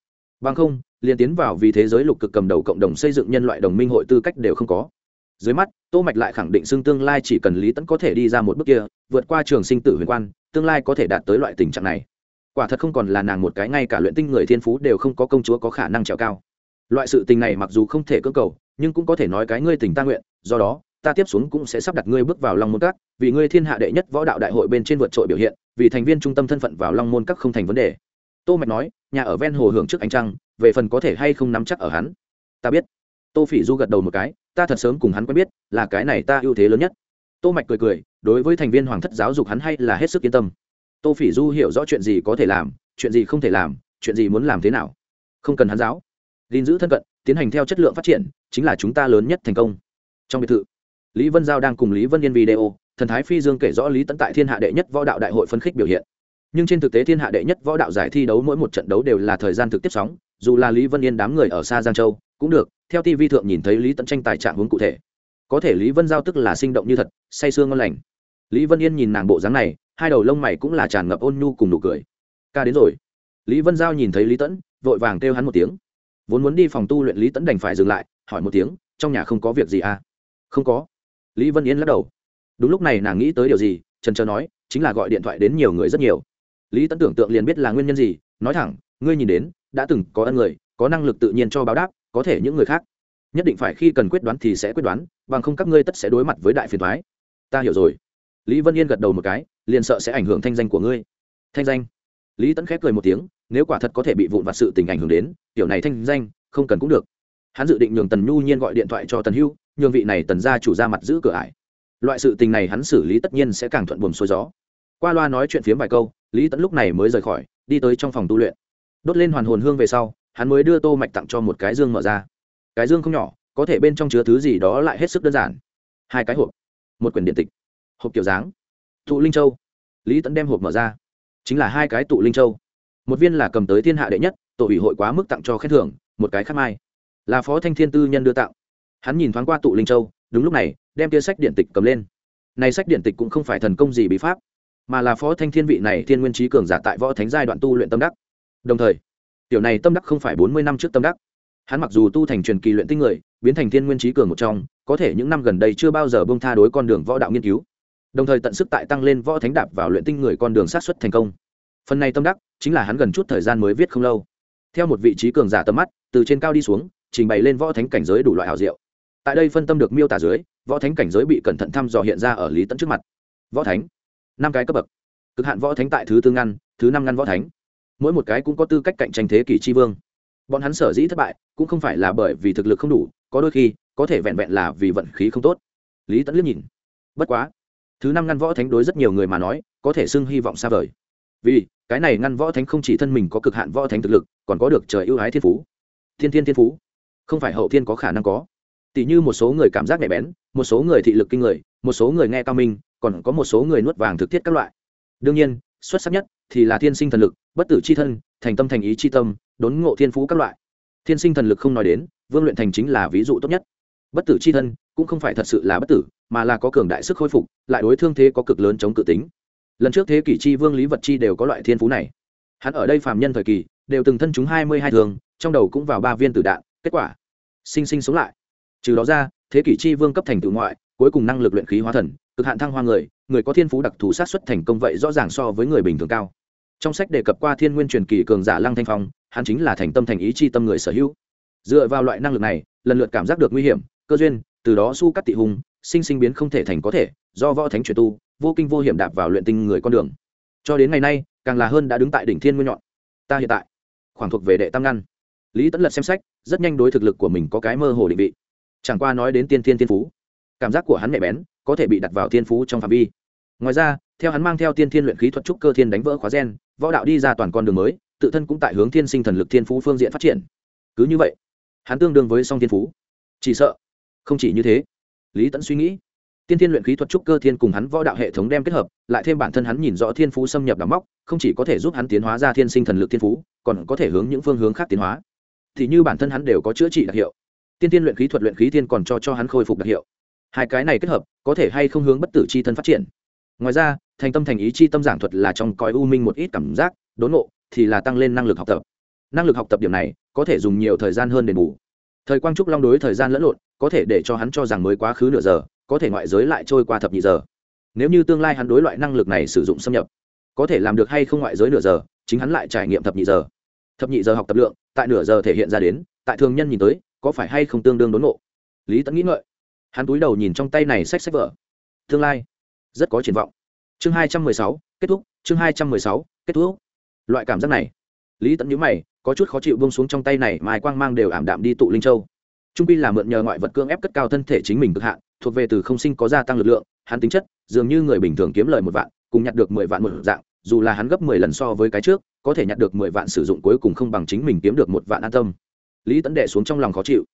Bằng không, liền tiến vào vì thế giới lục cực cầm đầu cộng đồng xây dựng nhân loại đồng minh hội tư cách đều không có. Dưới mắt, tô mạch lại khẳng định xương tương lai chỉ cần lý tẫn có thể đi ra một bước kia, vượt qua trường sinh tử huyền quan, tương lai có thể đạt tới loại tình trạng này. Quả thật không còn là nàng một cái, ngay cả luyện tinh người thiên phú đều không có công chúa có khả năng trèo cao. Loại sự tình này mặc dù không thể cưỡng cầu, nhưng cũng có thể nói cái ngươi tình ta nguyện, do đó, ta tiếp xuống cũng sẽ sắp đặt ngươi bước vào long môn các, vì ngươi thiên hạ đệ nhất võ đạo đại hội bên trên vượt trội biểu hiện vì thành viên trung tâm thân phận vào long môn các không thành vấn đề. Tô mạch nói, nhà ở ven hồ hưởng trước ánh trăng, về phần có thể hay không nắm chắc ở hắn. Ta biết. Tô phỉ du gật đầu một cái, ta thật sớm cùng hắn quen biết, là cái này ta ưu thế lớn nhất. Tô mạch cười cười, đối với thành viên hoàng thất giáo dục hắn hay là hết sức yên tâm. Tô phỉ du hiểu rõ chuyện gì có thể làm, chuyện gì không thể làm, chuyện gì muốn làm thế nào. Không cần hắn giáo. Gìn giữ thân cận, tiến hành theo chất lượng phát triển, chính là chúng ta lớn nhất thành công. Trong biệt thự, lý vân giao đang cùng lý vân yên video thần thái phi dương kể rõ lý tấn tại thiên hạ đệ nhất võ đạo đại hội phân khích biểu hiện. Nhưng trên thực tế thiên hạ đệ nhất võ đạo giải thi đấu mỗi một trận đấu đều là thời gian thực tiếp sóng, dù là lý vân yên đám người ở xa giang châu, cũng được, theo tv thượng nhìn thấy lý tấn tranh tài trạng hướng cụ thể. Có thể lý vân giao tức là sinh động như thật, say sương ngon lành. Lý vân yên nhìn nàng bộ dáng này, hai đầu lông mày cũng là tràn ngập ôn nhu cùng nụ cười. Ca đến rồi. Lý vân giao nhìn thấy lý tẫn vội vàng kêu hắn một tiếng. Vốn muốn đi phòng tu luyện, lý tẫn đành phải dừng lại, hỏi một tiếng, trong nhà không có việc gì à? Không có. Lý vân yên lắc đầu đúng lúc này nàng nghĩ tới điều gì trần trờ nói, chính là gọi điện thoại đến nhiều người rất nhiều. Lý tẫn tưởng tượng liền biết là nguyên nhân gì, nói thẳng, ngươi nhìn đến, đã từng có ân người, có năng lực tự nhiên cho báo đáp, có thể những người khác. Nhất định phải khi cần quyết đoán thì sẽ quyết đoán, bằng không các ngươi tất sẽ đối mặt với đại phiền thoái ta hiểu rồi. Lý vân yên gật đầu một cái, liền sợ sẽ ảnh hưởng thanh danh của ngươi. Thanh danh? Lý tẫn khép cười một tiếng, nếu quả thật có thể bị vụn vặt sự tình ảnh hưởng đến, kiểu này thanh danh, không cần cũng được. Hắn dự định nhường tần nhu nhiên gọi điện thoại cho tần hưu, nhường vị này tần ra chủ ra mặt giữ cửa ải loại sự tình này hắn xử lý tất nhiên sẽ càng thuận buồm xuôi gió. Qua loa nói chuyện phiếm vài câu, lý tẫn lúc này mới rời khỏi, đi tới trong phòng tu luyện. Đốt lên hoàn hồn hương về sau, hắn mới đưa tô mạch tặng cho một cái dương mở ra. Cái dương không nhỏ, có thể bên trong chứa thứ gì đó lại hết sức đơn giản. Hai cái hộp, một quyển điện tịch, hộp kiểu dáng, tụ linh châu. Lý tẫn đem hộp mở ra. Chính là hai cái tụ linh châu. Một viên là cầm tới thiên hạ đệ nhất, tổ ủy hội quá mức tặng cho khen thưởng, một cái khác mai. Là phó thanh thiên tư nhân đưa tặng. Hắn nhìn thoáng qua tụ linh châu, đúng lúc này đem tia sách điện tịch cầm lên. Này sách điện tịch cũng không phải thần công gì bí pháp, mà là phó thanh thiên vị này thiên nguyên trí cường giả tại võ thánh giai đoạn tu luyện tâm đắc. Đồng thời, tiểu này tâm đắc không phải bốn mươi năm trước tâm đắc. Hắn mặc dù tu thành truyền kỳ luyện tinh người, biến thành thiên nguyên trí cường một trong, có thể những năm gần đây chưa bao giờ bông tha đối con đường võ đạo nghiên cứu. Đồng thời tận sức tại tăng lên võ thánh đạp vào luyện tinh người con đường sát xuất thành công. Phần này tâm đắc chính là hắn gần chút thời gian mới viết không lâu. Theo một vị trí cường giả tầm mắt, từ trên cao đi xuống, trình bày lên võ thánh cảnh giới đủ loại hảo diệu. Tại đây phân tâm được miêu tả dưới võ thánh cảnh giới bị cẩn thận thăm dò hiện ra ở lý tẫn trước mặt võ thánh năm cái cấp bậc cực hạn võ thánh tại thứ tư ngăn thứ năm ngăn võ thánh mỗi một cái cũng có tư cách cạnh tranh thế kỷ tri vương bọn hắn sở dĩ thất bại cũng không phải là bởi vì thực lực không đủ có đôi khi có thể vẹn vẹn là vì vận khí không tốt lý tẫn liếc nhìn bất quá thứ năm ngăn võ thánh đối rất nhiều người mà nói có thể xưng hy vọng xa vời vì cái này ngăn võ thánh không chỉ thân mình có cực hạn võ thánh thực lực còn có được trời ưu ái thiên phú thiên thiên thiên phú không phải hậu thiên có khả năng có tỷ như một số người cảm giác nhạy bén, một số người thị lực kinh người, một số người nghe cao minh, còn có một số người nuốt vàng thực thiết các loại. Đương nhiên, xuất sắc nhất thì là thiên sinh thần lực, bất tử c h i thân, thành tâm thành ý c h i tâm, đốn ngộ thiên phú các loại. Thiên sinh thần lực không nói đến, vương luyện thành chính là ví dụ tốt nhất. Bất tử c h i thân cũng không phải thật sự là bất tử, mà là có cường đại sức khôi phục, lại đối thương thế có cực lớn chống cự tính. Lần trước thế kỷ chi vương lý vật chi đều có loại thiên phú này. Hắn ở đây phạm nhân thời kỳ, đều từng thân chúng hai mươi hai thường, trong đầu cũng vào ba viên tử đạn, kết quả, sinh sinh sống lại trừ đó ra, thế kỷ chi vương cấp thành tự ngoại, cuối cùng năng lực luyện khí hóa thần, cực hạn thăng hoa người người có thiên phú đặc thù sát xuất thành công vậy rõ ràng so với người bình thường cao. Trong sách đề cập qua thiên nguyên truyền kỳ cường giả lăng thanh phong, hắn chính là thành tâm thành ý chi tâm người sở hữu. Dựa vào loại năng lực này, lần lượt cảm giác được nguy hiểm, cơ duyên, từ đó su cắt tị hùng, sinh sinh biến không thể thành có thể, do võ thánh truyền tu, vô kinh vô hiểm đạp vào luyện tinh người con đường. Cho đến ngày nay, càng là hơn đã đứng tại đỉnh thiên nguyên nhọn. Ta hiện tại, khoảng thuộc về đệ tam ngăn. Lý tẫn lật xem sách, rất nhanh đối thực lực của mình có cái mơ hồ định vị chẳng qua nói đến tiên thiên tiên phú, cảm giác của hắn nhạy bén, có thể bị đặt vào thiên phú trong phạm vi. Ngoài ra, theo hắn mang theo tiên thiên luyện khí thuật trúc cơ thiên đánh vỡ khóa gen, võ đạo đi ra toàn con đường mới, tự thân cũng tại hướng thiên sinh thần lực thiên phú phương diện phát triển. Cứ như vậy, hắn tương đương với song thiên phú. Chỉ sợ, không chỉ như thế. Lý tẫn suy nghĩ, tiên thiên luyện khí thuật trúc cơ thiên cùng hắn võ đạo hệ thống đem kết hợp, lại thêm bản thân hắn nhìn rõ thiên phú xâm nhập đ móc, không chỉ có thể giúp hắn tiến hóa ra thiên sinh thần lực thiên phú, còn có thể hướng những phương hướng khác tiến hóa. Thì như bản thân hắn đều có chữa trị đặc hiệu tiên tiên luyện khí thuật luyện khí tiên còn cho cho hắn khôi phục đặc hiệu. Hai cái này kết hợp, có thể hay không hướng bất tử c h i thân phát triển. Ngoài ra, thành tâm thành ý chi tâm giảng thuật là trong cõi u minh một ít cảm giác, đốn ngộ, thì là tăng lên năng lực học tập. Năng lực học tập điểm này, có thể dùng nhiều thời gian hơn đền bù. Thời quang trúc long đối thời gian lẫn lộn, có thể để cho hắn cho rằng mới quá khứ nửa giờ, có thể ngoại giới lại trôi qua thập nhị giờ. Nếu như tương lai hắn đối loại năng lực này sử dụng xâm nhập, có thể làm được hay không ngoại giới nửa giờ, chính hắn lại trải nghiệm thập nhị giờ. Thập nhị giờ học tập lượng, tại nửa giờ thể hiện ra đến, tại thường nhân nhìn tới có phải hay không tương đương đốn ngộ? Lý tẫn nghĩ ngợi. Hắn túi đầu nhìn trong tay này sách sách vở. Tương lai, rất có triển vọng. Chương hai trăm mười sáu, kết thúc. Chương hai trăm mười sáu, kết thúc. Loại cảm giác này. Lý tẫn nhữ mày, có chút khó chịu bông xuống trong tay này, mai quang mang đều ảm đạm đi tụ linh châu. Trung pi là mượn nhờ ngoại vật cương ép cất cao thân thể chính mình cực hạn, thuộc về từ không sinh có gia tăng lực lượng, hắn tính chất, dường như người bình thường kiếm lời một vạn, cùng nhặt được mười vạn một dạng, dù là hắn gấp mười lần so với cái trước, có thể nhặt được mười vạn sử dụng cuối cùng không bằng chính mình kiếm được một vạn an tâm lý tẫn đệ xuống trong lòng khó chịu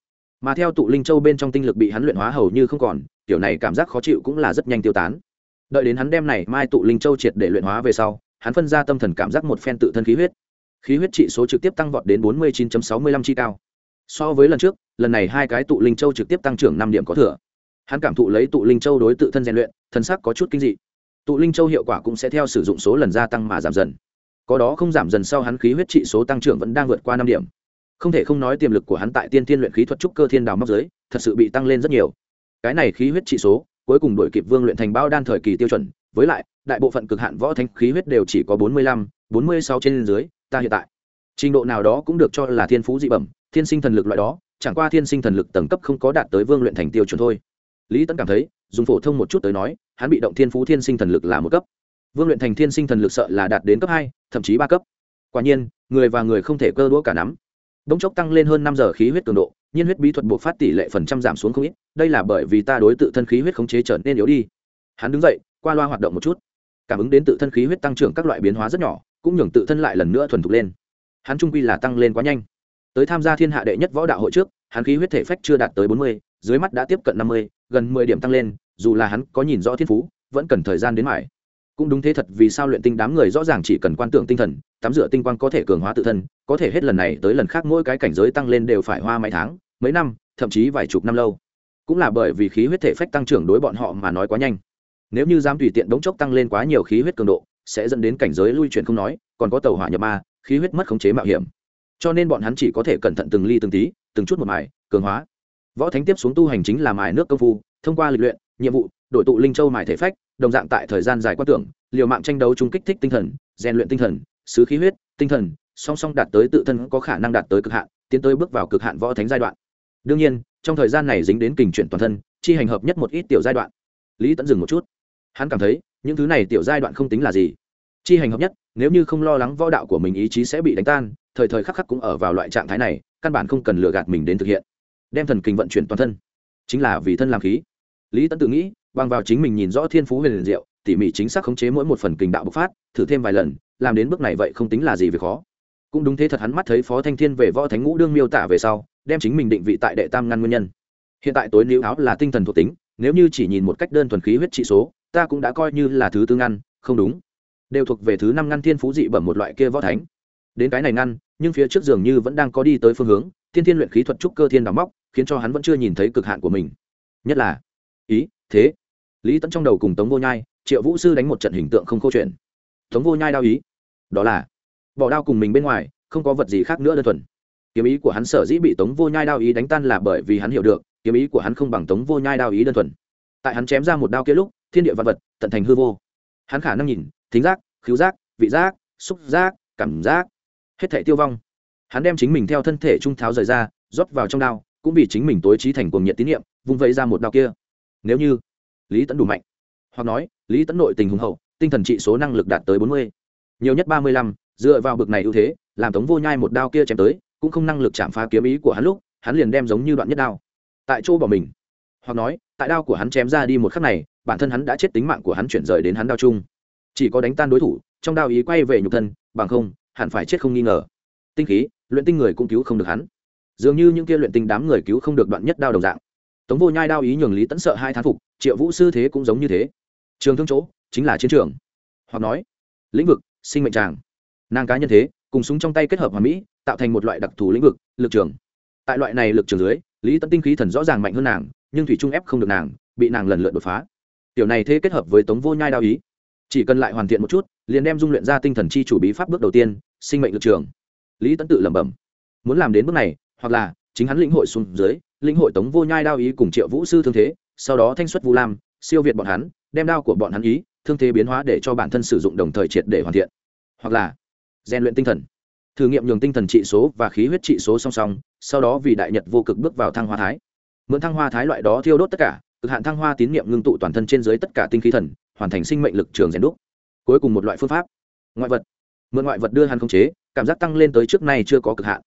mà theo tụ linh châu bên trong tinh lực bị hắn luyện hóa hầu như không còn kiểu này cảm giác khó chịu cũng là rất nhanh tiêu tán đợi đến hắn đem này mai tụ linh châu triệt để luyện hóa về sau hắn phân ra tâm thần cảm giác một phen tự thân khí huyết khí huyết trị số trực tiếp tăng vọt đến bốn mươi chín sáu mươi lăm chi cao so với lần trước lần này hai cái tụ linh châu trực tiếp tăng trưởng năm điểm có thừa hắn cảm thụ lấy tụ linh châu đối tự thân rèn luyện thân sắc có chút kinh dị tụ linh châu hiệu quả cũng sẽ theo sử dụng số lần gia tăng mà giảm dần có đó không giảm dần sau hắn khí huyết trị số tăng trưởng vẫn đang vượt qua năm điểm không thể không nói tiềm lực của hắn tại tiên thiên luyện khí thuật trúc cơ thiên đào móc giới, thật sự bị tăng lên rất nhiều. Cái này khí huyết trị số, cuối cùng đổi kịp vương luyện thành bao đan thời kỳ tiêu chuẩn, với lại, đại bộ phận cực hạn võ thanh khí huyết đều chỉ có bốn mươi lăm, bốn mươi sáu trên dưới, ta hiện tại. Trình độ nào đó cũng được cho là thiên phú dị bẩm, thiên sinh thần lực loại đó, chẳng qua thiên sinh thần lực tầng cấp không có đạt tới vương luyện thành tiêu chuẩn thôi. Lý tấn cảm thấy, dùng phổ thông một chút tới nói, hắn bị động thiên phú thiên sinh thần lực là một cấp. Vương luyện thành thiên sinh thần lực sợ là đạt đến cấp hai, thậm chí ba cấp. Quả nhiên, người và người không thể cơ đũa cả nắm bỗng chốc tăng lên hơn năm giờ khí huyết cường độ, nhiên huyết bí thuật buộc phát tỷ lệ phần trăm giảm xuống không ít, đây là bởi vì ta đối tự thân khí huyết khống chế trở nên yếu đi. Hắn đứng dậy, qua loa hoạt động một chút. Cảm ứng đến tự thân khí huyết tăng trưởng các loại biến hóa rất nhỏ, cũng nhường tự thân lại lần nữa thuần thục lên. Hắn trung quy là tăng lên quá nhanh. Tới tham gia thiên hạ đệ nhất võ đạo hội trước, hắn khí huyết thể phách chưa đạt tới bốn mươi, dưới mắt đã tiếp cận năm mươi, gần mười điểm tăng lên, dù là hắn có nhìn rõ thiên phú, vẫn cần thời gian đến mãi cũng đúng thế thật, vì sao luyện tinh đám người rõ ràng chỉ cần quan tưởng tinh thần, tắm rửa tinh quang có thể cường hóa tự thân, có thể hết lần này tới lần khác mỗi cái cảnh giới tăng lên đều phải hoa mấy tháng, mấy năm, thậm chí vài chục năm lâu. Cũng là bởi vì khí huyết thể phách tăng trưởng đối bọn họ mà nói quá nhanh. Nếu như dám tùy tiện đống chốc tăng lên quá nhiều khí huyết cường độ, sẽ dẫn đến cảnh giới lui chuyển không nói, còn có tàu hỏa nhập ma, khí huyết mất khống chế mạo hiểm. Cho nên bọn hắn chỉ có thể cẩn thận từng ly từng tí, từng chút một mài, cường hóa. Võ thánh tiếp xuống tu hành chính là mài nước công phu, thông qua lịch luyện, nhiệm vụ đội tụ linh châu mài thể phách, đồng dạng tại thời gian dài quan tưởng, liều mạng tranh đấu chung kích thích tinh thần, rèn luyện tinh thần sứ khí huyết, tinh thần, song song đạt tới tự thân có khả năng đạt tới cực hạn, tiến tới bước vào cực hạn võ thánh giai đoạn. Đương nhiên, trong thời gian này dính đến kình chuyển toàn thân, chi hành hợp nhất một ít tiểu giai đoạn. Lý tẫn dừng một chút. Hắn cảm thấy, những thứ này tiểu giai đoạn không tính là gì. Chi hành hợp nhất, nếu như không lo lắng võ đạo của mình ý chí sẽ bị đánh tan, thời thời khắc khắc cũng ở vào loại trạng thái này, căn bản không cần lừa gạt mình đến thực hiện. Đem thần kinh vận chuyển toàn thân. Chính là vì thân làm khí. Lý tẫn tự nghĩ bằng vào chính mình nhìn rõ thiên phú huyền liền diệu, tỉ mỉ chính xác khống chế mỗi một phần kinh đạo bộc phát, thử thêm vài lần, làm đến bước này vậy không tính là gì về khó. Cũng đúng thế thật hắn mắt thấy phó thanh thiên về võ thánh ngũ đương miêu tả về sau, đem chính mình định vị tại đệ tam ngăn nguyên nhân. Hiện tại tối níu áo là tinh thần thuộc tính, nếu như chỉ nhìn một cách đơn thuần khí huyết trị số, ta cũng đã coi như là thứ tư ngăn, không đúng. Đều thuộc về thứ năm ngăn thiên phú dị bẩm một loại kia võ thánh. Đến cái này ngăn, nhưng phía trước dường như vẫn đang có đi tới phương hướng, thiên thiên luyện khí thuật trúc cơ thiên đóng móc, khiến cho hắn vẫn chưa nhìn thấy cực hạn của mình. Nhất là, ý, thế lý tẫn trong đầu cùng tống vô nhai, triệu vũ sư đánh một trận hình tượng không câu chuyện. Tống vô nhai đao ý, đó là, bỏ đao cùng mình bên ngoài, không có vật gì khác nữa đơn thuần. Kiếm ý của hắn sở dĩ bị tống vô nhai đao ý đánh tan là bởi vì hắn hiểu được, kiếm ý của hắn không bằng tống vô nhai đao ý đơn thuần. Tại hắn chém ra một đao kia lúc, thiên địa vật vật tận thành hư vô. Hắn khả năng nhìn, thính giác, khứu giác, vị giác, xúc giác, cảm giác, hết thể tiêu vong. Hắn đem chính mình theo thân thể trung tháo rời ra, rót vào trong đao, cũng vì chính mình tối trí thành cuồng nhiệt tín nhiệm vung vẫy ra một đao kia. Nếu như lý tẫn đủ mạnh. Hoặc nói, lý tẫn nội tình hùng hậu, tinh thần trị số năng lực đạt tới bốn mươi. Nhiều nhất ba mươi lăm, dựa vào bực này ưu thế, làm tống vô nhai một đao kia chém tới, cũng không năng lực chạm phá kiếm ý của hắn lúc, hắn liền đem giống như đoạn nhất đao. Tại chỗ bỏ mình. Hoặc nói, tại đao của hắn chém ra đi một khắc này, bản thân hắn đã chết tính mạng của hắn chuyển rời đến hắn đao chung. Chỉ có đánh tan đối thủ, trong đao ý quay về nhục thân, bằng không, hẳn phải chết không nghi ngờ. Tinh khí, luyện tinh người cũng cứu không được hắn. Dường như những kia luyện tinh đám người cứu không được đoạn nhất đao đồng dạng tống vô nhai đao ý nhường lý tẫn sợ hai thán phục, triệu vũ sư thế cũng giống như thế. Trường thương chỗ, chính là chiến trường. Hoặc nói, lĩnh vực, sinh mệnh tràng. Nàng cá nhân thế, cùng súng trong tay kết hợp hòa mỹ, tạo thành một loại đặc thù lĩnh vực, lực trường. Tại loại này lực trường dưới, lý tẫn tinh khí thần rõ ràng mạnh hơn nàng, nhưng thủy trung ép không được nàng, bị nàng lần lượt đột phá. Tiểu này thế kết hợp với tống vô nhai đao ý. Chỉ cần lại hoàn thiện một chút, liền đem dung luyện ra tinh thần chi chủ bí pháp bước đầu tiên, sinh mệnh lực trường. Lý tẫn tự lẩm bẩm, muốn làm đến bước này, hoặc là chính hắn lĩnh hội xuống dưới lĩnh hội tống vô nhai đao ý cùng triệu vũ sư thương thế, sau đó thanh xuất vu lam, siêu việt bọn hắn, đem đao của bọn hắn ý, thương thế biến hóa để cho bản thân sử dụng đồng thời triệt để hoàn thiện. Hoặc là, rèn luyện tinh thần. Thử nghiệm nhường tinh thần trị số và khí huyết trị số song song, sau đó vì đại nhật vô cực bước vào thăng hoa thái. Mượn thăng hoa thái loại đó thiêu đốt tất cả, cực hạn thăng hoa tín niệm ngưng tụ toàn thân trên dưới tất cả tinh khí thần, hoàn thành sinh mệnh lực trường rèn đúc. Cuối cùng một loại phương pháp. Ngoại vật. Mượn ngoại vật đưa hắn khống chế, cảm giác tăng lên tới trước nay chưa có cực hạn.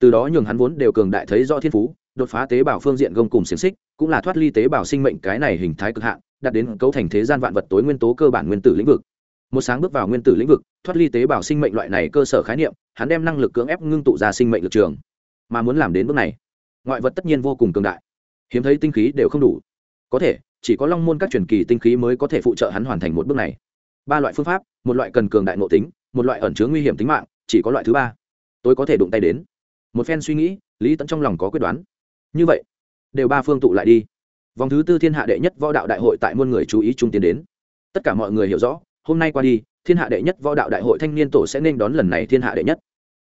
Từ đó nhường hắn vốn đều cường đại thấy rõ thiên phú đột phá tế bào phương diện gông cùng xiềng xích, cũng là thoát ly tế bào sinh mệnh cái này hình thái cực hạn, đạt đến cấu thành thế gian vạn vật tối nguyên tố cơ bản nguyên tử lĩnh vực. Một sáng bước vào nguyên tử lĩnh vực, thoát ly tế bào sinh mệnh loại này cơ sở khái niệm, hắn đem năng lực cưỡng ép ngưng tụ ra sinh mệnh lực trường. Mà muốn làm đến bước này, ngoại vật tất nhiên vô cùng cường đại. Hiếm thấy tinh khí đều không đủ. Có thể, chỉ có long môn các truyền kỳ tinh khí mới có thể phụ trợ hắn hoàn thành một bước này. Ba loại phương pháp, một loại cần cường đại nội tính, một loại ẩn chứa nguy hiểm tính mạng, chỉ có loại thứ ba. Tôi có thể đụng tay đến. Một phen suy nghĩ, lý tẫn trong lòng có quyết đoán như vậy, đều ba phương tụ lại đi. Vòng thứ tư thiên hạ đệ nhất võ đạo đại hội tại muôn người chú ý trung tiến đến. Tất cả mọi người hiểu rõ, hôm nay qua đi, thiên hạ đệ nhất võ đạo đại hội thanh niên tổ sẽ nên đón lần này thiên hạ đệ nhất.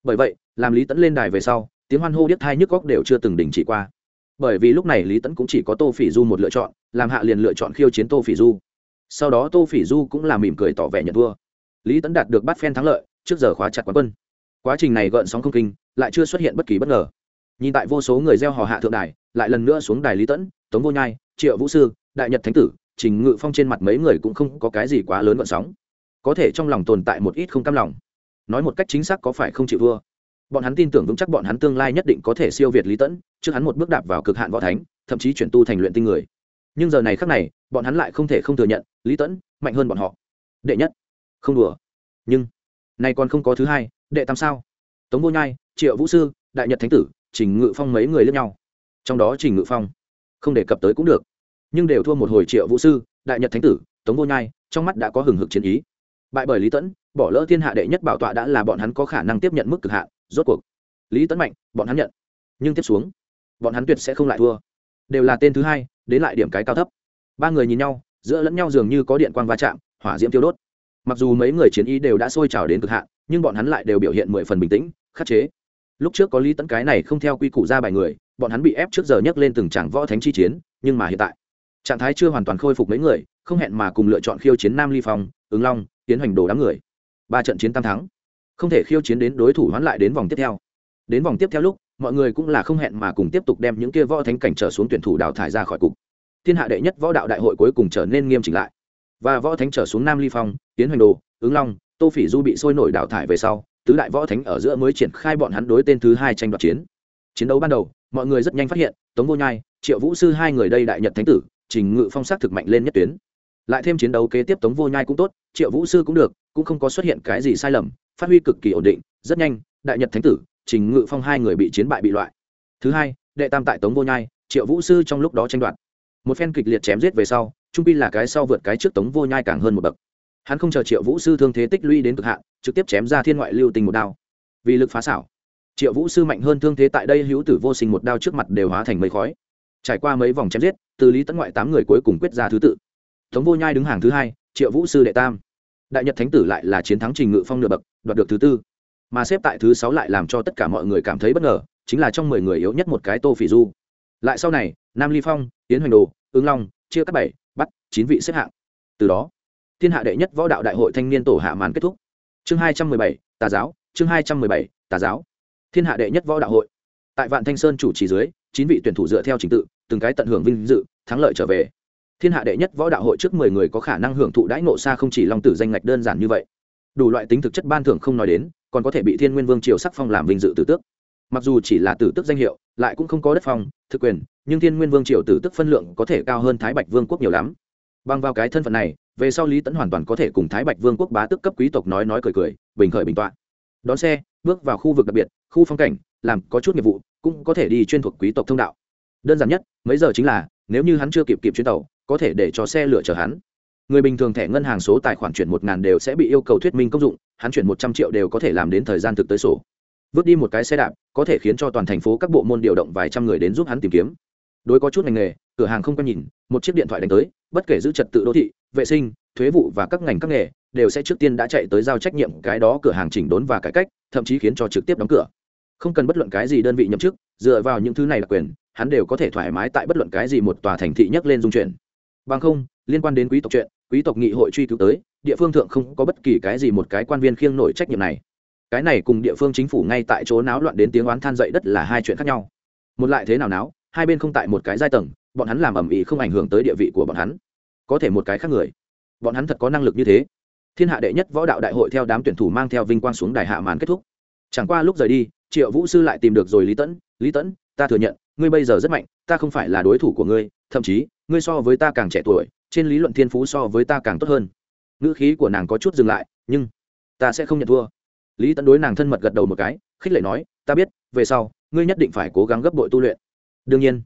Bởi vậy, làm lý tẫn lên đài về sau, tiếng hoan hô điếc thai nhức góc đều chưa từng đình chỉ qua. Bởi vì lúc này lý tẫn cũng chỉ có tô phỉ du một lựa chọn, làm hạ liền lựa chọn khiêu chiến tô phỉ du. Sau đó tô phỉ du cũng là mỉm cười tỏ vẻ nhận thua. Lý tẫn đạt được bắt phen thắng lợi, trước giờ khóa chặt quán quân. Quá trình này gợn sóng không kinh, lại chưa xuất hiện bất kỳ bất ngờ nhìn tại vô số người gieo hò hạ thượng đài, lại lần nữa xuống đài lý tẫn, tống vô nhai, triệu vũ sư, đại nhật thánh tử, trình ngự phong trên mặt mấy người cũng không có cái gì quá lớn vận sóng. Có thể trong lòng tồn tại một ít không cam lòng. Nói một cách chính xác có phải không chịu vua bọn hắn tin tưởng vững chắc bọn hắn tương lai nhất định có thể siêu việt lý tẫn, trước hắn một bước đạp vào cực hạn võ thánh, thậm chí chuyển tu thành luyện tinh người. Nhưng giờ này khác này, bọn hắn lại không thể không thừa nhận, lý tẫn mạnh hơn bọn họ. Đệ nhất. Không đùa. Nhưng, nay còn không có thứ hai, đệ tam sao? Tống vô nhai, triệu vũ sư, đại nhật thánh tử trình ngự phong mấy người lẫn nhau. Trong đó trình ngự phong không đề cập tới cũng được, nhưng đều thua một hồi triệu vũ sư, đại nhật thánh tử, tống vô nhai, trong mắt đã có hừng hực chiến ý. Bại bởi lý tẫn bỏ lỡ thiên hạ đệ nhất bảo tọa đã là bọn hắn có khả năng tiếp nhận mức cực hạn, rốt cuộc, lý tẫn mạnh, bọn hắn nhận. Nhưng tiếp xuống, bọn hắn tuyệt sẽ không lại thua. Đều là tên thứ hai, đến lại điểm cái cao thấp. Ba người nhìn nhau, giữa lẫn nhau dường như có điện quang va chạm, hỏa diễm tiêu đốt. Mặc dù mấy người chiến ý đều đã sôi trào đến cực hạn, nhưng bọn hắn lại đều biểu hiện mười phần bình tĩnh, khắc chế lúc trước có lý tẫn cái này không theo quy củ ra bài người, bọn hắn bị ép trước giờ nhấc lên từng tràng võ thánh chi chiến, nhưng mà hiện tại, trạng thái chưa hoàn toàn khôi phục mấy người, không hẹn mà cùng lựa chọn khiêu chiến nam ly phong, ứng long, tiến hành đồ đám người. Ba trận chiến tam thắng. Không thể khiêu chiến đến đối thủ hoán lại đến vòng tiếp theo. Đến vòng tiếp theo lúc, mọi người cũng là không hẹn mà cùng tiếp tục đem những kia võ thánh cảnh trở xuống tuyển thủ đào thải ra khỏi cục. Thiên hạ đệ nhất võ đạo đại hội cuối cùng trở nên nghiêm chỉnh lại. Và võ thánh trở xuống nam ly phong, tiến hoành đồ, ứng long, tô phỉ du bị sôi nổi đào thải về sau tứ đại võ thánh ở giữa mới triển khai bọn hắn đối tên thứ hai tranh đoạt chiến. Chiến đấu ban đầu, mọi người rất nhanh phát hiện, tống vô nhai, triệu vũ sư hai người đây đại nhật thánh tử, trình ngự phong sắc thực mạnh lên nhất tuyến. Lại thêm chiến đấu kế tiếp tống vô nhai cũng tốt, triệu vũ sư cũng được, cũng không có xuất hiện cái gì sai lầm, phát huy cực kỳ ổn định, rất nhanh, đại nhật thánh tử, trình ngự phong hai người bị chiến bại bị loại. Thứ hai, đệ tam tại tống vô nhai, triệu vũ sư trong lúc đó tranh đoạt. Một phen kịch liệt chém giết về sau, trung pi là cái sau vượt cái trước tống vô nhai càng hơn một bậc hắn không chờ triệu vũ sư thương thế tích lũy đến cực hạn, trực tiếp chém ra thiên ngoại lưu tình một đao. Vì lực phá xảo, triệu vũ sư mạnh hơn thương thế tại đây hữu tử vô sinh một đao trước mặt đều hóa thành mây khói. Trải qua mấy vòng chém giết, từ lý tấn ngoại tám người cuối cùng quyết ra thứ tự. Tống vô nhai đứng hàng thứ hai, triệu vũ sư đệ tam. Đại nhật thánh tử lại là chiến thắng trình ngự phong nửa bậc, đoạt được thứ tư. Mà xếp tại thứ sáu lại làm cho tất cả mọi người cảm thấy bất ngờ, chính là trong mười người yếu nhất một cái tô phỉ du. Lại sau này, nam ly phong tiến hoành đồ, ứng long, chia các bảy, bắt chín vị xếp hạng. Từ đó thiên hạ đệ nhất võ đạo đại hội thanh niên tổ hạ màn kết thúc. Chương hai trăm mười bảy, tà giáo. Chương hai trăm mười bảy, tà giáo. Thiên hạ đệ nhất võ đạo hội. Tại vạn thanh sơn chủ trì dưới, chín vị tuyển thủ dựa theo trình tự, từng cái tận hưởng vinh dự, thắng lợi trở về. Thiên hạ đệ nhất võ đạo hội trước mười người có khả năng hưởng thụ đãi ngộ xa không chỉ long tử danh ngạch đơn giản như vậy. Đủ loại tính thực chất ban thưởng không nói đến, còn có thể bị thiên nguyên vương triều sắc phong làm vinh dự tử tước. Mặc dù chỉ là tử tước danh hiệu, lại cũng không có đất phong, thực quyền, nhưng thiên nguyên vương triều tử tước phân lượng có thể cao hơn thái bạch vương quốc nhiều lắm bằng vào cái thân phận này, về sau lý tẫn hoàn toàn có thể cùng thái bạch vương quốc bá tước cấp quý tộc nói nói cười cười, bình khởi bình tọa. Đón xe, bước vào khu vực đặc biệt, khu phong cảnh, làm có chút nghiệp vụ, cũng có thể đi chuyên thuộc quý tộc thông đạo. Đơn giản nhất, mấy giờ chính là, nếu như hắn chưa kịp kịp chuyến tàu, có thể để cho xe lựa chở hắn. Người bình thường thẻ ngân hàng số tài khoản chuyển một ngàn đều sẽ bị yêu cầu thuyết minh công dụng, hắn chuyển một trăm triệu đều có thể làm đến thời gian thực tới sổ. Vứt đi một cái xe đạp, có thể khiến cho toàn thành phố các bộ môn điều động vài trăm người đến giúp hắn tìm kiếm đối có chút ngành nghề, cửa hàng không quen nhìn, một chiếc điện thoại đánh tới, bất kể giữ trật tự đô thị, vệ sinh, thuế vụ và các ngành các nghề, đều sẽ trước tiên đã chạy tới giao trách nhiệm cái đó cửa hàng chỉnh đốn và cải cách, thậm chí khiến cho trực tiếp đóng cửa. Không cần bất luận cái gì đơn vị nhậm chức, dựa vào những thứ này là quyền, hắn đều có thể thoải mái tại bất luận cái gì một tòa thành thị nhắc lên dung chuyển. Bằng không, liên quan đến quý tộc chuyện, quý tộc nghị hội truy cứu tới, địa phương thượng không có bất kỳ cái gì một cái quan viên khiêng nổi trách nhiệm này. Cái này cùng địa phương chính phủ ngay tại chỗ náo loạn đến tiếng oán than dậy đất là hai chuyện khác nhau. Một lại thế nào náo? Hai bên không tại một cái giai tầng, bọn hắn làm ầm ĩ không ảnh hưởng tới địa vị của bọn hắn. Có thể một cái khác người, bọn hắn thật có năng lực như thế. Thiên hạ đệ nhất võ đạo đại hội theo đám tuyển thủ mang theo vinh quang xuống đài hạ màn kết thúc. Chẳng qua lúc rời đi, triệu vũ sư lại tìm được rồi lý tẫn lý tẫn ta thừa nhận, ngươi bây giờ rất mạnh, ta không phải là đối thủ của ngươi, thậm chí, ngươi so với ta càng trẻ tuổi, trên lý luận thiên phú so với ta càng tốt hơn. Ngữ khí của nàng có chút dừng lại, nhưng, ta sẽ không nhận thua. Lý tẫn đối nàng thân mật gật đầu một cái, khích lệ nói, ta biết, về sau, ngươi nhất định phải cố gắng gấp bội tu luyện đương nhiên.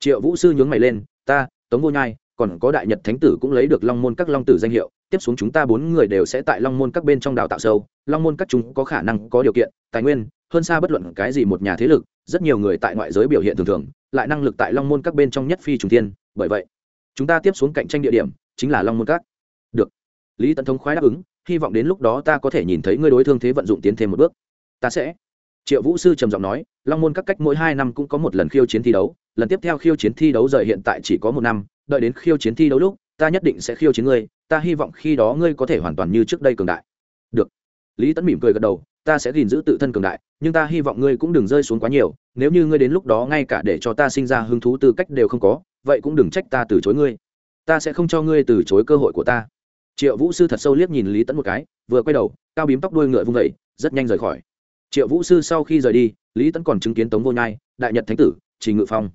Triệu vũ sư nhướng mày lên, ta, tống vô nhai, còn có đại nhật thánh tử cũng lấy được long môn các long tử danh hiệu, tiếp xuống chúng ta bốn người đều sẽ tại long môn các bên trong đào tạo sâu. Long môn các chúng có khả năng có điều kiện, tài nguyên, hơn xa bất luận cái gì một nhà thế lực, rất nhiều người tại ngoại giới biểu hiện thường thường, lại năng lực tại long môn các bên trong nhất phi trùng tiên bởi vậy, chúng ta tiếp xuống cạnh tranh địa điểm chính là long môn các. Được. Lý tấn thống khoái đáp ứng, hy vọng đến lúc đó ta có thể nhìn thấy ngươi đối thương thế vận dụng tiến thêm một bước. Ta sẽ triệu vũ sư trầm giọng nói, long môn các cách mỗi hai năm cũng có một lần khiêu chiến thi đấu, lần tiếp theo khiêu chiến thi đấu rời hiện tại chỉ có một năm, đợi đến khiêu chiến thi đấu lúc, ta nhất định sẽ khiêu chiến ngươi, ta hy vọng khi đó ngươi có thể hoàn toàn như trước đây cường đại. Được. Lý tấn mỉm cười gật đầu, ta sẽ gìn giữ tự thân cường đại, nhưng ta hy vọng ngươi cũng đừng rơi xuống quá nhiều, nếu như ngươi đến lúc đó ngay cả để cho ta sinh ra hứng thú tư cách đều không có, vậy cũng đừng trách ta từ chối ngươi. Ta sẽ không cho ngươi từ chối cơ hội của ta. Triệu vũ sư thật sâu liếc nhìn lý tẫn một cái, vừa quay đầu, cao bím tóc đuôi ngựa vung vẩy rất nhanh rời khỏi triệu vũ sư sau khi rời đi lý tẫn còn chứng kiến tống vô nhai đại nhật thánh tử trình ngự phong.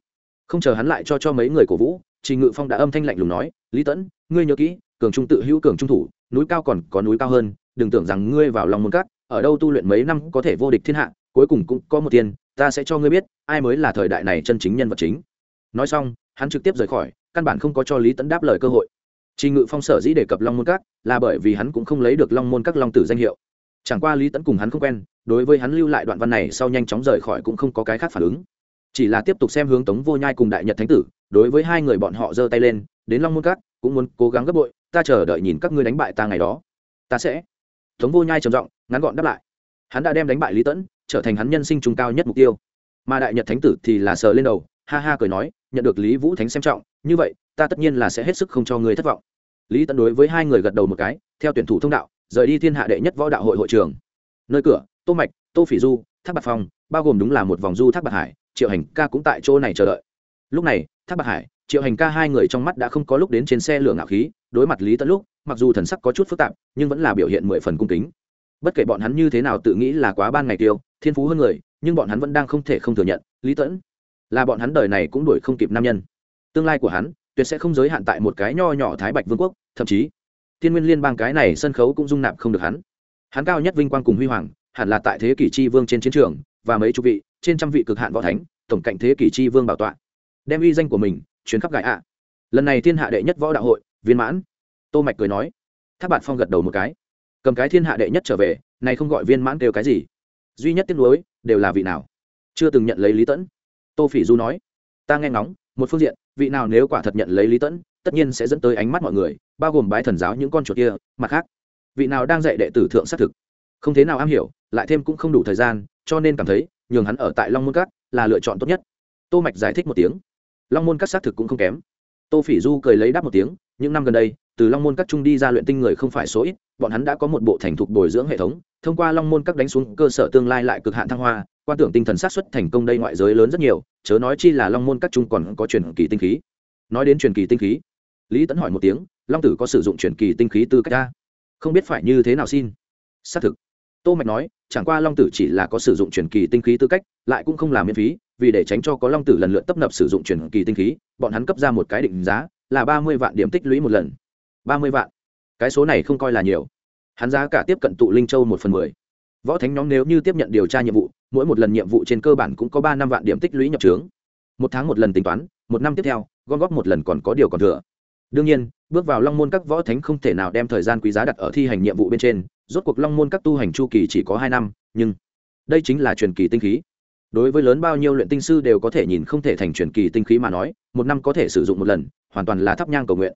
Không chờ hắn lại cho cho mấy người cổ vũ trình ngự phong đã âm thanh lạnh lùng nói lý tẫn ngươi nhớ kỹ cường trung tự hữu cường trung thủ núi cao còn có núi cao hơn đừng tưởng rằng ngươi vào lòng môn cát ở đâu tu luyện mấy năm có thể vô địch thiên hạ cuối cùng cũng có một tiền ta sẽ cho ngươi biết ai mới là thời đại này chân chính nhân vật chính. Nói xong hắn trực tiếp rời khỏi căn bản không có cho lý tẫn đáp lời cơ hội. Trình ngự phong sở dĩ đề cập long môn cát, là bởi vì hắn cũng không lấy được long môn các long tử danh hiệu chẳng qua lý tẫn cùng hắn không quen, đối với hắn lưu lại đoạn văn này sau nhanh chóng rời khỏi cũng không có cái khác phản ứng. Chỉ là tiếp tục xem hướng tống vô nhai cùng đại nhật thánh tử, đối với hai người bọn họ giơ tay lên, đến long môn Cát cũng muốn cố gắng gấp bội, ta chờ đợi nhìn các ngươi đánh bại ta ngày đó. Ta sẽ. Tống vô nhai trầm giọng, ngắn gọn đáp lại. Hắn đã đem đánh bại lý tẫn trở thành hắn nhân sinh trung cao nhất mục tiêu. Mà đại nhật thánh tử thì là sờ lên đầu, ha ha cười nói, nhận được lý vũ thánh xem trọng, như vậy, ta tất nhiên là sẽ hết sức không cho người thất vọng. Lý tẫn đối với hai người gật đầu một cái, theo tuyển thủ thông đạo rời đi thiên hạ đệ nhất võ đạo hội hội trường. Nơi cửa, tô mạch, tô phỉ du, thác bạc phong, bao gồm đúng là một vòng du thác bạc hải, triệu hành ca cũng tại chỗ này chờ đợi. Lúc này, thác bạc hải, triệu hành ca hai người trong mắt đã không có lúc đến trên xe lửa ngạo khí, đối mặt lý tấn lúc, mặc dù thần sắc có chút phức tạp, nhưng vẫn là biểu hiện mười phần cung kính. Bất kể bọn hắn như thế nào tự nghĩ là quá ban ngày tiêu, thiên phú hơn người, nhưng bọn hắn vẫn đang không thể không thừa nhận, lý tẫn là bọn hắn đời này cũng đuổi không kịp nam nhân. Tương lai của hắn, tuyệt sẽ không giới hạn tại một cái nho nhỏ thái bạch vương quốc, thậm chí thiên nguyên liên bang cái này sân khấu cũng dung nạp không được hắn. Hắn cao nhất vinh quang cùng huy hoàng, hẳn là tại thế kỷ chi vương trên chiến trường, và mấy chục vị, trên trăm vị cực hạn võ thánh, tổng cạnh thế kỷ chi vương bảo tọa. Đem uy danh của mình chuyến khắp gãi ạ. Lần này thiên hạ đệ nhất võ đạo hội, viên mãn. Tô mạch cười nói. Tháp bạn phong gật đầu một cái. Cầm cái thiên hạ đệ nhất trở về, này không gọi viên mãn kêu cái gì. Duy nhất tiếc nuối, đều là vị nào? Chưa từng nhận lấy lý tẫn. Tô phỉ du nói. Ta nghe ngóng, một phương diện, vị nào nếu quả thật nhận lấy lý tẫn tất nhiên sẽ dẫn tới ánh mắt mọi người, bao gồm bái thần giáo những con chuột kia, mặt khác, vị nào đang dạy đệ tử thượng xác thực, không thế nào am hiểu, lại thêm cũng không đủ thời gian, cho nên cảm thấy, nhường hắn ở tại long môn cát là lựa chọn tốt nhất. Tô mạch giải thích một tiếng. Long môn cát xác thực cũng không kém. Tô phỉ du cười lấy đáp một tiếng, những năm gần đây, từ long môn các trung đi ra luyện tinh người không phải số ít, bọn hắn đã có một bộ thành thục bồi dưỡng hệ thống, thông qua long môn các đánh xuống cơ sở tương lai lại cực hạn thăng hoa, quan tưởng tinh thần sát xuất thành công đây ngoại giới lớn rất nhiều, chớ nói chi là long môn các trung còn có truyền kỳ tinh khí. Nói đến truyền kỳ tinh khí lý tấn hỏi một tiếng, long tử có sử dụng truyền kỳ tinh khí tư cách ra không biết phải như thế nào xin. Xác thực. Tô mạch nói, chẳng qua long tử chỉ là có sử dụng truyền kỳ tinh khí tư cách, lại cũng không làm miễn phí, vì để tránh cho có long tử lần lượt tấp nập sử dụng truyền kỳ tinh khí, bọn hắn cấp ra một cái định giá là ba mươi vạn điểm tích lũy một lần. Ba mươi vạn. Cái số này không coi là nhiều. Hắn giá cả tiếp cận tụ linh châu một phần mười. Võ thánh nhóm nếu như tiếp nhận điều tra nhiệm vụ, mỗi một lần nhiệm vụ trên cơ bản cũng có ba năm vạn điểm tích lũy nhập trướng. Một tháng một lần tính toán, một năm tiếp theo, gom góp một lần còn có điều còn thừa đương nhiên, bước vào long môn các võ thánh không thể nào đem thời gian quý giá đặt ở thi hành nhiệm vụ bên trên, rốt cuộc long môn các tu hành chu kỳ chỉ có hai năm, nhưng đây chính là truyền kỳ tinh khí. Đối với lớn bao nhiêu luyện tinh sư đều có thể nhìn không thể thành truyền kỳ tinh khí mà nói, một năm có thể sử dụng một lần, hoàn toàn là thắp nhang cầu nguyện.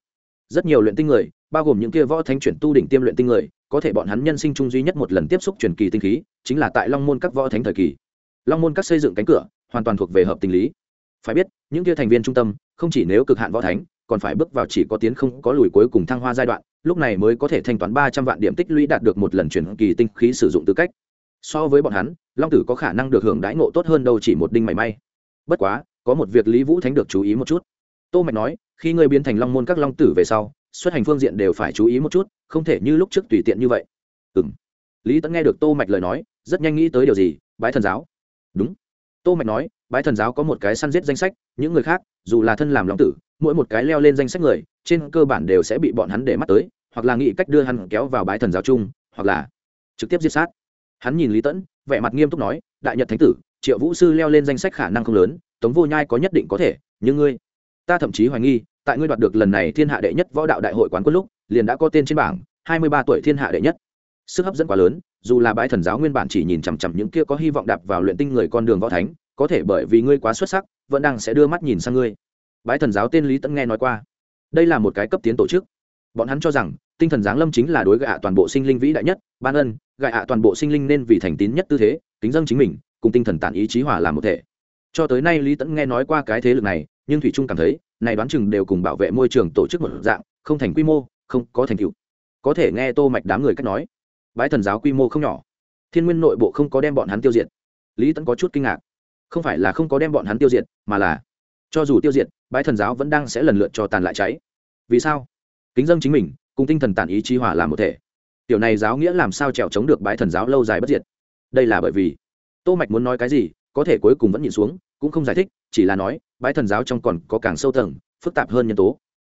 Rất nhiều luyện tinh người, bao gồm những kia võ thánh chuyển tu đỉnh tiêm luyện tinh người, có thể bọn hắn nhân sinh chung duy nhất một lần tiếp xúc truyền kỳ tinh khí, chính là tại long môn các võ thánh thời kỳ. Long môn các xây dựng cánh cửa, hoàn toàn thuộc về hợp tình lý. Phải biết, những kia thành viên trung tâm, không chỉ nếu cực hạn võ thánh còn phải bước vào chỉ có tiến không có lùi cuối cùng thăng hoa giai đoạn, lúc này mới có thể thanh toán ba trăm vạn điểm tích lũy đạt được một lần chuyển kỳ tinh khí sử dụng tư cách. So với bọn hắn, long tử có khả năng được hưởng đãi ngộ tốt hơn đâu chỉ một đinh mảy may. Bất quá, có một việc lý vũ thánh được chú ý một chút. Tô mạch nói, khi ngươi biến thành long môn các long tử về sau, xuất hành phương diện đều phải chú ý một chút, không thể như lúc trước tùy tiện như vậy. Ừm. Lý tấn nghe được tô mạch lời nói, rất nhanh nghĩ tới điều gì, bái thần giáo. Đúng tô mạch nói, bái thần giáo có một cái săn giết danh sách, những người khác, dù là thân làm long tử, mỗi một cái leo lên danh sách người, trên cơ bản đều sẽ bị bọn hắn để mắt tới, hoặc là nghĩ cách đưa hắn kéo vào bái thần giáo chung, hoặc là trực tiếp giết sát. Hắn nhìn lý tẫn, vẻ mặt nghiêm túc nói, đại nhật thánh tử, triệu vũ sư leo lên danh sách khả năng không lớn, tống vô nhai có nhất định có thể, nhưng ngươi, ta thậm chí hoài nghi, tại ngươi đoạt được lần này thiên hạ đệ nhất võ đạo đại hội quán quân lúc, liền đã có tên trên bảng, hai mươi ba tuổi thiên hạ đệ nhất. Sức hấp dẫn quá lớn dù là bái thần giáo nguyên bản chỉ nhìn chằm chằm những kia có hy vọng đạp vào luyện tinh người con đường võ thánh, có thể bởi vì ngươi quá xuất sắc, vẫn đang sẽ đưa mắt nhìn sang ngươi. Bái thần giáo tên lý tẫn nghe nói qua. Đây là một cái cấp tiến tổ chức. Bọn hắn cho rằng, tinh thần giáng lâm chính là đối gạ toàn bộ sinh linh vĩ đại nhất, ban ân, gạ toàn bộ sinh linh nên vì thành tín nhất tư thế, kính dân chính mình, cùng tinh thần tản ý chí hỏa làm một thể. Cho tới nay lý tẫn nghe nói qua cái thế lực này, nhưng thủy trung cảm thấy, này đoán chừng đều cùng bảo vệ môi trường tổ chức một dạng, không thành quy mô, không có thành tựu. Có thể nghe tô mạch đám người cách nói bái thần giáo quy mô không nhỏ. Thiên nguyên nội bộ không có đem bọn hắn tiêu diệt. Lý tẫn có chút kinh ngạc. Không phải là không có đem bọn hắn tiêu diệt, mà là cho dù tiêu diệt, bái thần giáo vẫn đang sẽ lần lượt cho tàn lại cháy. Vì sao? Kính dân chính mình, cùng tinh thần tàn ý chí hỏa làm một thể. Tiểu này giáo nghĩa làm sao trèo chống được bái thần giáo lâu dài bất diệt? Đây là bởi vì tô mạch muốn nói cái gì, có thể cuối cùng vẫn nhìn xuống, cũng không giải thích, chỉ là nói, bái thần giáo trong còn có càng sâu tầng, phức tạp hơn nhân tố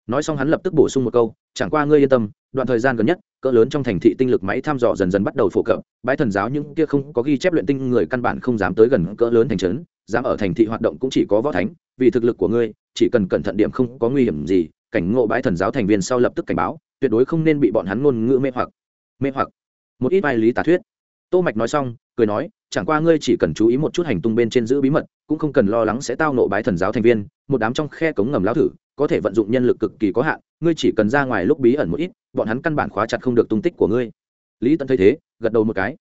nói xong hắn lập tức bổ sung một câu, chẳng qua ngươi yên tâm, đoạn thời gian gần nhất, cỡ lớn trong thành thị tinh lực máy thăm dò dần dần bắt đầu phổ cập bãi thần giáo những kia không có ghi chép luyện tinh người căn bản không dám tới gần cỡ lớn thành trấn, dám ở thành thị hoạt động cũng chỉ có võ thánh, vì thực lực của ngươi, chỉ cần cẩn thận điểm không có nguy hiểm gì, cảnh ngộ bãi thần giáo thành viên sau lập tức cảnh báo, tuyệt đối không nên bị bọn hắn ngôn ngữ mê hoặc. Mê hoặc. Một ít vai lý tả thuyết. Tô mạch nói xong, cười nói, chẳng qua ngươi chỉ cần chú ý một chút hành tung bên trên giữ bí mật, cũng không cần lo lắng sẽ tao nộ bái thần giáo thành viên, một đám trong khe cống ngầm lão thử có thể vận dụng nhân lực cực kỳ có hạn, ngươi chỉ cần ra ngoài lúc bí ẩn một ít, bọn hắn căn bản khóa chặt không được tung tích của ngươi. Lý Tẫn thấy thế, gật đầu một cái.